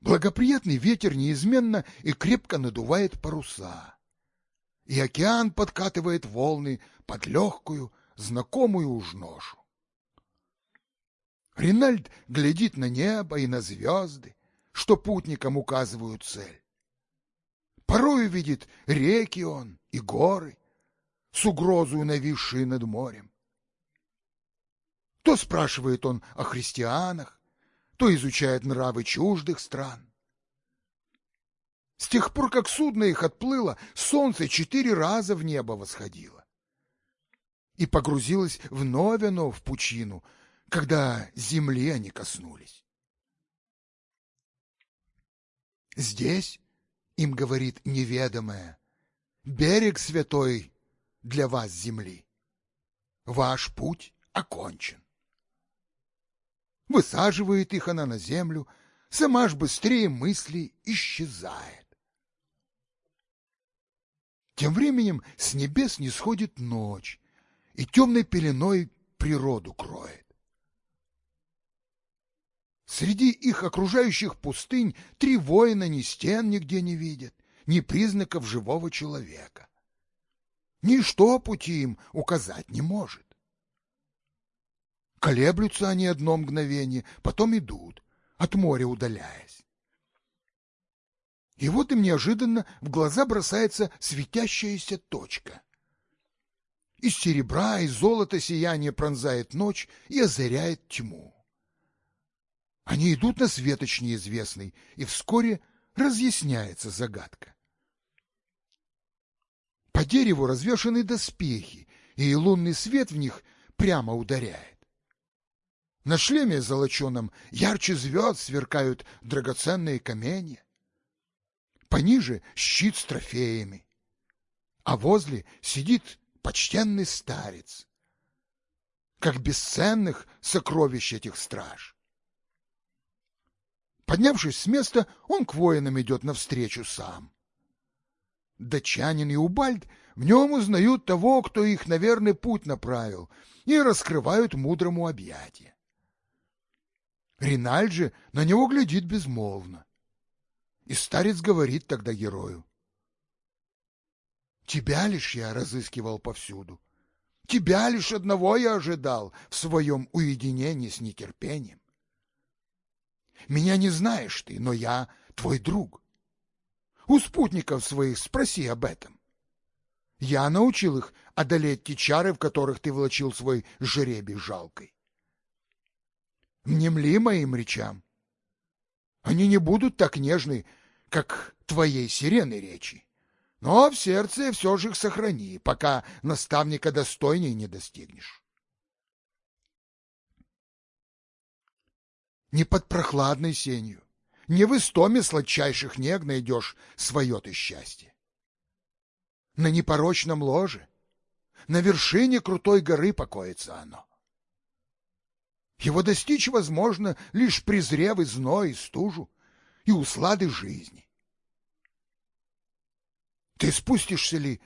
A: Благоприятный ветер неизменно и крепко надувает паруса, и океан подкатывает волны под легкую, знакомую уж ношу. Ринальд глядит на небо и на звезды, что путникам указывают цель. Порою видит реки он и горы, с угрозою нависшие над морем. То спрашивает он о христианах, то изучает нравы чуждых стран. С тех пор, как судно их отплыло, солнце четыре раза в небо восходило и погрузилось вновь оно в пучину, когда земли они коснулись. Здесь, им говорит неведомое, берег святой для вас земли. Ваш путь окончен. Высаживает их она на землю, сама ж быстрее мысли исчезает. Тем временем с небес не сходит ночь, и темной пеленой природу кроет. Среди их окружающих пустынь три воина ни стен нигде не видят, ни признаков живого человека. Ничто пути им указать не может. Колеблются они одно мгновение, потом идут, от моря удаляясь. И вот им неожиданно в глаза бросается светящаяся точка. Из серебра и золота сияние пронзает ночь и озаряет тьму. Они идут на светоч неизвестный, и вскоре разъясняется загадка. По дереву развешаны доспехи, и лунный свет в них прямо ударяет. На шлеме золоченом ярче звезд сверкают драгоценные камни. Пониже щит с трофеями, а возле сидит почтенный старец, как бесценных сокровищ этих страж. Поднявшись с места, он к воинам идет навстречу сам. Датчанин и Убальд в нем узнают того, кто их на верный путь направил, и раскрывают мудрому объятия. Ринальд же на него глядит безмолвно. И старец говорит тогда герою. Тебя лишь я разыскивал повсюду. Тебя лишь одного я ожидал в своем уединении с нетерпением. Меня не знаешь ты, но я твой друг. У спутников своих спроси об этом. Я научил их одолеть те чары, в которых ты влачил свой жребий жалкой. Мнемли моим речам. Они не будут так нежны, как твоей сирены речи. Но в сердце все же их сохрани, пока наставника достойней не достигнешь. не под прохладной сенью, не в истоме сладчайших нег найдешь свое ты счастье. На непорочном ложе, на вершине крутой горы покоится оно. Его достичь возможно, лишь презрев и зной, и стужу, и услады жизни. Ты спустишься ли,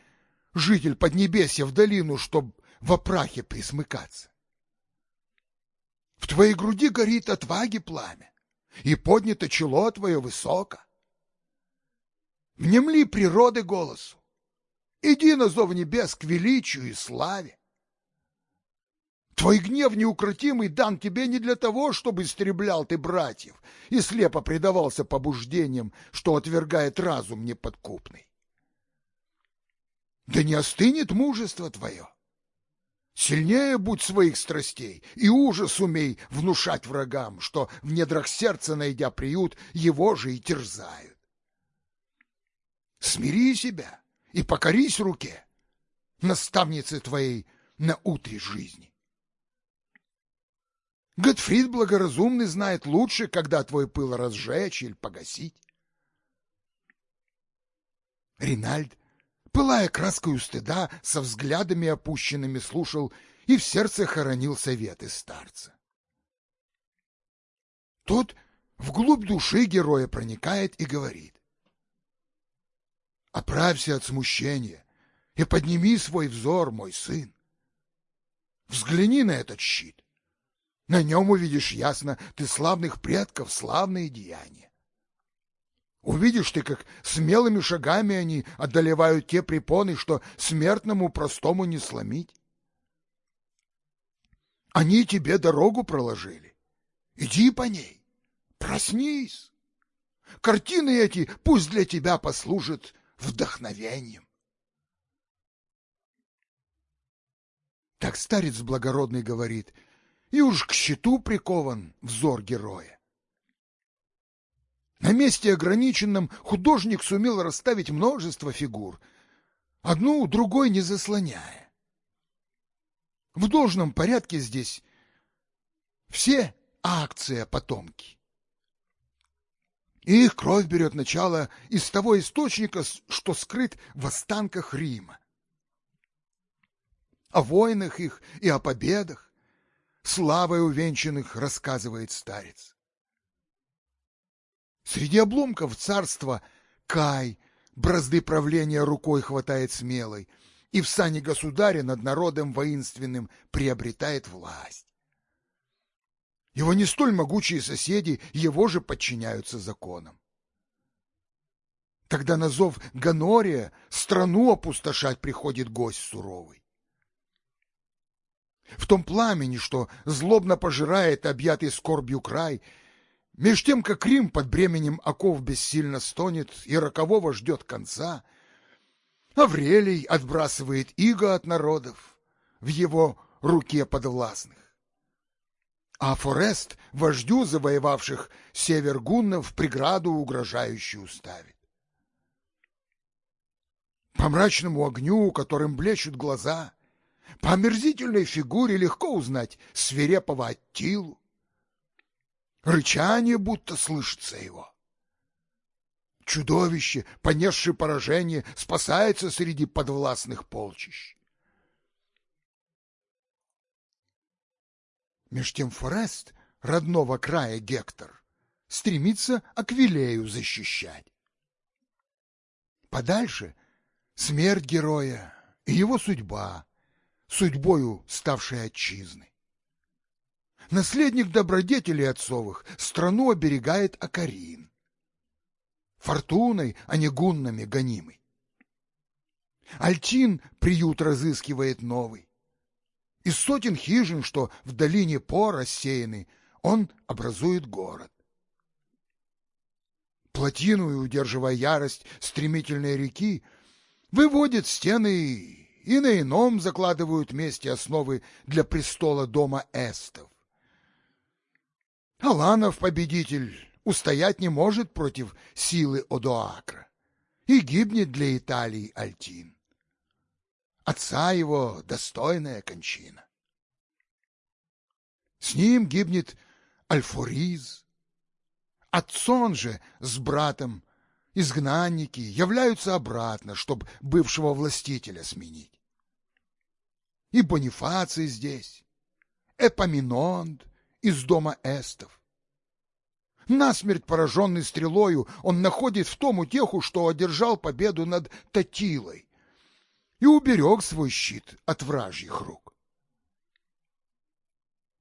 A: житель Поднебесья, в долину, чтоб в опрахе присмыкаться? В твоей груди горит отваги пламя, и поднято чело твое высоко. Внемли природы голосу, иди на зов небес к величию и славе. Твой гнев неукротимый дан тебе не для того, чтобы истреблял ты братьев и слепо предавался побуждениям, что отвергает разум неподкупный. Да не остынет мужество твое. Сильнее будь своих страстей, и ужас умей внушать врагам, что в недрах сердца, найдя приют, его же и терзают. Смири себя и покорись руке, наставнице твоей на утре жизни. Готфрид благоразумный знает лучше, когда твой пыл разжечь или погасить. Ринальд пылая краской стыда, со взглядами опущенными слушал и в сердце хоронил советы старца. Тот вглубь души героя проникает и говорит. «Оправься от смущения и подними свой взор, мой сын. Взгляни на этот щит. На нем увидишь ясно ты славных предков, славные деяния. Увидишь ты, как смелыми шагами они одолевают те препоны, что смертному простому не сломить. Они тебе дорогу проложили. Иди по ней, проснись. Картины эти пусть для тебя послужат вдохновением. Так старец благородный говорит, и уж к щиту прикован взор героя. На месте ограниченном художник сумел расставить множество фигур, одну другой не заслоняя. В должном порядке здесь все акция потомки. И их кровь берет начало из того источника, что скрыт в останках Рима. О войнах их и о победах, славой увенчанных, рассказывает старец. Среди обломков царства Кай, бразды правления рукой хватает смелой, и в сане государя над народом воинственным приобретает власть. Его не столь могучие соседи его же подчиняются законам. Тогда на зов Ганория страну опустошать приходит гость суровый. В том пламени, что злобно пожирает объятый скорбью край, меж тем, как Рим под бременем оков бессильно стонет и рокового ждет конца, Аврелий отбрасывает иго от народов в его руке подвластных. А Форест вождю завоевавших север гуннов преграду угрожающую ставит. По мрачному огню, которым блещут глаза, по омерзительной фигуре легко узнать свирепого Аттилу. Рычание будто слышится его. Чудовище, понесшее поражение, спасается среди подвластных полчищ. Меж тем Форест, родного края Гектор, стремится Аквилею защищать. Подальше смерть героя и его судьба, судьбою ставшей отчизны. Наследник добродетелей отцовых страну оберегает Акарин. Фортуной, а не гуннами гонимый. Альтин приют разыскивает новый. Из сотен хижин, что в долине По рассеяны, он образует город. Плотину, удерживая ярость стремительной реки, выводит стены и на ином закладывают вместе основы для престола дома эстов. Аланов победитель устоять не может против силы Одоакра и гибнет для Италии Альтин. Отца его достойная кончина. С ним гибнет Альфориз. Отцон же с братом изгнанники являются обратно, чтобы бывшего властителя сменить и Бонифаций здесь, Эпоминонд из дома эстов. Насмерть пораженный стрелою, он находит в том утеху, что одержал победу над Татилой и уберег свой щит от вражьих рук.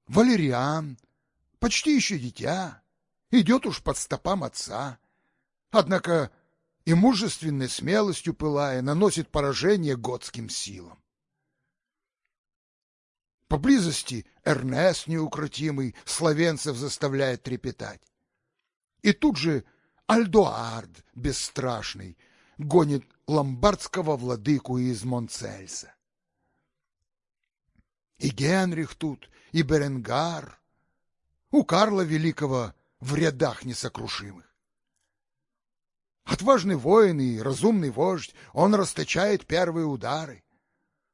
A: Валериан, почти еще дитя, идет уж под стопам отца, однако и мужественной смелостью пылая наносит поражение готским силам. Поблизости Эрнест неукротимый словенцев заставляет трепетать. И тут же Альдоард бесстрашный гонит ломбардского владыку из Монцельса. И Генрих тут, и Беренгар, у Карла Великого в рядах несокрушимых. Отважный воин и разумный вождь, он расточает первые удары.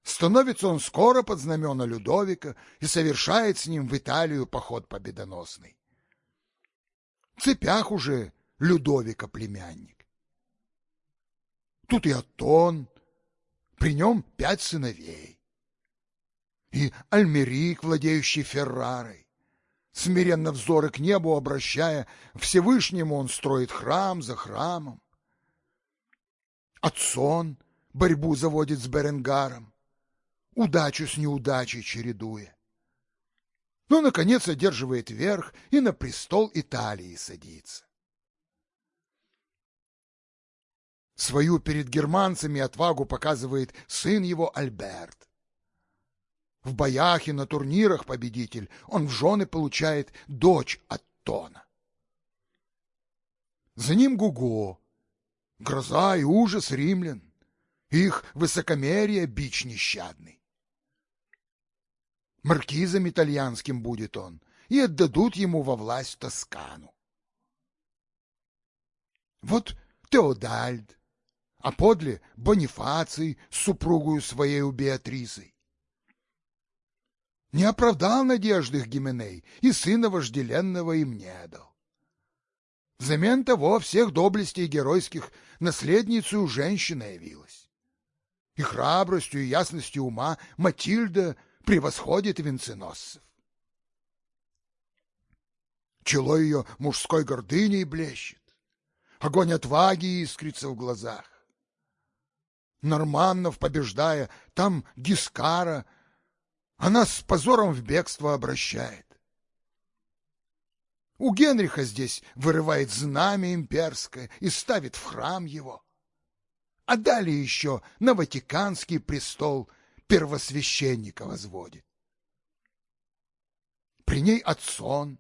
A: Становится он скоро под знамена Людовика и совершает с ним в Италию поход победоносный. В цепях уже Людовика племянник. Тут и Атон, при нем пять сыновей. И Альмерик, владеющий Феррарой. Смиренно взоры к небу обращая, Всевышнему он строит храм за храмом. Отсон борьбу заводит с Беренгаром удачу с неудачей чередуя. Но, наконец, одерживает верх и на престол Италии садится. Свою перед германцами отвагу показывает сын его Альберт. В боях и на турнирах победитель, он в жены получает дочь от Тона. За ним Гуго, гроза и ужас римлян, их высокомерие бич нещадный. Маркизом итальянским будет он, и отдадут ему во власть Тоскану. Вот Теодальд, а подле Бонифаций с супругою своей Беатрисой. Не оправдал надежды их Гименей, и сына вожделенного им не дал. Взамен того всех доблестей геройских наследницей женщина явилась. И храбростью и ясностью ума Матильда — превосходит венценосцев. Чело ее мужской гордыней блещет, огонь отваги искрится в глазах. Норманнов побеждая, там Гискара, она с позором в бегство обращает. У Генриха здесь вырывает знамя имперское и ставит в храм его. А далее еще на Ватиканский престол первосвященника возводит. При ней отсон,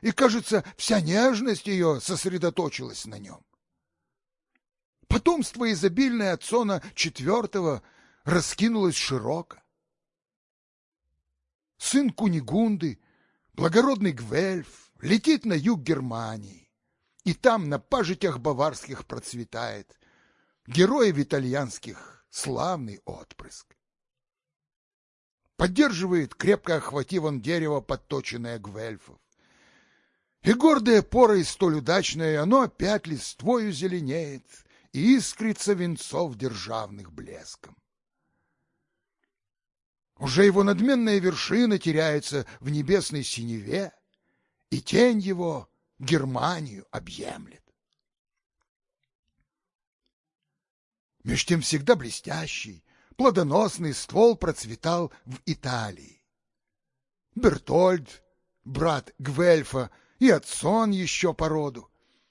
A: и, кажется, вся нежность ее сосредоточилась на нем. Потомство изобильное от Сона четвертого раскинулось широко. Сын Кунигунды, благородный Гвельф, летит на юг Германии, и там на пажитях баварских процветает, героев итальянских славный отпрыск. Поддерживает, крепко охватив он дерево, подточенное Гвельфов. И гордая порой столь удачная, оно опять листвою зеленеет, и искрится венцов державных блеском. Уже его надменная вершина теряется в небесной синеве, и тень его Германию объемлет. Меж тем всегда блестящий, плодоносный ствол процветал в Италии. Бертольд, брат Гвельфа, и Отсон еще по роду,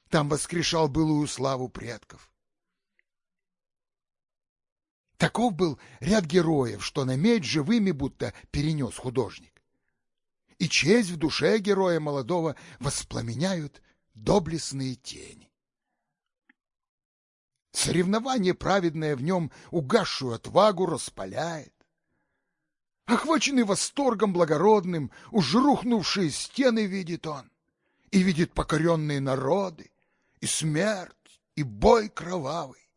A: там воскрешал былую славу предков. Таков был ряд героев, что на медь живыми будто перенес художник. И честь в душе героя молодого воспламеняют доблестные тени. Соревнование праведное в нем угасшую отвагу распаляет. Охваченный восторгом благородным, уж рухнувшие стены видит он, и видит покоренные народы, и смерть, и бой кровавый.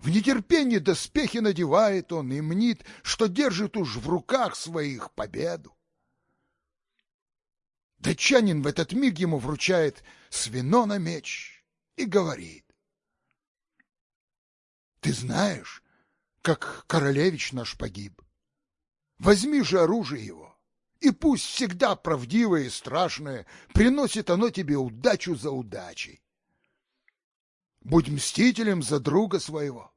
A: В нетерпении доспехи надевает он и мнит, что держит уж в руках своих победу. Датчанин в этот миг ему вручает свино на меч и говорит. Ты знаешь, как королевич наш погиб. Возьми же оружие его, и пусть всегда правдивое и страшное приносит оно тебе удачу за удачей. Будь мстителем за друга своего,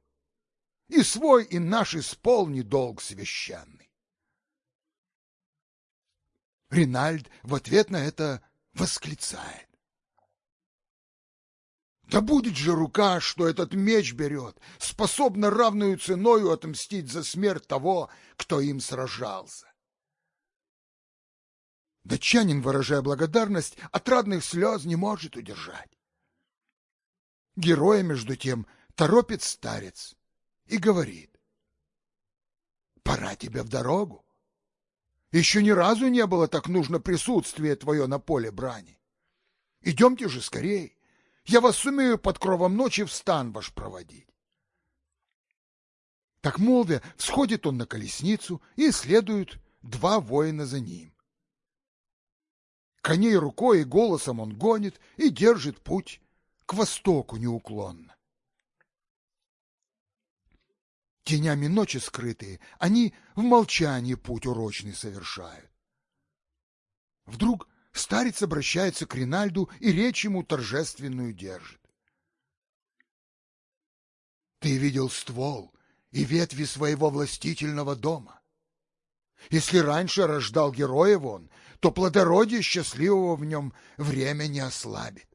A: и свой, и наш исполни долг священный. Ринальд в ответ на это восклицает. Да будет же рука, что этот меч берет, способна равную ценою отмстить за смерть того, кто им сражался. Датчанин, выражая благодарность, отрадных слез не может удержать. Героя, между тем, торопит старец и говорит. «Пора тебе в дорогу. Еще ни разу не было так нужно присутствие твое на поле брани. Идемте же скорей, я вас сумею под кровом ночи в стан ваш проводить». Так молвя, всходит он на колесницу, и следуют два воина за ним. Коней рукой и голосом он гонит и держит путь к востоку неуклонно. Тенями ночи скрытые, они в молчании путь урочный совершают. Вдруг старец обращается к Ринальду и речь ему торжественную держит. Ты видел ствол и ветви своего властительного дома. Если раньше рождал героев он, то плодородие счастливого в нем время не ослабит.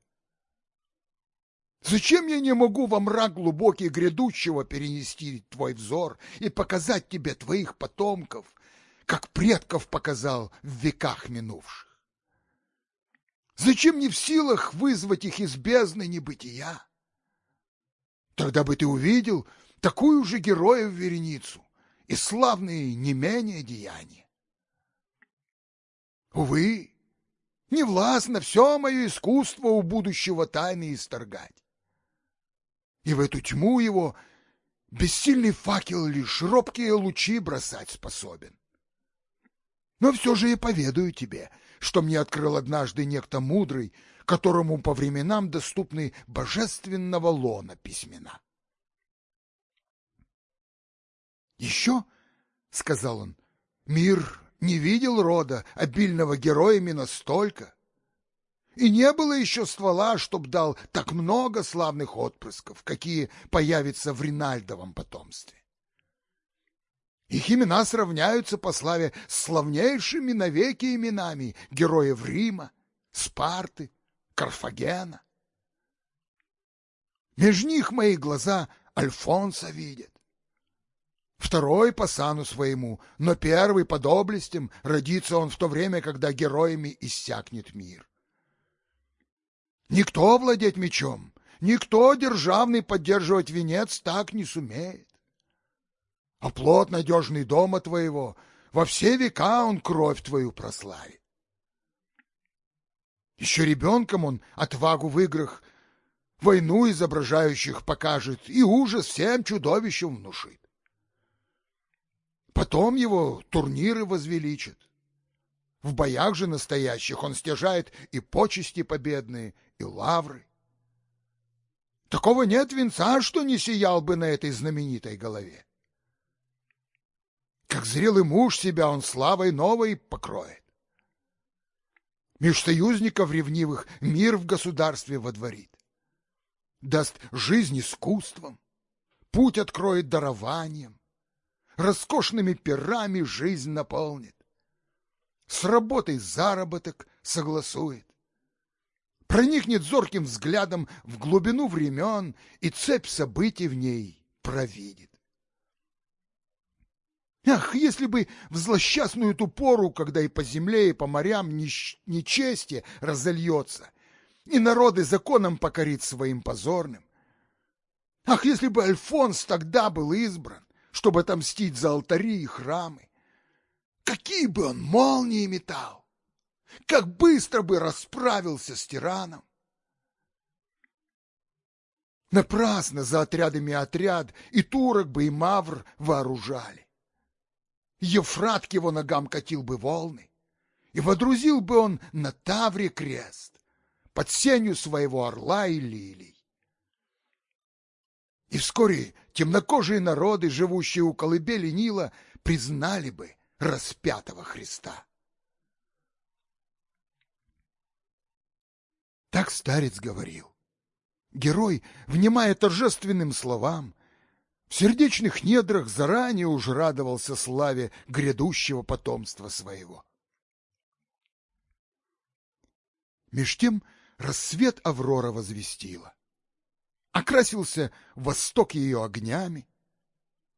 A: Зачем я не могу во мрак глубокий грядущего перенести твой взор и показать тебе твоих потомков, как предков показал в веках минувших? Зачем не в силах вызвать их из бездны небытия? Тогда бы ты увидел такую же героев вереницу и славные не менее деяния. Увы, не властно все мое искусство у будущего тайны исторгать. И в эту тьму его бессильный факел лишь робкие лучи бросать способен. Но все же я поведаю тебе, что мне открыл однажды некто мудрый, которому по временам доступны божественного лона письмена. «Еще, — сказал он, — мир не видел рода, обильного героями настолько. И не было еще ствола, чтоб дал так много славных отпрысков, какие появятся в Ринальдовом потомстве. Их имена сравняются по славе с славнейшими навеки именами героев Рима, Спарты, Карфагена. Меж них мои глаза Альфонса видят. Второй по сану своему, но первый по доблестям, родится он в то время, когда героями иссякнет мир. Никто владеть мечом, никто державный поддерживать венец так не сумеет. А плод надежный дома твоего, во все века он кровь твою прославит. Еще ребенком он отвагу в играх, войну изображающих покажет и ужас всем чудовищам внушит. Потом его турниры возвеличат. В боях же настоящих он стяжает и почести победные, и лавры. Такого нет венца, что не сиял бы на этой знаменитой голове. Как зрелый муж себя он славой новой покроет. Меж союзников ревнивых мир в государстве водворит. Даст жизнь искусством, путь откроет дарованием, роскошными перами жизнь наполнит. С работой заработок согласует. Проникнет зорким взглядом в глубину времен и цепь событий в ней провидит. Ах, если бы в злосчастную ту пору, когда и по земле, и по морям нечестие разольется, и народы законом покорит своим позорным. Ах, если бы Альфонс тогда был избран, чтобы отомстить за алтари и храмы. Какие бы он молнии метал! Как быстро бы расправился с тираном! Напрасно за отрядами отряд и турок бы и мавр вооружали. Ефрат к его ногам катил бы волны, и водрузил бы он на Тавре крест под сенью своего орла и лилий. И вскоре темнокожие народы, живущие у колыбели Нила, признали бы распятого Христа. Так старец говорил. Герой, внимая торжественным словам, в сердечных недрах заранее уж радовался славе грядущего потомства своего. Меж тем рассвет Аврора возвестила окрасился восток ее огнями,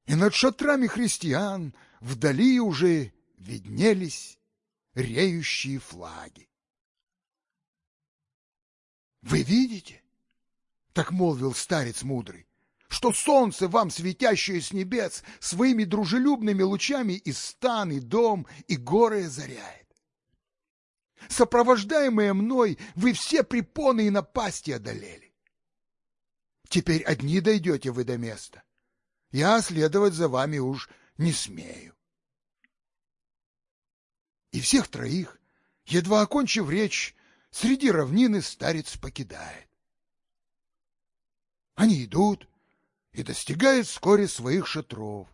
A: и над шатрами христиан вдали уже виднелись реющие флаги. «Вы видите?» — так молвил старец мудрый, что солнце вам, светящее с небес, своими дружелюбными лучами и стан, и дом, и горы озаряет. Сопровождаемые мной, вы все препоны и напасти одолели. Теперь одни дойдете вы до места. Я следовать за вами уж не смею. И всех троих, едва окончив речь, среди равнины старец покидает. Они идут и достигают вскоре своих шатров.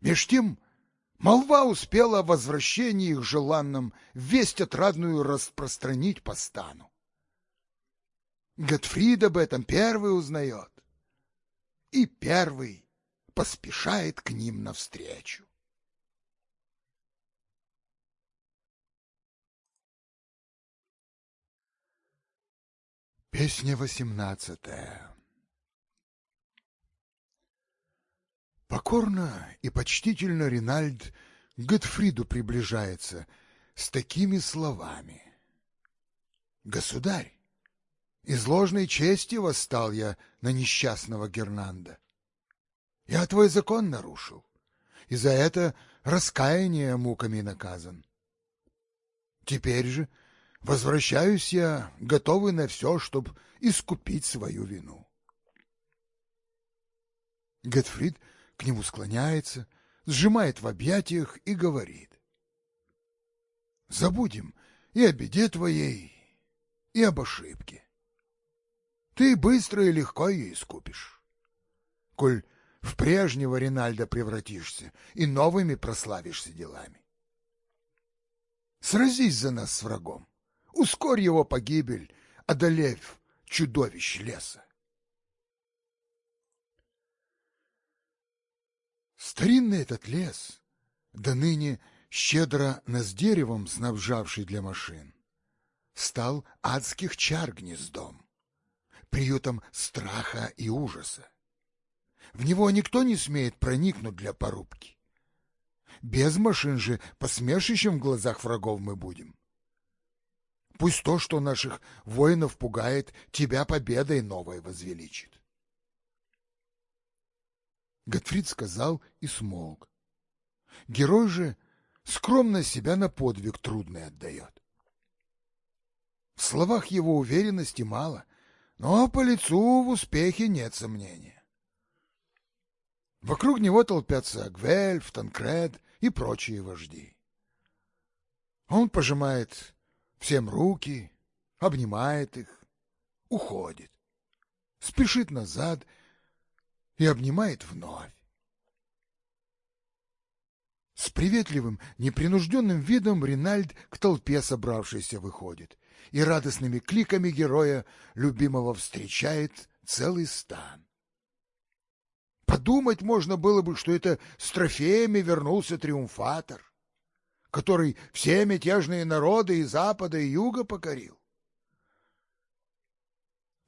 A: Меж тем молва успела о возвращении их желанном весть отрадную распространить по стану. Готфрид об этом первый узнает. И первый поспешает к ним навстречу. Песня восемнадцатая Покорно и почтительно Ринальд к Готфриду приближается с такими словами. «Государь, из ложной чести восстал я на несчастного Гернанда. Я твой закон нарушил, и за это раскаяние муками наказан. Теперь же возвращаюсь я, готовый на все, чтобы искупить свою вину. Готфрид к нему склоняется, сжимает в объятиях и говорит. Забудем и о беде твоей, и об ошибке ты быстро и легко ее искупишь. Коль в прежнего Ринальда превратишься и новыми прославишься делами. Сразись за нас с врагом, ускорь его погибель, одолев чудовищ леса. Старинный этот лес, да ныне щедро нас деревом снабжавший для машин, стал адских чар гнездом, приютом страха и ужаса. В него никто не смеет проникнуть для порубки. Без машин же посмешищем в глазах врагов мы будем. Пусть то, что наших воинов пугает, тебя победой новой возвеличит. Готфрид сказал и смолк. Герой же скромно себя на подвиг трудный отдает. В словах его уверенности мало, но по лицу в успехе нет сомнения. Вокруг него толпятся Гвельф, Танкред и прочие вожди. Он пожимает всем руки, обнимает их, уходит, спешит назад и обнимает вновь. С приветливым, непринужденным видом Ринальд к толпе собравшейся выходит и радостными кликами героя любимого встречает целый стан. Подумать можно было бы, что это с трофеями вернулся триумфатор, который все мятежные народы и запада, и юга покорил.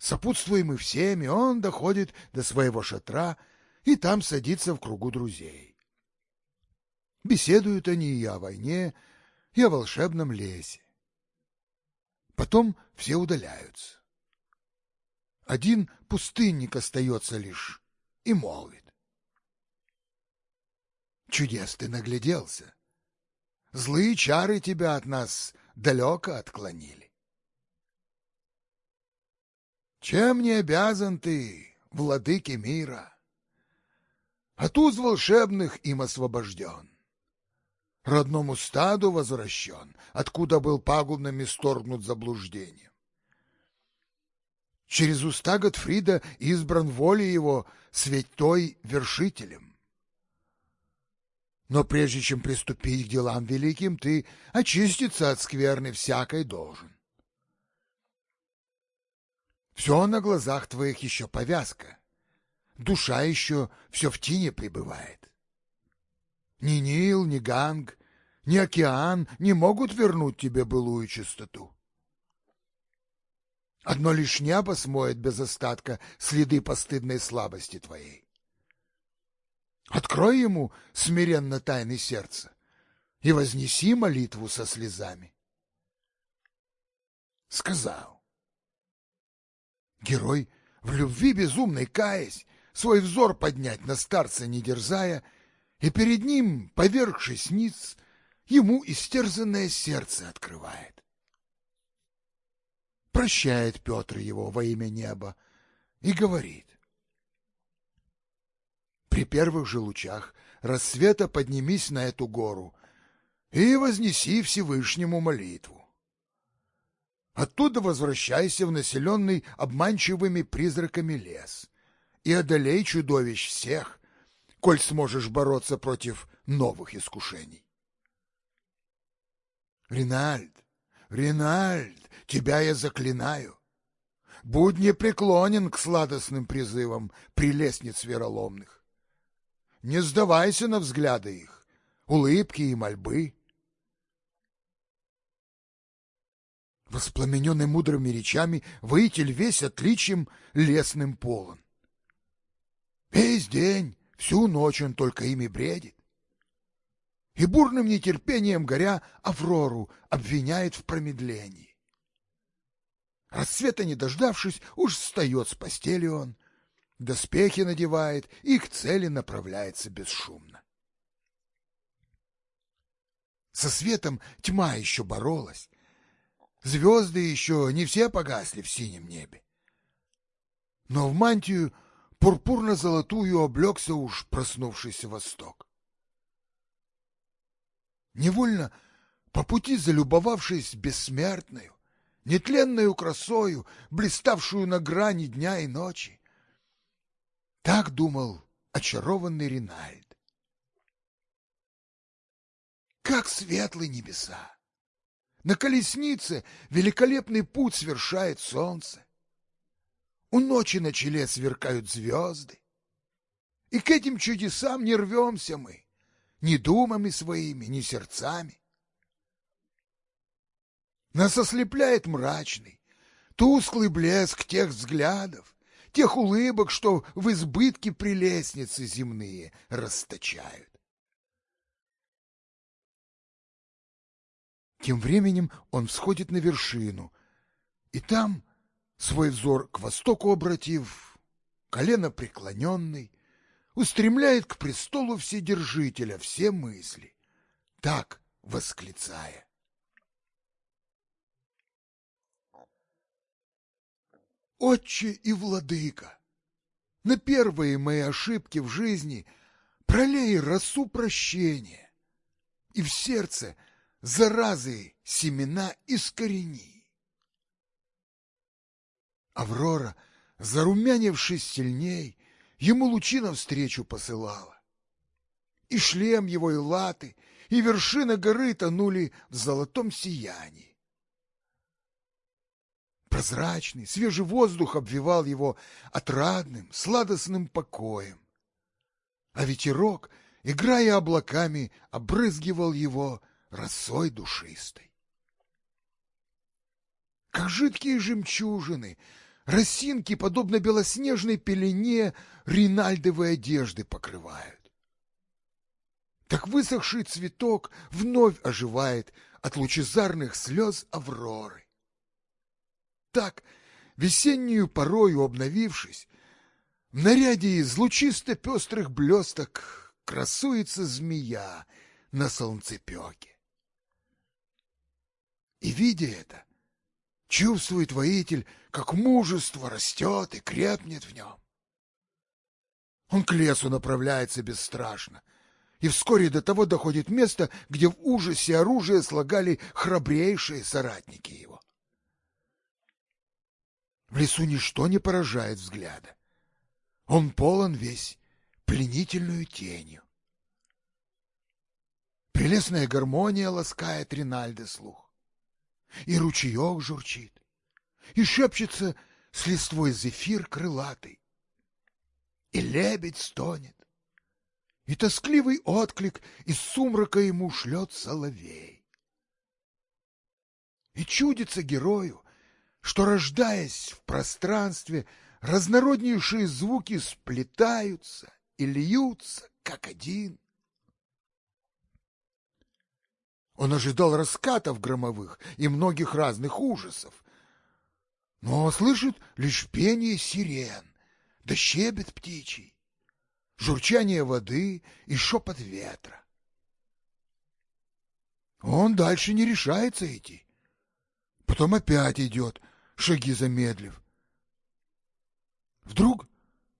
A: Сопутствуемый всеми, он доходит до своего шатра и там садится в кругу друзей. Беседуют они и о войне, и о волшебном лесе. Потом все удаляются. Один пустынник остается лишь и молвит. Чудес ты нагляделся. Злые чары тебя от нас далеко отклонили. Чем не обязан ты, владыке мира? От уз волшебных им освобожден. Родному стаду возвращен, откуда был пагубным исторгнут заблуждением. Через уста Готфрида избран волей его святой вершителем. Но прежде чем приступить к делам великим, ты очиститься от скверны всякой должен. Все на глазах твоих еще повязка, душа еще все в тине пребывает. Ни Нил, ни Ганг, ни океан не могут вернуть тебе былую чистоту. Одно лишь небо смоет без остатка следы постыдной слабости твоей. Открой ему смиренно тайны сердца и вознеси молитву со слезами. Сказал. Герой, в любви безумной каясь, свой взор поднять на старца не дерзая, и перед ним, повергшись ниц, ему истерзанное сердце открывает. Прощает Петр его во имя неба и говорит. При первых же лучах рассвета поднимись на эту гору и вознеси Всевышнему молитву. Оттуда возвращайся в населенный обманчивыми призраками лес и одолей чудовищ всех, коль сможешь бороться против новых искушений. Ринальд, Ринальд, тебя я заклинаю. Будь непреклонен к сладостным призывам прелестниц вероломных. Не сдавайся на взгляды их, улыбки и мольбы. Воспламененный мудрыми речами, воитель весь отличием лесным полон. Весь день, всю ночь он только ими бредит и бурным нетерпением горя Аврору обвиняет в промедлении. Рассвета не дождавшись, уж встает с постели он, доспехи надевает и к цели направляется бесшумно. Со светом тьма еще боролась, звезды еще не все погасли в синем небе. Но в мантию пурпурно-золотую облегся уж проснувшийся восток. Невольно, по пути залюбовавшись бессмертную, нетленную красою, блиставшую на грани дня и ночи. Так думал очарованный Ринальд. Как светлые небеса! На колеснице великолепный путь совершает солнце. У ночи на челе сверкают звезды. И к этим чудесам не рвемся мы, ни думами своими, ни сердцами. Нас ослепляет мрачный, тусклый блеск тех взглядов, тех улыбок, что в избытке прелестницы земные расточают. Тем временем он всходит на вершину, и там, свой взор к востоку обратив, колено преклоненный, устремляет к престолу Вседержителя все мысли, так восклицая. Отче и владыка, на первые мои ошибки в жизни пролей росу прощения, и в сердце заразы семена искорени. Аврора, зарумянившись сильней, ему лучи навстречу посылала. И шлем его, и латы, и вершина горы тонули в золотом сиянии. Прозрачный, свежий воздух обвивал его отрадным, сладостным покоем. А ветерок, играя облаками, обрызгивал его росой душистой. Как жидкие жемчужины, росинки, подобно белоснежной пелене, ринальдовой одежды покрывают. Так высохший цветок вновь оживает от лучезарных слез Авроры. Так, весеннюю порою обновившись, в наряде из лучисто-пестрых блесток красуется змея на солнцепеке. И, видя это, чувствует воитель, как мужество растет и крепнет в нем. Он к лесу направляется бесстрашно, и вскоре до того доходит место, где в ужасе оружие слагали храбрейшие соратники его. В лесу ничто не поражает взгляда. Он полон весь пленительную тенью. Прелестная гармония ласкает Ринальда слух. И ручеек журчит, и шепчется с листвой зефир крылатый. И лебедь стонет, и тоскливый отклик из сумрака ему шлет соловей. И чудится герою, что, рождаясь в пространстве, разнороднейшие звуки сплетаются и льются, как один. Он ожидал раскатов громовых и многих разных ужасов, но слышит лишь пение сирен, да щебет птичий, журчание воды и шепот ветра. Он дальше не решается идти. Потом опять идет, шаги замедлив. Вдруг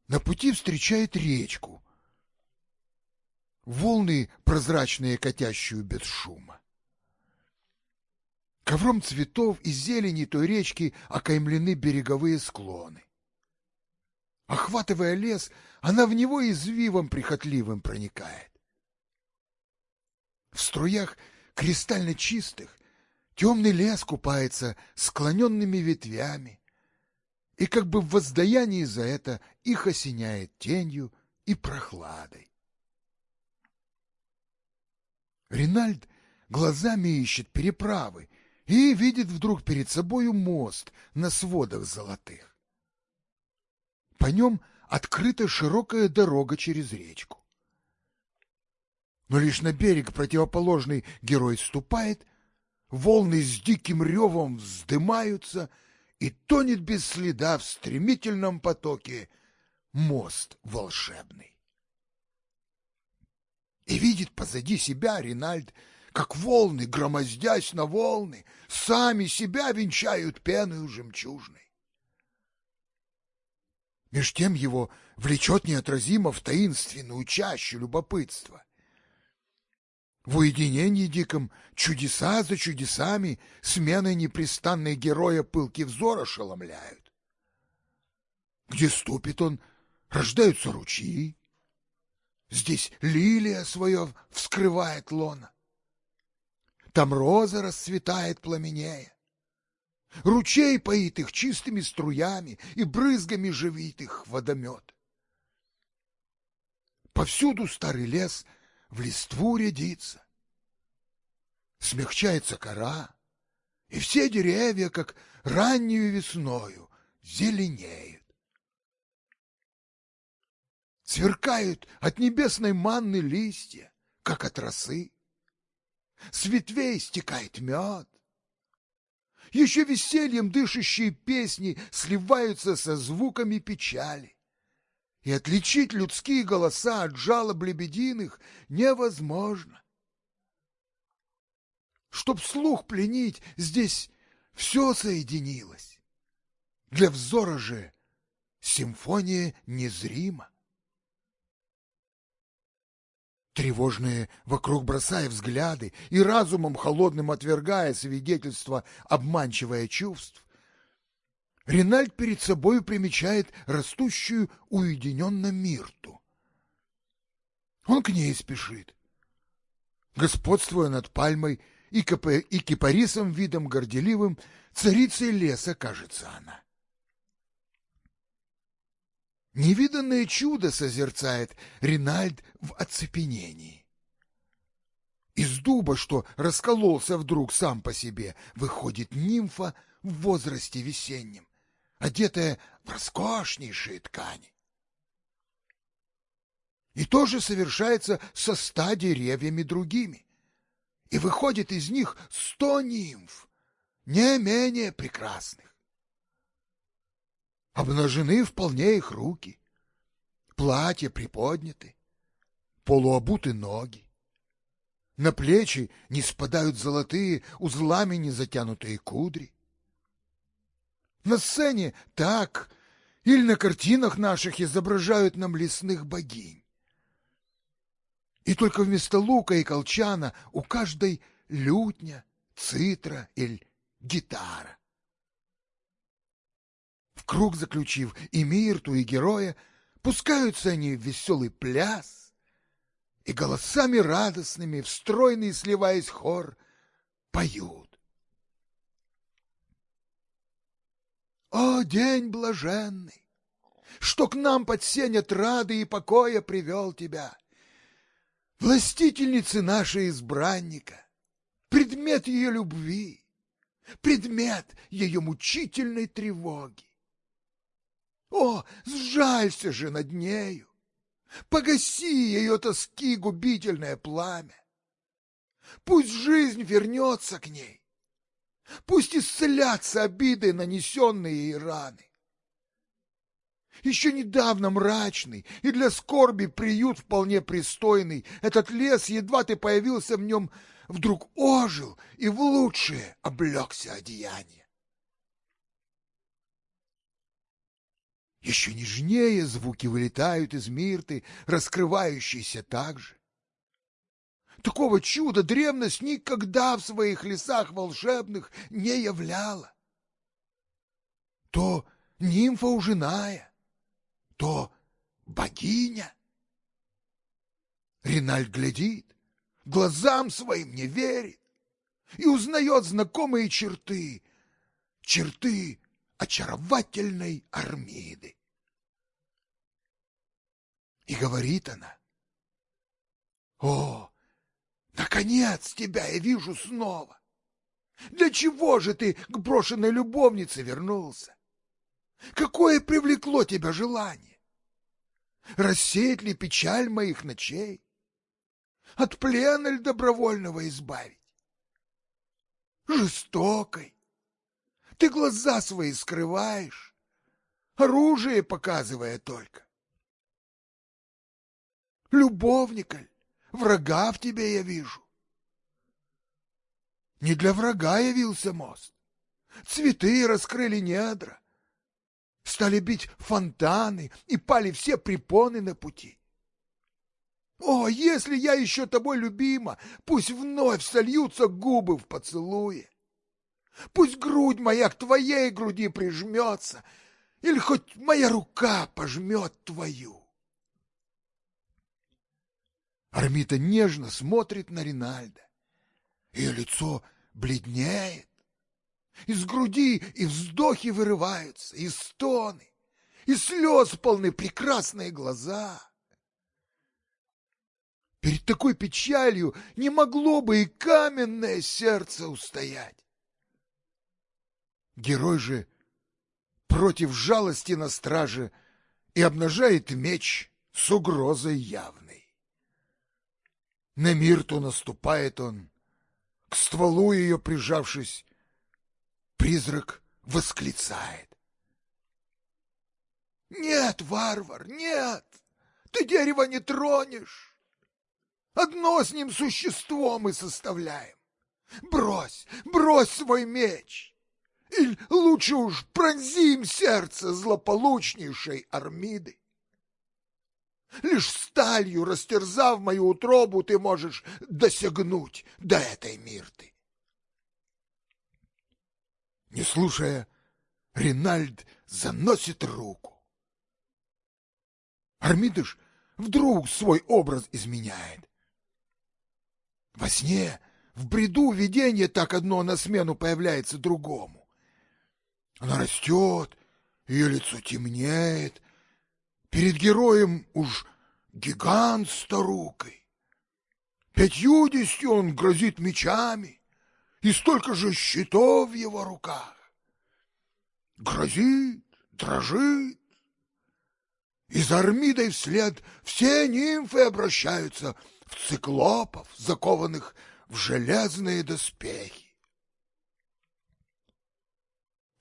A: на пути встречает речку. Волны прозрачные, катящую без шума. Ковром цветов и зелени той речки окаймлены береговые склоны. Охватывая лес, она в него извивом прихотливым проникает. В струях кристально чистых, Темный лес купается склоненными ветвями, и как бы в воздаянии за это их осеняет тенью и прохладой. Ринальд глазами ищет переправы и видит вдруг перед собою мост на сводах золотых. По нем открыта широкая дорога через речку. Но лишь на берег противоположный герой ступает, волны с диким ревом вздымаются, и тонет без следа в стремительном потоке мост волшебный. И видит позади себя Ринальд, как волны, громоздясь на волны, сами себя венчают пеной жемчужной. Меж тем его влечет неотразимо в таинственную чащу любопытства. В уединении диком чудеса за чудесами сменой непрестанной героя пылки взор ошеломляют. Где ступит он, рождаются ручьи. Здесь лилия свое вскрывает лона. Там роза расцветает пламенея. Ручей поит их чистыми струями и брызгами живит их водомет. Повсюду старый лес — в листву рядится. Смягчается кора, и все деревья, как раннюю весною, зеленеют. Сверкают от небесной манны листья, как от росы. С ветвей стекает мед. Еще весельем дышащие песни сливаются со звуками печали. И отличить людские голоса от жалоб лебединых невозможно. Чтоб слух пленить, здесь все соединилось. Для взора же симфония незрима. Тревожные вокруг бросая взгляды и разумом холодным отвергая свидетельства обманчивое чувств, Ренальд перед собой примечает растущую уединенно Мирту. Он к ней спешит. Господствуя над пальмой и, и кипарисом видом горделивым, царицей леса кажется она. Невиданное чудо созерцает Ринальд в оцепенении. Из дуба, что раскололся вдруг сам по себе, выходит нимфа в возрасте весеннем, одетая в роскошнейшие ткани. И то же совершается со ста деревьями другими, и выходит из них сто нимф, не менее прекрасных. Обнажены вполне их руки, платья приподняты, полуобуты ноги. На плечи не спадают золотые узлами не затянутые кудри. На сцене так или на картинах наших изображают нам лесных богинь. И только вместо лука и колчана у каждой лютня, цитра или гитара в круг заключив и Мирту, и героя, пускаются они в веселый пляс, и голосами радостными, в стройный сливаясь хор, поют. О, день блаженный, что к нам под сень отрады и покоя привел тебя, властительницы нашей избранника, предмет ее любви, предмет ее мучительной тревоги. О, сжалься же над нею! Погаси ее тоски губительное пламя! Пусть жизнь вернется к ней! Пусть исцелятся обиды, нанесенные ей раны! Еще недавно мрачный и для скорби приют вполне пристойный, этот лес, едва ты появился в нем, вдруг ожил и в лучшее облегся одеяние. Еще нежнее звуки вылетают из мирты, раскрывающиеся так же. Такого чуда древность никогда в своих лесах волшебных не являла. То нимфа ужиная, то богиня. Ринальд глядит, глазам своим не верит и узнает знакомые черты, черты очаровательной Армиды. И говорит она, «О, наконец тебя я вижу снова! Для чего же ты к брошенной любовнице вернулся? Какое привлекло тебя желание? Рассеять ли печаль моих ночей? От плена ли добровольного избавить? Жестокой, ты глаза свои скрываешь, оружие показывая только. Любовника, врага в тебе я вижу. Не для врага явился мост. Цветы раскрыли недра. Стали бить фонтаны и пали все препоны на пути. О, если я еще тобой любима, пусть вновь сольются губы в поцелуе. Пусть грудь моя к твоей груди прижмется, или хоть моя рука пожмет твою. Армита нежно смотрит на Ринальда. Ее лицо бледнеет. Из груди и вздохи вырываются, и стоны, и слез полны прекрасные глаза. Перед такой печалью не могло бы и каменное сердце устоять. Герой же против жалости на страже и обнажает меч с угрозой явной. На Мирту наступает он, к стволу ее прижавшись, призрак восклицает. «Нет, варвар, нет! Ты дерево не тронешь! Одно с ним существо мы составляем! Брось, брось свой меч! Или лучше уж пронзим сердце злополучнейшей Армиды! Лишь сталью растерзав мою утробу, ты можешь досягнуть до этой мирты. Не слушая, Ринальд заносит руку. Армидыш вдруг свой образ изменяет. Во сне, в бреду видение так одно на смену появляется другому. Она растет, ее лицо темнеет, Перед героем уж гигант старукой. Пятьюдесятью он грозит мечами, и столько же щитов в его руках. Грозит, дрожит. И за Армидой вслед все нимфы обращаются в циклопов, закованных в железные доспехи.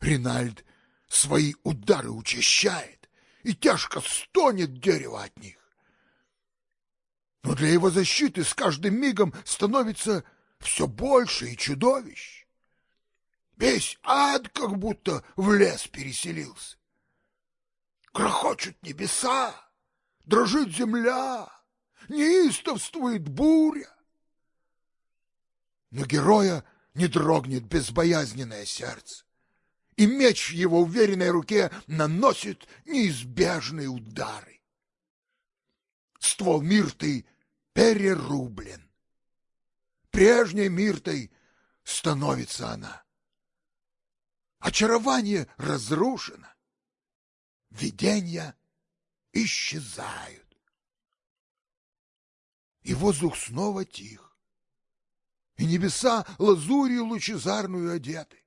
A: Ринальд свои удары учащает и тяжко стонет дерево от них. Но для его защиты с каждым мигом становится все больше и чудовищ. Весь ад как будто в лес переселился. Грохочут небеса, дрожит земля, неистовствует буря. Но героя не дрогнет безбоязненное сердце и меч его уверенной руке наносит неизбежные удары. Ствол Мирты перерублен. Прежней Миртой становится она. Очарование разрушено. Видения исчезают. И воздух снова тих, и небеса лазурью лучезарную одеты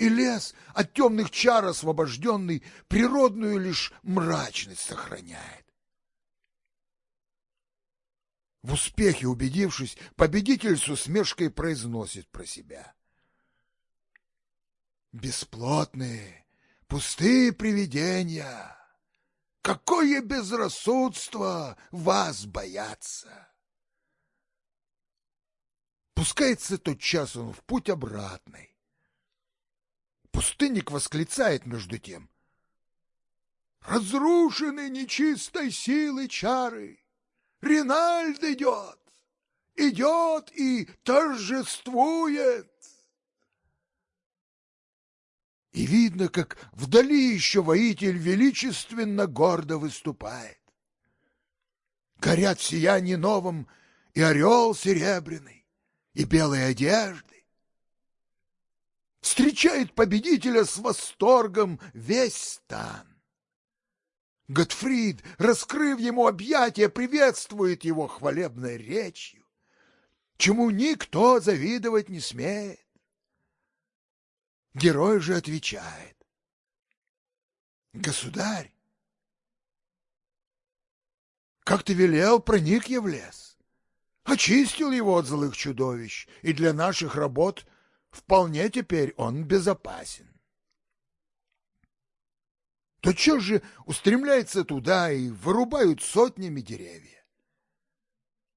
A: и лес, от темных чар освобожденный, природную лишь мрачность сохраняет. В успехе убедившись, победитель с усмешкой произносит про себя. Бесплотные, пустые привидения, какое безрассудство вас бояться! Пускается тот час он в путь обратный. Пустынник восклицает между тем. Разрушены нечистой силы чары. Ринальд идет, идет и торжествует. И видно, как вдали еще воитель величественно гордо выступает. Горят в сиянии новом и орел серебряный, и белые одежды, Встречает победителя с восторгом весь стан. Готфрид, раскрыв ему объятия, приветствует его хвалебной речью, чему никто завидовать не смеет. Герой же отвечает. Государь, как ты велел, проник я в лес, очистил его от злых чудовищ, и для наших работ — Вполне теперь он безопасен. Тотчас же устремляется туда и вырубают сотнями деревья.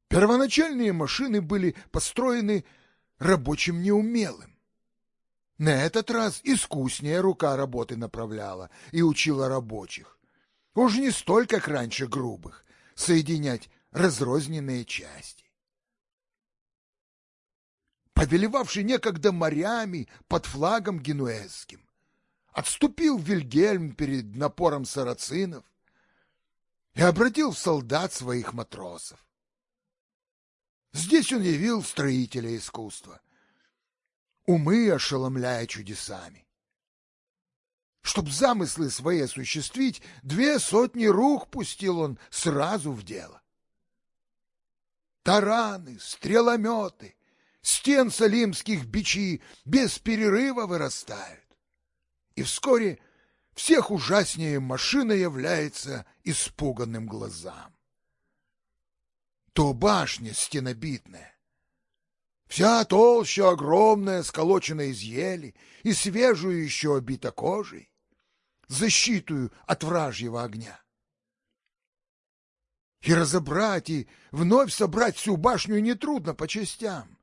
A: Первоначальные машины были построены рабочим неумелым. На этот раз искуснее рука работы направляла и учила рабочих. Уж не столько, как раньше, грубых, соединять разрозненные части повелевавший некогда морями под флагом генуэзским. Отступил Вильгельм перед напором сарацинов и обратил в солдат своих матросов. Здесь он явил строителя искусства, умы ошеломляя чудесами. Чтоб замыслы свои осуществить, две сотни рук пустил он сразу в дело. Тараны, стрелометы, стен салимских бичи без перерыва вырастают. и вскоре всех ужаснее машина является испуганным глазам. То башня стенобитная, вся толща огромная, сколочена из ели и свежую еще обита кожей, защитую от вражьего огня. И разобрать, и вновь собрать всю башню нетрудно по частям.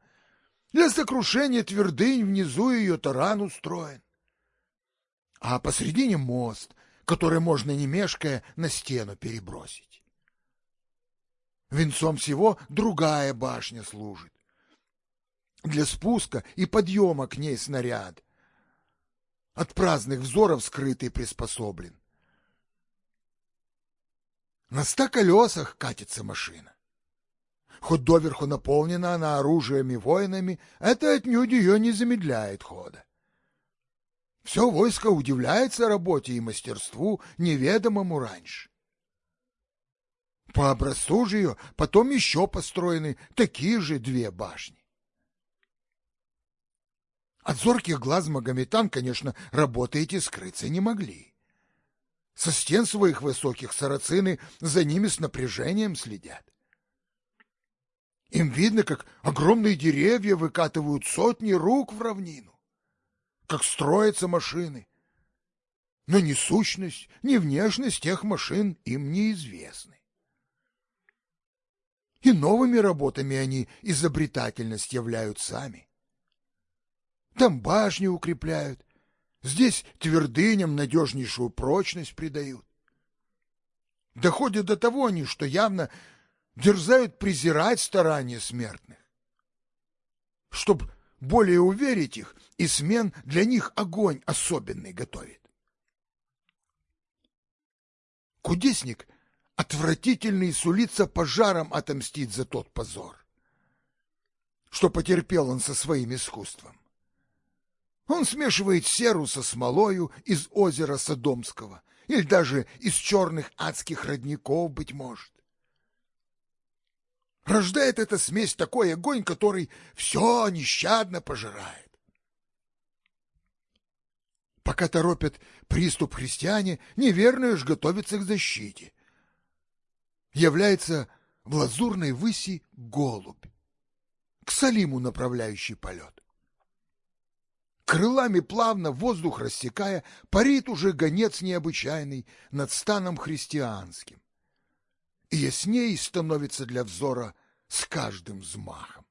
A: Для сокрушения твердынь внизу ее таран устроен. А посредине мост, который можно, не мешкая, на стену перебросить. Венцом всего другая башня служит. Для спуска и подъема к ней снаряд. От праздных взоров скрытый приспособлен. На ста колесах катится машина. Хоть доверху наполнена она оружием и воинами, это отнюдь ее не замедляет хода. Все войско удивляется работе и мастерству, неведомому раньше. По образцу же ее потом еще построены такие же две башни. От зорких глаз Магометан, конечно, работы эти скрыться не могли. Со стен своих высоких сарацины за ними с напряжением следят. Им видно, как огромные деревья выкатывают сотни рук в равнину, как строятся машины. Но ни сущность, ни внешность тех машин им неизвестны. И новыми работами они изобретательность являют сами. Там башни укрепляют, здесь твердыням надежнейшую прочность придают. Доходят до того они, что явно дерзают презирать старания смертных. Чтоб более уверить их, и смен для них огонь особенный готовит. Кудесник отвратительный сулится пожаром отомстить за тот позор, что потерпел он со своим искусством. Он смешивает серу со смолою из озера Содомского или даже из черных адских родников, быть может. Рождает эта смесь такой огонь, который все нещадно пожирает. Пока торопят приступ христиане, неверные ж готовятся к защите. Является в лазурной выси голубь, к Салиму направляющий полет. Крылами плавно воздух рассекая, парит уже гонец необычайный над станом христианским и ясней становится для взора с каждым взмахом.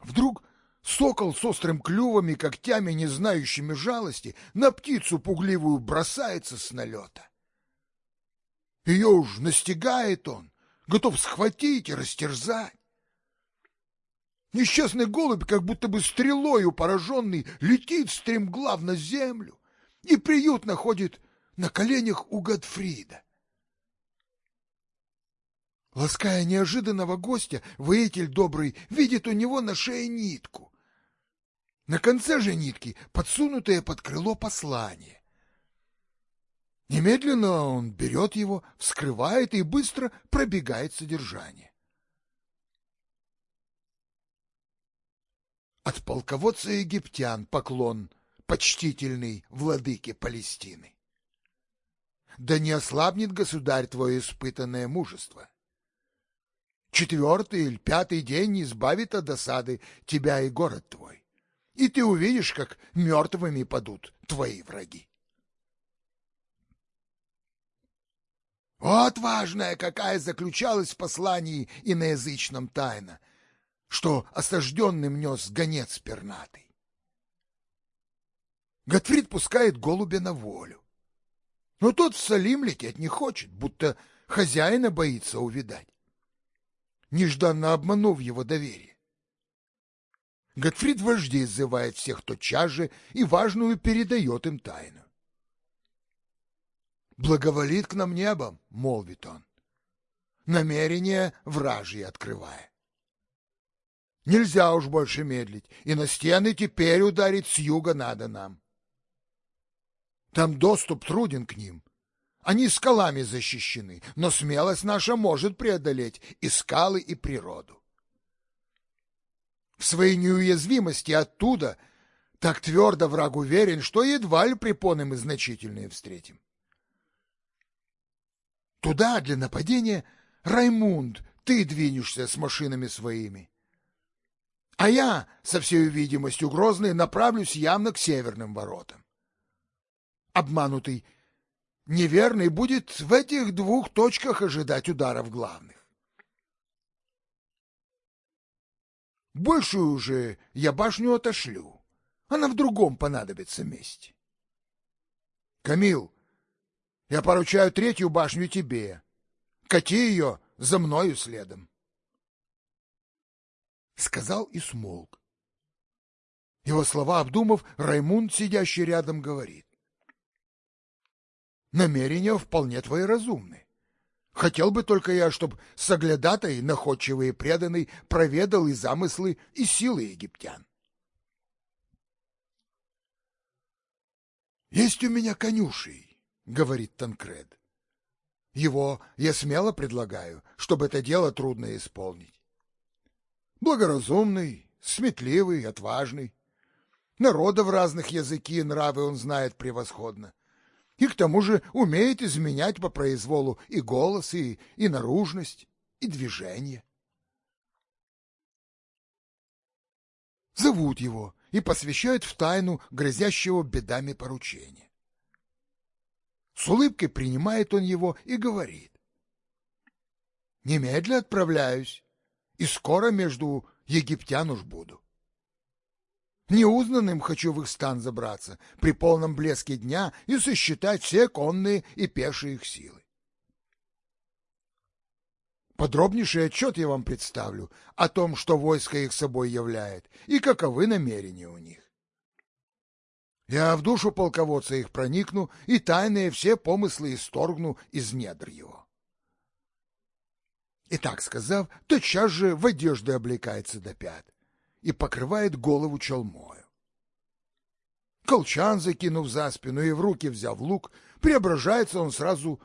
A: Вдруг сокол с острым клювом и когтями, не знающими жалости, на птицу пугливую бросается с налета. Ее уж настигает он, готов схватить и растерзать. Несчастный голубь, как будто бы стрелою пораженный, летит стремглав на землю и приют находит на коленях у Годфрида. Лаская неожиданного гостя, воитель добрый видит у него на шее нитку. На конце же нитки подсунутое под крыло послание. Немедленно он берет его, вскрывает и быстро пробегает содержание. От полководца египтян поклон, почтительный владыке Палестины. Да не ослабнет, государь, твое испытанное мужество четвертый или пятый день избавит от досады тебя и город твой. И ты увидишь, как мертвыми падут твои враги. Вот важная, какая заключалась в послании иноязычном тайна, что осажденным нес гонец пернатый. Готфрид пускает голубя на волю. Но тот в Салим лететь не хочет, будто хозяина боится увидать нежданно обманув его доверие. Готфрид вождей зывает всех тотчас же и важную передает им тайну. «Благоволит к нам небом», — молвит он, намерение вражьи открывая. Нельзя уж больше медлить, и на стены теперь ударить с юга надо нам. Там доступ труден к ним, они скалами защищены, но смелость наша может преодолеть и скалы, и природу. В своей неуязвимости оттуда Так твердо враг уверен, что едва ли препоны мы значительные встретим. Туда для нападения Раймунд, ты двинешься с машинами своими. А я, со всей видимостью грозной, направлюсь явно к северным воротам. Обманутый неверный будет в этих двух точках ожидать ударов главных. Большую же я башню отошлю. Она в другом понадобится месте. Камил, я поручаю третью башню тебе. Кати ее за мною следом. Сказал и смолк. Его слова обдумав, Раймунд, сидящий рядом, говорит. Намерения вполне твои разумны. Хотел бы только я, чтоб соглядатай, находчивый и преданный, проведал и замыслы, и силы египтян. Есть у меня конюший, говорит Танкред. Его я смело предлагаю, чтобы это дело трудно исполнить. Благоразумный, сметливый, отважный. Народов разных языки и нравы он знает превосходно. И к тому же умеет изменять по произволу и голос, и, и наружность, и движение. Зовут его и посвящают в тайну грозящего бедами поручения. С улыбкой принимает он его и говорит. Немедля отправляюсь, и скоро между египтян уж буду. Неузнанным хочу в их стан забраться при полном блеске дня и сосчитать все конные и пешие их силы. Подробнейший отчет я вам представлю о том, что войско их собой являет и каковы намерения у них. Я в душу полководца их проникну и тайные все помыслы исторгну из недр его. И так сказав, тотчас же в одежды облекается до пят и покрывает голову челмою. Колчан, закинув за спину и в руки взяв лук, преображается он сразу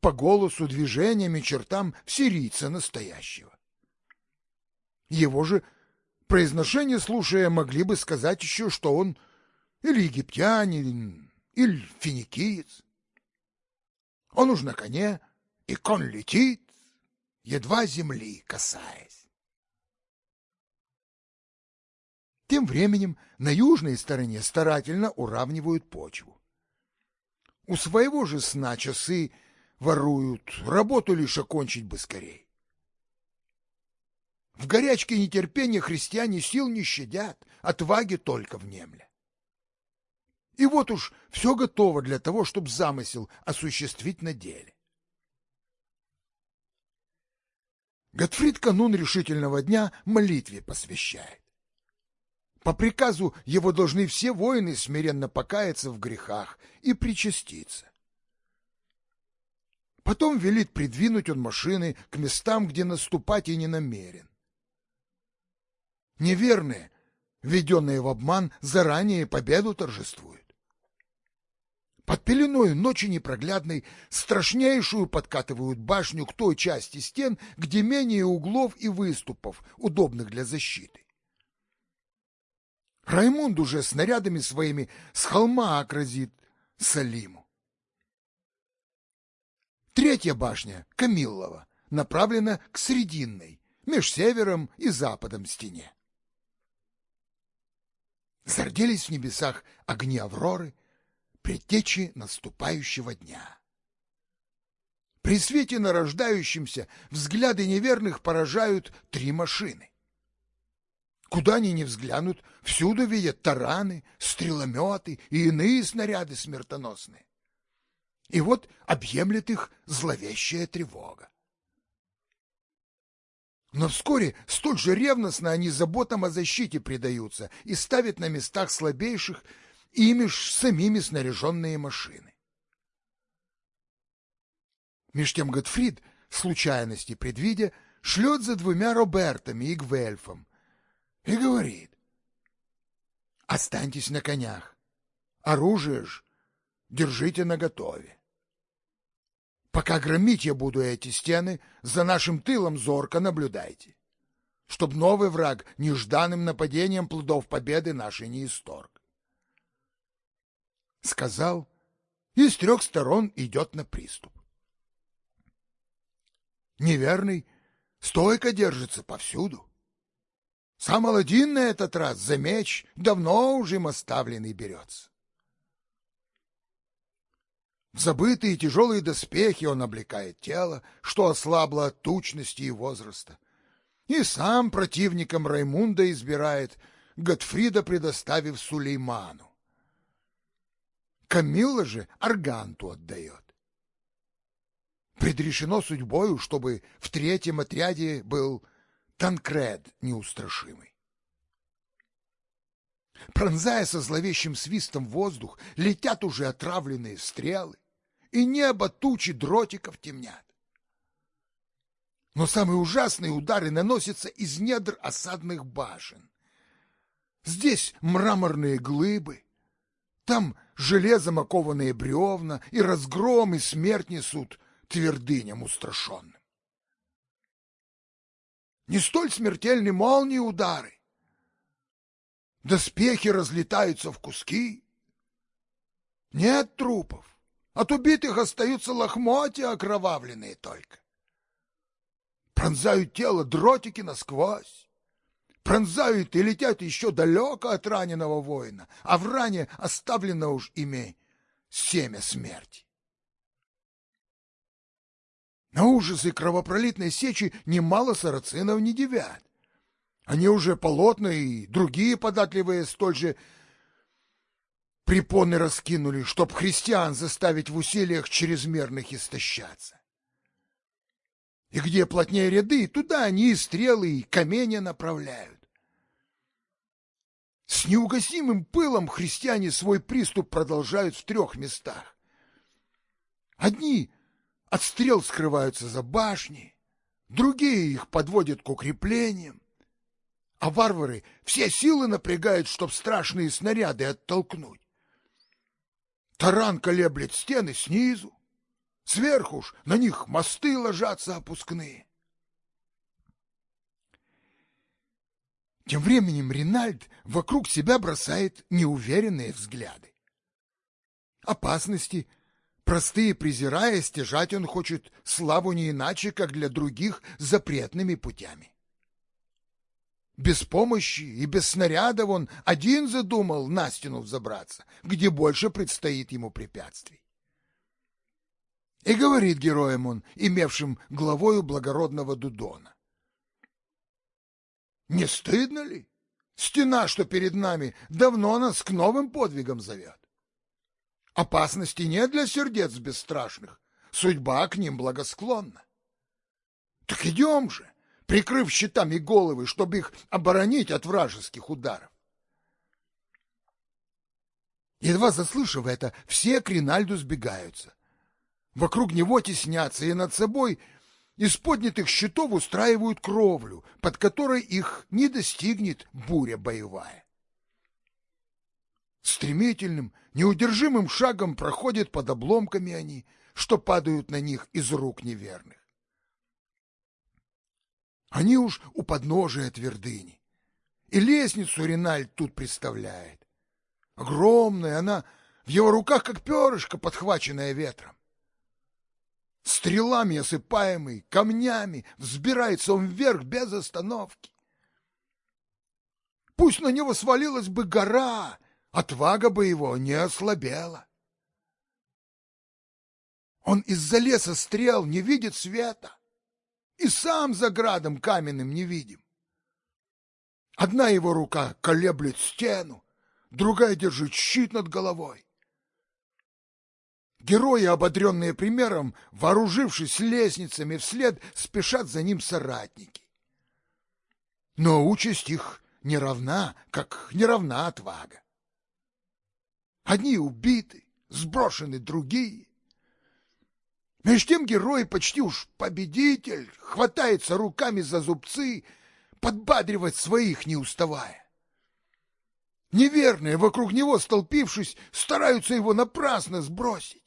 A: по голосу, движениям и чертам в сирийца настоящего. Его же произношение слушая могли бы сказать еще, что он или египтянин, или финикиец. Он уж на коне, и кон летит, едва земли касаясь. Тем временем на южной стороне старательно уравнивают почву. У своего же сна часы воруют, работу лишь окончить бы скорей. В горячке нетерпения христиане сил не щадят, отваги только внемля. И вот уж все готово для того, чтобы замысел осуществить на деле. Готфрид канун решительного дня молитве посвящает. По приказу его должны все воины смиренно покаяться в грехах и причаститься. Потом велит придвинуть он машины к местам, где наступать и не намерен. Неверные, введенные в обман, заранее победу торжествуют. Под пеленой ночи непроглядной страшнейшую подкатывают башню к той части стен, где менее углов и выступов, удобных для защиты. Раймунд уже снарядами своими с холма окразит Салиму. Третья башня, Камиллова, направлена к Срединной, меж севером и западом стене. Зарделись в небесах огни Авроры, предтечи наступающего дня. При свете нарождающемся взгляды неверных поражают три машины. Куда они ни взглянут, всюду видят тараны, стрелометы и иные снаряды смертоносные. И вот объемлет их зловещая тревога. Но вскоре столь же ревностно они заботам о защите предаются и ставят на местах слабейших ими ж самими снаряженные машины. Меж тем Готфрид, случайности предвидя, шлет за двумя Робертами и Гвельфом и говорит, «Останьтесь на конях, оружие ж держите наготове. Пока громить я буду эти стены, за нашим тылом зорко наблюдайте, чтоб новый враг нежданным нападением плодов победы нашей не исторг. Сказал, и с трех сторон идет на приступ. Неверный стойко держится повсюду. Сам Аладдин на этот раз за меч давно уже им оставленный берется. В забытые тяжелые доспехи он облекает тело, что ослабло от тучности и возраста. И сам противником Раймунда избирает, Готфрида предоставив Сулейману. Камилла же Арганту отдает. Предрешено судьбою, чтобы в третьем отряде был Танкред неустрашимый. Пронзая со зловещим свистом воздух, летят уже отравленные стрелы, и небо тучи дротиков темнят. Но самые ужасные удары наносятся из недр осадных башен. Здесь мраморные глыбы, там железом окованные бревна, и разгром и смерть несут твердыням устрашенным. Не столь смертельны молнии удары. Доспехи разлетаются в куски. Нет трупов. От убитых остаются лохмотья окровавленные только. Пронзают тело дротики насквозь. Пронзают и летят еще далеко от раненого воина, а в ране оставлено уж ими семя смерти. На ужасы кровопролитной сечи немало сарацинов не девят. Они уже полотна и другие податливые столь же препоны раскинули, чтоб христиан заставить в усилиях чрезмерных истощаться. И где плотнее ряды, туда они и стрелы, и каменья направляют. С неугасимым пылом христиане свой приступ продолжают в трех местах. Одни от стрел скрываются за башни, другие их подводят к укреплениям, а варвары все силы напрягают, чтоб страшные снаряды оттолкнуть. Таран колеблет стены снизу. Сверху ж на них мосты ложатся опускные. Тем временем Ринальд вокруг себя бросает неуверенные взгляды. Опасности, простые презирая, стяжать он хочет славу не иначе, как для других запретными путями. Без помощи и без снарядов он один задумал на стену взобраться, где больше предстоит ему препятствий. И говорит героем он, имевшим главою благородного Дудона. Не стыдно ли? Стена, что перед нами, давно нас к новым подвигам зовет. Опасности нет для сердец бесстрашных, судьба к ним благосклонна. Так идем же, прикрыв щитами головы, чтобы их оборонить от вражеских ударов. Едва заслышав это, все к Ринальду сбегаются. Вокруг него теснятся, и над собой из поднятых щитов устраивают кровлю, под которой их не достигнет буря боевая. Стремительным, неудержимым шагом проходят под обломками они, что падают на них из рук неверных. Они уж у подножия твердыни. И лестницу Ринальд тут представляет. Огромная она, в его руках как перышко, подхваченное ветром. Стрелами осыпаемый, камнями, взбирается он вверх без остановки. Пусть на него свалилась бы гора, отвага бы его не ослабела. Он из-за леса стрел не видит света и сам за градом каменным не видим. Одна его рука колеблет стену, другая держит щит над головой. Герои, ободренные примером, вооружившись лестницами вслед, спешат за ним соратники. Но участь их не равна, как не равна отвага. Одни убиты, сброшены другие. Меж тем герой почти уж победитель, хватается руками за зубцы, подбадривать своих не уставая. Неверные, вокруг него столпившись, стараются его напрасно сбросить.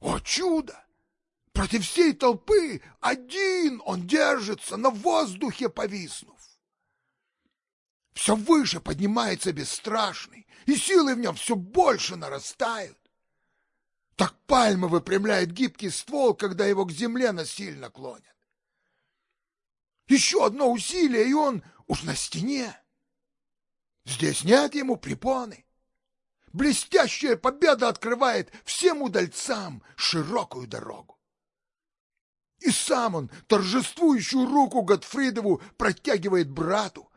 A: О чудо! Против всей толпы один он держится, на воздухе повиснув. Все выше поднимается бесстрашный, и силы в нем все больше нарастают. Так пальма выпрямляет гибкий ствол, когда его к земле насильно клонят. Еще одно усилие, и он уж на стене. Здесь нет ему препоны. Блестящая победа открывает всем удальцам широкую дорогу. И сам он торжествующую руку Готфридову протягивает брату,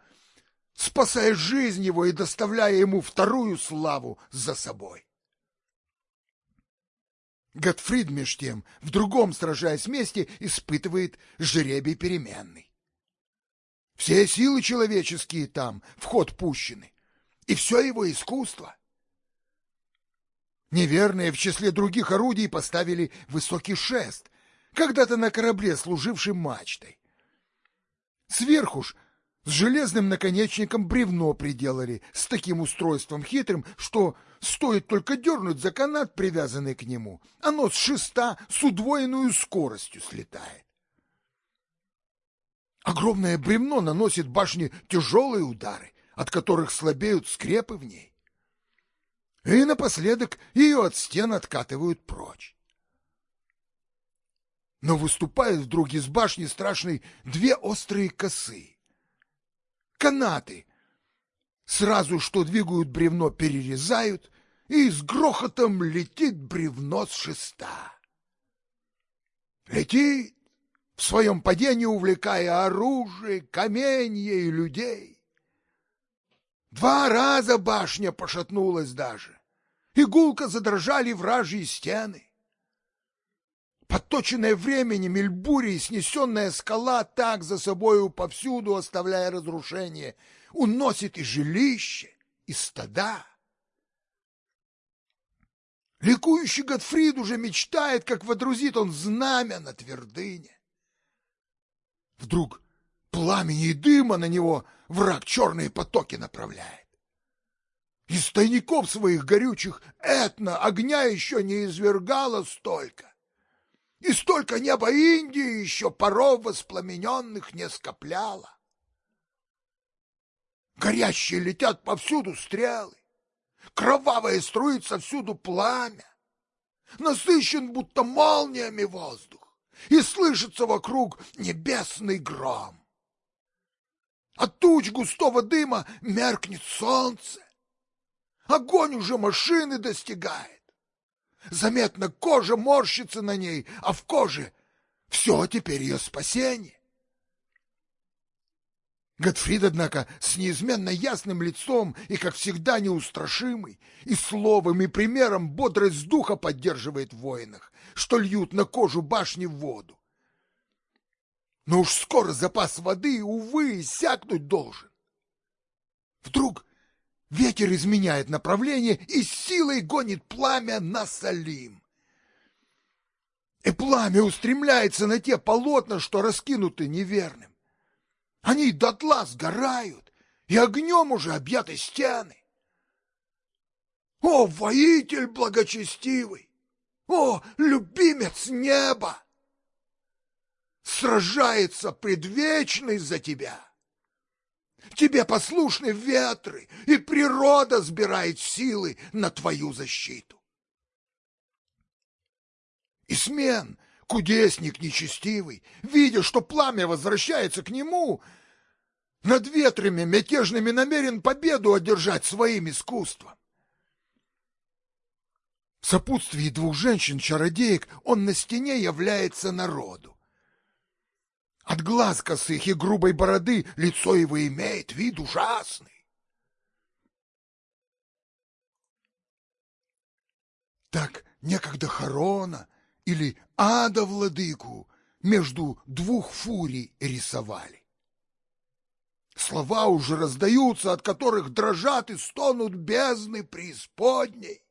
A: спасая жизнь его и доставляя ему вторую славу за собой. Готфрид, меж тем, в другом сражаясь месте, испытывает жребий переменный. Все силы человеческие там в ход пущены, и все его искусство. Неверные в числе других орудий поставили высокий шест, когда-то на корабле, служивший мачтой. Сверху ж с железным наконечником бревно приделали с таким устройством хитрым, что стоит только дернуть за канат, привязанный к нему, оно с шеста с удвоенную скоростью слетает. Огромное бревно наносит башне тяжелые удары, от которых слабеют скрепы в ней. И напоследок ее от стен откатывают прочь. Но выступают вдруг из башни страшной две острые косы. Канаты, сразу что двигают бревно, перерезают, и с грохотом летит бревно с шеста. Летит, в своем падении увлекая оружие, каменья и людей. Два раза башня пошатнулась даже, и гулко задрожали вражьи стены. Подточенная временем Эльбурей, снесенная скала так за собою повсюду, оставляя разрушение, уносит и жилище, и стада. Ликующий Готфрид уже мечтает, как водрузит он знамя на твердыне. Вдруг пламени и дыма на него враг черные потоки направляет. Из тайников своих горючих этно огня еще не извергало столько. И столько неба Индии еще паров воспламененных не скопляло. Горящие летят повсюду стрелы, кровавое струится всюду пламя. Насыщен будто молниями воздух, и слышится вокруг небесный гром. От туч густого дыма меркнет солнце. Огонь уже машины достигает. Заметно, кожа морщится на ней, а в коже все теперь ее спасение. Готфрид, однако, с неизменно ясным лицом и, как всегда, неустрашимый, и словом, и примером бодрость духа поддерживает в воинах, что льют на кожу башни воду. Но уж скоро запас воды, увы, иссякнуть должен. Вдруг Ветер изменяет направление и силой гонит пламя на Салим. И пламя устремляется на те полотна, что раскинуты неверным. Они дотла сгорают, и огнем уже объяты стены. О, воитель благочестивый! О, любимец неба! Сражается предвечный за тебя! Тебе послушны ветры, и природа сбирает силы на твою защиту. Исмен, кудесник нечестивый, видя, что пламя возвращается к нему, над ветрами мятежными намерен победу одержать своим искусством. В сопутствии двух женщин-чародеек он на стене является народу. От глаз косых и грубой бороды лицо его имеет вид ужасный. Так некогда Харона или Ада владыку между двух фурий рисовали. Слова уже раздаются, от которых дрожат и стонут бездны преисподней.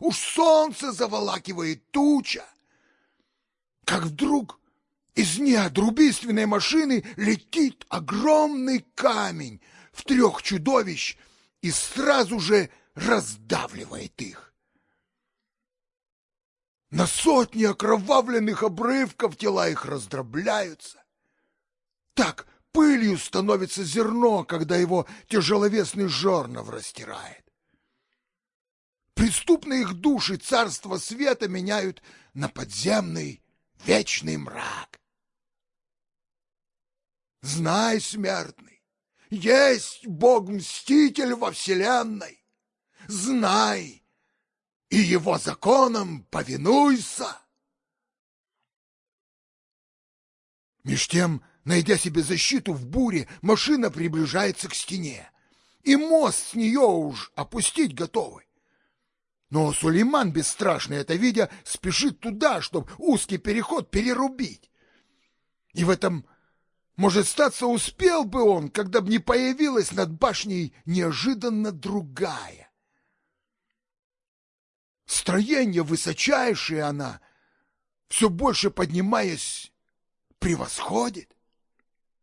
A: Уж солнце заволакивает туча, как вдруг из недр убийственной машины летит огромный камень в трех чудовищ и сразу же раздавливает их. На сотни окровавленных обрывков тела их раздробляются. Так пылью становится зерно, когда его тяжеловесный жорнов растирает. Преступные их души царство света меняют на подземный вечный мрак. Знай, смертный, есть Бог-мститель во вселенной. Знай, и его законам повинуйся. Меж тем, найдя себе защиту в буре, машина приближается к стене, и мост с нее уж опустить готовы. Но Сулейман, бесстрашный это видя, спешит туда, чтобы узкий переход перерубить. И в этом, может статься, успел бы он, когда б не появилась над башней неожиданно другая. Строение высочайшее она, все больше поднимаясь, превосходит.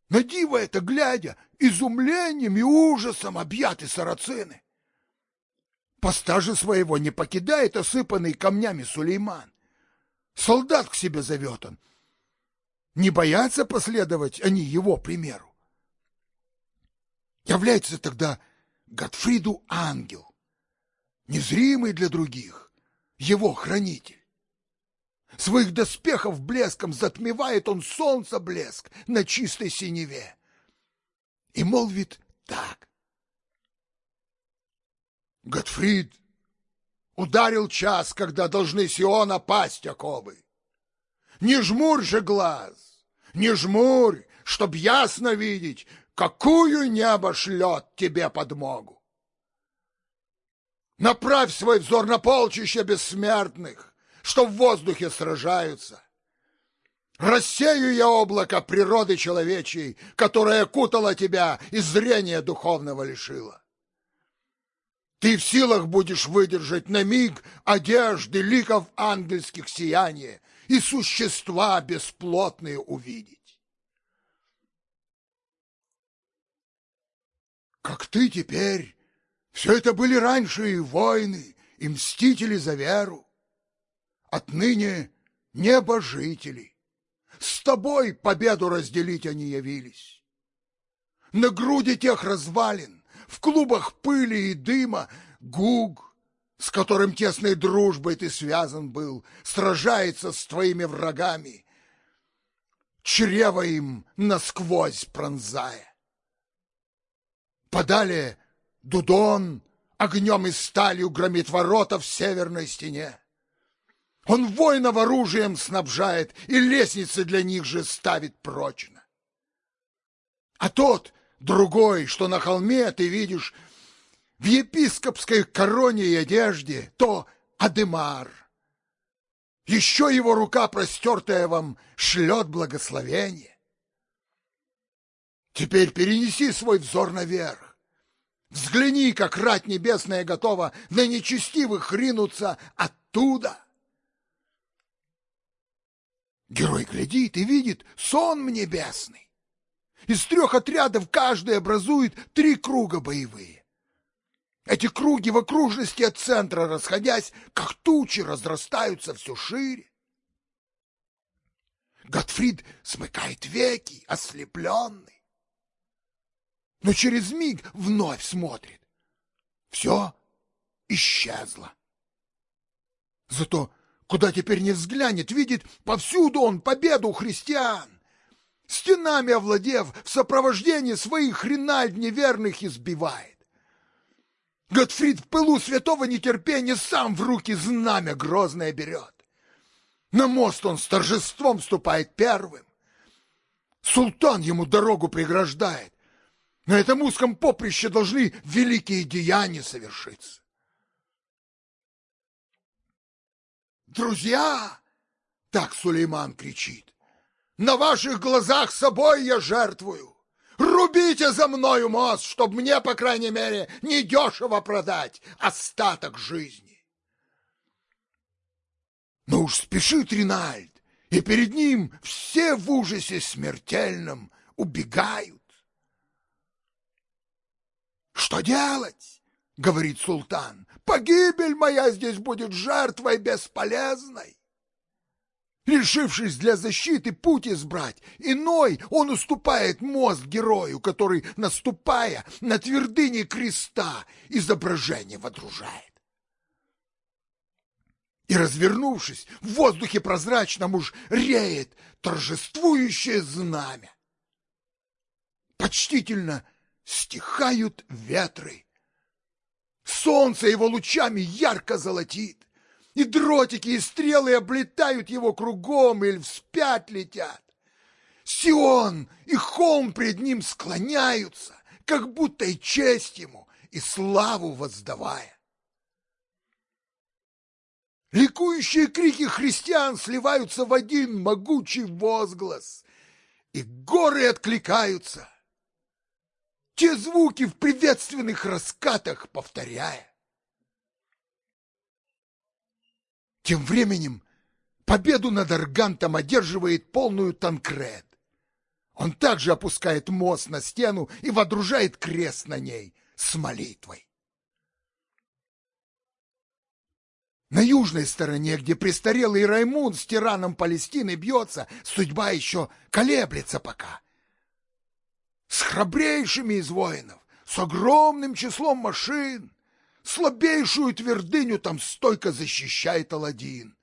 A: На диво это глядя, изумлением и ужасом объяты сарацины. Поста же своего не покидает осыпанный камнями Сулейман. Солдат к себе зовет он. Не боятся последовать они его примеру. Является тогда Готфриду ангел, незримый для других, его хранитель. Своих доспехов блеском затмевает он солнце блеск на чистой синеве. И молвит так. Готфрид ударил час, когда должны Сиона пасть оковы. Не жмурь же глаз, не жмурь, чтоб ясно видеть, какую небо шлет тебе подмогу. Направь свой взор на полчище бессмертных, что в воздухе сражаются. Рассею я облако природы человечьей, которая кутала тебя и зрения духовного лишила. Ты в силах будешь выдержать на миг одежды ликов ангельских сияния и существа бесплотные увидеть. Как ты теперь, все это были раньше и войны, и мстители за веру. Отныне небожители. С тобой победу разделить они явились. На груди тех развалин в клубах пыли и дыма Гуг, с которым тесной дружбой ты связан был, сражается с твоими врагами, чрево им насквозь пронзая. Подалее Дудон огнем и сталью громит ворота в северной стене. Он воинов оружием снабжает и лестницы для них же ставит прочно. А тот, другой, что на холме ты видишь в епископской короне и одежде, то Адемар. Еще его рука, простертая вам, шлет благословение. Теперь перенеси свой взор наверх. Взгляни, как рать небесная готова на нечестивых ринуться оттуда. Герой глядит и видит сон небесный. Из трех отрядов каждый образует три круга боевые. Эти круги в окружности от центра, расходясь, как тучи, разрастаются все шире. Готфрид смыкает веки, ослепленный. Но через миг вновь смотрит. Все исчезло. Зато, куда теперь не взглянет, видит повсюду он победу христиан стенами овладев, в сопровождении своих Ринальд неверных избивает. Готфрид в пылу святого нетерпения сам в руки знамя грозное берет. На мост он с торжеством ступает первым. Султан ему дорогу преграждает. На этом узком поприще должны великие деяния совершиться. «Друзья!» — так Сулейман кричит. На ваших глазах собой я жертвую. Рубите за мною мост, чтоб мне, по крайней мере, недешево продать остаток жизни. Но уж спешит Ринальд, и перед ним все в ужасе смертельном убегают. «Что делать?» — говорит султан. «Погибель моя здесь будет жертвой бесполезной». Решившись для защиты путь избрать, иной он уступает мост герою, который, наступая на твердыне креста, изображение водружает. И, развернувшись, в воздухе прозрачном уж реет торжествующее знамя. Почтительно стихают ветры. Солнце его лучами ярко золотит и дротики и стрелы облетают его кругом или вспять летят. Сион и холм пред ним склоняются, как будто и честь ему, и славу воздавая. Ликующие крики христиан сливаются в один могучий возглас, и горы откликаются, те звуки в приветственных раскатах повторяя. Тем временем победу над Аргантом одерживает полную Танкред. Он также опускает мост на стену и водружает крест на ней с молитвой. На южной стороне, где престарелый Раймунд с тираном Палестины бьется, судьба еще колеблется пока. С храбрейшими из воинов, с огромным числом машин, Слабейшую твердыню там стойко защищает Аладдин.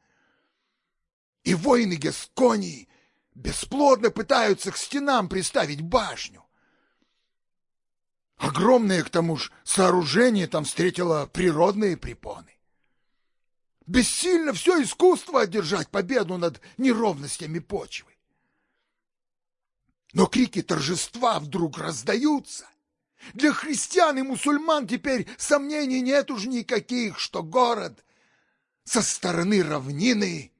A: И воины Гесконии бесплодно пытаются к стенам приставить башню. Огромное, к тому же, сооружение там встретило природные препоны. Бессильно все искусство одержать победу над неровностями почвы. Но крики торжества вдруг раздаются — для христиан и мусульман теперь сомнений нет уж никаких, что город со стороны равнины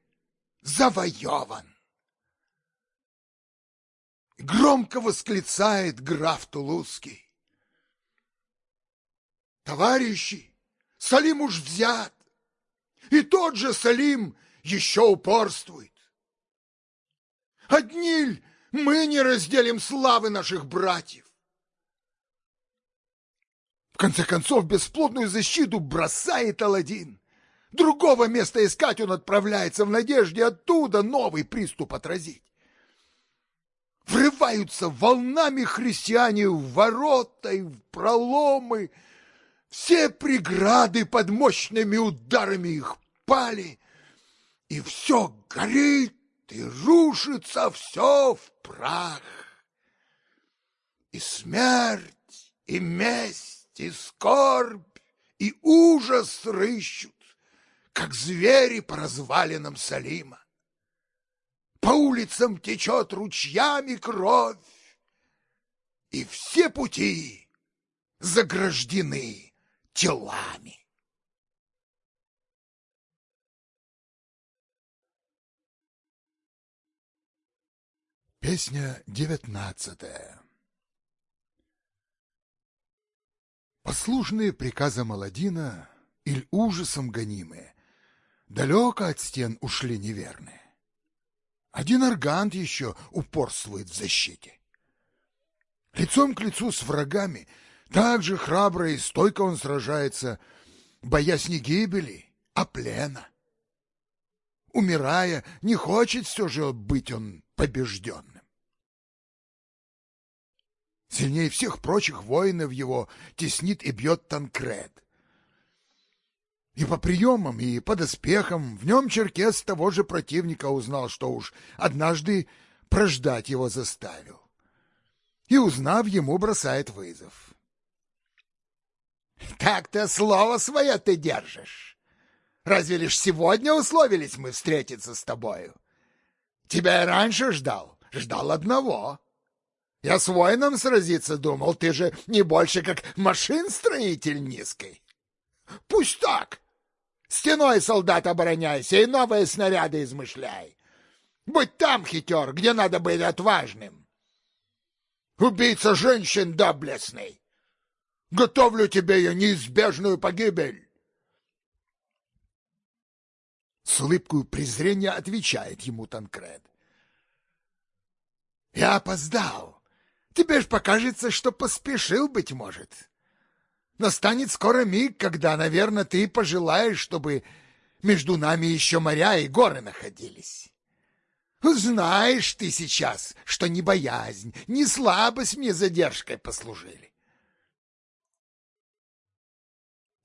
A: завоеван. Громко восклицает граф Тулузский. Товарищи, Салим уж взят, и тот же Салим еще упорствует. Одни мы не разделим славы наших братьев конце концов, бесплодную защиту бросает Аладдин. Другого места искать он отправляется в надежде оттуда новый приступ отразить. Врываются волнами христиане в ворота и в проломы. Все преграды под мощными ударами их пали, и все горит и рушится все в прах. И смерть, и месть, и скорбь, и ужас рыщут, как звери по развалинам Салима. По улицам течет ручьями кровь, и все пути заграждены телами.
B: Песня девятнадцатая Послушные приказам Аладдина или ужасом гонимые, далеко от стен ушли неверные. Один аргант еще упорствует в защите. Лицом к лицу с врагами так же храбро и стойко он сражается, боясь не гибели, а плена. Умирая, не хочет все же быть он побежденным. Сильнее всех прочих воинов его теснит и бьет Танкред. И по приемам, и по доспехам в нем Черкес того же противника узнал, что уж однажды прождать его заставил. И, узнав, ему бросает вызов.
A: «Так-то слово свое ты держишь. Разве лишь сегодня условились мы встретиться с тобою? Тебя я раньше ждал, ждал одного». Я с воином сразиться думал, ты же не больше как машин-строитель низкой. Пусть так. Стеной солдат обороняйся и новые снаряды измышляй. Будь там, хитер, где надо быть отважным. Убийца женщин доблестный. Готовлю тебе я неизбежную погибель.
B: С улыбкой презрения отвечает ему Танкред.
A: Я опоздал. Тебе ж покажется, что поспешил, быть может. Настанет скоро миг, когда, наверное, ты пожелаешь, чтобы между нами еще моря и горы находились. Знаешь ты сейчас, что ни боязнь, ни слабость мне задержкой послужили.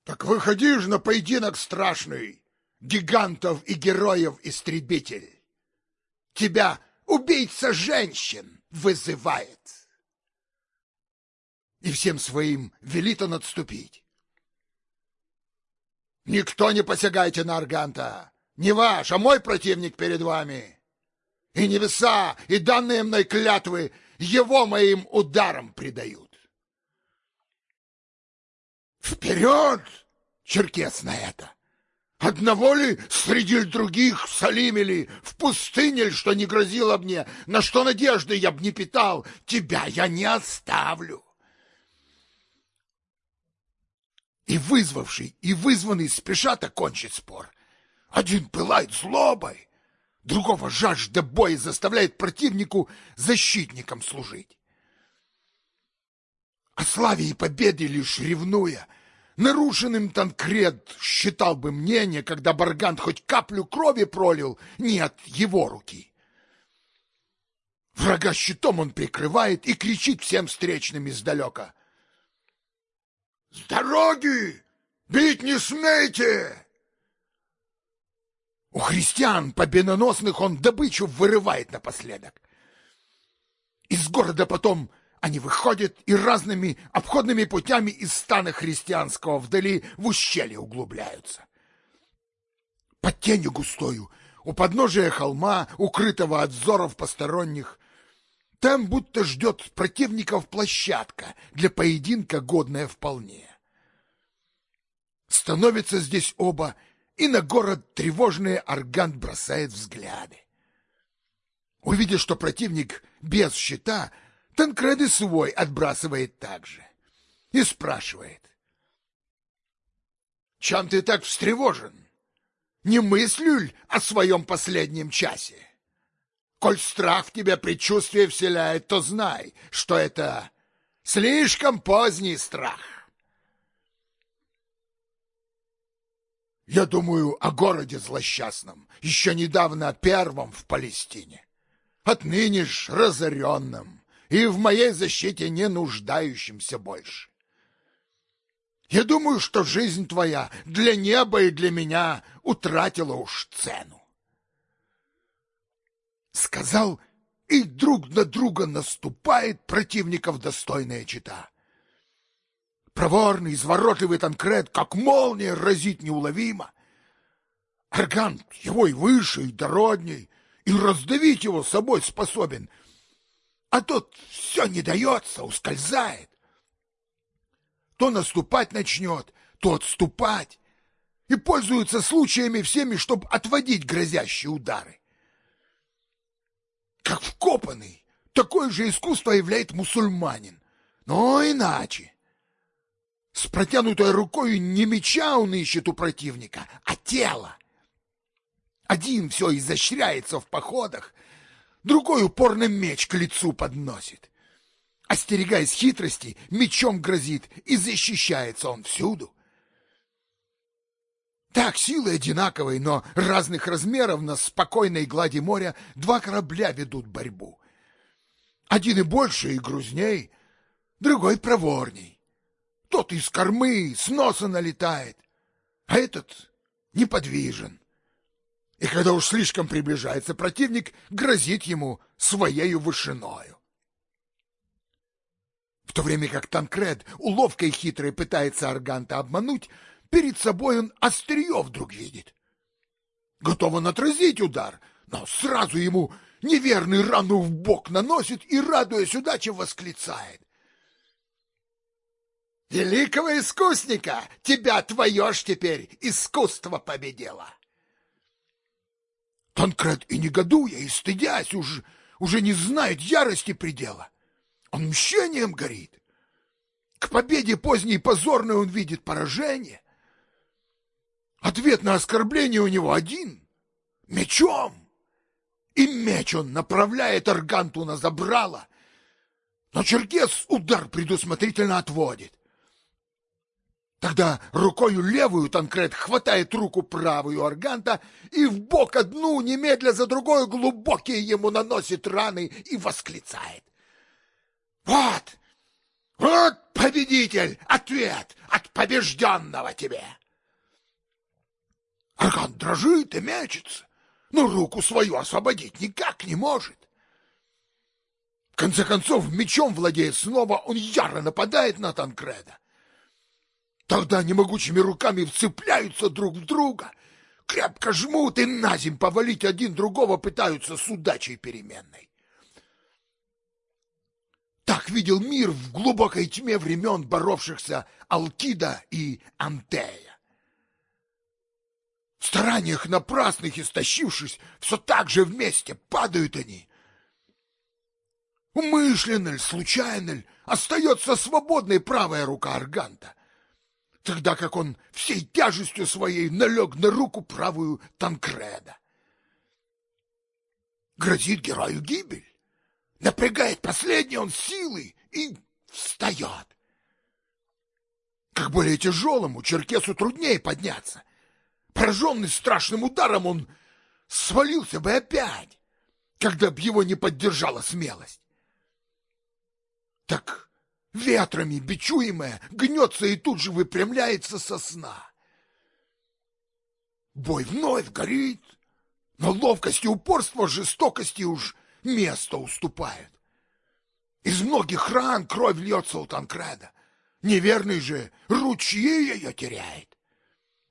A: Так выходи ж на поединок страшный, гигантов и героев-истребитель. Тебя убийца женщин вызывает. И всем своим велит он отступить. Никто не посягайте на Арганта, не ваш, а мой противник перед вами. И небеса, и данные мной клятвы его моим ударом предают. Вперед, черкес на это! Одного ли среди других Салим или в пустыне ли, что не грозило мне, на что надежды я б не питал, тебя я не оставлю. И вызвавший, и вызванный спешат окончить спор. Один пылает злобой, другого жажда боя заставляет противнику защитником служить. О славе и победе лишь ревнуя, нарушенным Танкред считал бы мнение, когда Баргант хоть каплю крови пролил, нет его руки. Врага щитом он прикрывает и кричит всем встречным издалека. «С дороги! Бить не смейте!» У христиан победоносных он добычу вырывает напоследок. Из города потом они выходят и разными обходными путями из стана христианского вдали в ущелье углубляются. Под тенью густою, у подножия холма, укрытого от взоров посторонних, там будто ждет противников площадка для поединка, годная вполне. Становятся здесь оба, и на город тревожный аргант бросает взгляды. Увидя, что противник без щита, Танкреды свой отбрасывает также и спрашивает. «Чем ты так встревожен? Не мыслю ль о своем последнем часе?» Коль страх в тебя предчувствие вселяет, то знай, что это слишком поздний страх. Я думаю о городе злосчастном, еще недавно первом в Палестине, отныне ж разоренном и в моей защите не нуждающимся больше. Я думаю, что жизнь твоя для неба и для меня утратила уж цену сказал, и друг на друга наступает противников достойная чита. Проворный, изворотливый Танкред, как молния, разит неуловимо. Аргант его и выше, и дородней, и раздавить его собой способен. А тот все не дается, ускользает. То наступать начнет, то отступать, и пользуется случаями всеми, чтобы отводить грозящие удары как вкопанный. Такое же искусство являет мусульманин, но иначе. С протянутой рукой не меча он ищет у противника, а тело. Один все изощряется в походах, другой упорно меч к лицу подносит. Остерегаясь хитрости, мечом грозит, и защищается он всюду. Так, силы одинаковые, но разных размеров на спокойной глади моря два корабля ведут борьбу. Один и больше, и грузней, другой проворней. Тот из кормы, с носа налетает, а этот неподвижен. И когда уж слишком приближается противник, грозит ему своею вышиною. В то время как Танкред уловкой хитрой пытается Арганта обмануть, Перед собой он острие вдруг видит. Готов он отразить удар, но сразу ему неверный рану в бок наносит и, радуясь удаче, восклицает. «Великого искусника! Тебя твое ж теперь искусство победило!» Танкред и негодуя, и стыдясь, уж, уже не знает ярости предела. Он мщением горит. К победе поздней позорной он видит поражение. Ответ на оскорбление у него один — мечом. И меч он направляет Арганту на забрало, но Черкес удар предусмотрительно отводит. Тогда рукою левую Танкред хватает руку правую Арганта и в бок одну немедля за другой глубокие ему наносит раны и восклицает. «Вот! Вот, победитель, ответ от побежденного тебе!» Аргант дрожит и мечется, но руку свою освободить никак не может. В конце концов, мечом владея снова, он яро нападает на Танкреда. Тогда немогучими руками вцепляются друг в друга, крепко жмут и на земь повалить один другого пытаются с удачей переменной. Так видел мир в глубокой тьме времен боровшихся Алкида и Антея. В стараниях напрасных истощившись, все так же вместе падают они. Умышленно ли, случайно ли, остается свободной правая рука Арганта — тогда как он всей тяжестью своей налег на руку правую Танкреда. Грозит герою гибель, напрягает последний он силы и встает. Как более тяжелому черкесу труднее подняться. Пораженный страшным ударом, он свалился бы опять, когда б его не поддержала смелость. Так ветрами бичуемая, гнется и тут же выпрямляется со сна. Бой вновь горит, но ловкость и упорство жестокости уж место уступают. Из многих ран кровь льется у Танкреда, неверный же ручьи ее теряет.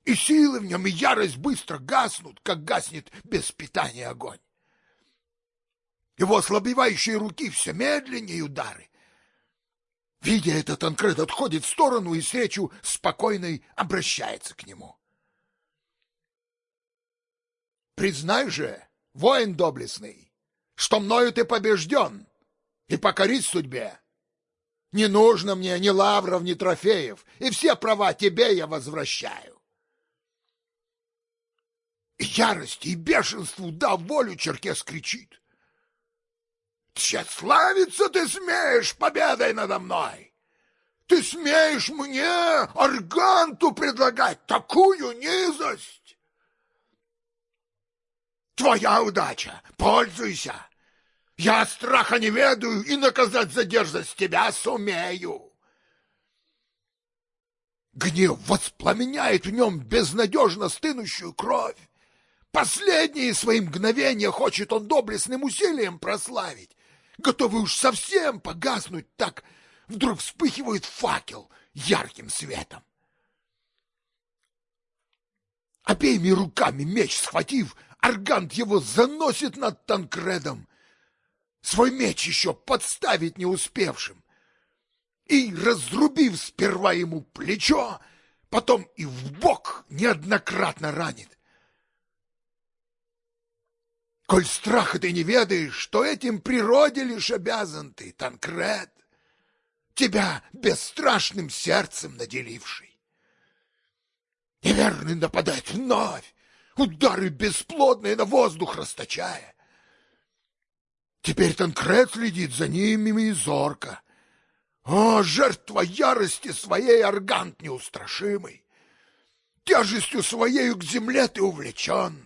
A: И силы в нем, и ярость быстро гаснут, как гаснет без питания огонь. Его ослабевающие руки все медленнее удары, Видя это, Танкред отходит в сторону и с речью спокойной обращается к нему. «Признай же, воин доблестный, что мною ты побежден и покорить судьбе. Не нужно мне ни лавров, ни трофеев, и все права тебе я возвращаю». Ярости и бешенству дав волю, Черкес кричит. Тщеславиться ты смеешь победой надо мной! Ты смеешь мне, Арганту, предлагать такую низость? Твоя удача, пользуйся. Я страха не ведаю и наказать за дерзость тебя сумею. Гнев воспламеняет в нем безнадежно стынущую кровь. Последние свои мгновения хочет он доблестным усилием прославить готовый уж совсем погаснуть, так вдруг вспыхивает факел ярким светом. Обеими руками меч схватив, Аргант его заносит над Танкредом, свой меч еще подставить не успевшим, и, разрубив сперва ему плечо, потом и в бок неоднократно ранит. Коль страха ты не ведаешь, что этим природе лишь обязан ты, Танкред, тебя бесстрашным сердцем наделивший. Неверный нападает вновь, удары бесплодные на воздух расточая. Теперь Танкред следит за ними и зорко. О, жертва ярости своей аргант неустрашимый! Тяжестью своею к земле ты увлечен.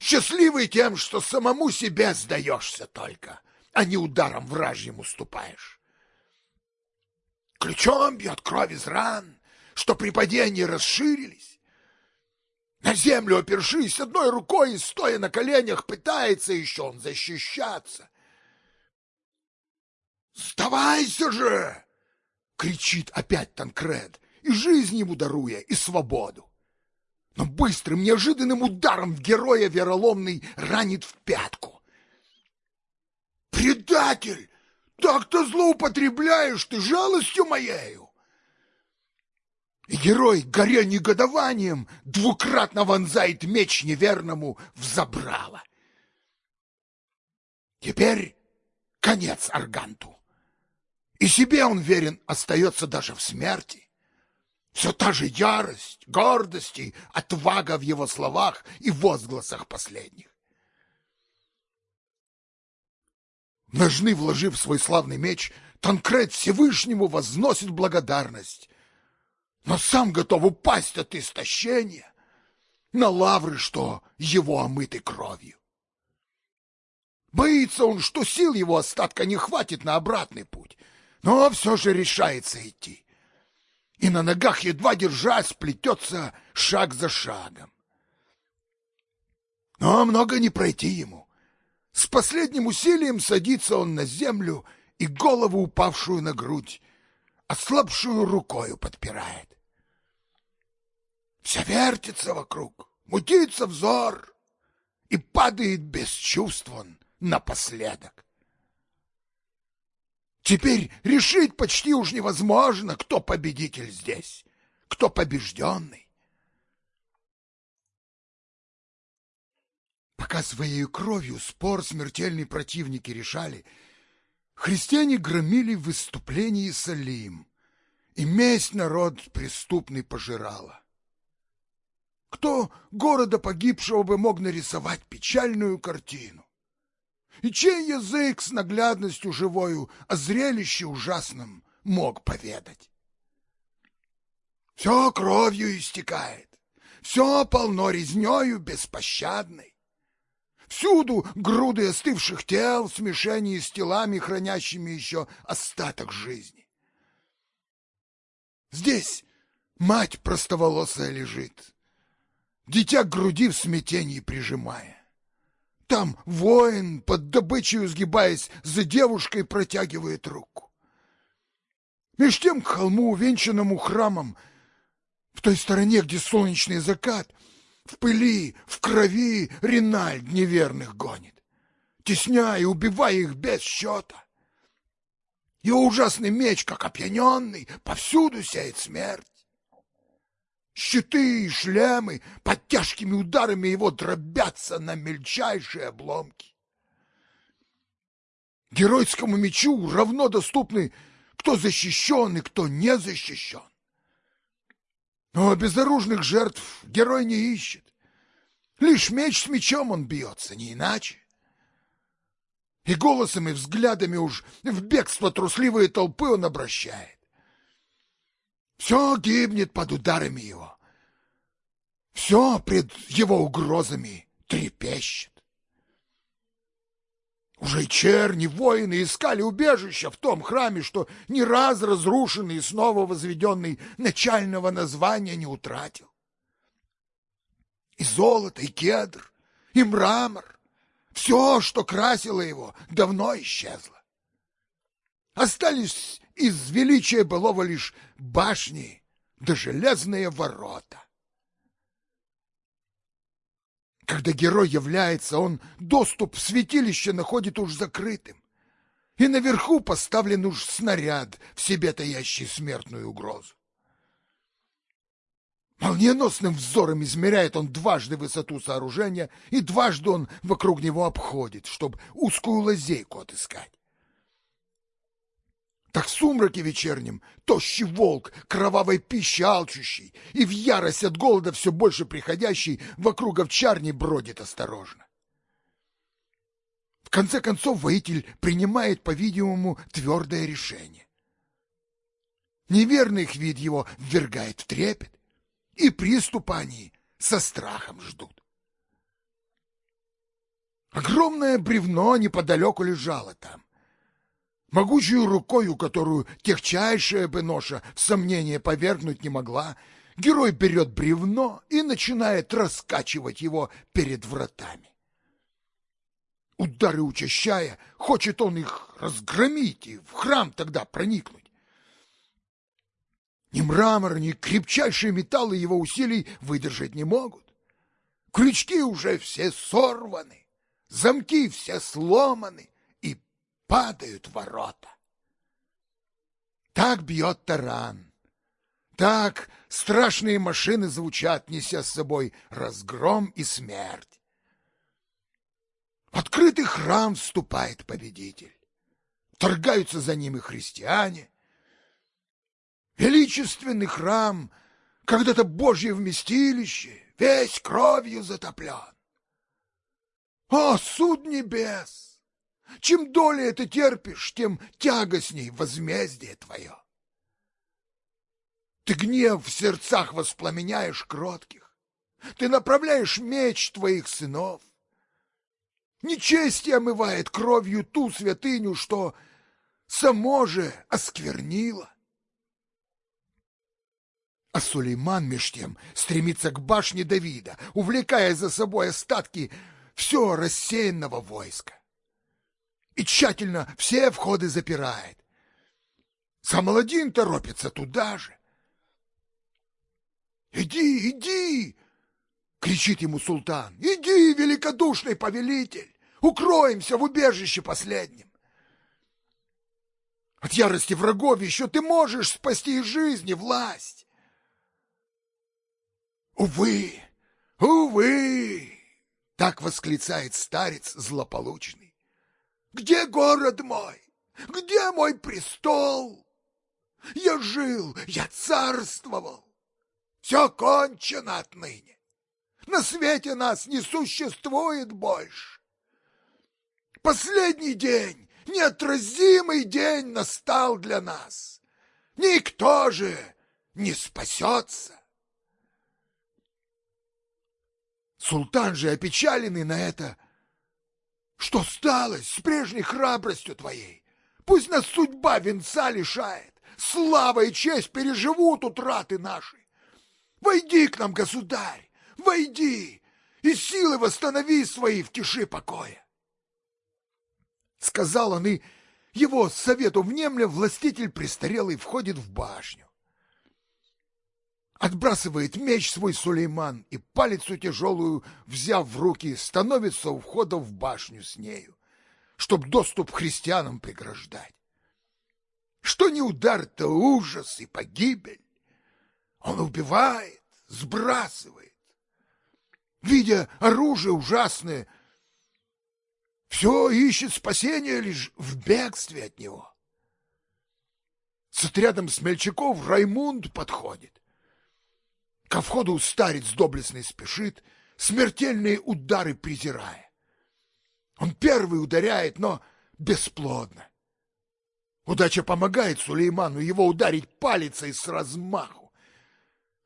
A: Счастливый тем, что самому себе сдаешься только, а не ударом вражьим уступаешь. Ключом бьет кровь из ран, что при падении расширились. На землю опершись одной рукой и стоя на коленях, пытается еще он защищаться. «Сдавайся же!» — кричит опять Танкред, и жизнь ему даруя, и свободу но быстрым, неожиданным ударом в героя вероломный ранит в пятку. «Предатель! Так-то злоупотребляешь ты жалостью моею!» И герой, горя негодованием, двукратно вонзает меч неверному в забрало. Теперь конец Арганту. И себе он верен остается даже в смерти. Все та же ярость, гордость и отвага в его словах и возгласах последних. Ножны вложив свой славный меч, Танкред Всевышнему возносит благодарность. но сам готов упасть от истощения на лавры, что его омыты кровью. Боится он, что сил его остатка не хватит на обратный путь, но все же решается идти. И на ногах, едва держась, плетется шаг за шагом. Но много не пройти ему. С последним усилием садится он на землю и голову, упавшую на грудь, ослабшую рукою подпирает. Все вертится вокруг, мутится взор, и падает без чувств он напоследок. Теперь решить почти уж невозможно, кто победитель здесь, кто побежденный. Пока своей кровью спор смертельные противники решали, христиане громили в выступлении Салим, и месть народ преступный пожирала. Кто города погибшего бы мог нарисовать печальную картину? И чей язык с наглядностью живою о зрелище ужасном мог поведать? Все кровью истекает, все полно резнёю беспощадной. Всюду груды остывших тел в смешении с телами, хранящими еще остаток жизни. Здесь мать простоволосая лежит, дитя к груди в смятении прижимая. Там воин, под добычей сгибаясь, за девушкой протягивает руку. Меж тем к холму, увенчанному храмом, в той стороне, где солнечный закат, в пыли, в крови Ринальд неверных гонит, тесняя и убивая их без счета. Его ужасный меч, как опьяненный, повсюду сеет смерть. Щиты и шлемы под тяжкими ударами его дробятся на мельчайшие обломки. Геройскому мечу равно доступны кто защищен и кто не защищен. Но безоружных жертв герой не ищет. Лишь меч с мечом он бьется, не иначе. И голосом и взглядами уж в бегство трусливые толпы он обращает. Все гибнет под ударами его. Все пред его угрозами трепещет. Уже черни, воины искали убежища в том храме, что ни раз разрушенный и снова возведенный начального названия не утратил. И золото, и кедр, и мрамор, все, что красило его, давно исчезло. Остались из величия былого лишь башни да железные ворота. Когда герой является, он доступ в святилище находит уж закрытым, и наверху поставлен уж снаряд, в себе таящий смертную угрозу. Молниеносным взором измеряет он дважды высоту сооружения, и дважды он вокруг него обходит, чтобы узкую лазейку отыскать. Так в сумраке вечернем тощий волк, кровавой пищи алчущий и в ярость от голода все больше приходящий вокруг овчарни бродит осторожно. В конце концов воитель принимает, по-видимому, твердое решение. Неверный их вид его ввергает в трепет, и приступа они со страхом ждут. Огромное бревно неподалеку лежало там. Могучую рукою, которую техчайшая бы ноша в сомнение повергнуть не могла, герой берет бревно и начинает раскачивать его перед вратами. Удары учащая, хочет он их разгромить и в храм тогда проникнуть. Ни мрамор, ни крепчайшие металлы его усилий выдержать не могут. Крючки уже все сорваны, замки все сломаны, падают ворота. Так бьет таран. Так страшные машины звучат, неся с собой разгром и смерть. В открытый храм вступает победитель. Торгаются за ним и христиане. Величественный храм, когда-то Божье вместилище, весь кровью затоплен. О, суд небес! Чем долее это терпишь, тем тягостней возмездие твое. Ты гнев в сердцах воспламеняешь кротких. Ты направляешь меч твоих сынов. Нечестие омывает кровью ту святыню, что само же осквернило. А Сулейман меж тем стремится к башне Давида, увлекая за собой остатки все рассеянного войска. И тщательно все входы запирает. Сам Аладдин торопится туда же. «Иди, иди!» — кричит ему султан. «Иди, великодушный повелитель! Укроемся в убежище последнем! От ярости врагов еще ты можешь спасти из жизни власть!» «Увы, увы!» — так восклицает старец злополучный. «Где город мой? Где мой престол? Я жил, я царствовал. Все кончено отныне. На свете нас не существует больше. Последний день, неотразимый день настал для нас. Никто же не спасется. Султан же, опечаленный на это, что сталось с прежней храбростью твоей? Пусть нас судьба венца лишает, слава и честь переживут утраты наши. Войди к нам, государь, войди, и силы восстанови свои в тиши покоя. Сказал он, и его совету внемля властитель престарелый входит в башню. Отбрасывает меч свой Сулейман и палицу тяжелую, взяв в руки, становится у входа в башню с нею, чтоб доступ христианам преграждать. Что не удар, то ужас и погибель. Он убивает, сбрасывает. Видя оружие ужасное, все ищет спасения лишь в бегстве от него. С отрядом смельчаков Раймунд подходит. Ко входу старец доблестный спешит, смертельные удары презирая. Он первый ударяет, но бесплодно. Удача помогает Сулейману его ударить палицей с размаху.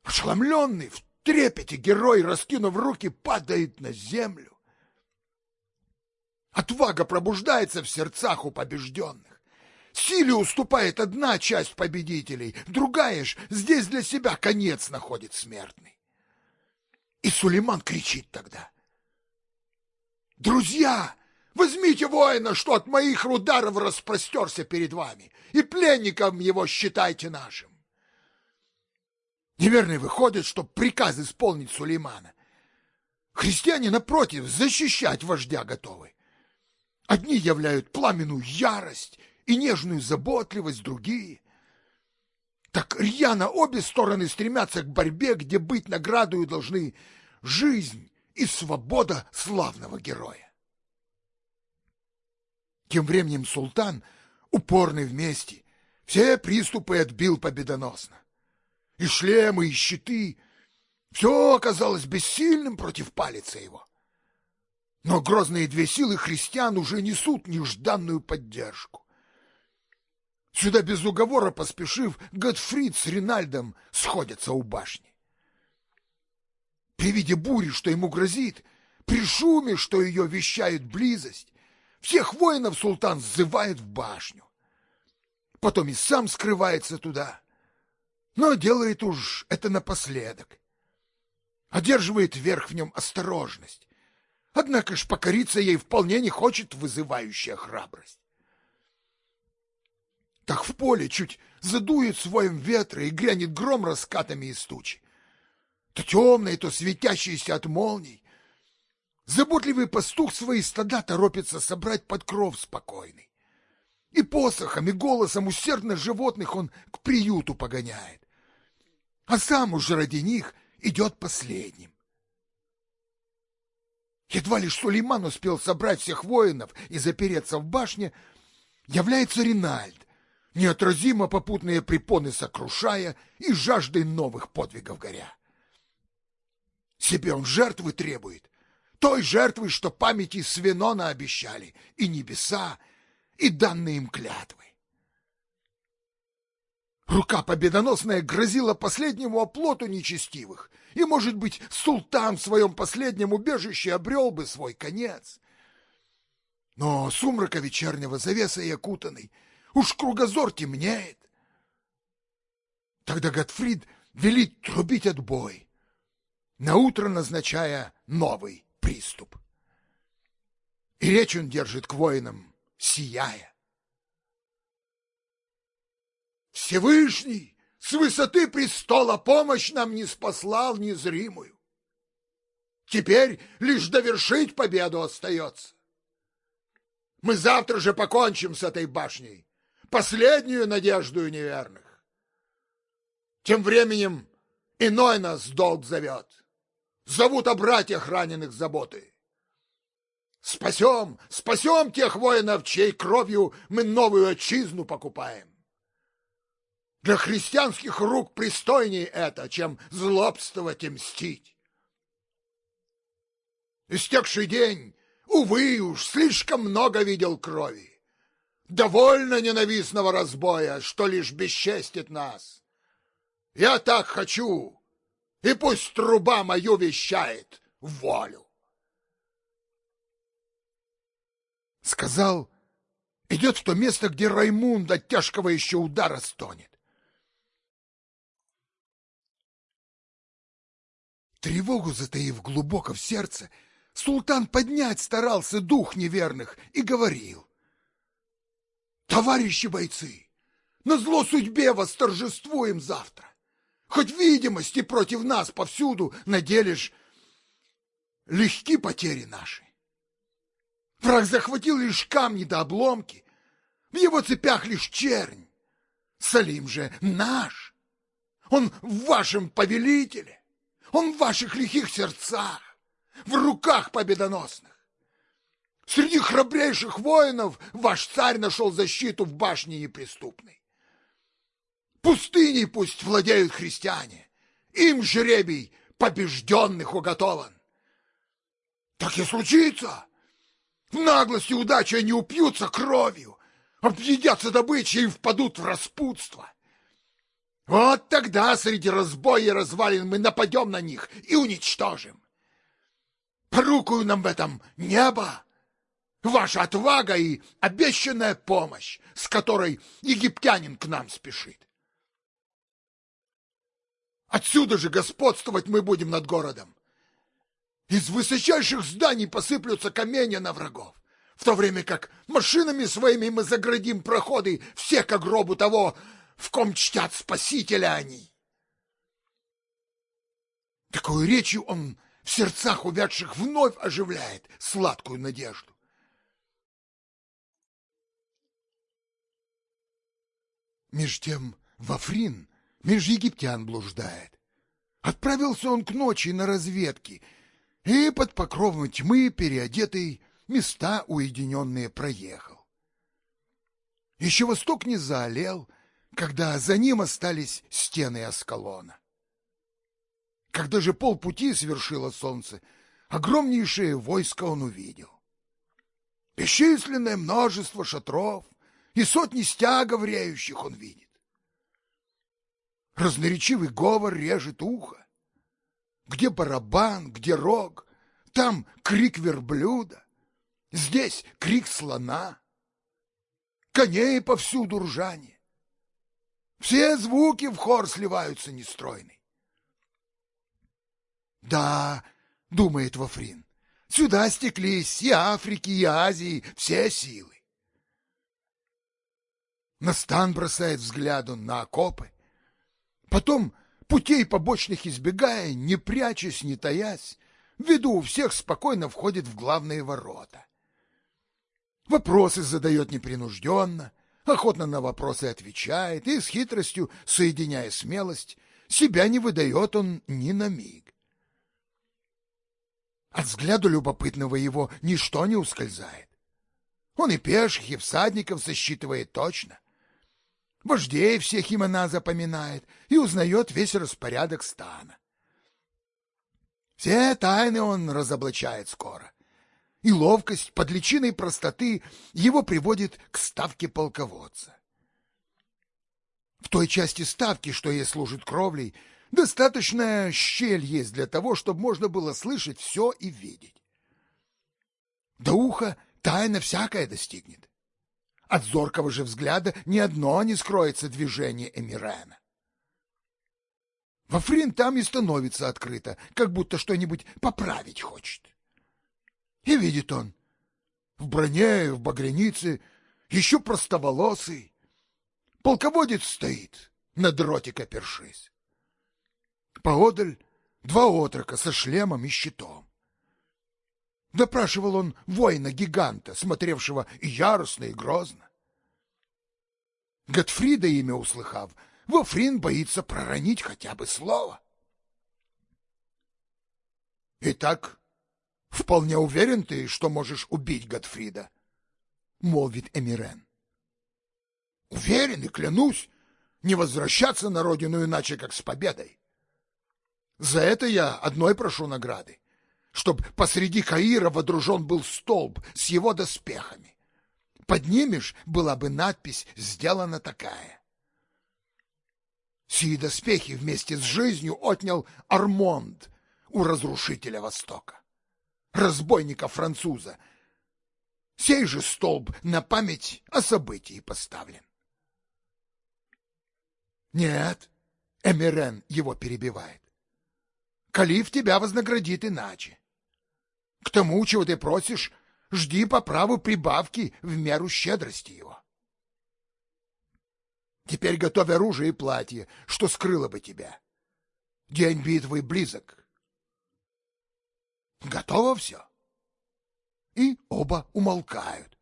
A: Ошеломленный, в трепете герой, раскинув руки, падает на землю. Отвага пробуждается в сердцах у побежденных. Силе уступает одна часть победителей, другая ж здесь для себя конец находит смертный. И Сулейман кричит тогда. «Друзья, Возьмите воина, что от моих ударов распростерся перед вами, и пленником его считайте нашим. Неверный выходит, чтоб приказ исполнить Сулеймана. Христиане, напротив, защищать вождя готовы. Одни являют пламенную ярость и нежную заботливость, другие. Так рьяно обе стороны стремятся к борьбе, где быть наградою должны жизнь и свобода славного героя. Тем временем султан, упорный вместе, все приступы отбил победоносно. И шлемы, и щиты — все оказалось бессильным против палицы его. Но грозные две силы христиан уже несут нежданную поддержку. Сюда без уговора поспешив, Готфрид с Ринальдом сходятся у башни. При виде бури, что ему грозит, при шуме, что ее вещает близость, всех воинов султан сзывает в башню. Потом и сам скрывается туда. Но делает уж это напоследок. Одерживает верх в нем осторожность. Однако ж покориться ей вполне не хочет вызывающая храбрость. Так в поле чуть задует своим ветра и грянет гром раскатами из тучи. То темные, то светящиеся от молний, Заботливый пастух свои стада торопится собрать под кров спокойный. И посохом, и голосом усердно животных он к приюту погоняет. А сам уж ради них идет последним. Едва лишь Сулейман успел собрать всех воинов и запереться в башне, является Ринальд, неотразимо попутные препоны сокрушая и жаждой новых подвигов горя. Себе он жертвы требует, той жертвы, что памяти Свенона обещали, и небеса, и данные им клятвы. Рука победоносная грозила последнему оплоту нечестивых, и, может быть, султан в своем последнем убежище обрел бы свой конец. Но сумрака вечернего завеса и окутанный, уж кругозор темнеет. Тогда Готфрид велит трубить отбой, наутро назначая новый приступ. И речь он держит к воинам, сияя. Всевышний с высоты престола помощь нам не спаслал незримую. Теперь лишь довершить победу остается. Мы завтра же покончим с этой башней, последнюю надежду неверных. Тем временем иной нас долг зовет. Зовут о братьях раненых заботы. Спасем, спасем тех воинов, чьей кровью мы новую отчизну покупаем. Для христианских рук пристойнее это, чем злобствовать и мстить. Истекший день, увы уж, слишком много видел крови. Довольно ненавистного разбоя, что лишь бесчестит нас. Я так хочу, и пусть труба мою вещает волю. Сказал, идет в то место, где Раймунд от тяжкого еще удара стонет. Тревогу затаив глубоко в сердце, султан поднять старался дух неверных и говорил. «Товарищи бойцы, на зло судьбе восторжествуем завтра. Хоть видимости против нас повсюду наделишь, легки потери наши. Враг захватил лишь камни да обломки, в его цепях лишь чернь. Салим же наш, он в вашем повелителе, он в ваших лихих сердцах, в руках победоносных. Среди храбрейших воинов ваш царь нашел защиту в башне неприступной. Пустыней пусть владеют христиане. Им жребий побежденных уготован. Так и случится. В наглости и удаче они упьются кровью, объедятся добычей и впадут в распутство. Вот тогда среди разбоя и развалин мы нападем на них и уничтожим. Порукую нам в этом небо, ваша отвага и обещанная помощь, с которой египтянин к нам спешит. Отсюда же господствовать мы будем над городом. Из высочайших зданий посыплются камни на врагов, в то время как машинами своими мы заградим проходы все к гробу того, в ком чтят спасителя они. Такой речью он в сердцах увядших вновь оживляет сладкую надежду. Меж тем Вафрин меж египтян блуждает. Отправился он к ночи на разведки и под покровом тьмы, переодетый, места уединенные проехал. Еще восток не заолел, когда за ним остались стены Аскалона. Когда же полпути свершило солнце, огромнейшее войско он увидел. Бесчисленное множество шатров и сотни стягов реющих он видит. Разноречивый говор режет ухо. Где барабан, где рог, там крик верблюда, здесь крик слона. Коней повсюду ржание. Все звуки в хор сливаются нестройный. Да, думает Вафрин, сюда стеклись и Африки, и Азии все силы. На стан бросает взгляд на окопы, Потом, путей побочных избегая, не прячась, не таясь, в виду у всех спокойно входит в главные ворота. Вопросы задает непринужденно, охотно на вопросы отвечает и с хитростью, соединяя смелость, себя не выдает он ни на миг. От взгляду любопытного его ничто не ускользает. Он и пеших, и всадников засчитывает точно. Вождей всех имена запоминает и узнает весь распорядок стана. Все тайны он разоблачает скоро, и ловкость под личиной простоты его приводит к ставке полководца. В той части ставки, что ей служит кровлей, достаточная щель есть для того, чтобы можно было слышать все и видеть. До уха тайна всякая достигнет. От зоркого же взгляда ни одно не скроется движение Эмирена. Вафрин там и становится открыто, как будто что-нибудь поправить хочет. И видит он, в броне, в багрянице, еще простоволосый, полководец стоит, на дротик опершись. Поодаль два отрока со шлемом и щитом. Допрашивал он воина-гиганта, смотревшего и яростно, и грозно. Готфрида имя услыхав, Вафрин боится проронить хотя бы слово. Итак, вполне уверен ты, что можешь убить Готфрида, молвит Эмирен. Уверен и клянусь не возвращаться на родину иначе, как с победой. За это я одной прошу награды чтоб посреди Каира водружен был столб с его доспехами. Поднимешь, была бы надпись сделана такая. Сии доспехи вместе с жизнью отнял Армонд у разрушителя Востока, разбойника-француза. Сей же столб на память о событии поставлен. Нет, Эмирен его перебивает. Калиф тебя вознаградит иначе. К тому, чего ты просишь, жди по праву прибавки в меру щедрости его. Теперь готовь оружие и платье, что скрыло бы тебя. День битвы близок. Готово все? И оба умолкают.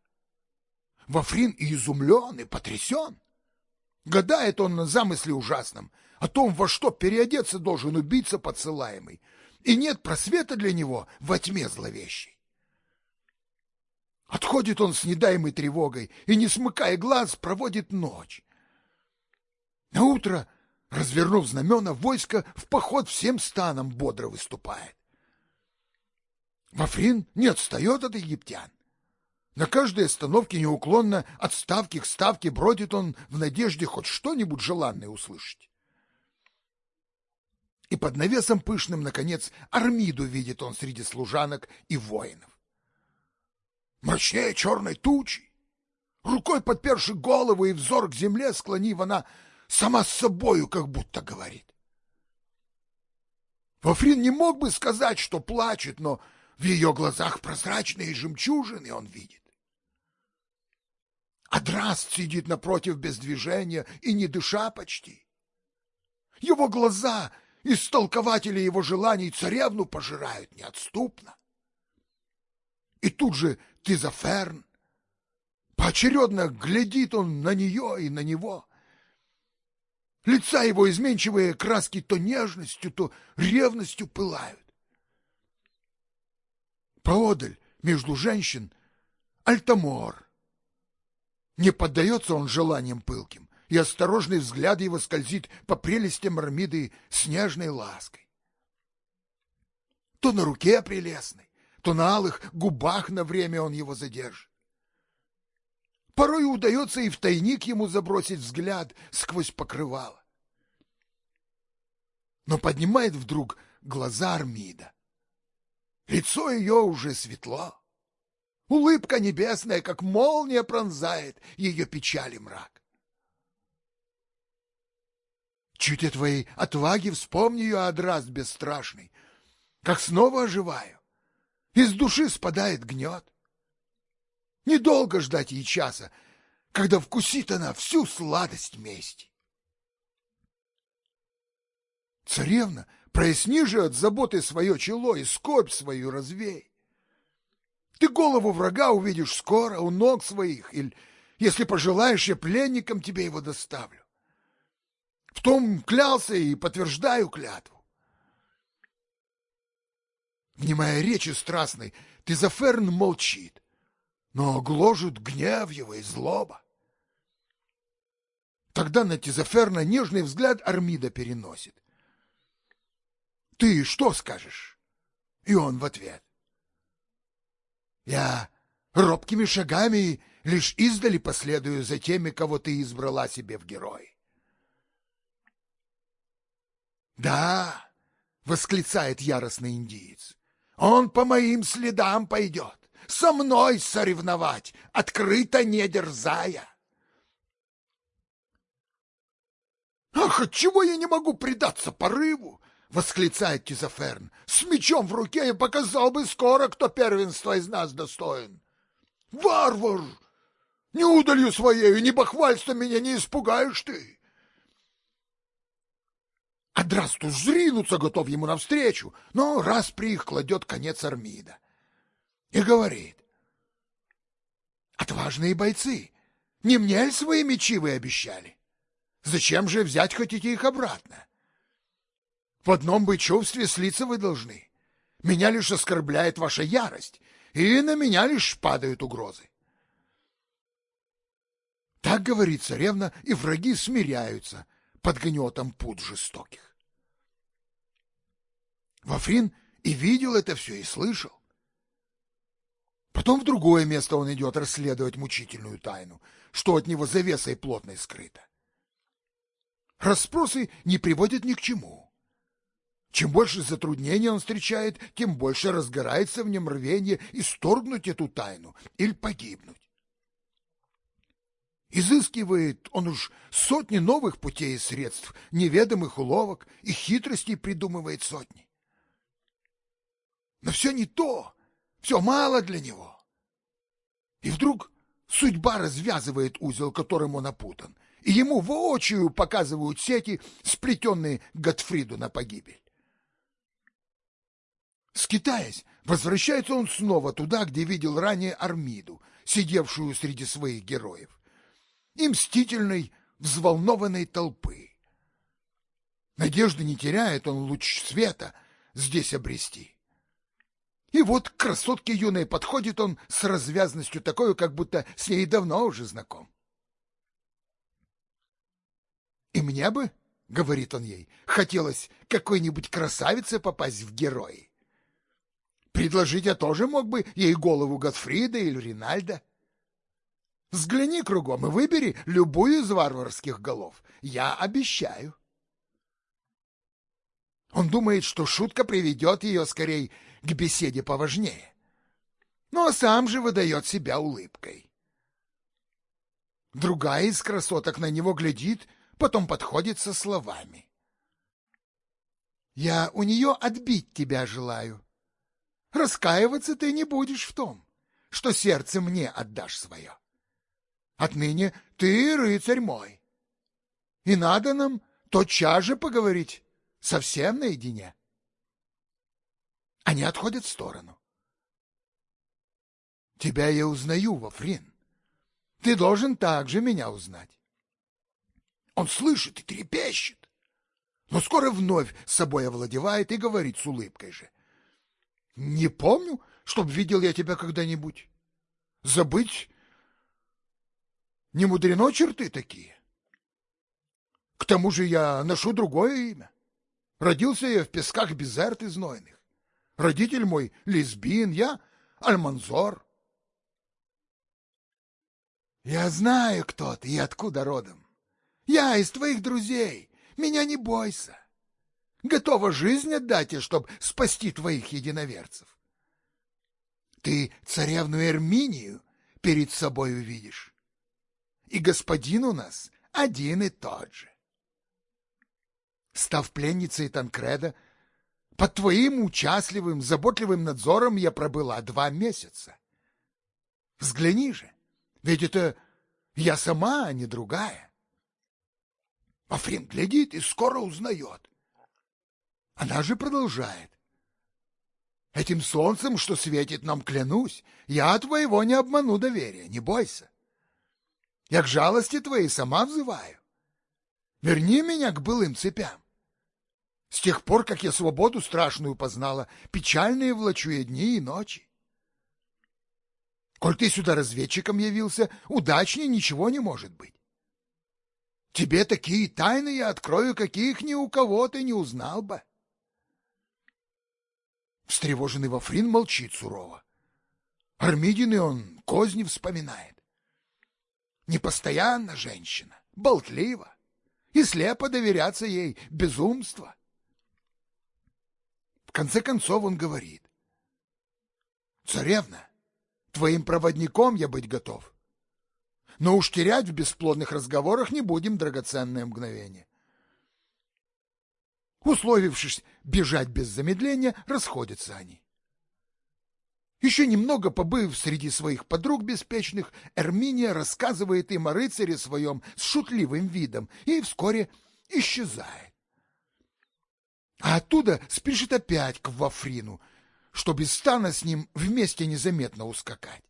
A: Вафрин и изумлен, и потрясен. Гадает он на замысле ужасном, о том, во что переодеться должен убийца подсылаемый, и нет просвета для него во тьме зловещей. Отходит он с недаемой тревогой и, не смыкая глаз, проводит ночь. На утро, развернув знамена, войско в поход всем станом бодро выступает. Вафрин не отстает от египтян. На каждой остановке неуклонно от ставки к ставке бродит он в надежде хоть что-нибудь желанное услышать. И под навесом пышным, наконец, Армиду видит он среди служанок и воинов. Мрачнее черной тучи, рукой подперши голову и взор к земле склонив, она сама с собою как будто говорит. Вафрин не мог бы сказать, что плачет, но в ее глазах прозрачные жемчужины он видит. Адраст сидит напротив без движения и не дыша почти. Его глаза истолкователи его желаний царевну пожирают неотступно. И тут же Тизаферн. Поочередно глядит он на нее и на него. Лица его изменчивые краски то нежностью, то ревностью пылают. Поодаль, между женщин, Альтамор. Не поддается он желаниям пылким и осторожный взгляд его скользит по прелестям Армиды снежной лаской. То на руке прелестной, то на алых губах на время он его задержит. Порой удается и в тайник ему забросить взгляд сквозь покрывало. Но поднимает вдруг глаза Армида. Лицо ее уже светло. Улыбка небесная, как молния, пронзает ее печаль и мрак. Чуть твоей отваги вспомни ее Адраст бесстрашный, как снова оживаю. Из души спадает гнет. Недолго ждать ей часа, когда вкусит она всю сладость мести. Царевна, проясни же от заботы свое чело и скорбь свою развей. Ты голову врага увидишь скоро у ног своих, или, если пожелаешь, я пленником тебе его доставлю. В том клялся и подтверждаю клятву. Внимая речи страстной, Тизаферн молчит, но гложет гнев его и злоба. Тогда на Тизаферна нежный взгляд Армида переносит. «Ты что скажешь?» И он в ответ. «Я робкими шагами лишь издали последую за теми, кого ты избрала себе в герои. Да, восклицает яростный индиец. Он по моим следам пойдет, со мной соревновать, открыто не дерзая. Ах, отчего я не могу предаться порыву? восклицает Тизаферн. С мечом в руке я показал бы скоро, кто первенства из нас достоин. Варвар! Не удалью своею, не бахвальство меня не испугаешь ты. Адрастус жринуться готов ему навстречу, но раз при их кладет конец Армида. И говорит, «Отважные бойцы, не мне ли свои мечи вы обещали? Зачем же взять хотите их обратно? В одном бы чувстве слиться вы должны. Меня лишь оскорбляет ваша ярость, и на меня лишь падают угрозы. Так говорит царевна, и враги смиряются под гнетом пут жестоких. Вафрин и видел это все, и слышал. Потом в другое место он идет расследовать мучительную тайну, что от него завесой плотной скрыто. Расспросы не приводят ни к чему. Чем больше затруднений он встречает, тем больше разгорается в нем рвение исторгнуть эту тайну или погибнуть. Изыскивает он уж сотни новых путей и средств, неведомых уловок и хитростей придумывает сотни. Но все не то, все мало для него. И вдруг судьба развязывает узел, которым он опутан, и ему воочию показывают сети, сплетенные Готфриду на погибель. Скитаясь, возвращается он снова туда, где видел ранее Армиду, сидевшую среди своих героев, и мстительной, взволнованной толпы. Надежды не теряет он луч света здесь обрести. И вот к красотке юной подходит он с развязностью такой, как будто с ней давно уже знаком. «И мне бы, — говорит он ей, — хотелось какой-нибудь красавице попасть в герои. Предложить я тоже мог бы ей голову Готфрида или Ринальда. Взгляни кругом и выбери любую из варварских голов. Я обещаю. Он думает, что шутка приведет ее скорее к беседе поважнее. Но сам же выдает себя улыбкой. Другая из красоток на него глядит, потом подходит со словами. «Я у нее отбить тебя желаю. Раскаиваться ты не будешь в том, что сердце мне отдашь свое. Отныне ты рыцарь мой. И надо нам тотчас же поговорить, совсем наедине. Они отходят в сторону. Тебя я узнаю, Вафрин. Ты должен также меня узнать. Он слышит и трепещет, но скоро вновь с собой овладевает и говорит с улыбкой же. Не помню, чтоб видел я тебя когда-нибудь. Забыть не мудрено черты такие. К тому же я ношу другое имя. Родился я в песках Безерт и знойных. Родитель мой лесбин, я Альманзор. Я знаю, кто ты и откуда родом. Я из твоих друзей. Меня не бойся готова жизнь отдать, чтобы спасти твоих единоверцев. Ты царевну Эрминию перед собой увидишь. И господин у нас один и тот же. Став пленницей Танкреда, под твоим участливым, заботливым надзором я пробыла два месяца. Взгляни же, ведь это я сама, а не другая. Африн глядит и скоро узнает. Она же продолжает. Этим солнцем, что светит нам, клянусь, я твоего не обману доверия, не бойся. Я к жалости твоей сама взываю. Верни меня к былым цепям. С тех пор, как я свободу страшную познала, печальные влачу я дни и ночи. Коль ты сюда разведчиком явился, удачнее ничего не может быть. Тебе такие тайны я открою, каких ни у кого ты не узнал бы. Встревоженный Вафрин молчит сурово. Армидины он козни вспоминает. Непостоянна женщина, болтлива, и слепо доверяться ей безумство. конце концов он говорит. Царевна, твоим проводником я быть готов. Но уж терять в бесплодных разговорах не будем драгоценное мгновение. Условившись бежать без замедления, расходятся они. Еще немного побыв среди своих подруг беспечных, Эрминия рассказывает им о рыцаре своем с шутливым видом и вскоре исчезает. А оттуда спешит опять к Вафрину, чтобы стана с ним вместе незаметно ускакать.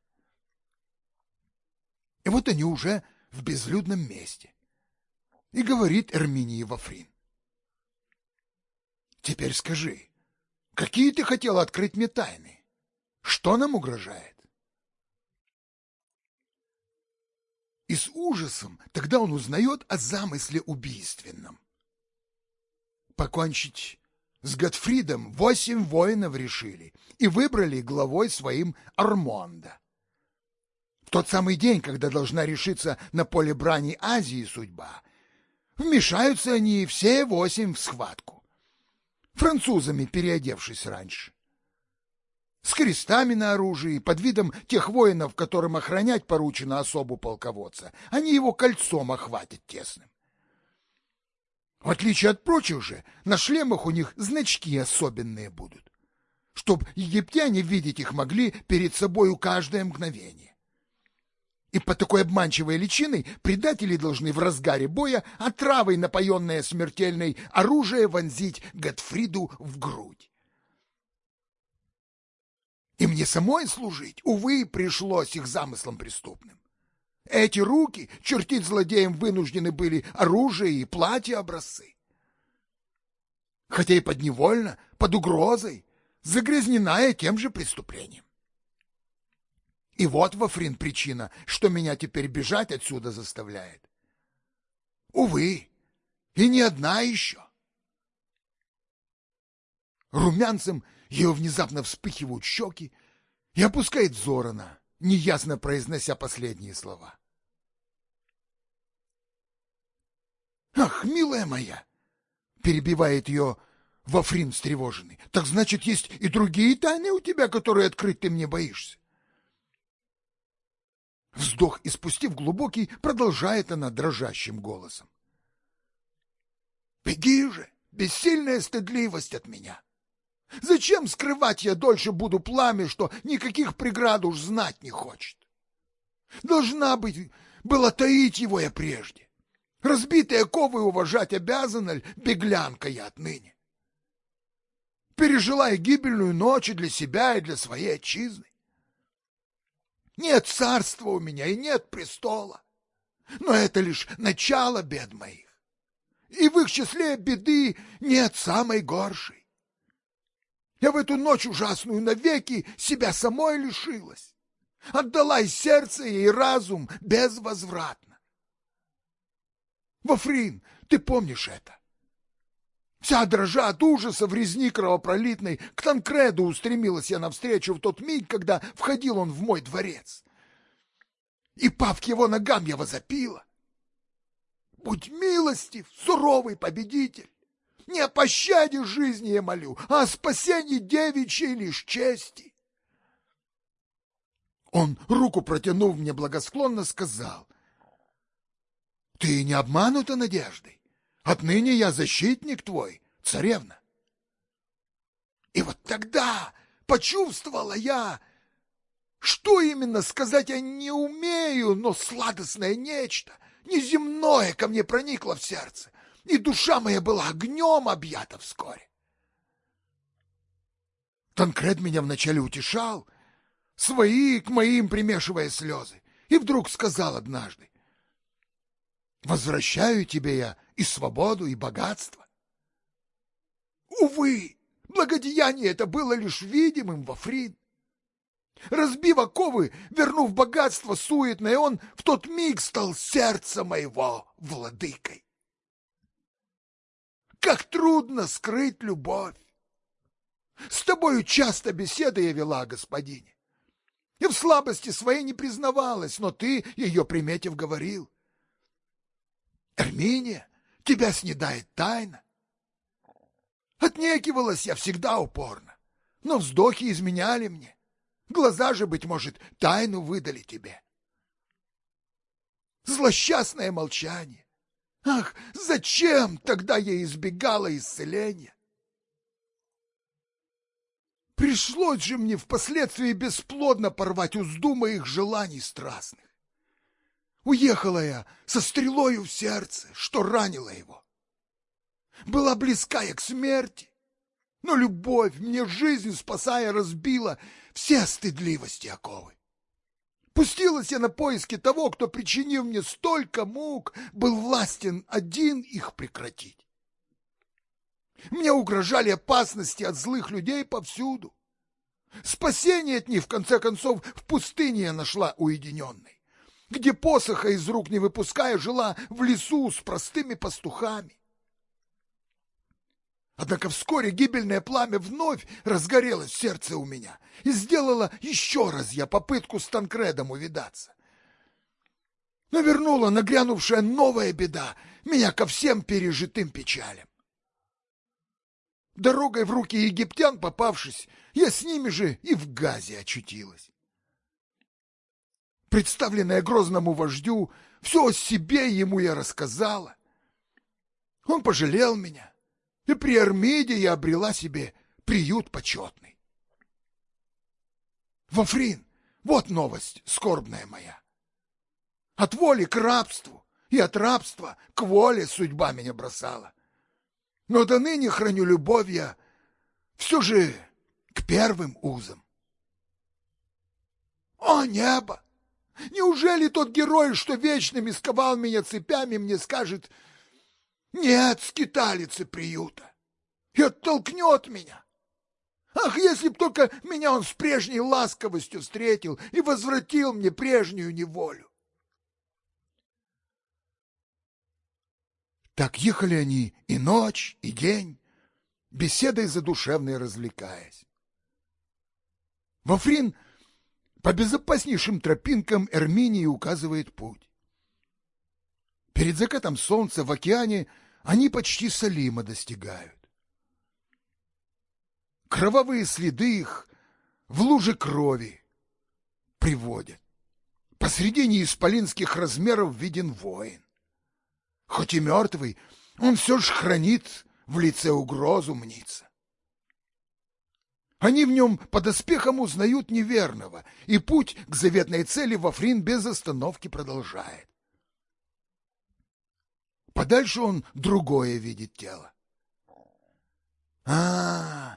A: И вот они уже в безлюдном месте. И говорит Эрминии Вафрин. Теперь скажи, какие ты хотела открыть мне тайны? Что нам угрожает? И с ужасом тогда он узнает о замысле убийственном. Покончить с Готфридом восемь воинов решили и выбрали главой своим Армонда. В тот самый день, когда должна решиться на поле брани Азии судьба, вмешаются они все восемь в схватку французами переодевшись раньше. С крестами на оружии, под видом тех воинов, которым охранять поручено особу полководца, они его кольцом охватят тесным. В отличие от прочих же, на шлемах у них значки особенные будут, чтоб египтяне видеть их могли перед собою каждое мгновение. И по такой обманчивой личиной предатели должны в разгаре боя отравой, напоенное смертельной, оружие вонзить Готфриду в грудь. И мне самой служить, увы, пришлось их замыслом преступным. Эти руки чертить злодеям вынуждены были оружие и платье образцы. Хотя и подневольно, под угрозой, загрязненная тем же преступлением. И вот, Вафрин, причина, что меня теперь бежать отсюда заставляет. Увы, и не одна еще. Румянцем ее внезапно вспыхивают щеки и опускает Зорана, неясно произнося последние слова. «Ах, милая моя!» — перебивает ее Вафрин встревоженный. «Так значит, есть и другие тайны у тебя, которые открыть ты мне боишься?» Вздох испустив глубокий, продолжает она дрожащим голосом. «Беги же, бессильная стыдливость от меня! Зачем скрывать я дольше буду пламя, что никаких преград уж знать не хочет? Должна быть, была таить его я прежде. Разбитые ковы уважать обязана ль беглянка я отныне? Пережила я гибельную ночь и для себя, и для своей отчизны. Нет царства у меня и нет престола. Но это лишь начало бед моих. И в их числе беды нет самой горшей. Я в эту ночь ужасную навеки себя самой лишилась. Отдала и сердце, и разум безвозвратно. Вафрин, ты помнишь это? Вся дрожа от ужаса в резни кровопролитной, к Танкреду устремилась я навстречу в тот миг, когда входил он в мой дворец. И, пав к его ногам, я возопила. Будь милостив, суровый победитель! Не о пощаде жизни я молю, а о спасении девичьей лишь чести. Он, руку протянув мне благосклонно, сказал, — Ты не обманута надеждой? Отныне я защитник твой, царевна. И вот тогда почувствовала я, что именно сказать я не умею, но сладостное нечто, неземное ко мне проникло в сердце, и душа моя была огнем объята вскоре. Танкред меня вначале утешал, свои к моим примешивая слезы, и вдруг сказал однажды, «Возвращаю тебе я и свободу, и богатство. Увы, благодеяние это было лишь видимым во Фрин. Разбив оковы, вернув богатство суетное, он в тот миг стал сердце моего владыкой. Как трудно скрыть любовь! С тобою часто беседы я вела, господине. И в слабости своей не признавалась, но ты, ее приметив, говорил. Эрминия, тебя снедает тайна. Отнекивалась я всегда упорно, но вздохи изменяли мне. Глаза же, быть может, тайну выдали тебе. Злосчастное молчание. Ах, зачем тогда я избегала исцеления? Пришлось же мне впоследствии бесплодно порвать узду моих желаний страстных. Уехала я со стрелою в сердце, что ранило его. Была близка я к смерти, но любовь мне жизнь спасая разбила все стыдливости оковы. Пустилась я на поиски того, кто, причинив мне столько мук, был властен один их прекратить. Мне угрожали опасности от злых людей повсюду. Спасение от них, в конце концов, в пустыне я нашла уединенной, где посоха из рук не выпуская жила в лесу с простыми пастухами. Однако вскоре гибельное пламя вновь разгорелось в сердце у меня, и сделала еще раз я попытку с Танкредом увидаться. Но вернула нагрянувшая новая беда меня ко всем пережитым печалям. Дорогой в руки египтян попавшись, я с ними же и в Газе очутилась. Представленная грозному вождю, все о себе ему я рассказала. Он пожалел меня, и при Армиде я обрела себе приют почетный. Вафрин, вот новость скорбная моя. От воли к рабству и от рабства к воле судьба меня бросала. Но до ныне храню любовь я все же к первым узам. О, небо! Неужели тот герой, что вечными сковал меня цепями, мне скажет «нет, скиталицы приюта» и оттолкнет меня? Ах, если б только меня он с прежней ласковостью встретил и возвратил мне прежнюю неволю! Так ехали они и ночь, и день, беседой задушевной развлекаясь. Вафрин по безопаснейшим тропинкам Эрминии указывает путь. Перед закатом солнца в океане они почти Салима достигают. Кровавые следы их в луже крови приводят. Посредине исполинских размеров виден воин. Хоть и мертвый, он все ж хранит в лице угрозу мнится. Они в нем под оспехом узнают неверного, и путь к заветной цели Вафрин без остановки продолжает. Подальше он другое видит тело. А,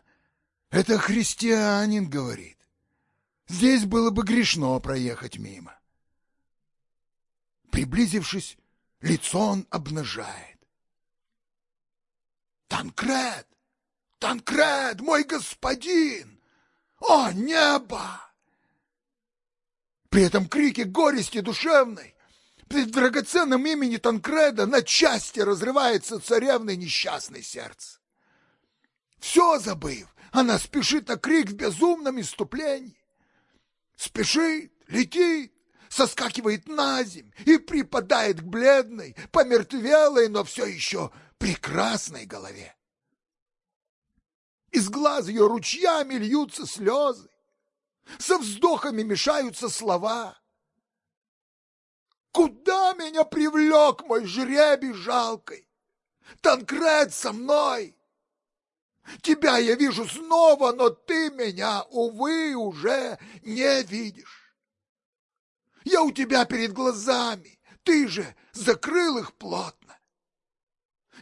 A: это христианин, говорит. Здесь было бы грешно проехать мимо. Приблизившись, лицо он обнажает. Танкред! Танкред, мой господин! О, небо! При этом крике горести душевной при драгоценном имени Танкреда на части разрывается царевны несчастное сердце. Все забыв, она спешит на крик в безумном иступлении. Спешит, летит, соскакивает на земь и припадает к бледной, помертвелой, но все еще прекрасной голове. Из глаз ее ручьями льются слезы, со вздохами мешаются слова. Куда меня привлек мой жребий жалкой? Танкред со мной! Тебя я вижу снова, но ты меня, увы, уже не видишь. Я у тебя перед глазами, ты же закрыл их плотно.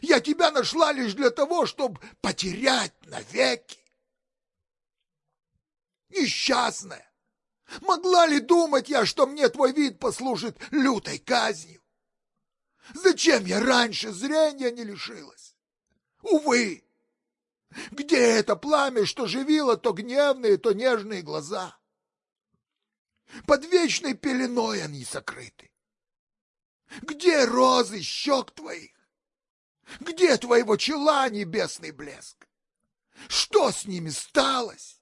A: Я тебя нашла лишь для того, чтобы потерять навеки. Несчастная, могла ли думать я, что мне твой вид послужит лютой казнью? Зачем я раньше зрения не лишилась? Увы, где это пламя, что живило то гневные, то нежные глаза? Под вечной пеленой они сокрыты. Где розы щек твоих? Где твоего чела небесный блеск? Что с ними сталось?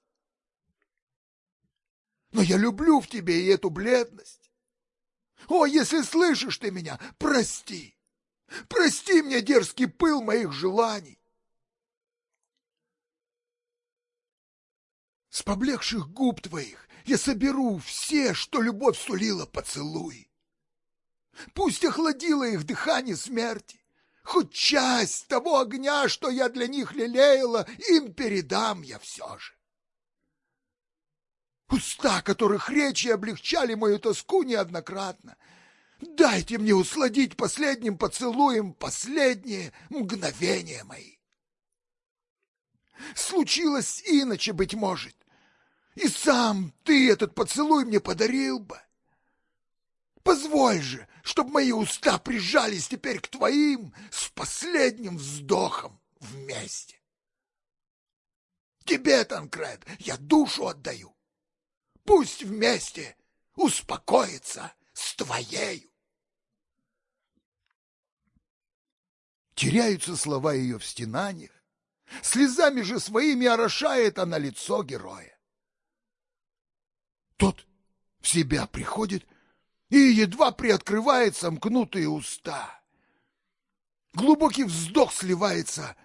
A: Но я люблю в тебе и эту бледность. О, если слышишь ты меня, прости. Прости мне дерзкий пыл моих желаний. С поблекших губ твоих я соберу все, что любовь сулила поцелуй. Пусть охладило их дыхание смерти, хоть часть того огня, что я для них лелеяла, им передам я все же. Уста, которых речи облегчали мою тоску неоднократно, дайте мне усладить последним поцелуем последние мгновения мои. Случилось иначе, быть может, и сам ты этот поцелуй мне подарил бы. Позволь же, чтоб мои уста прижались теперь к твоим с последним вздохом вместе. Тебе, Танкред, я душу отдаю. Пусть вместе успокоится с твоею. Теряются слова ее в стенаниях, слезами же своими орошает она лицо героя. Тот в себя приходит и едва приоткрывает сомкнутые уста. Глубокий вздох сливается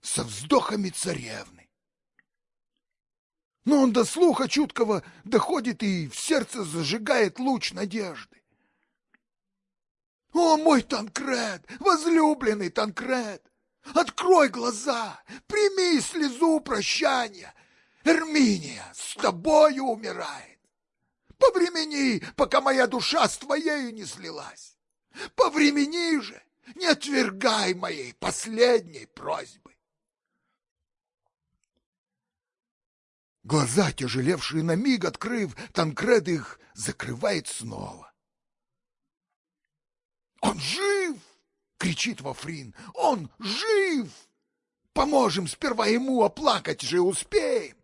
A: со вздохами царевны. Но он до слуха чуткого доходит и в сердце зажигает луч надежды. О, мой Танкред, возлюбленный Танкред, открой глаза, прими слезу прощания. Эрминия с тобою умирает. Повремени, пока моя душа с твоею не слилась. Повремени же, не отвергай моей последней просьбы. Глаза, тяжелевшие на миг, открыв, Танкред их закрывает снова. «Он жив!» — кричит Вафрин. «Он жив! Поможем сперва ему, оплакать же успеем!»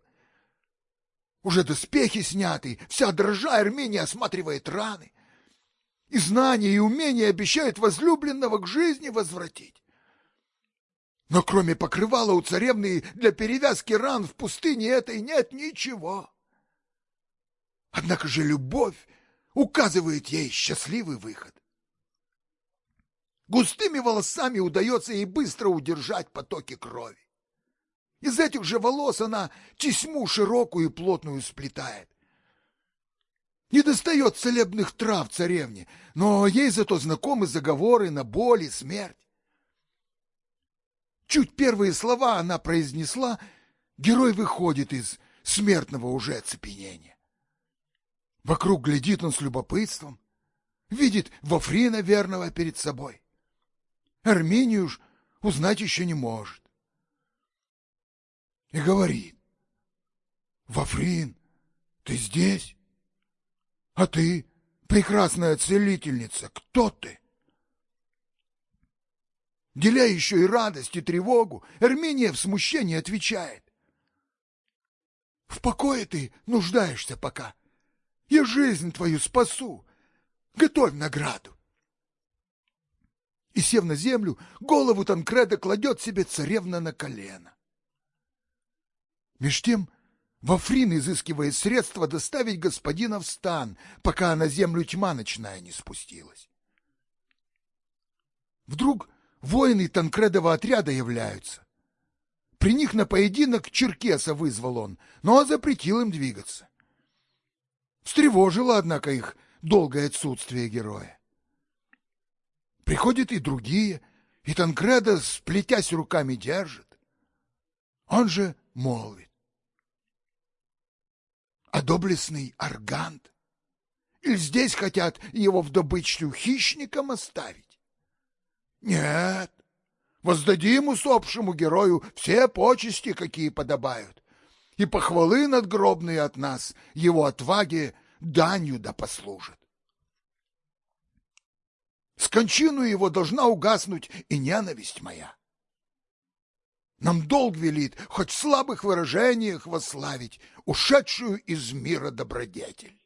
A: Уже доспехи сняты, вся дрожа Армения осматривает раны. И знания, и умения обещают возлюбленного к жизни возвратить. Но кроме покрывала у царевны для перевязки ран в пустыне этой нет ничего. Однако же любовь указывает ей счастливый выход. Густыми волосами удается ей быстро удержать потоки крови. Из этих же волос она тесьму широкую и плотную сплетает. Не достает целебных трав царевне, но ей зато знакомы заговоры на боль и смерть. Чуть первые слова она произнесла, герой выходит из смертного уже оцепенения. Вокруг глядит он с любопытством, видит Вафрина верного перед собой. Армению ж узнать еще не может и говорит. «Вафрин, ты здесь? А ты, прекрасная целительница, кто ты?» Деля еще и радость, и тревогу, Эрминия в смущении отвечает. «В покое ты нуждаешься пока. Я жизнь твою спасу. Готовь награду». И, сев на землю, голову Танкреда кладет себе царевна на колено. Меж тем Вафрин изыскивает средства доставить господина в стан, пока на землю тьма ночная не спустилась. Вдруг воины Танкредова отряда являются. При них на поединок Черкеса вызвал он, но запретил им двигаться. Встревожило, однако, их долгое отсутствие героя. Приходят и другие, и Танкреда, сплетясь руками, держит. Он же молвит а доблестный аргант? Или здесь хотят его в добычу хищникам оставить? Нет, воздадим усопшему герою все почести, какие подобают, и похвалы надгробные от нас его отваге данью да послужат. С кончину его должна угаснуть и ненависть моя. Нам долг велит хоть в слабых выражениях восславить ушедшую из мира добродетель.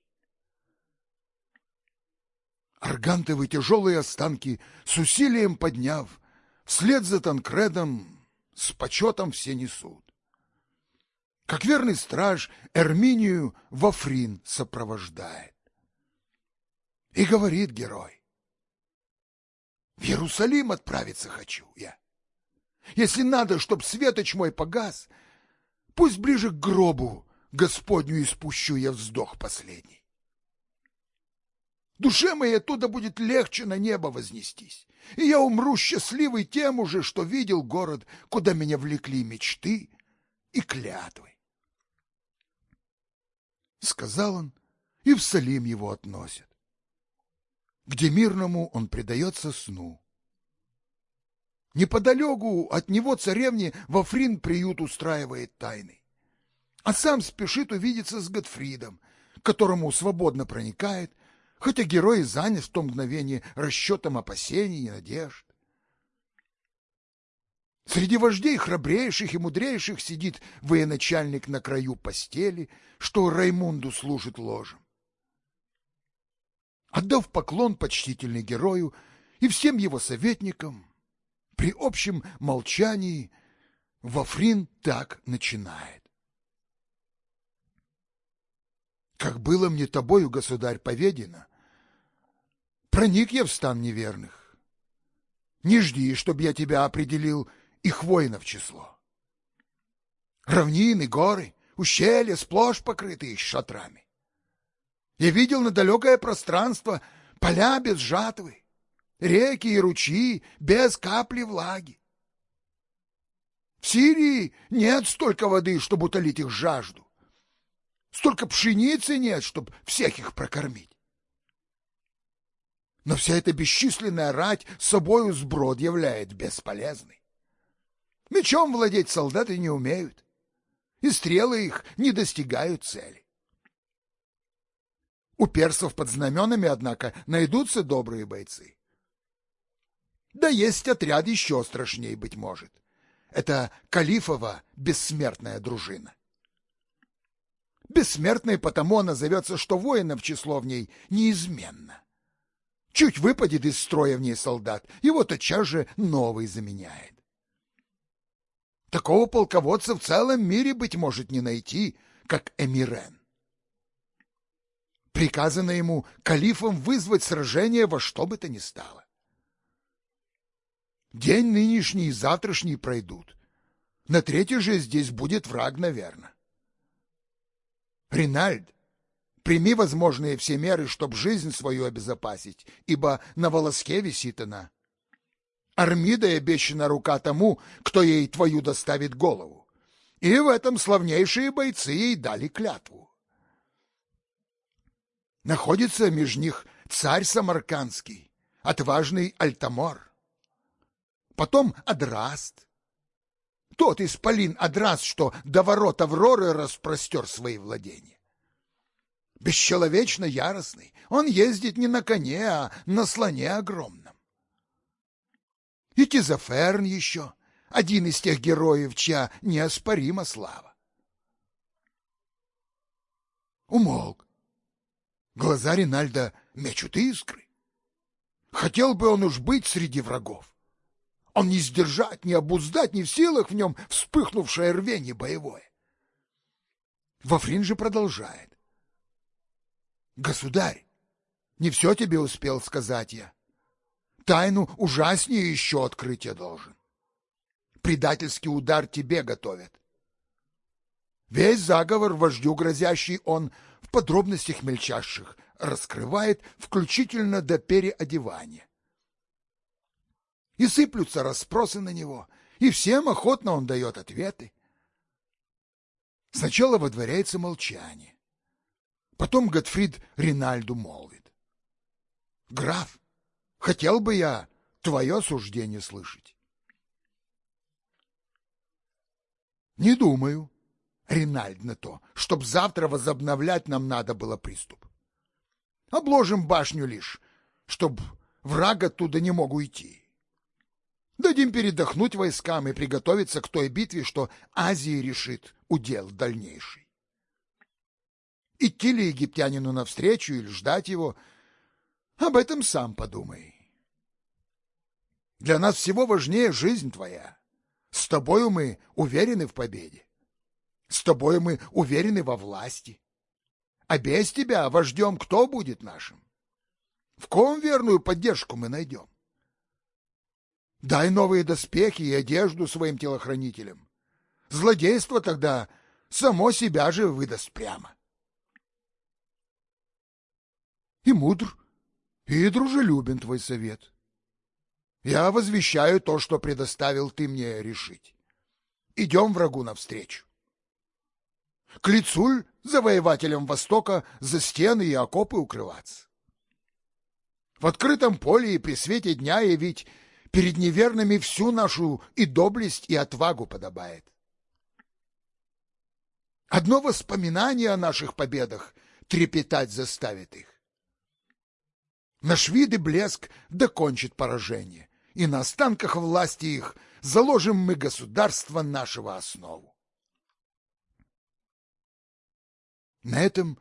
A: Аргантовы тяжелые останки с усилием подняв, вслед за Танкредом с почетом все несут. Как верный страж Эрминию Вафрин сопровождает. И говорит герой, в Иерусалим отправиться хочу я. Если надо, чтоб светоч мой погас, пусть ближе к гробу Господню испущу я вздох последний. Душе моей оттуда будет легче на небо вознестись, и я умру счастливый тем уже, что видел город, куда меня влекли мечты и клятвы. Сказал он, и в Салим его относят, где мирному он предается сну. Неподалеку от него царевне Вафрин приют устраивает тайный, а сам спешит увидеться с Готфридом, которому свободно проникает, хотя герой занят в то мгновение расчетом опасений и надежд. Среди вождей храбрейших и мудрейших сидит военачальник на краю постели, что Раймунду служит ложем. Отдав поклон почтительный герою и всем его советникам, при общем молчании Вафрин так начинает. Как было мне тобою, государь, поведено, проник я в стан неверных. Не жди, чтоб я тебя определил их воинов число. Равнины, горы, ущелья сплошь покрыты их шатрами. Я видел на далекое пространство поля без жатвы, реки и ручьи без капли влаги. В Сирии нет столько воды, чтобы утолить их жажду. Столько пшеницы нет, чтобы всех их прокормить. Но вся эта бесчисленная рать собою сброд являет бесполезной. Мечом владеть солдаты не умеют, и стрелы их не достигают цели. У персов под знаменами, однако, найдутся добрые бойцы. Да есть отряд еще страшней, быть может. Это Калифова бессмертная дружина. Бессмертной потому она зовется, что воинов число в ней неизменно. Чуть выпадет из строя в ней солдат, его тотчас же новый заменяет. Такого полководца в целом мире, быть может, не найти, как Эмирен. Приказано ему калифом вызвать сражение во что бы то ни стало. День нынешний и завтрашний пройдут. На третий же здесь будет враг, наверное. Ринальд, прими возможные все меры, чтоб жизнь свою обезопасить, ибо на волоске висит она. Армида обещана рука тому, кто ей твою доставит голову. И в этом славнейшие бойцы ей дали клятву. Находится между них царь Самаркандский, отважный Альтамор. Потом Адраст. Тот исполин Адраст, что до ворот Авроры распростер свои владения. Бесчеловечно яростный, он ездит не на коне, а на слоне огромном. И Тизоферн еще, один из тех героев, чья неоспорима слава. Умолк. Глаза Ринальда мечут искры. Хотел бы он уж быть среди врагов. Он не сдержать, не обуздать, не в силах в нем вспыхнувшее рвение боевое. Вафрин же продолжает. Государь, не все тебе успел сказать я тайну ужаснее еще открыть я должен. Предательский удар тебе готовят. Весь заговор вождю грозящий он в подробностях мельчайших раскрывает, включительно до переодевания. И сыплются расспросы на него, и всем охотно он дает ответы. Сначала водворяется молчание. Потом Готфрид Ринальду молвит. «Граф, Хотел бы я твое суждение слышать. Не думаю, Ринальд, на то, чтоб завтра возобновлять нам надо было приступ. Обложим башню лишь, чтоб враг оттуда не мог уйти. Дадим передохнуть войскам и приготовиться к той битве, что Азия решит удел дальнейший. Идти ли египтянину навстречу или ждать его — об этом сам подумай. Для нас всего важнее жизнь твоя. С тобою мы уверены в победе. С тобою мы уверены во власти. А без тебя вождем кто будет нашим? В ком верную поддержку мы найдем? Дай новые доспехи и одежду своим телохранителям. Злодейство тогда само себя же выдаст прямо.
B: И мудр, и дружелюбен твой совет. Я возвещаю то, что предоставил ты мне решить. Идем врагу навстречу. К лицу завоевателям Востока за стены и окопы укрываться. В открытом поле и при свете дня явить перед неверными всю нашу и доблесть, и отвагу подобает. Одно воспоминание о наших победах трепетать заставит их. Наш вид и блеск докончит поражение, и на останках власти их заложим мы государство нашего основу. На этом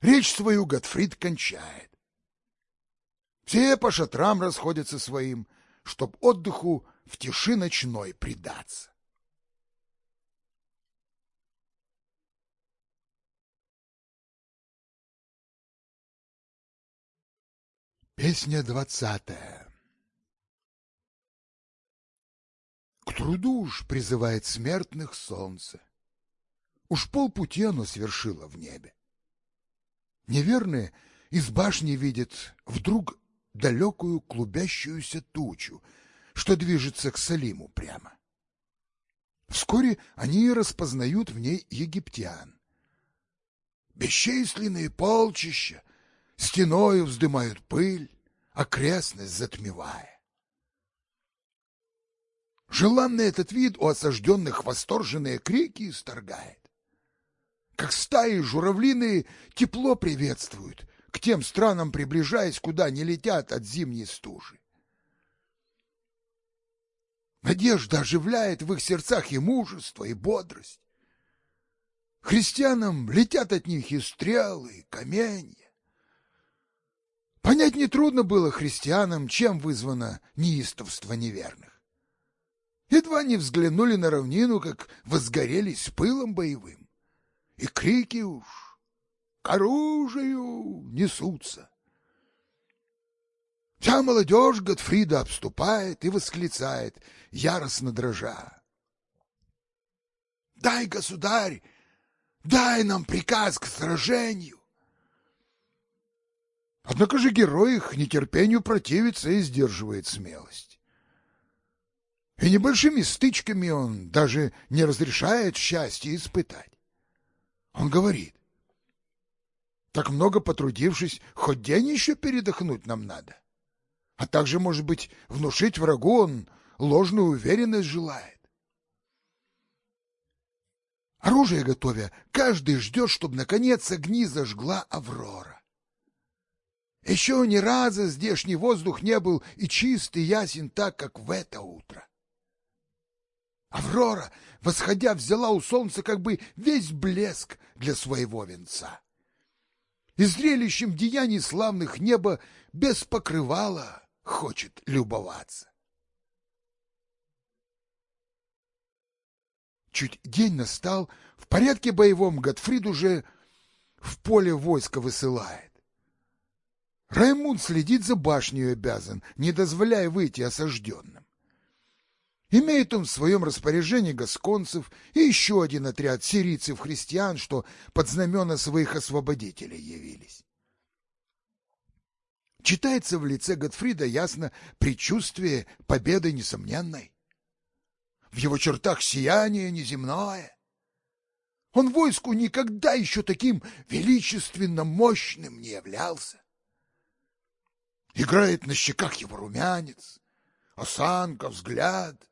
B: речь свою Готфрид кончает. Все по шатрам расходятся своим, чтоб отдыху в тиши ночной предаться. Песня двадцатая К труду уж призывает смертных солнце. Уж полпути оно свершило в небе. Неверные из башни видят вдруг далекую клубящуюся тучу, что движется к Салиму прямо. Вскоре они распознают в ней египтян. Бесчисленные полчища стеною вздымают пыль, окрестность затмевая. Желанный этот вид у осажденных восторженные крики исторгает. Как стаи журавлиные тепло приветствуют, к тем странам приближаясь, куда не летят от зимней стужи. Надежда оживляет в их сердцах и мужество, и бодрость. Христианам летят от них и стрелы, и каменья. Понять нетрудно было христианам, чем вызвано неистовство неверных. Едва не взглянули на равнину, как возгорелись пылом боевым, и крики уж к оружию несутся. Вся молодежь Готфрида обступает и восклицает, яростно дрожа. «Дай, государь, дай нам приказ к сражению!» Однако же герой их нетерпению противится и сдерживает смелость. И небольшими стычками он даже не разрешает счастье испытать. Он говорит, так много потрудившись, хоть день еще передохнуть нам надо. А также, может быть, внушить врагу он ложную уверенность желает. Оружие готовя, каждый ждет, чтобы наконец огни зажгла Аврора. Еще ни разу здешний воздух не был и чист, и ясен так, как в это утро. Аврора, восходя, взяла у солнца как бы весь блеск для своего венца. И зрелищем деяний славных небо без покрывала хочет любоваться. Чуть день настал, в порядке боевом Готфрид уже в поле войска высылает. Раймунд следит за башней обязан, не дозволяя выйти осажденным. Имеет он в своем распоряжении гасконцев и еще один отряд сирийцев-христиан, что под знамена своих освободителей явились. Читается в лице Готфрида ясно предчувствие победы несомненной. В его чертах сияние неземное. Он войску никогда еще таким величественно мощным не являлся. Играет на щеках его румянец, осанка, взгляд.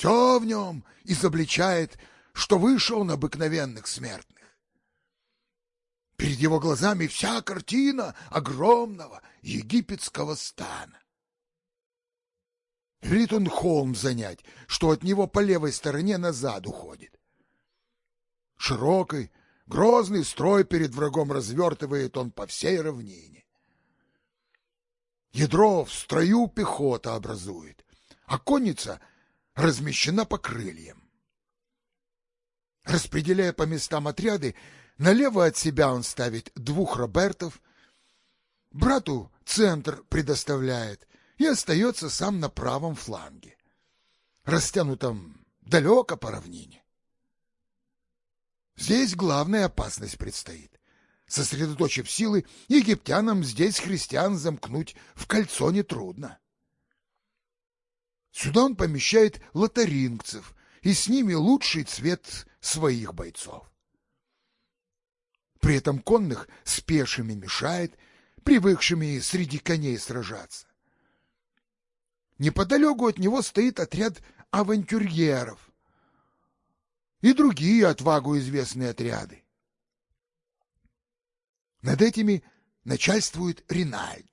B: Все в нем изобличает, что выше он обыкновенных смертных. Перед его глазами вся картина огромного египетского стана. Велит он холм занять, что от него по левой стороне назад уходит. Широкий, грозный строй перед врагом развертывает он по всей равнине. Ядро в строю пехота образует, а конница размещена по крыльям. Распределяя по местам отряды, налево от себя он ставит двух Робертов, брату центр предоставляет и остается сам на правом фланге, растянутом далеко по равнине.
A: Здесь главная опасность предстоит. Сосредоточив силы, египтянам здесь христиан замкнуть в кольцо нетрудно. Сюда он помещает лотарингцев, и с ними лучший цвет своих бойцов. При этом конных с пешими мешает, привыкшими среди коней сражаться. Неподалеку от него стоит отряд авантюрьеров и другие отвагу известные отряды. Над этими начальствует Ринальд.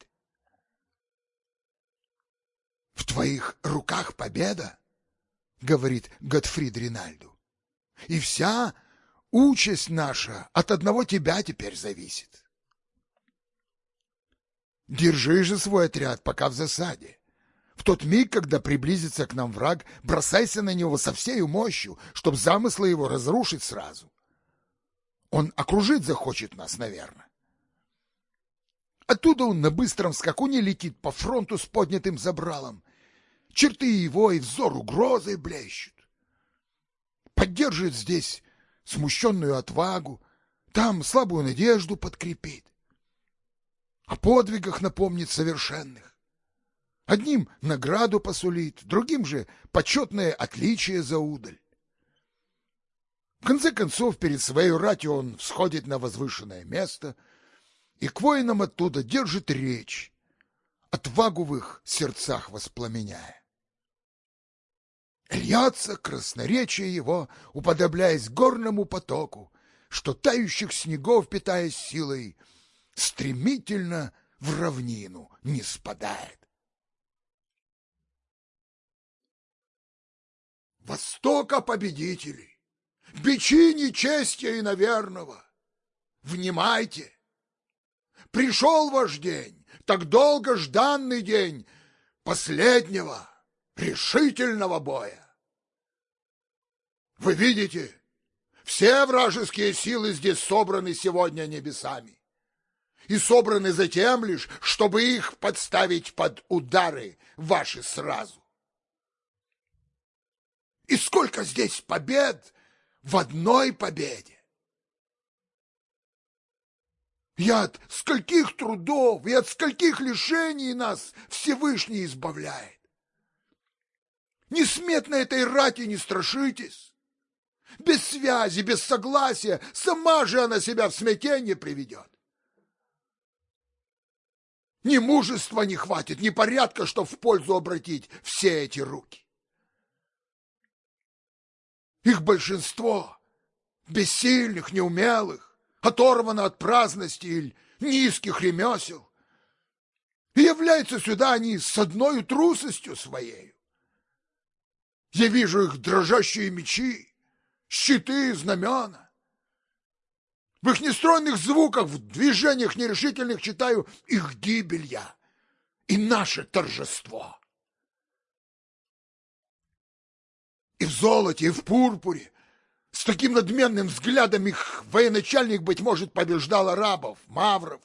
A: «В твоих руках победа», — говорит Готфрид Ринальду, — «и вся участь наша от одного тебя теперь зависит». Держи же свой отряд, пока в засаде. В тот миг, когда приблизится к нам враг, бросайся на него со всей мощью, чтоб замыслы его разрушить сразу. Он окружить захочет нас, наверное. Оттуда он на быстром скакуне летит по фронту с поднятым забралом. Черты его и взор угрозой блещут. Поддержит здесь смущенную отвагу, там слабую надежду подкрепит. О подвигах напомнит совершенных. Одним награду посулит, другим же почетное отличие за удаль. В конце концов, перед своей ратью он всходит на возвышенное место и к воинам оттуда держит речь, отвагу в их сердцах воспламеняя. Льется красноречие его, уподобляясь горному потоку, что тающих снегов, питаясь силой, стремительно в равнину не спадает. Востока победителей, бичи нечестия и наверного, внимайте! Пришел ваш день, так долго жданный день последнего решительного боя. Вы видите, все вражеские силы здесь собраны сегодня небесами и собраны затем лишь, чтобы их подставить под удары ваши сразу. И сколько здесь побед в одной победе! И от скольких трудов и от скольких лишений нас Всевышний избавляет. Несметно этой рати не страшитесь. Без связи, без согласия, сама же она себя в смятение приведет. Ни мужества не хватит, ни порядка, чтоб в пользу обратить все эти руки. Их большинство бессильных, неумелых, оторвано от праздности или низких ремесел. И являются сюда они с одной трусостью своей. Я вижу их дрожащие мечи, щиты, знамена. В их нестройных звуках, в движениях нерешительных читаю их гибель я и наше торжество. и в золоте, и в пурпуре. С таким надменным взглядом их военачальник, быть может, побеждал арабов, мавров.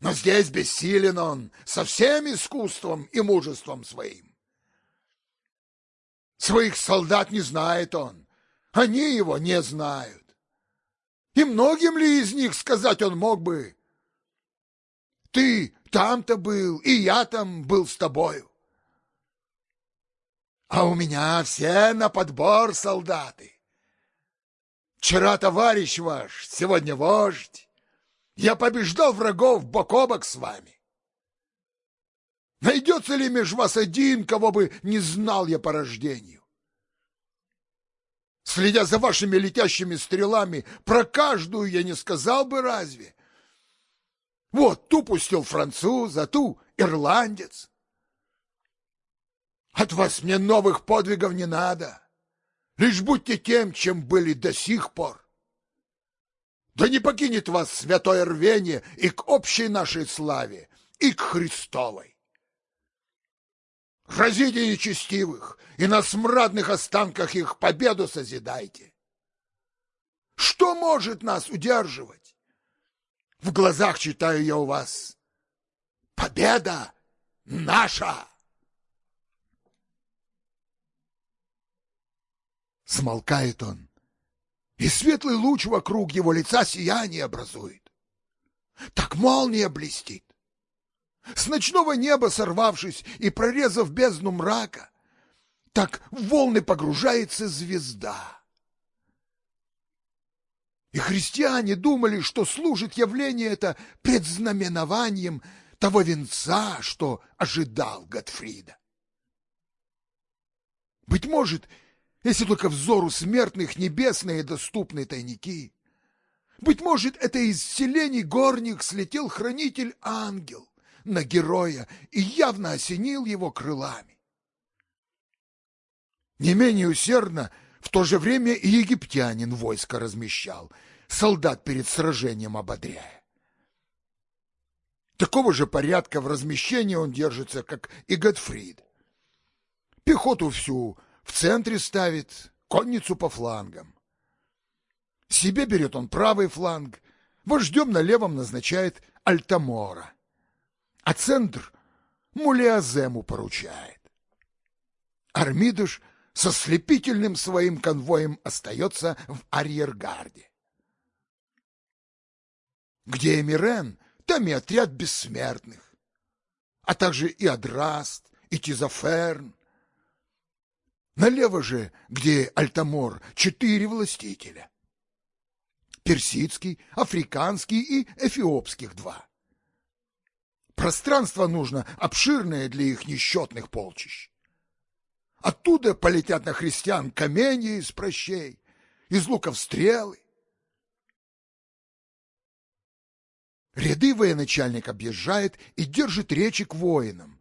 A: Но здесь бессилен он со всем искусством и мужеством своим. Своих солдат не знает он, они его не знают. И многим ли из них сказать он мог бы, «Ты там-то был, и я там был с тобою». А у меня все на подбор солдаты. Вчера товарищ ваш, сегодня вождь. Я побеждал врагов бок о бок с вами. Найдется ли меж вас один, кого бы не знал я по рождению? Следя за вашими летящими стрелами, про каждую я не сказал бы разве. Вот ту пустил француз, а ту ирландец. От вас мне новых подвигов не надо. Лишь будьте тем, чем были до сих пор. Да не покинет вас святое рвение и к общей нашей славе, и к Христовой. Разите нечестивых, и на смрадных останках их победу созидайте. Что может нас удерживать? В глазах читаю я у вас. Победа наша! Смолкает он и светлый луч вокруг его лица сияние образует. Так молния блестит. С ночного неба сорвавшись и прорезав бездну мрака, так в волны погружается звезда. И христиане думали, что служит явление это предзнаменованием того венца, что ожидал Готфрида. Быть может, если только взору смертных небесные доступны тайники, быть может, это из селений горних слетел хранитель-ангел на героя и явно осенил его крылами. Не менее усердно в то же время и египтянин войско размещал, солдат перед сражением ободряя. Такого же порядка в размещении он держится, как и Готфрид. Пехоту всю в центре ставит, конницу по флангам. Себе берет он правый фланг, вождем на левом назначает Альтамора, а центр Мулиазему поручает. Армидыш со слепительным своим конвоем остается в арьергарде. Где Эмирен, там и отряд бессмертных, а также и Адраст, и Тизаферн. Налево же, где Альтамор, четыре властителя. Персидский, африканский и эфиопских два. Пространство нужно обширное для их несчетных полчищ. Оттуда полетят на христиан каменья из прощей, из луков стрелы. Ряды военачальник объезжает и держит речи к воинам.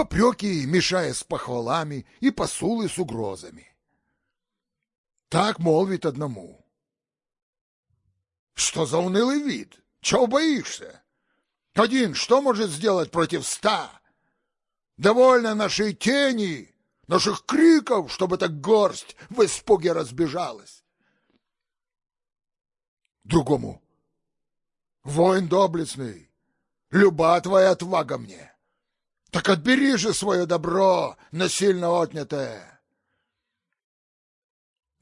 A: Попреки, мешая с похвалами, и посулы с угрозами. Так молвит одному. Что за унылый вид? Чего боишься? Один что может сделать против ста? Довольно нашей тени, наших криков, чтобы так горсть в испуге разбежалась. Другому. Воин доблестный, люба твоя отвага мне. Так отбери же свое добро, насильно отнятое.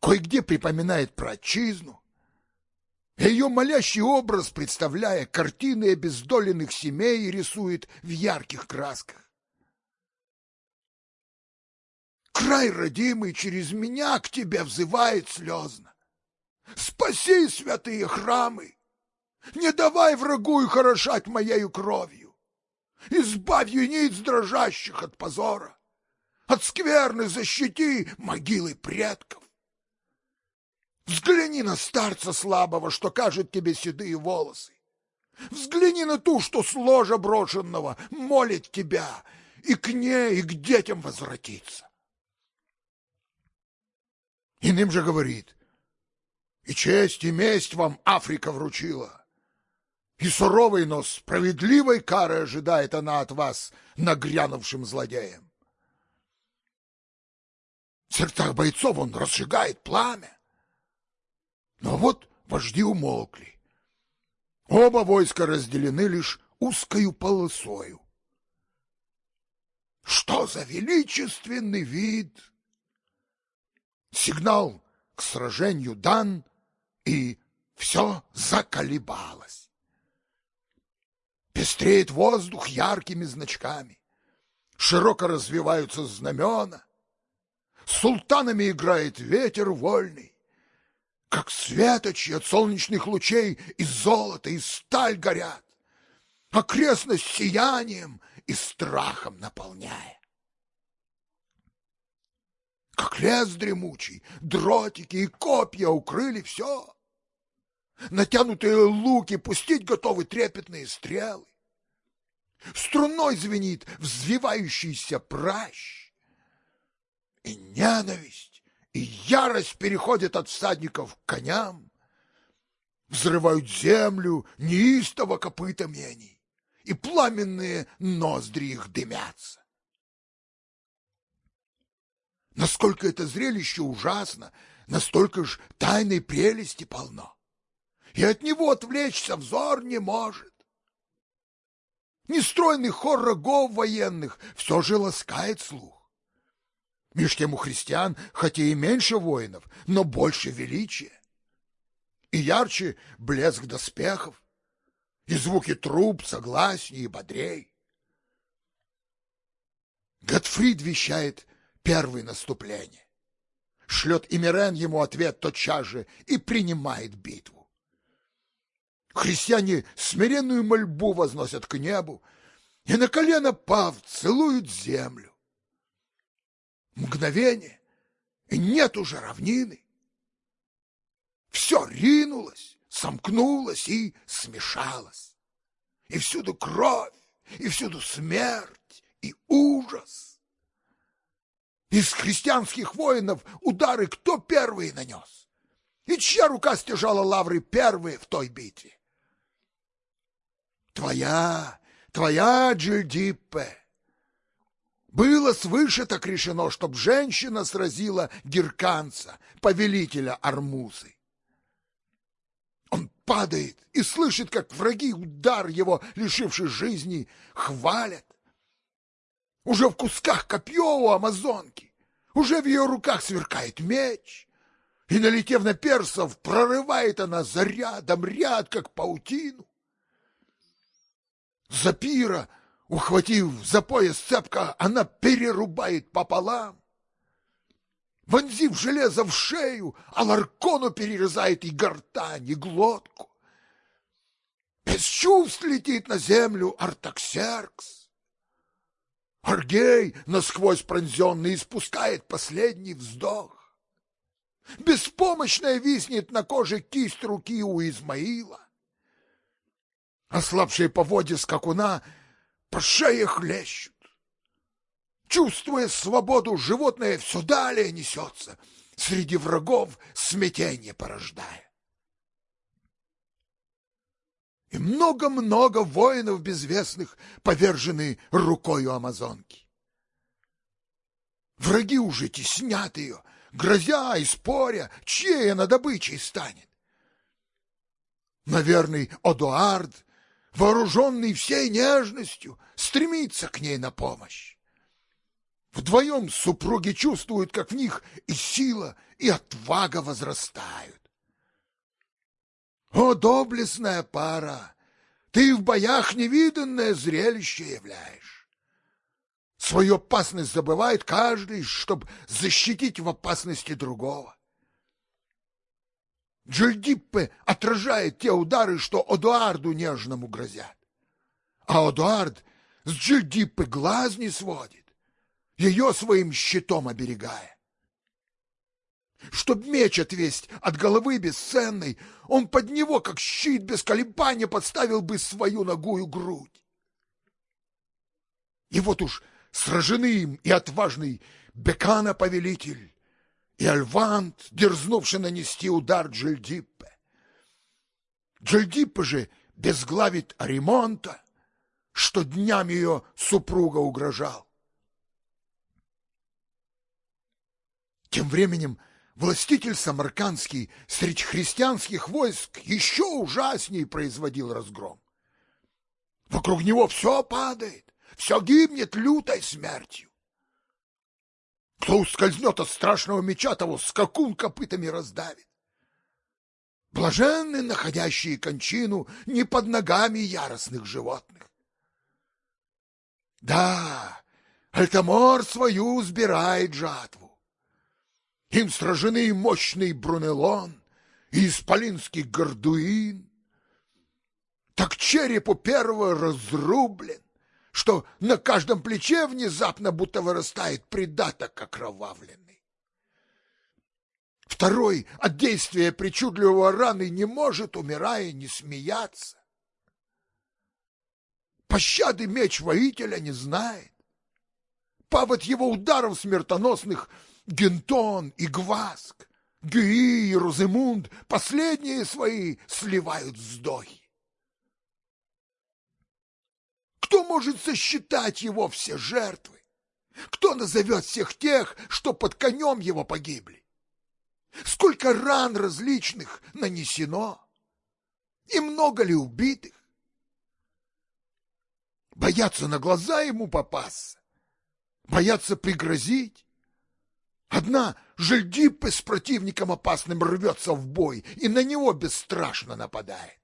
A: Кое-где припоминает про отчизну, ее молящий образ, представляя картины обездоленных семей, рисует в ярких красках. Край родимый через меня к тебе взывает слезно. Спаси святые храмы, не давай врагу и хорошать моею кровью. Избавь юниц дрожащих от позора, от скверны защити могилы предков. Взгляни на старца слабого, что кажет тебе седые волосы. Взгляни на ту, что с ложа брошенного молит тебя, и к ней, и к детям возвратиться. Иным же говорит, и честь, и месть вам Африка вручила. И суровой, но справедливой кары ожидает она от вас, нагрянувшим злодеем. В сердцах бойцов он разжигает пламя. Но вот вожди умолкли. Оба войска разделены лишь узкою полосою. Что за величественный вид! Сигнал к сражению дан, и все заколебалось. Пестреет воздух яркими значками, широко развиваются знамена, султанами играет ветер вольный, как светочи от солнечных лучей из золота, и сталь горят, окрестность сиянием и страхом наполняя. Как лес дремучий, дротики и копья укрыли все. Натянутые луки пустить готовы трепетные стрелы. Струной звенит взвивающийся пращ. И ненависть и ярость переходит от всадников к коням. Взрывают землю неистово копытами они, и пламенные ноздри их дымятся. Насколько это зрелище ужасно, настолько ж тайной прелести полно. И от него отвлечься взор не может. Нестройный хор рогов военных все же ласкает слух. Меж тем у христиан, хотя и меньше воинов, но больше величия. и ярче блеск доспехов, и звуки труб согласнее и бодрей. Готфрид вещает первое наступление. Шлет Имирен ему ответ тотчас же и принимает битву. Христиане смиренную мольбу возносят к небу и на колено пав целуют землю. Мгновение, и нет уже равнины. Все ринулось, сомкнулось и смешалось. И всюду кровь, и всюду смерть, и ужас. Из христианских воинов удары кто первый нанес? И чья рука стяжала лавры первые в той битве? Твоя, твоя, Джильдиппе. Было свыше так решено, чтоб женщина сразила герканца, повелителя Армузы. Он падает и слышит, как враги удар его, лишивший жизни, хвалят. Уже в кусках копье у амазонки, уже в ее руках сверкает меч, и, налетев на персов, прорывает она зарядом ряд, как паутину. Запира, ухватив за пояс цепка, она перерубает пополам. Вонзив железо в шею, а Ларкону перерезает и гортань, и глотку. Без чувств летит на землю Артаксеркс. Аргей, насквозь пронзенный, испускает последний вздох. Беспомощная виснет на коже кисть руки у Измаила. Ослабшие поводья скакуна по шее хлещут. Чувствуя свободу, животное все далее несется, среди врагов смятение порождая. И много-много воинов безвестных повержены рукою Амазонки. Враги уже теснят ее, грозя и споря, чьей она добычей станет. Наверный Одуард вооруженный всей нежностью, стремится к ней на помощь. Вдвоем супруги чувствуют, как в них и сила, и отвага возрастают. О, доблестная пара! Ты в боях невиданное зрелище являешь. Свою опасность забывает каждый, чтобы защитить в опасности другого. Джульдиппе отражает те удары, что Одуарду нежному грозят. А Одуард с Джульдиппе глаз не сводит, ее своим щитом оберегая. Чтоб меч отвесть от головы бесценной, он под него, как щит без колебания, подставил бы свою ногую грудь. И вот уж сражены им и отважный Бекана-повелитель, и Альвант, дерзнувший нанести удар Джельдиппе. Джельдиппе же безглавит ремонта, что дням ее супруга угрожал. Тем временем властитель Самаркандский среди христианских войск еще ужаснее производил разгром. Вокруг него все падает, все гибнет лютой смертью. Кто ускользнет от страшного меча, того скакун копытами раздавит. Блаженны, находящие кончину не под ногами яростных животных. Да, Альтамор свою сбирает жатву. Им сражены мощный Брунелон и исполинский Гордуин. Так черепу первого разрублен, что на каждом плече внезапно будто вырастает придаток окровавленный. Второй от действия причудливого раны не может, умирая, не смеяться. Пощады меч воителя не знает. Павод его ударов смертоносных Гентон и Гваск, Гюи и Роземунд последние свои сливают вздохи. Кто может сосчитать его все жертвы? Кто назовет всех тех, что под конем его погибли? Сколько ран различных нанесено? И много ли убитых? Боятся на глаза ему попасться? Боятся пригрозить? Одна Жильдиппе с противником опасным рвется в бой и на него бесстрашно нападает.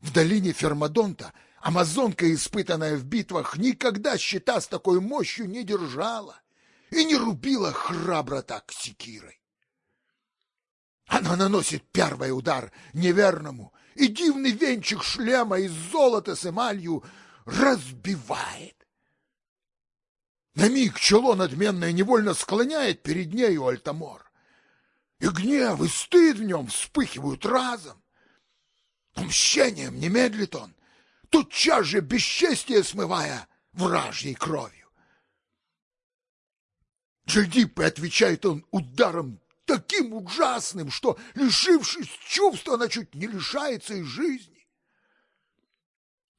A: В долине Фермадонта амазонка, испытанная в битвах, никогда щита с такой мощью не держала и не рубила храбро так секирой. Она наносит первый удар неверному, и дивный венчик шлема из золота с эмалью разбивает. На миг чело надменное невольно склоняет перед нею Альтамор. И гнев, и стыд в нем вспыхивают разом. Мщением не медлит он, тотчас же бесчестие смывая вражьей кровью. Джельдиппе отвечает он ударом таким ужасным, что, лишившись чувства, она чуть не лишается и жизни.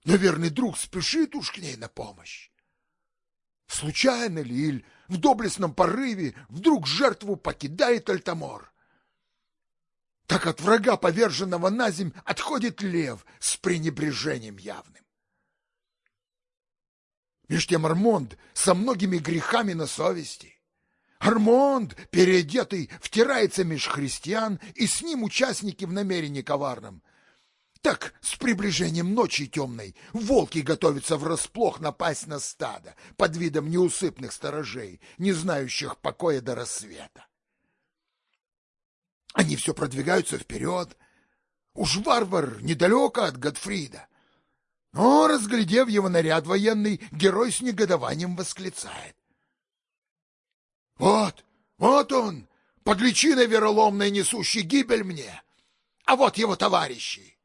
A: Наверный друг спешит уж к ней на помощь. Случайно ли или в доблестном порыве вдруг жертву покидает Альтамор? Так от врага, поверженного на земь, отходит лев с пренебрежением явным. Меж тем Армонд со многими грехами на совести Армонд, переодетый, втирается меж христиан, и с ним участники в намерении коварном. Так, с приближением ночи темной, волки готовятся врасплох напасть на стадо под видом неусыпных сторожей, не знающих покоя до рассвета. Они все продвигаются вперед. Уж варвар недалеко от Готфрида. Но, разглядев его наряд военный, герой с негодованием восклицает. Вот, вот он, под личиной вероломной несущий гибель мне. А вот его товарищи.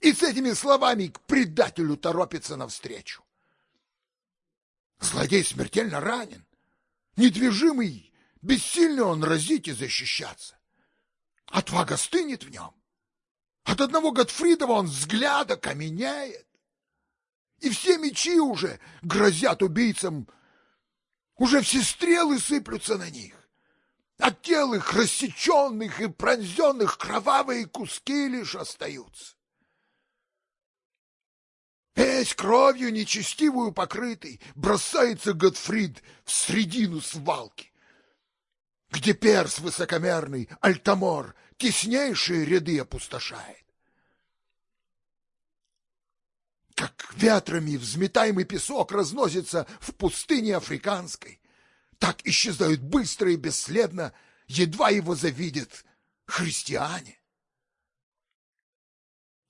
A: И с этими словами к предателю торопится навстречу. Злодей смертельно ранен. Недвижимый, бессильно он разить и защищаться. Отвага стынет в нем. От одного Готфридова он взгляда каменеет. И все мечи уже грозят убийцам уже все стрелы сыплются на них. От тел их рассеченных и пронзенных кровавые куски лишь остаются. Весь кровью нечестивую покрытый бросается Готфрид в средину свалки, где перс высокомерный, Альтамор, теснейшие ряды опустошает. как ветрами взметаемый песок разносится в пустыне африканской, так исчезают быстро и бесследно, едва его завидят христиане.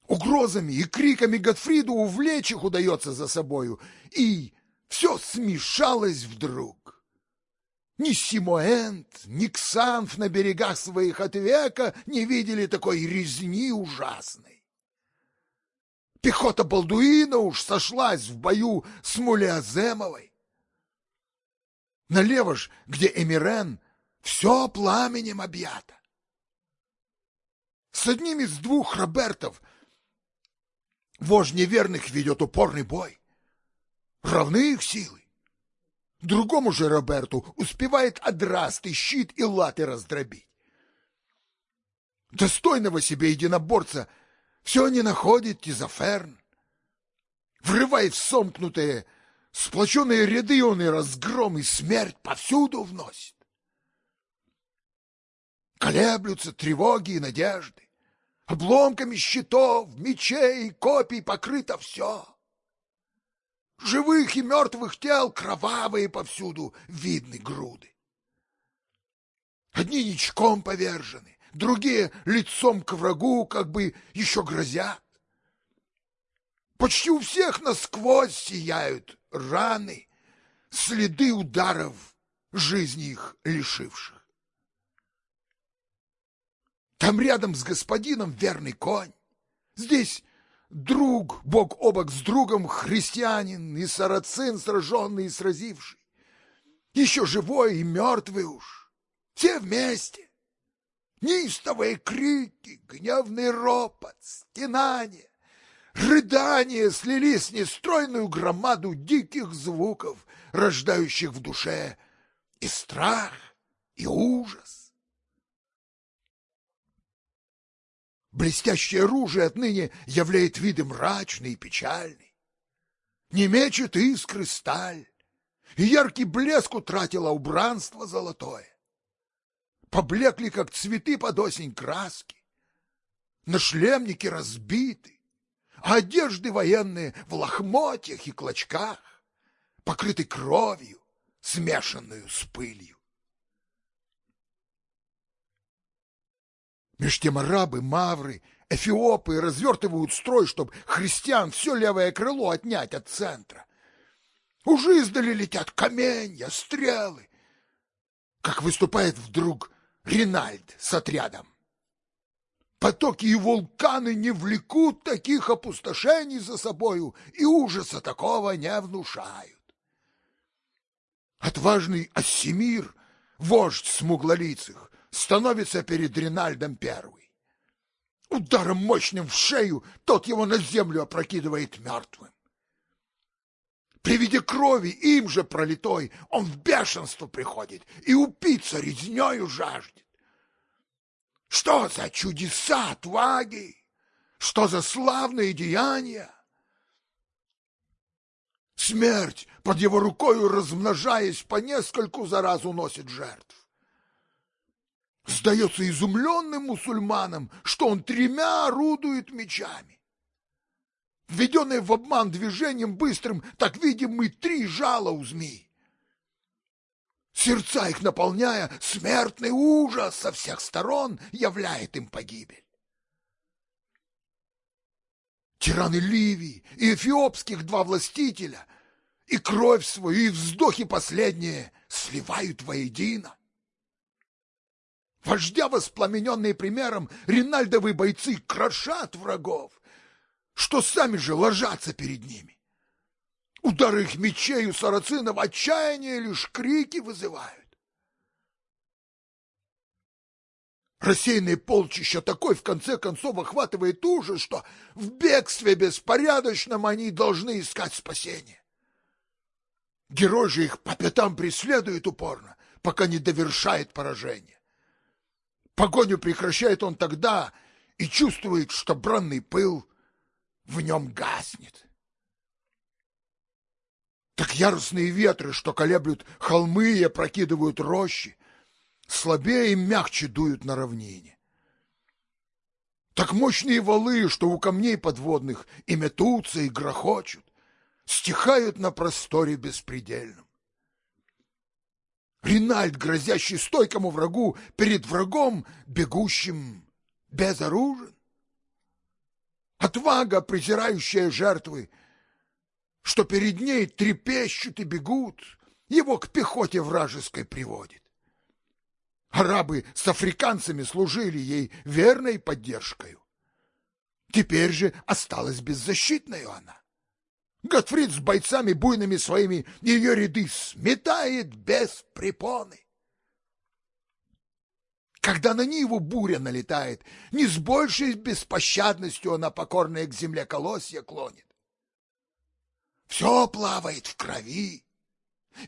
A: Угрозами и криками Готфриду увлечь их удается за собою, и все смешалось вдруг. Ни Симоэнт, ни Ксанф на берегах своих от века не видели такой резни ужасной. Пехота Балдуина уж сошлась в бою с Мулиаземовой. Налево ж, где Эмирен, все пламенем объято. С одним из двух Робертов вождь неверных ведет упорный бой. Равны их силы. Другому же Роберту успевает одрастый щит и латы раздробить. Достойного себе единоборца — все не находит Тизаферн. Врывает в сомкнутые, сплоченные ряды он и разгром, и смерть повсюду вносит. Колеблются тревоги и надежды. Обломками щитов, мечей, копий покрыто все. Живых и мертвых тел кровавые повсюду видны груды. Одни ничком повержены, другие лицом к врагу как бы еще грозят. Почти у всех насквозь сияют раны, следы ударов жизни их лишивших. Там рядом с господином верный конь. Здесь друг, бок о бок с другом, христианин и сарацин, сраженный и сразивший. Еще живой и мертвый уж. Все вместе. Неистовые крики, гневный ропот, стенание, рыдания слились в нестройную громаду диких звуков, рождающих в душе и страх, и ужас. Блестящее оружие отныне являет виды мрачный и печальный. Не мечет искры сталь, и яркий блеск утратило убранство золотое. Поблекли, как цветы под осень краски, на шлемники разбиты, а одежды военные в лохмотьях и клочках, покрыты кровью, смешанную с пылью. Меж тем арабы, мавры, эфиопы развертывают строй, чтобы христиан все левое крыло отнять от центра. Уже издали летят каменья, стрелы. Как выступает вдруг Ринальд с отрядом. Потоки и вулканы не влекут таких опустошений за собою и ужаса такого не внушают. Отважный Ассимир, вождь смуглолицых, становится перед Ринальдом первый. Ударом мощным в шею тот его на землю опрокидывает мертвым. При виде крови им же пролитой он в бешенство приходит и упиться резнёю жаждет. Что за чудеса отваги? Что за славные деяния? Смерть под его рукою, размножаясь, по нескольку за раз уносит жертв. Сдается изумленным мусульманам, что он тремя орудует мечами. Введенные в обман движением быстрым, так видим мы три жала у змей. Сердца их наполняя, смертный ужас со всех сторон являет им погибель. Тираны Ливии и эфиопских два властителя и кровь свою, и вздохи последние сливают воедино. Вождя, воспламененные примером, ринальдовы бойцы крошат врагов, что сами же ложатся перед ними. Удары их мечей у сарацинов отчаяние лишь крики вызывают. Рассеянные полчища такой в конце концов охватывает ужас, что в бегстве беспорядочном они должны искать спасение. Герой же их по пятам преследует упорно, пока не довершает поражение. Погоню прекращает он тогда и чувствует, что бранный пыл в нем гаснет. Так яростные ветры, что колеблют холмы и опрокидывают рощи, слабее и мягче дуют на равнине. Так мощные валы, что у камней подводных и метутся, и грохочут, стихают на просторе беспредельном. Ринальд, грозящий стойкому врагу, перед врагом, бегущим, безоружен. Отвага, презирающая жертвы, что перед ней трепещут и бегут, его к пехоте вражеской приводит. Арабы с африканцами служили ей верной поддержкой. Теперь же осталась беззащитной она. Готфрид с бойцами буйными своими ее ряды сметает без препоны. Когда на Ниву буря налетает, не с большей беспощадностью она покорная к земле колосья клонит. Все плавает в крови,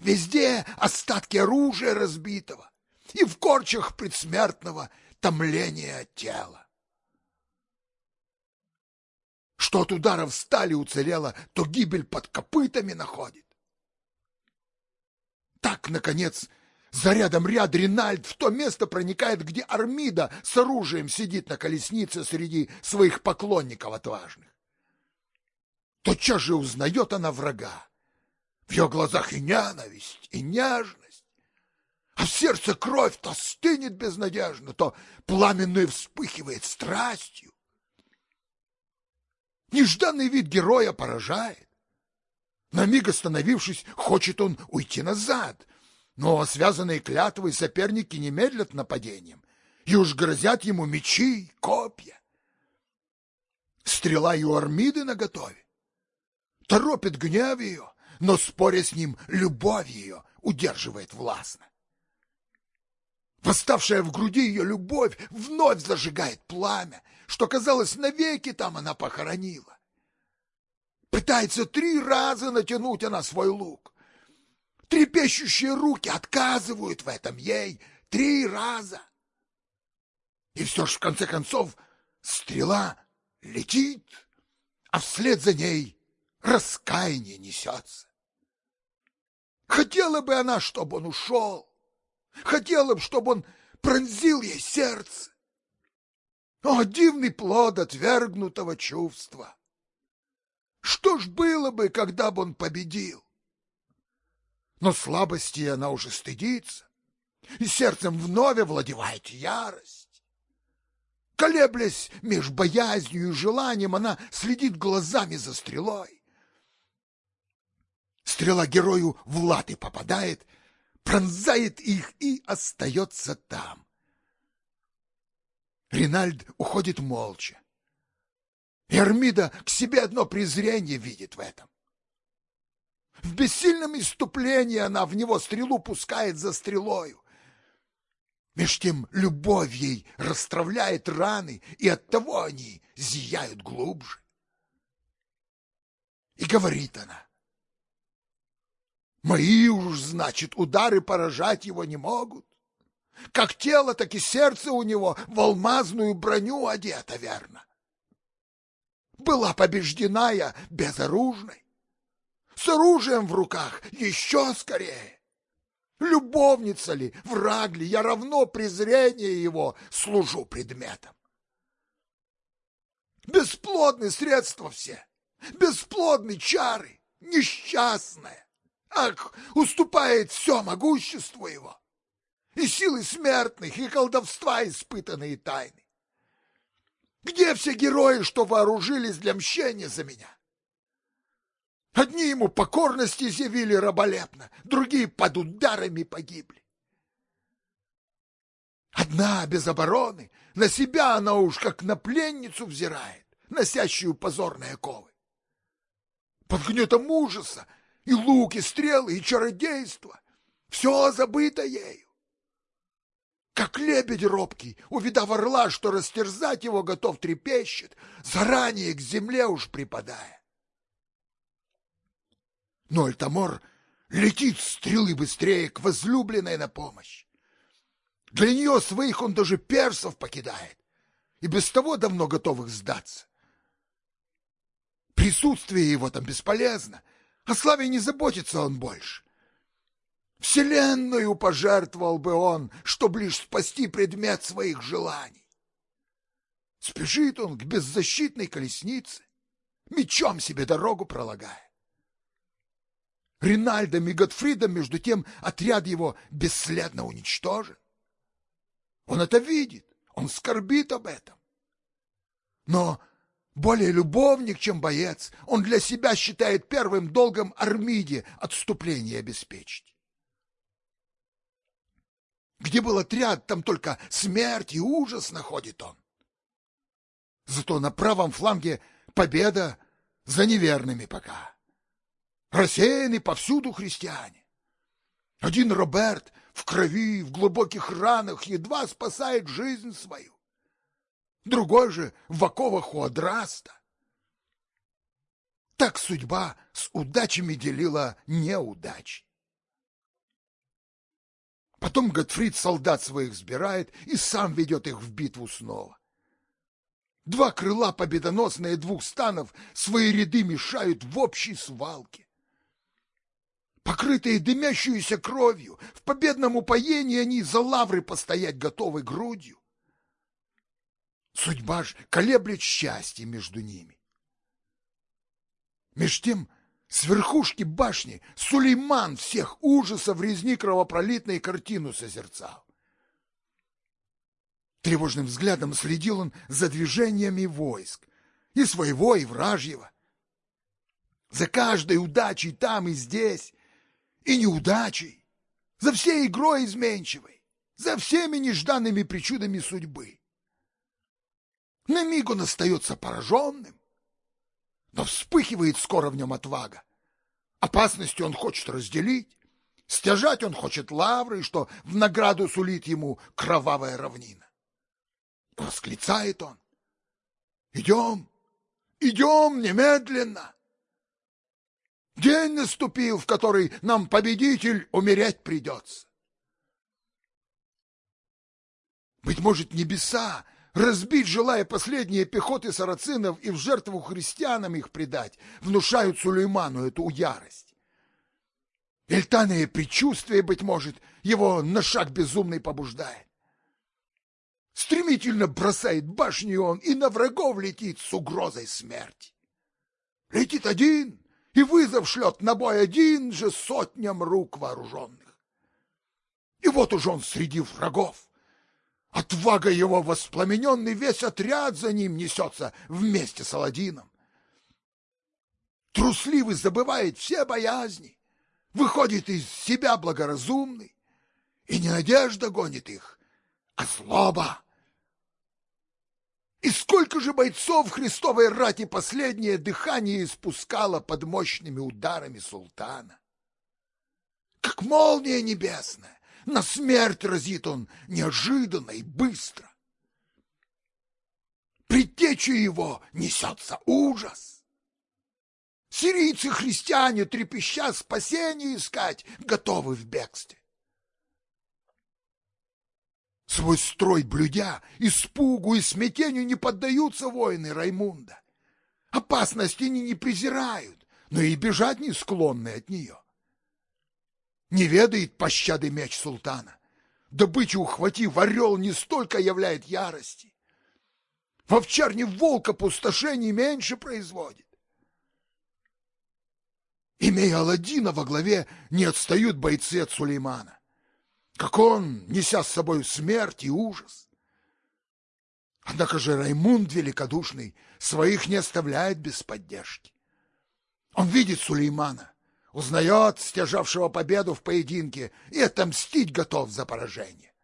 A: везде остатки оружия разбитого и в корчах предсмертного томления тела. Что от ударов стали уцелело, то гибель под копытами находит. Так, наконец, за рядом ряд Ринальд в то место проникает, где Армида с оружием сидит на колеснице среди своих поклонников отважных. Тотчас же узнает она врага. В ее глазах и ненависть, и нежность. А в сердце кровь то стынет безнадежно, то пламенную вспыхивает страстью. Нежданный вид героя поражает. На миг остановившись, хочет он уйти назад, но связанные клятвой соперники не медлят нападением, и уж грозят ему мечи, копья. Стрела у Армиды наготове. Торопит гнев ее, но, споря с ним, любовь ее удерживает властно. Восставшая в груди ее любовь вновь зажигает пламя, что, казалось, навеки там она похоронила. Пытается три раза натянуть она свой лук. Трепещущие руки отказывают в этом ей три раза. И все ж, в конце концов, стрела летит, а вслед за ней раскаяние несется. Хотела бы она, чтобы он ушел. Хотела бы, чтобы он пронзил ей сердце. О, дивный плод отвергнутого чувства! Что ж было бы, когда бы он победил? Но слабости она уже стыдится, и сердцем вновь овладевает ярость. Колеблясь меж боязнью и желанием, она следит глазами за стрелой. Стрела герою в латы попадает, пронзает их и остается там. Ринальд уходит молча. И Армида к себе одно презрение видит в этом. В бессильном иступлении она в него стрелу пускает за стрелою. Меж тем любовь ей расстравляет раны, и оттого они зияют глубже. И говорит она, Мои уж, значит, удары поражать его не могут. Как тело, так и сердце у него в алмазную броню одето, верно. Была побеждена я безоружной. С оружием в руках еще скорее. Любовница ли, враг ли, я равно презрение его служу предметом. Бесплодны средства все, бесплодны чары, несчастная. Ах, уступает все могущество его, и силы смертных, и колдовства испытанные тайны. Где все герои, что вооружились для мщения за меня? Одни ему покорности изъявили раболепно, другие под ударами погибли. Одна без обороны, на себя она уж как на пленницу взирает, носящую позорные ковы. Под гнетом ужаса и лук, и стрелы, и чародейство. Все забыто ею. Как лебедь робкий, увидав орла, что растерзать его готов трепещет, заранее к земле уж припадая. Но Альтамор летит стрелы быстрее к возлюбленной на помощь. Для нее своих он даже персов покидает, и без того давно готовых сдаться. Присутствие его там бесполезно — о славе не заботится он больше. Вселенную пожертвовал бы он, чтобы лишь спасти предмет своих желаний. Спешит он к беззащитной колеснице, мечом себе дорогу пролагая. Ринальдом и Готфридом, между тем, отряд его бесследно уничтожен. Он это видит, он скорбит об этом. Но более любовник, чем боец, он для себя считает первым долгом Армиде отступление обеспечить. Где был отряд, там только смерть и ужас находит он. Зато на правом фланге победа за неверными пока. Рассеяны повсюду христиане. Один Роберт в крови, в глубоких ранах едва спасает жизнь свою другой же в оковах у Адраста. Так судьба с удачами делила неудачи. Потом Готфрид солдат своих сбирает и сам ведет их в битву снова. Два крыла победоносные двух станов свои ряды мешают в общей свалке. Покрытые дымящуюся кровью, в победном упоении они за лавры постоять готовы грудью. Судьба ж колеблет счастье между ними. Меж тем, с верхушки башни Сулейман всех ужасов резни кровопролитной картину созерцал. Тревожным взглядом следил он за движениями войск, и своего, и вражьего. За каждой удачей там и здесь, и неудачей, за всей игрой изменчивой, за всеми нежданными причудами судьбы. На миг он остается пораженным, но вспыхивает скоро в нем отвага. Опасности он хочет разделить, стяжать он хочет лавры, что в награду сулит ему кровавая равнина. Восклицает он. Идем, идем немедленно. День наступил, в который нам, победитель, умереть придется. Быть может, небеса разбить, желая последние пехоты сарацинов и в жертву христианам их предать, внушают Сулейману эту ярость. Эльтаное предчувствие, быть может, его на шаг безумный побуждает. Стремительно бросает башню он и на врагов летит с угрозой смерти. Летит один, и вызов шлет на бой один же сотням рук вооруженных. И вот уж он среди врагов. Отвага его воспламененный, весь отряд за ним несется вместе с Аладдином. Трусливый забывает все боязни, выходит из себя благоразумный, и не надежда гонит их, а злоба. И сколько же бойцов Христовой рати последнее дыхание испускало под мощными ударами султана? Как молния небесная, на смерть разит он неожиданно и быстро. Предтечу его несется ужас. Сирийцы-христиане, трепеща спасения искать, готовы в бегстве. Свой строй блюдя, испугу и смятению не поддаются воины Раймунда. Опасности они не презирают, но и бежать не склонны от нее. Не ведает пощады меч султана. Добычу ухватив, орел не столько являет ярости. В овчарне волка пустошений меньше производит. Имея Аладдина во главе, не отстают бойцы от Сулеймана как он, неся с собой смерть и ужас. Однако же Раймунд Великодушный своих не оставляет без поддержки. Он видит Сулеймана, узнает стяжавшего победу в поединке и отомстить готов за поражение.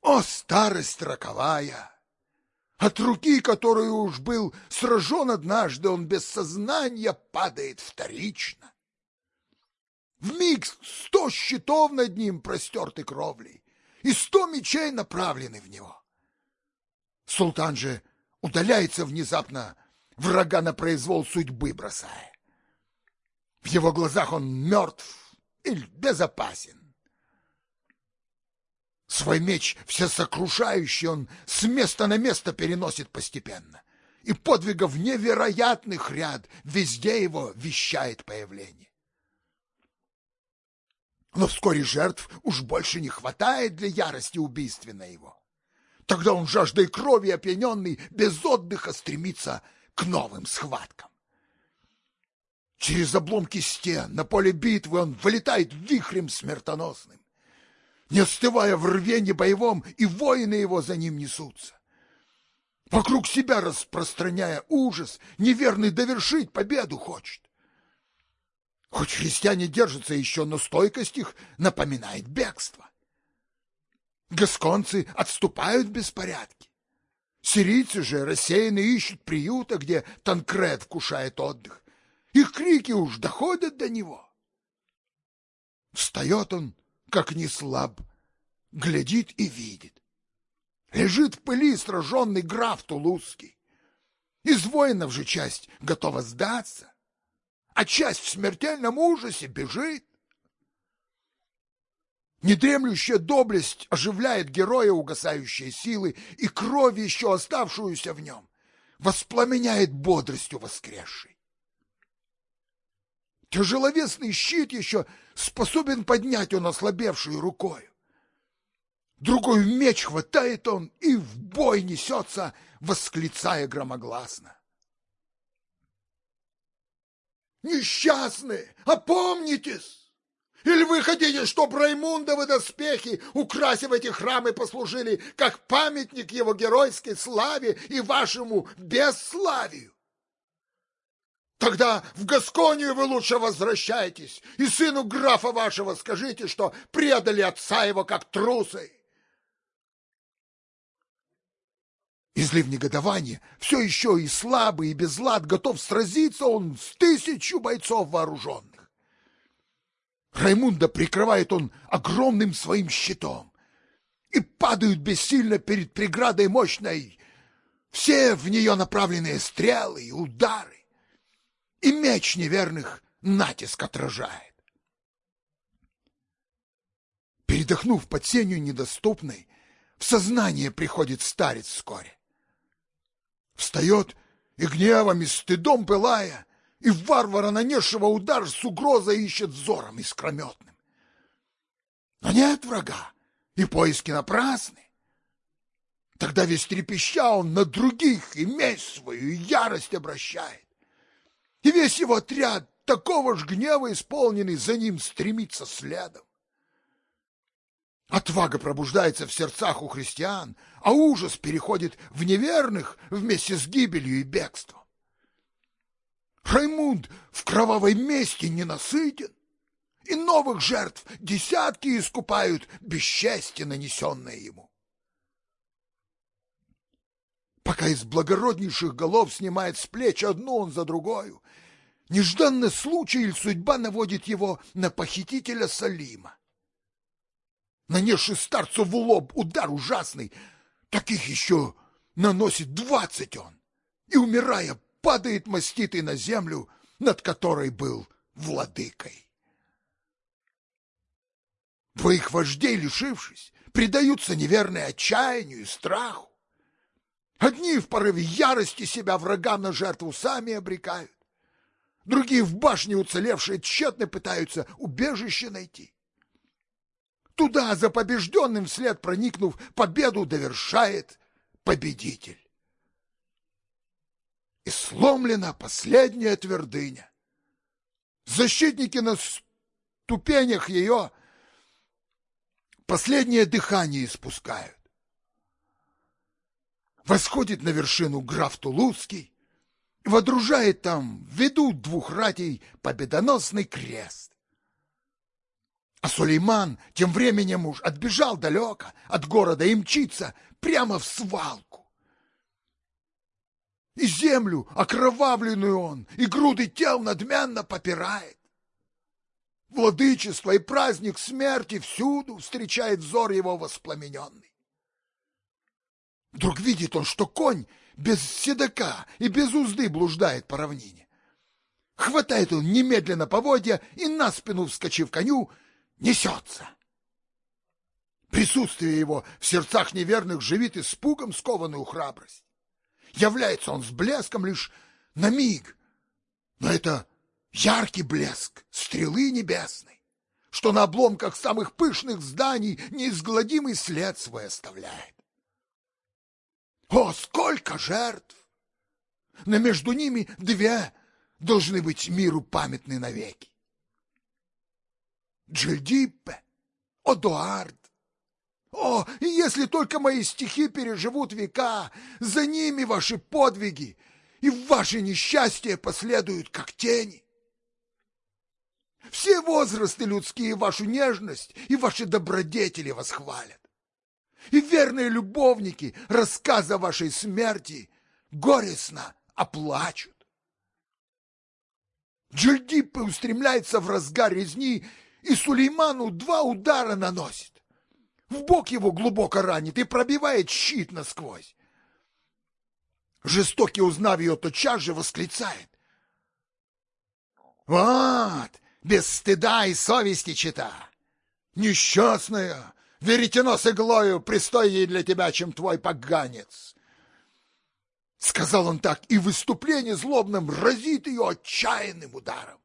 A: О, старость роковая! От руки, которую уж был сражен однажды, он без сознания падает вторично. В миг сто щитов над ним простерты кровлей, и сто мечей направлены в него. Султан же удаляется внезапно, врага на произвол судьбы бросая. В его глазах он мертв или безопасен. Свой меч всесокрушающий он с места на место переносит постепенно, и подвигов невероятных ряд везде его вещает появление. Но вскоре жертв уж больше не хватает для ярости убийственной его. Тогда он жаждой крови опьяненный без отдыха стремится к новым схваткам. Через обломки стен на поле битвы он вылетает вихрем смертоносным. Не остывая в рвенье боевом, и воины его за ним несутся. Вокруг себя распространяя ужас, неверный довершить победу хочет. Хоть христиане держатся еще, но стойкость их напоминает бегство. Гасконцы отступают в беспорядке. Сирийцы же рассеянно ищут приюта, где Танкред вкушает отдых. Их крики уж доходят до него. Встает он, как не слаб, глядит и видит. Лежит в пыли сраженный граф Тулузский. Из воинов же часть готова сдаться а часть в смертельном ужасе бежит. Недремлющая доблесть оживляет героя угасающей силы, и кровь, еще оставшуюся в нем, воспламеняет бодростью воскресшей. Тяжеловесный щит еще способен поднять он ослабевшую рукою. Другой меч хватает он и в бой несется, восклицая громогласно. Несчастные, опомнитесь! Или вы хотите, чтоб Раймундовы доспехи, украсив эти храмы, послужили как памятник его геройской славе и вашему бесславию? Тогда в Гасконию вы лучше возвращайтесь, и сыну графа вашего скажите, что предали отца его как трусы. Излив негодования, все еще и слабый, и без лад, готов сразиться он с тысячу бойцов вооруженных. Раймунда прикрывает он огромным своим щитом, и падают бессильно перед преградой мощной все в нее направленные стрелы и удары, и меч неверных натиск отражает. Передохнув под сенью недоступной, в сознание приходит старец вскоре. Встает и гневом и стыдом пылая, и варвара, нанесшего удар, с угрозой ищет взором искрометным. Но нет врага, и поиски напрасны. Тогда весь трепеща он на других и месть свою, и ярость обращает. И весь его отряд, такого ж гнева исполненный, за ним стремится следом. Отвага пробуждается в сердцах у христиан, а ужас переходит в неверных вместе с гибелью и бегством. Раймунд в кровавой мести ненасытен, и новых жертв десятки искупают бесчестье, нанесенное ему. Пока из благороднейших голов снимает с плеч одну он за другою, нежданный случай или судьба наводит его на похитителя Салима нанесший старцу в лоб удар ужасный, таких еще наносит двадцать он, и, умирая, падает маститый на землю, над которой был владыкой. Двоих вождей, лишившись, предаются неверной отчаянию и страху. Одни в порыве ярости себя врагам на жертву сами обрекают, другие в башне уцелевшие тщетно пытаются убежище найти. Туда, за побежденным вслед проникнув, победу довершает победитель. И сломлена последняя твердыня. Защитники на ступенях ее последнее дыхание испускают. Восходит на вершину граф Тулузский, водружает там, ведут двух ратей победоносный крест. А Сулейман тем временем уж отбежал далеко от города и мчится прямо в свалку. И землю, окровавленную он, и груды тел надменно попирает. Владычество и праздник смерти всюду встречает взор его воспламененный. Вдруг видит он, что конь без седока и без узды блуждает по равнине. Хватает он немедленно поводья и на спину, вскочив коню, несется. Присутствие его в сердцах неверных живит испугом скованную храбрость. Является он с блеском лишь на миг, но это яркий блеск стрелы небесной, что на обломках самых пышных зданий неизгладимый след свой оставляет. О, сколько жертв! Но между ними две должны быть миру памятны навеки. Джильдиппе, Одуард. О, если только мои стихи переживут века, за ними ваши подвиги и ваши несчастья последуют, как тени. Все возрасты людские вашу нежность и ваши добродетели восхвалят. И верные любовники рассказа вашей смерти горестно оплачут. Джильдиппе устремляется в разгар резни и Сулейману два удара наносит. В бок его глубоко ранит и пробивает щит насквозь. Жестокий, узнав ее, тотчас же восклицает. Вот, без стыда и совести чита. Несчастная, веретено с иглою пристойнее для тебя, чем твой поганец. Сказал он так, и выступление злобным разит ее отчаянным ударом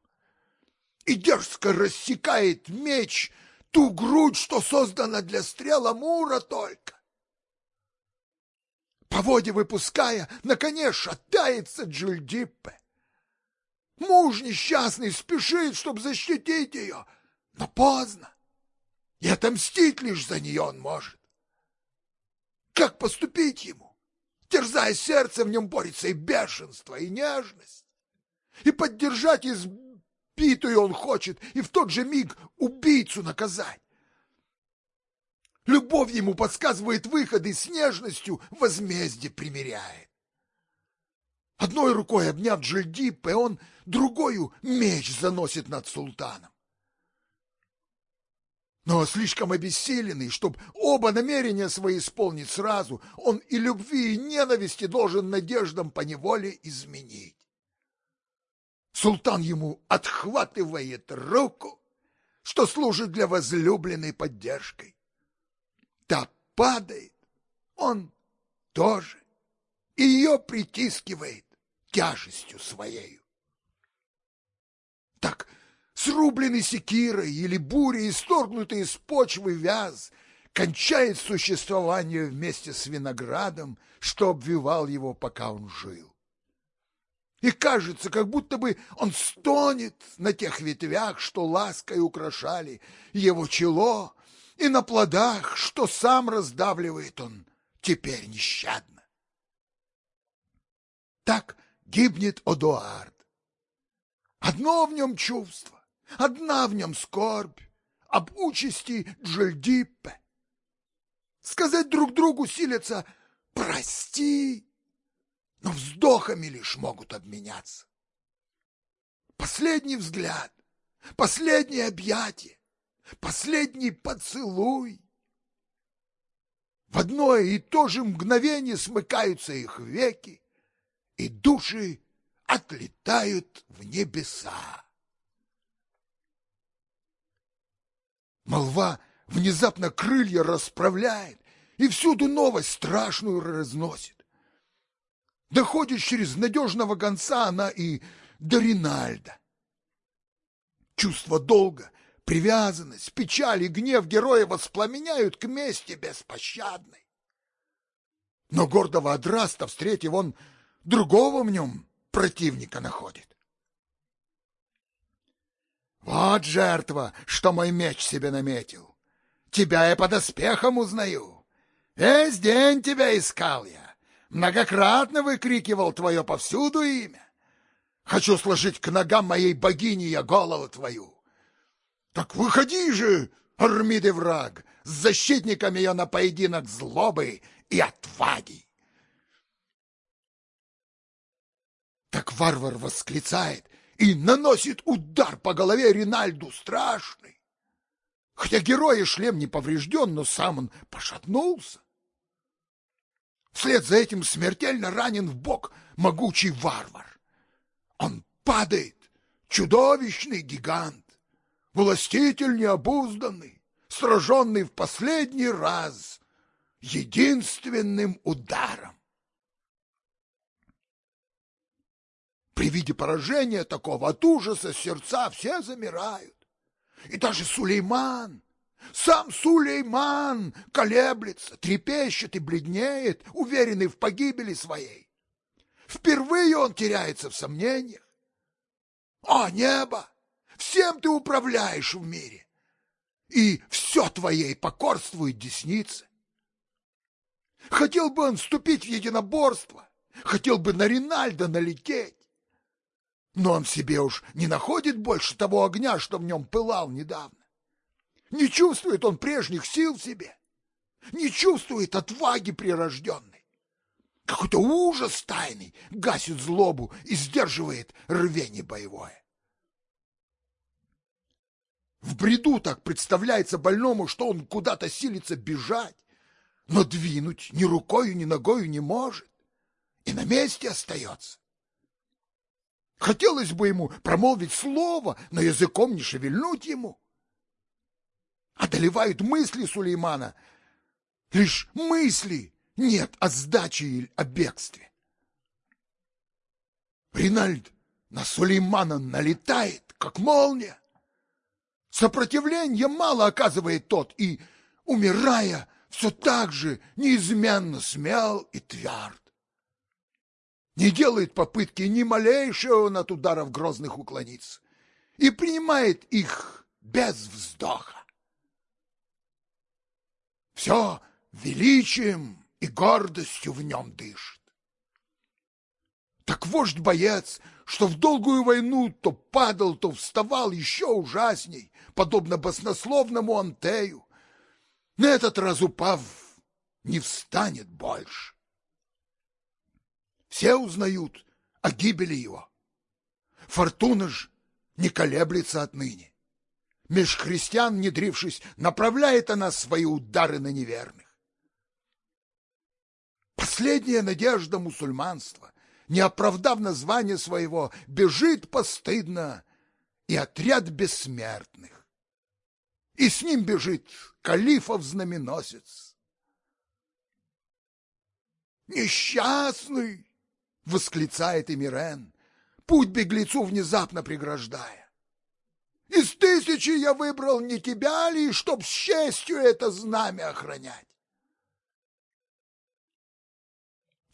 A: и дерзко рассекает меч ту грудь, что создана для стрела Мура только. По воде выпуская, наконец шатается Джульдиппе. Муж несчастный спешит, чтобы защитить ее, но поздно, и отомстить лишь за нее он может. Как поступить ему? Терзая сердце, в нем борется и бешенство, и нежность. И поддержать из Питую он хочет и в тот же миг убийцу наказать. Любовь ему подсказывает выходы с нежностью возмездие примиряет. Одной рукой обняв Джильдиппе, он другою меч заносит над султаном. Но слишком обессиленный, чтобы оба намерения свои исполнить сразу, он и любви, и ненависти должен надеждам по неволе изменить. Султан ему отхватывает руку, что служит для возлюбленной поддержкой. Та падает, он тоже, и ее притискивает тяжестью своею. Срубленный секирой или бурей, исторгнутый из почвы вяз, кончает существование вместе с виноградом, что обвивал его, пока он жил. И кажется, как будто бы он стонет на тех ветвях, что лаской украшали его чело, и на плодах, что сам раздавливает он теперь нещадно. Так гибнет Одуард. Одно в нем чувство, одна в нем скорбь об участи Джельдиппе. Сказать друг другу силятся «прости», но вздохами лишь могут обменяться. Последний взгляд, последнее объятие, последний поцелуй. В одно и то же мгновение смыкаются их веки, и души отлетают в небеса. Молва внезапно крылья расправляет и всюду новость страшную разносит. Доходит через надежного гонца она и до Ринальда. Чувство долга, привязанность, печаль и гнев героя воспламеняют к мести беспощадной. Но гордого Адраста, встретив он, другого в нем противника находит. Вот жертва, что мой меч себе наметил. Тебя я под оспехом узнаю. Весь день тебя искал я. Многократно выкрикивал твое повсюду имя. Хочу сложить к ногам моей богини я голову твою. Так выходи же, Армиды враг, с защитниками ее на поединок злобы и отваги. Так варвар восклицает и наносит удар по голове Ринальду страшный. Хотя героя шлем не поврежден, но сам он пошатнулся. Вслед за этим смертельно ранен в бок могучий варвар. Он падает, чудовищный гигант, властитель необузданный, сраженный в последний раз единственным ударом. При виде поражения такого от ужаса сердца все замирают. И даже Сулейман, сам Сулейман колеблется, трепещет и бледнеет, уверенный в погибели своей. Впервые он теряется в сомнениях. О, небо! Всем ты управляешь в мире, и все твоей покорствует деснице. Хотел бы он вступить в единоборство, хотел бы на Ринальда налететь, но он себе уж не находит больше того огня, что в нем пылал недавно. Не чувствует он прежних сил в себе, не чувствует отваги прирожденной. Какой-то ужас тайный гасит злобу и сдерживает рвение боевое. В бреду так представляется больному, что он куда-то силится бежать, но двинуть ни рукою, ни ногою не может и на месте остается. Хотелось бы ему промолвить слово, но языком не шевельнуть ему. Одолевают мысли Сулеймана. Лишь мысли нет о сдаче или о бегстве. Ринальд на Сулеймана налетает, как молния. Сопротивления мало оказывает тот, и, умирая, все так же неизменно смел и тверд не делает попытки ни малейшего от ударов грозных уклониться и принимает их без вздоха. Все величием и гордостью в нем дышит. Так вождь-боец, что в долгую войну то падал, то вставал еще ужасней, подобно баснословному Антею, на этот раз упав, не встанет больше. Все узнают о гибели его. Фортуна ж не колеблется отныне. Меж христиан, внедрившись, направляет она свои удары на неверных. Последняя надежда мусульманства, не оправдав название своего, бежит постыдно и отряд бессмертных. И с ним бежит калифов знаменосец. Несчастный, восклицает Эмирен, путь беглецу внезапно преграждая. Из тысячи я выбрал не тебя ли, чтоб с честью это знамя охранять?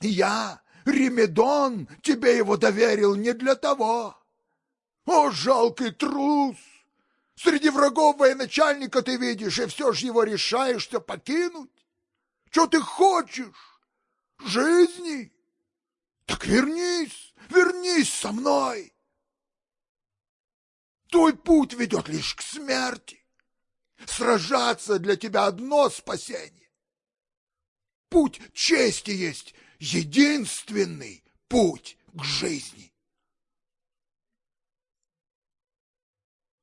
A: Я, Ремедон, тебе его доверил не для того. О, жалкий трус! Среди врагов военачальника ты видишь, и все же его решаешься покинуть? Что ты хочешь? Жизни? Так вернись, вернись со мной. Твой путь ведет лишь к смерти. Сражаться для тебя одно спасение. Путь чести есть единственный путь к жизни.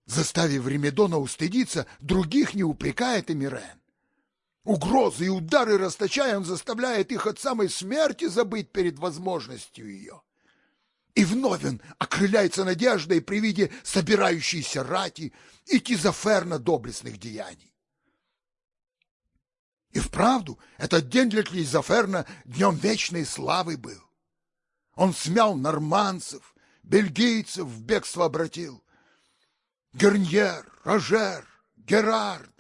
A: Заставив Ремедона устыдиться, других не упрекает Эмирен. Угрозы и удары расточая, он заставляет их от самой смерти забыть перед возможностью ее. И вновь он окрыляется надеждой при виде собирающейся рати и тизоферно доблестных деяний. И вправду, этот день для Клизоферна днем вечной славы был. Он смял норманцев, бельгийцев в бегство обратил. Герньер, Рожер, Герард,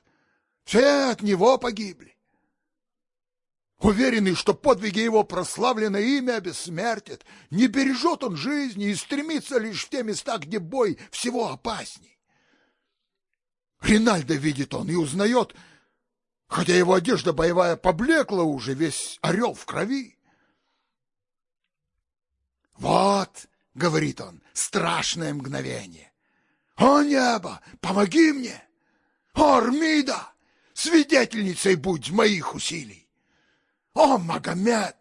A: все от него погибли. Уверенный, что подвиги его прославленное имя обессмертят, не бережет он жизни и стремится лишь в те места, где бой всего опасней. Ринальдо видит он и узнает, хотя его одежда боевая поблекла уже, весь орел в крови. «Вот», — говорит он, — «страшное мгновение! О, небо, помоги мне! О, Армида, свидетельницей будь моих усилий! О, Магомед,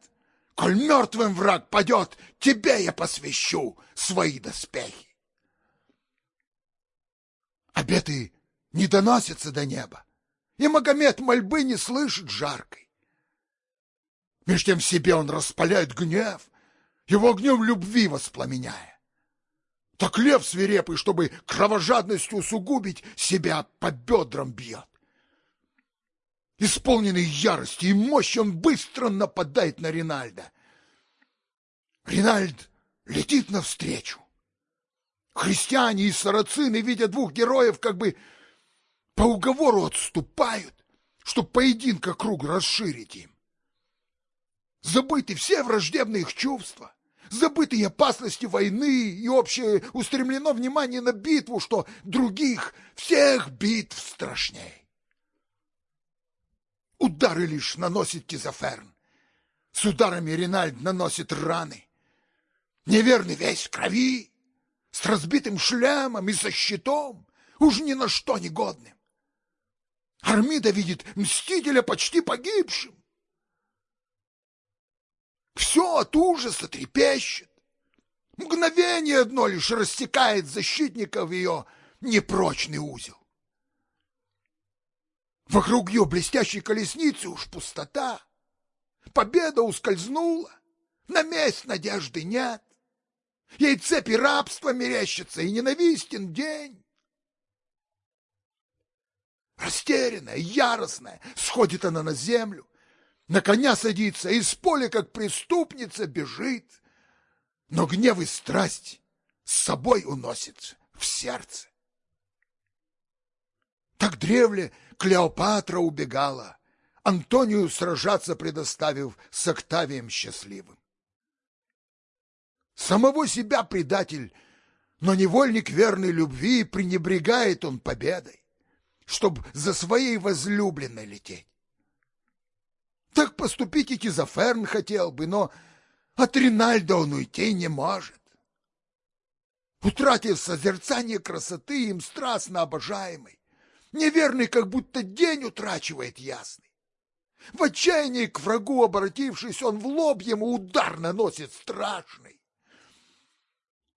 A: коль мертвым враг падет, тебе я посвящу свои доспехи!» Обеты не доносятся до неба и Магомед мольбы не слышит жаркой. Меж тем в себе он распаляет гнев, его огнем любви воспламеняя. Так лев свирепый, чтобы кровожадностью усугубить, себя по бедрам бьет. Исполненный ярости и мощи, он быстро нападает на Ринальда. Ринальд летит навстречу. Христиане и сарацины, видя двух героев, как бы по уговору отступают, чтоб поединка круг расширить им. Забыты все враждебные их чувства, забыты опасности войны, и общее устремлено внимание на битву, что других всех битв страшней. Удары лишь наносит Тизаферн. С ударами Ринальд наносит раны. Неверный весь в крови, с разбитым шлемом и со щитом, уж ни на что не годным. Армида видит мстителя почти погибшим. Все от ужаса трепещет. Мгновение одно лишь растекает защитников ее непрочный узел. Вокруг ее блестящей колесницы уж пустота. Победа ускользнула, на месть надежды нет. Ей цепи рабства мерещатся, и ненавистен день. Растерянная, яростная, сходит она на землю, на коня садится, из поля, как преступница, бежит. Но гнев и страсть с собой уносится в сердце. Так древле Клеопатра убегала, Антонию сражаться предоставив с Октавием счастливым. Самого себя предатель, но невольник верной любви пренебрегает он победой чтобы за своей возлюбленной лететь. Так поступить и Кизоферн хотел бы, но от Ринальда он уйти не может. Утратив созерцание красоты им страстно обожаемый, неверный как будто день утрачивает ясный. В отчаянии к врагу обратившись, он в лоб ему удар наносит страшный.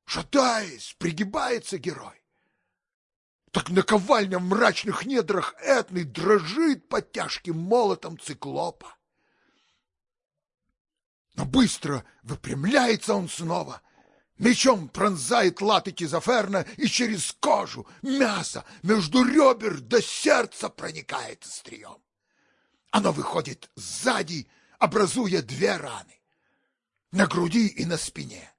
A: Шатаясь, пригибается герой. Так наковальня в мрачных недрах Этны дрожит под тяжким молотом циклопа. Но быстро выпрямляется он снова, мечом пронзает латы Кизоферна и через кожу, мясо, между ребер до сердца проникает острием. Оно выходит сзади, образуя две раны, на груди и на спине.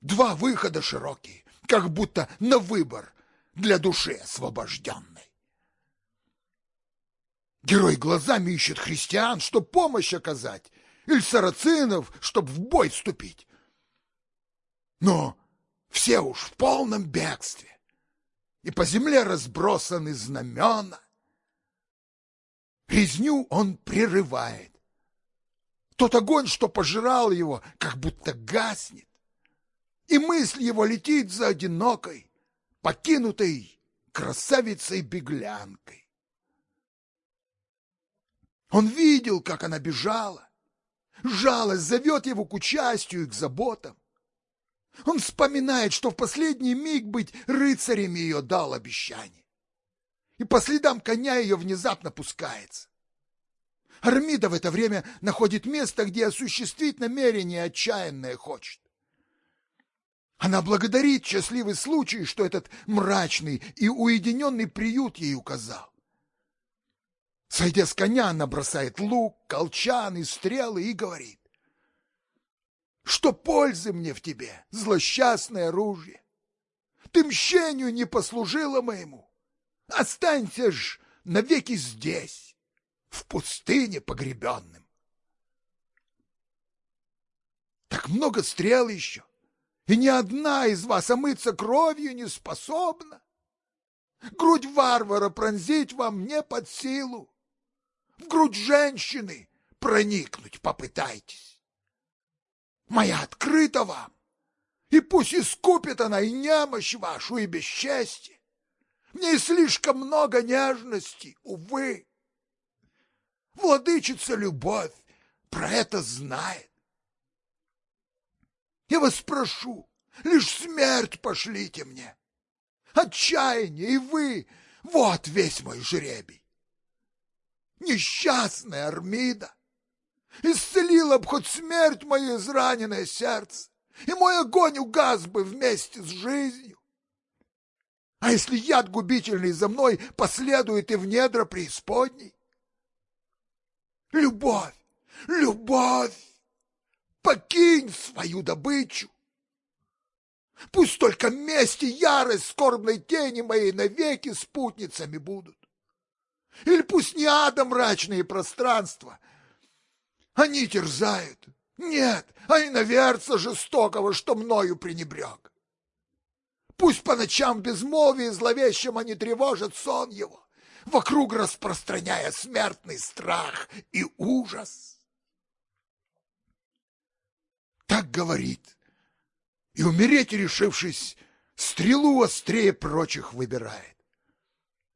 A: Два выхода широкие, как будто на выбор, для души освобожденной. Герой глазами ищет христиан, чтоб помощь оказать, или сарацинов, чтоб в бой вступить. Но все уж в полном бегстве, и по земле разбросаны знамена. Резню он прерывает. Тот огонь, что пожирал его, как будто гаснет, и мысль его летит за одинокой, покинутой красавицей-беглянкой. Он видел, как она бежала. Жалость зовет его к участию и к заботам. Он вспоминает, что в последний миг быть рыцарем ее дал обещание. И по следам коня ее внезапно пускается. Армида в это время находит место, где осуществить намерение отчаянное хочет. Она благодарит счастливый случай, что этот мрачный и уединенный приют ей указал. Сойдя с коня, она бросает лук, колчан и стрелы и говорит. Что пользы мне в тебе, злосчастное оружие? Ты мщению не послужила моему. Останься ж навеки здесь, в пустыне погребенным. Так много стрел еще и ни одна из вас омыться кровью не способна. Грудь варвара пронзить вам не под силу. В грудь женщины проникнуть попытайтесь. Моя открыта вам, и пусть искупит она и немощь вашу, и бесчестье. В ней слишком много нежности, увы. Владычица любовь про это знает. Я вас прошу, лишь смерть пошлите мне. Отчаяние и вы — вот весь мой жребий. Несчастная Армида! Исцелила б хоть смерть мое израненное сердце, и мой огонь угас бы вместе с жизнью. А если яд губительный за мной последует и в недра преисподней? Любовь! Любовь! покинь свою добычу. Пусть только месть и ярость скорбной тени моей навеки спутницами будут. Или пусть не ада мрачные пространства. Они терзают. Нет, а иноверца жестокого, что мною пренебрег. Пусть по ночам в безмолвии зловещим они тревожат сон его, вокруг распространяя смертный страх и ужас. так говорит. И умереть, решившись, стрелу острее прочих выбирает.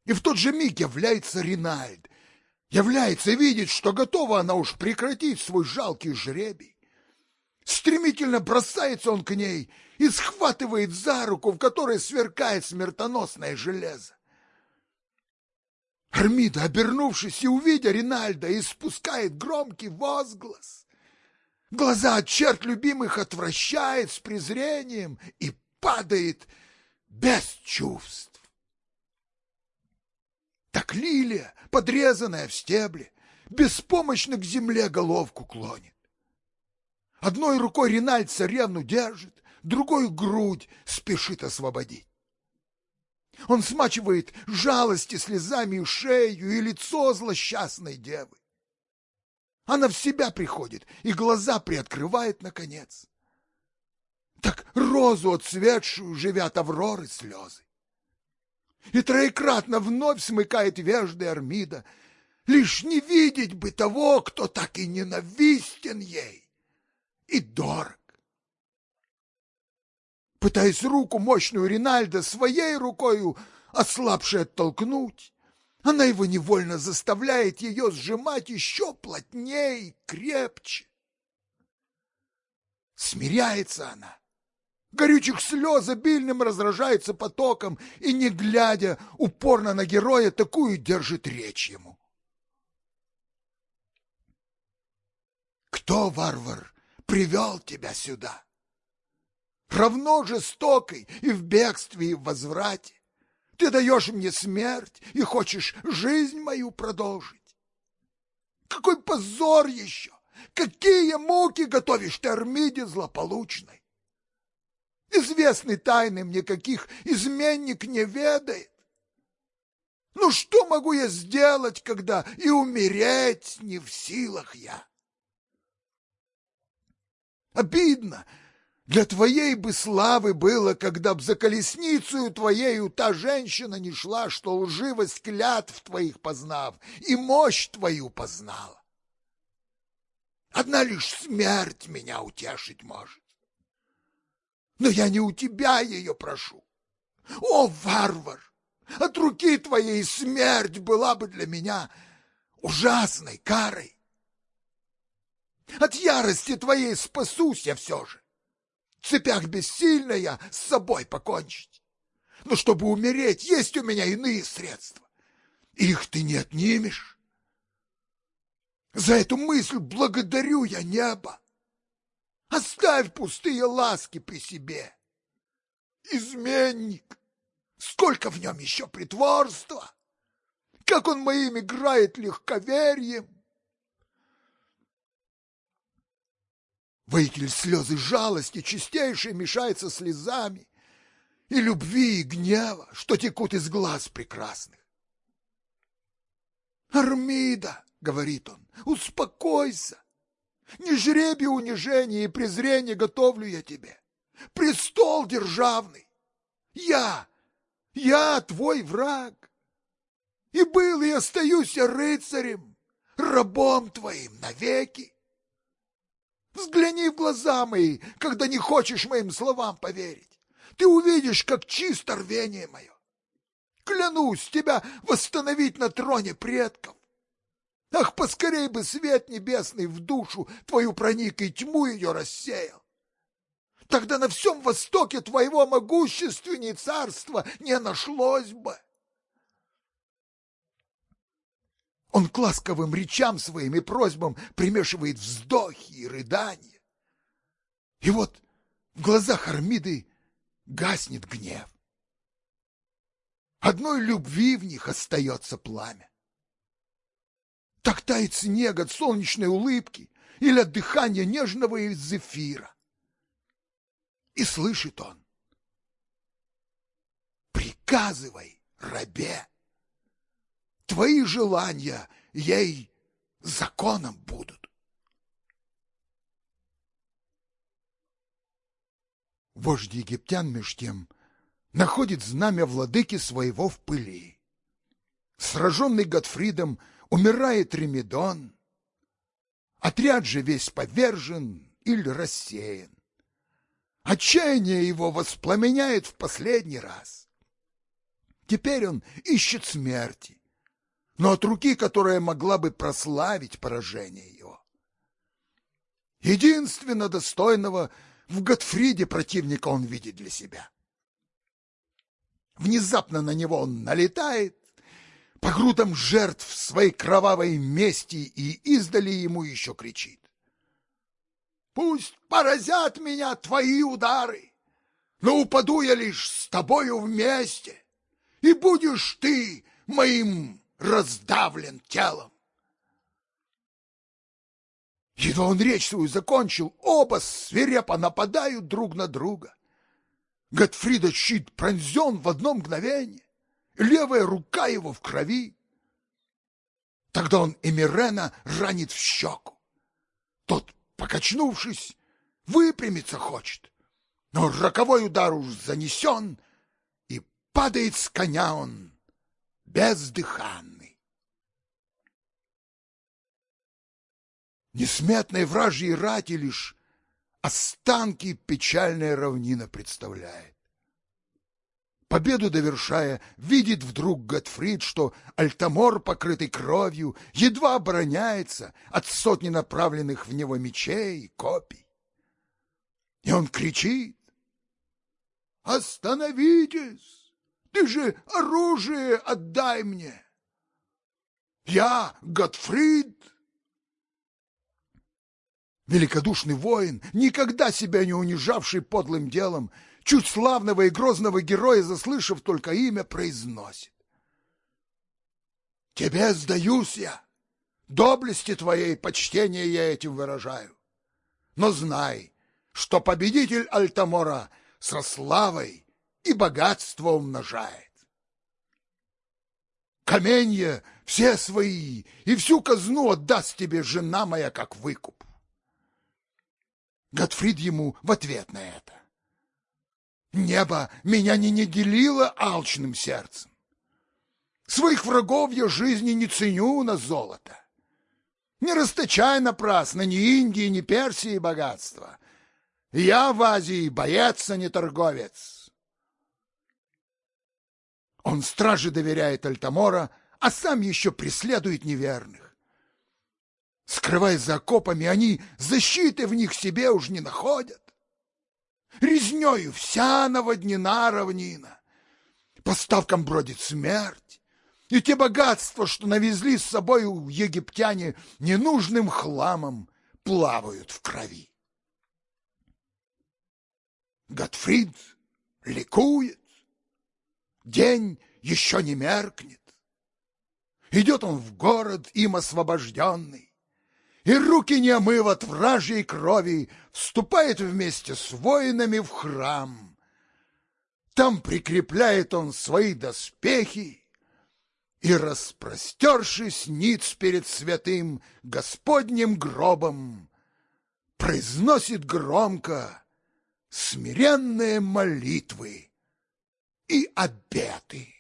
A: И в тот же миг является Ринальд. Является и видит, что готова она уж прекратить свой жалкий жребий. Стремительно бросается он к ней и схватывает за руку, в которой сверкает смертоносное железо. Армида, обернувшись и увидя Ринальда, испускает громкий возглас. Глаза от черт любимых отвращает с презрением и падает без чувств. Так лилия, подрезанная в стебле, беспомощно к земле головку клонит. Одной рукой Ринальд царевну держит, другой грудь спешит освободить. Он смачивает жалости слезами шею, и лицо злосчастной девы. Она в себя приходит и глаза приоткрывает наконец. Так розу отцветшую живят авроры слезы. И троекратно вновь смыкает вежды Армида, Лишь не видеть бы того, кто так и ненавистен ей и дорог. Пытаясь руку мощную Ринальда своей рукою ослабшей оттолкнуть, она его невольно заставляет ее сжимать еще плотнее и крепче. Смиряется она. Горючих слез обильным разражается потоком и, не глядя упорно на героя, такую держит речь ему. Кто, варвар, привел тебя сюда? Равно жестокой и в бегстве, и в возврате. Ты даешь мне смерть и хочешь жизнь мою продолжить. Какой позор еще! Какие муки готовишь ты Армиде злополучной! Известной тайны мне каких изменник не ведает. Ну что могу я сделать, когда и умереть не в силах я? Обидно, для твоей бы славы было, когда б за колесницу твоею та женщина не шла, что лживость клятв твоих познав и мощь твою познала. Одна лишь смерть меня утешить может. Но я не у тебя ее прошу. О, варвар! От руки твоей смерть была бы для меня ужасной карой. От ярости твоей спасусь я все же в цепях бессильно я с собой покончить. Но чтобы умереть, есть у меня иные средства. Их ты не отнимешь. За эту мысль благодарю я небо. Оставь пустые ласки при себе. Изменник! Сколько в нем еще притворства! Как он моим играет легковерьем! Воитель слезы жалости чистейшей мешается слезами и любви, и гнева, что текут из глаз прекрасных. «Армида!» — говорит он, — «успокойся! Не жребий унижения и презрения готовлю я тебе. Престол державный! Я, я твой враг! И был и остаюсь я рыцарем, рабом твоим навеки!» Взгляни в глаза мои, когда не хочешь моим словам поверить. Ты увидишь, как чисто рвение мое. Клянусь тебя восстановить на троне предков. Ах, поскорей бы свет небесный в душу твою проник и тьму ее рассеял. Тогда на всем востоке твоего могущественней царства не нашлось бы. Он к ласковым речам своим и просьбам примешивает вздохи и рыдания. И вот в глазах Армиды гаснет гнев. Одной любви в них остается пламя. Так тает снег от солнечной улыбки или от дыхания нежного из зефира. И слышит он. Приказывай, рабе твои желания ей законом будут. Вождь египтян меж тем находит знамя владыки своего в пыли. Сраженный Готфридом умирает Ремедон, отряд же весь повержен или рассеян. Отчаяние его воспламеняет в последний раз. Теперь он ищет смерти, но от руки, которая могла бы прославить поражение его. Единственно достойного в Готфриде противника он видит для себя. Внезапно на него он налетает, по грудам жертв своей кровавой мести и издали ему еще кричит. «Пусть поразят меня твои удары, но упаду я лишь с тобою вместе, и будешь ты моим раздавлен телом. Едва он речь свою закончил, оба свирепо нападают друг на друга. Готфрида щит пронзен в одно мгновение, левая рука его в крови. Тогда он Эмирена ранит в щеку. Тот, покачнувшись, выпрямиться хочет, но роковой удар уж занесен, и падает с коня он бездыханный. Несметной вражьей рати лишь останки печальная равнина представляет. Победу довершая, видит вдруг Готфрид, что Альтамор, покрытый кровью, едва обороняется от сотни направленных в него мечей и копий. И он кричит «Остановитесь! Ты же оружие отдай мне! Я Готфрид!» Великодушный воин, никогда себя не унижавший подлым делом, чуть славного и грозного героя, заслышав только имя, произносит. «Тебе сдаюсь я, доблести твоей почтение я этим выражаю. Но знай, что победитель Альтамора со славой и богатство умножает. Каменья все свои и всю казну отдаст тебе жена моя как выкуп. Готфрид ему в ответ на это. Небо меня не неделило алчным сердцем. Своих врагов я жизни не ценю на золото. Не расточай напрасно ни Индии, ни Персии богатства. Я в Азии боец, а не торговец. Он страже доверяет Альтамора, а сам еще преследует неверных. Скрываясь за окопами, они защиты в них себе уж не находят. Резнёю вся наводнена равнина. По ставкам бродит смерть. И те богатства, что навезли с собой у египтяне ненужным хламом, плавают в крови. Готфрид ликует. День еще не меркнет. Идет он в город, им освобожденный, и руки не омыв от вражьей крови, вступает вместе с воинами в храм. Там прикрепляет он свои доспехи и, распростершись ниц перед святым Господним гробом, произносит громко смиренные молитвы и обеты.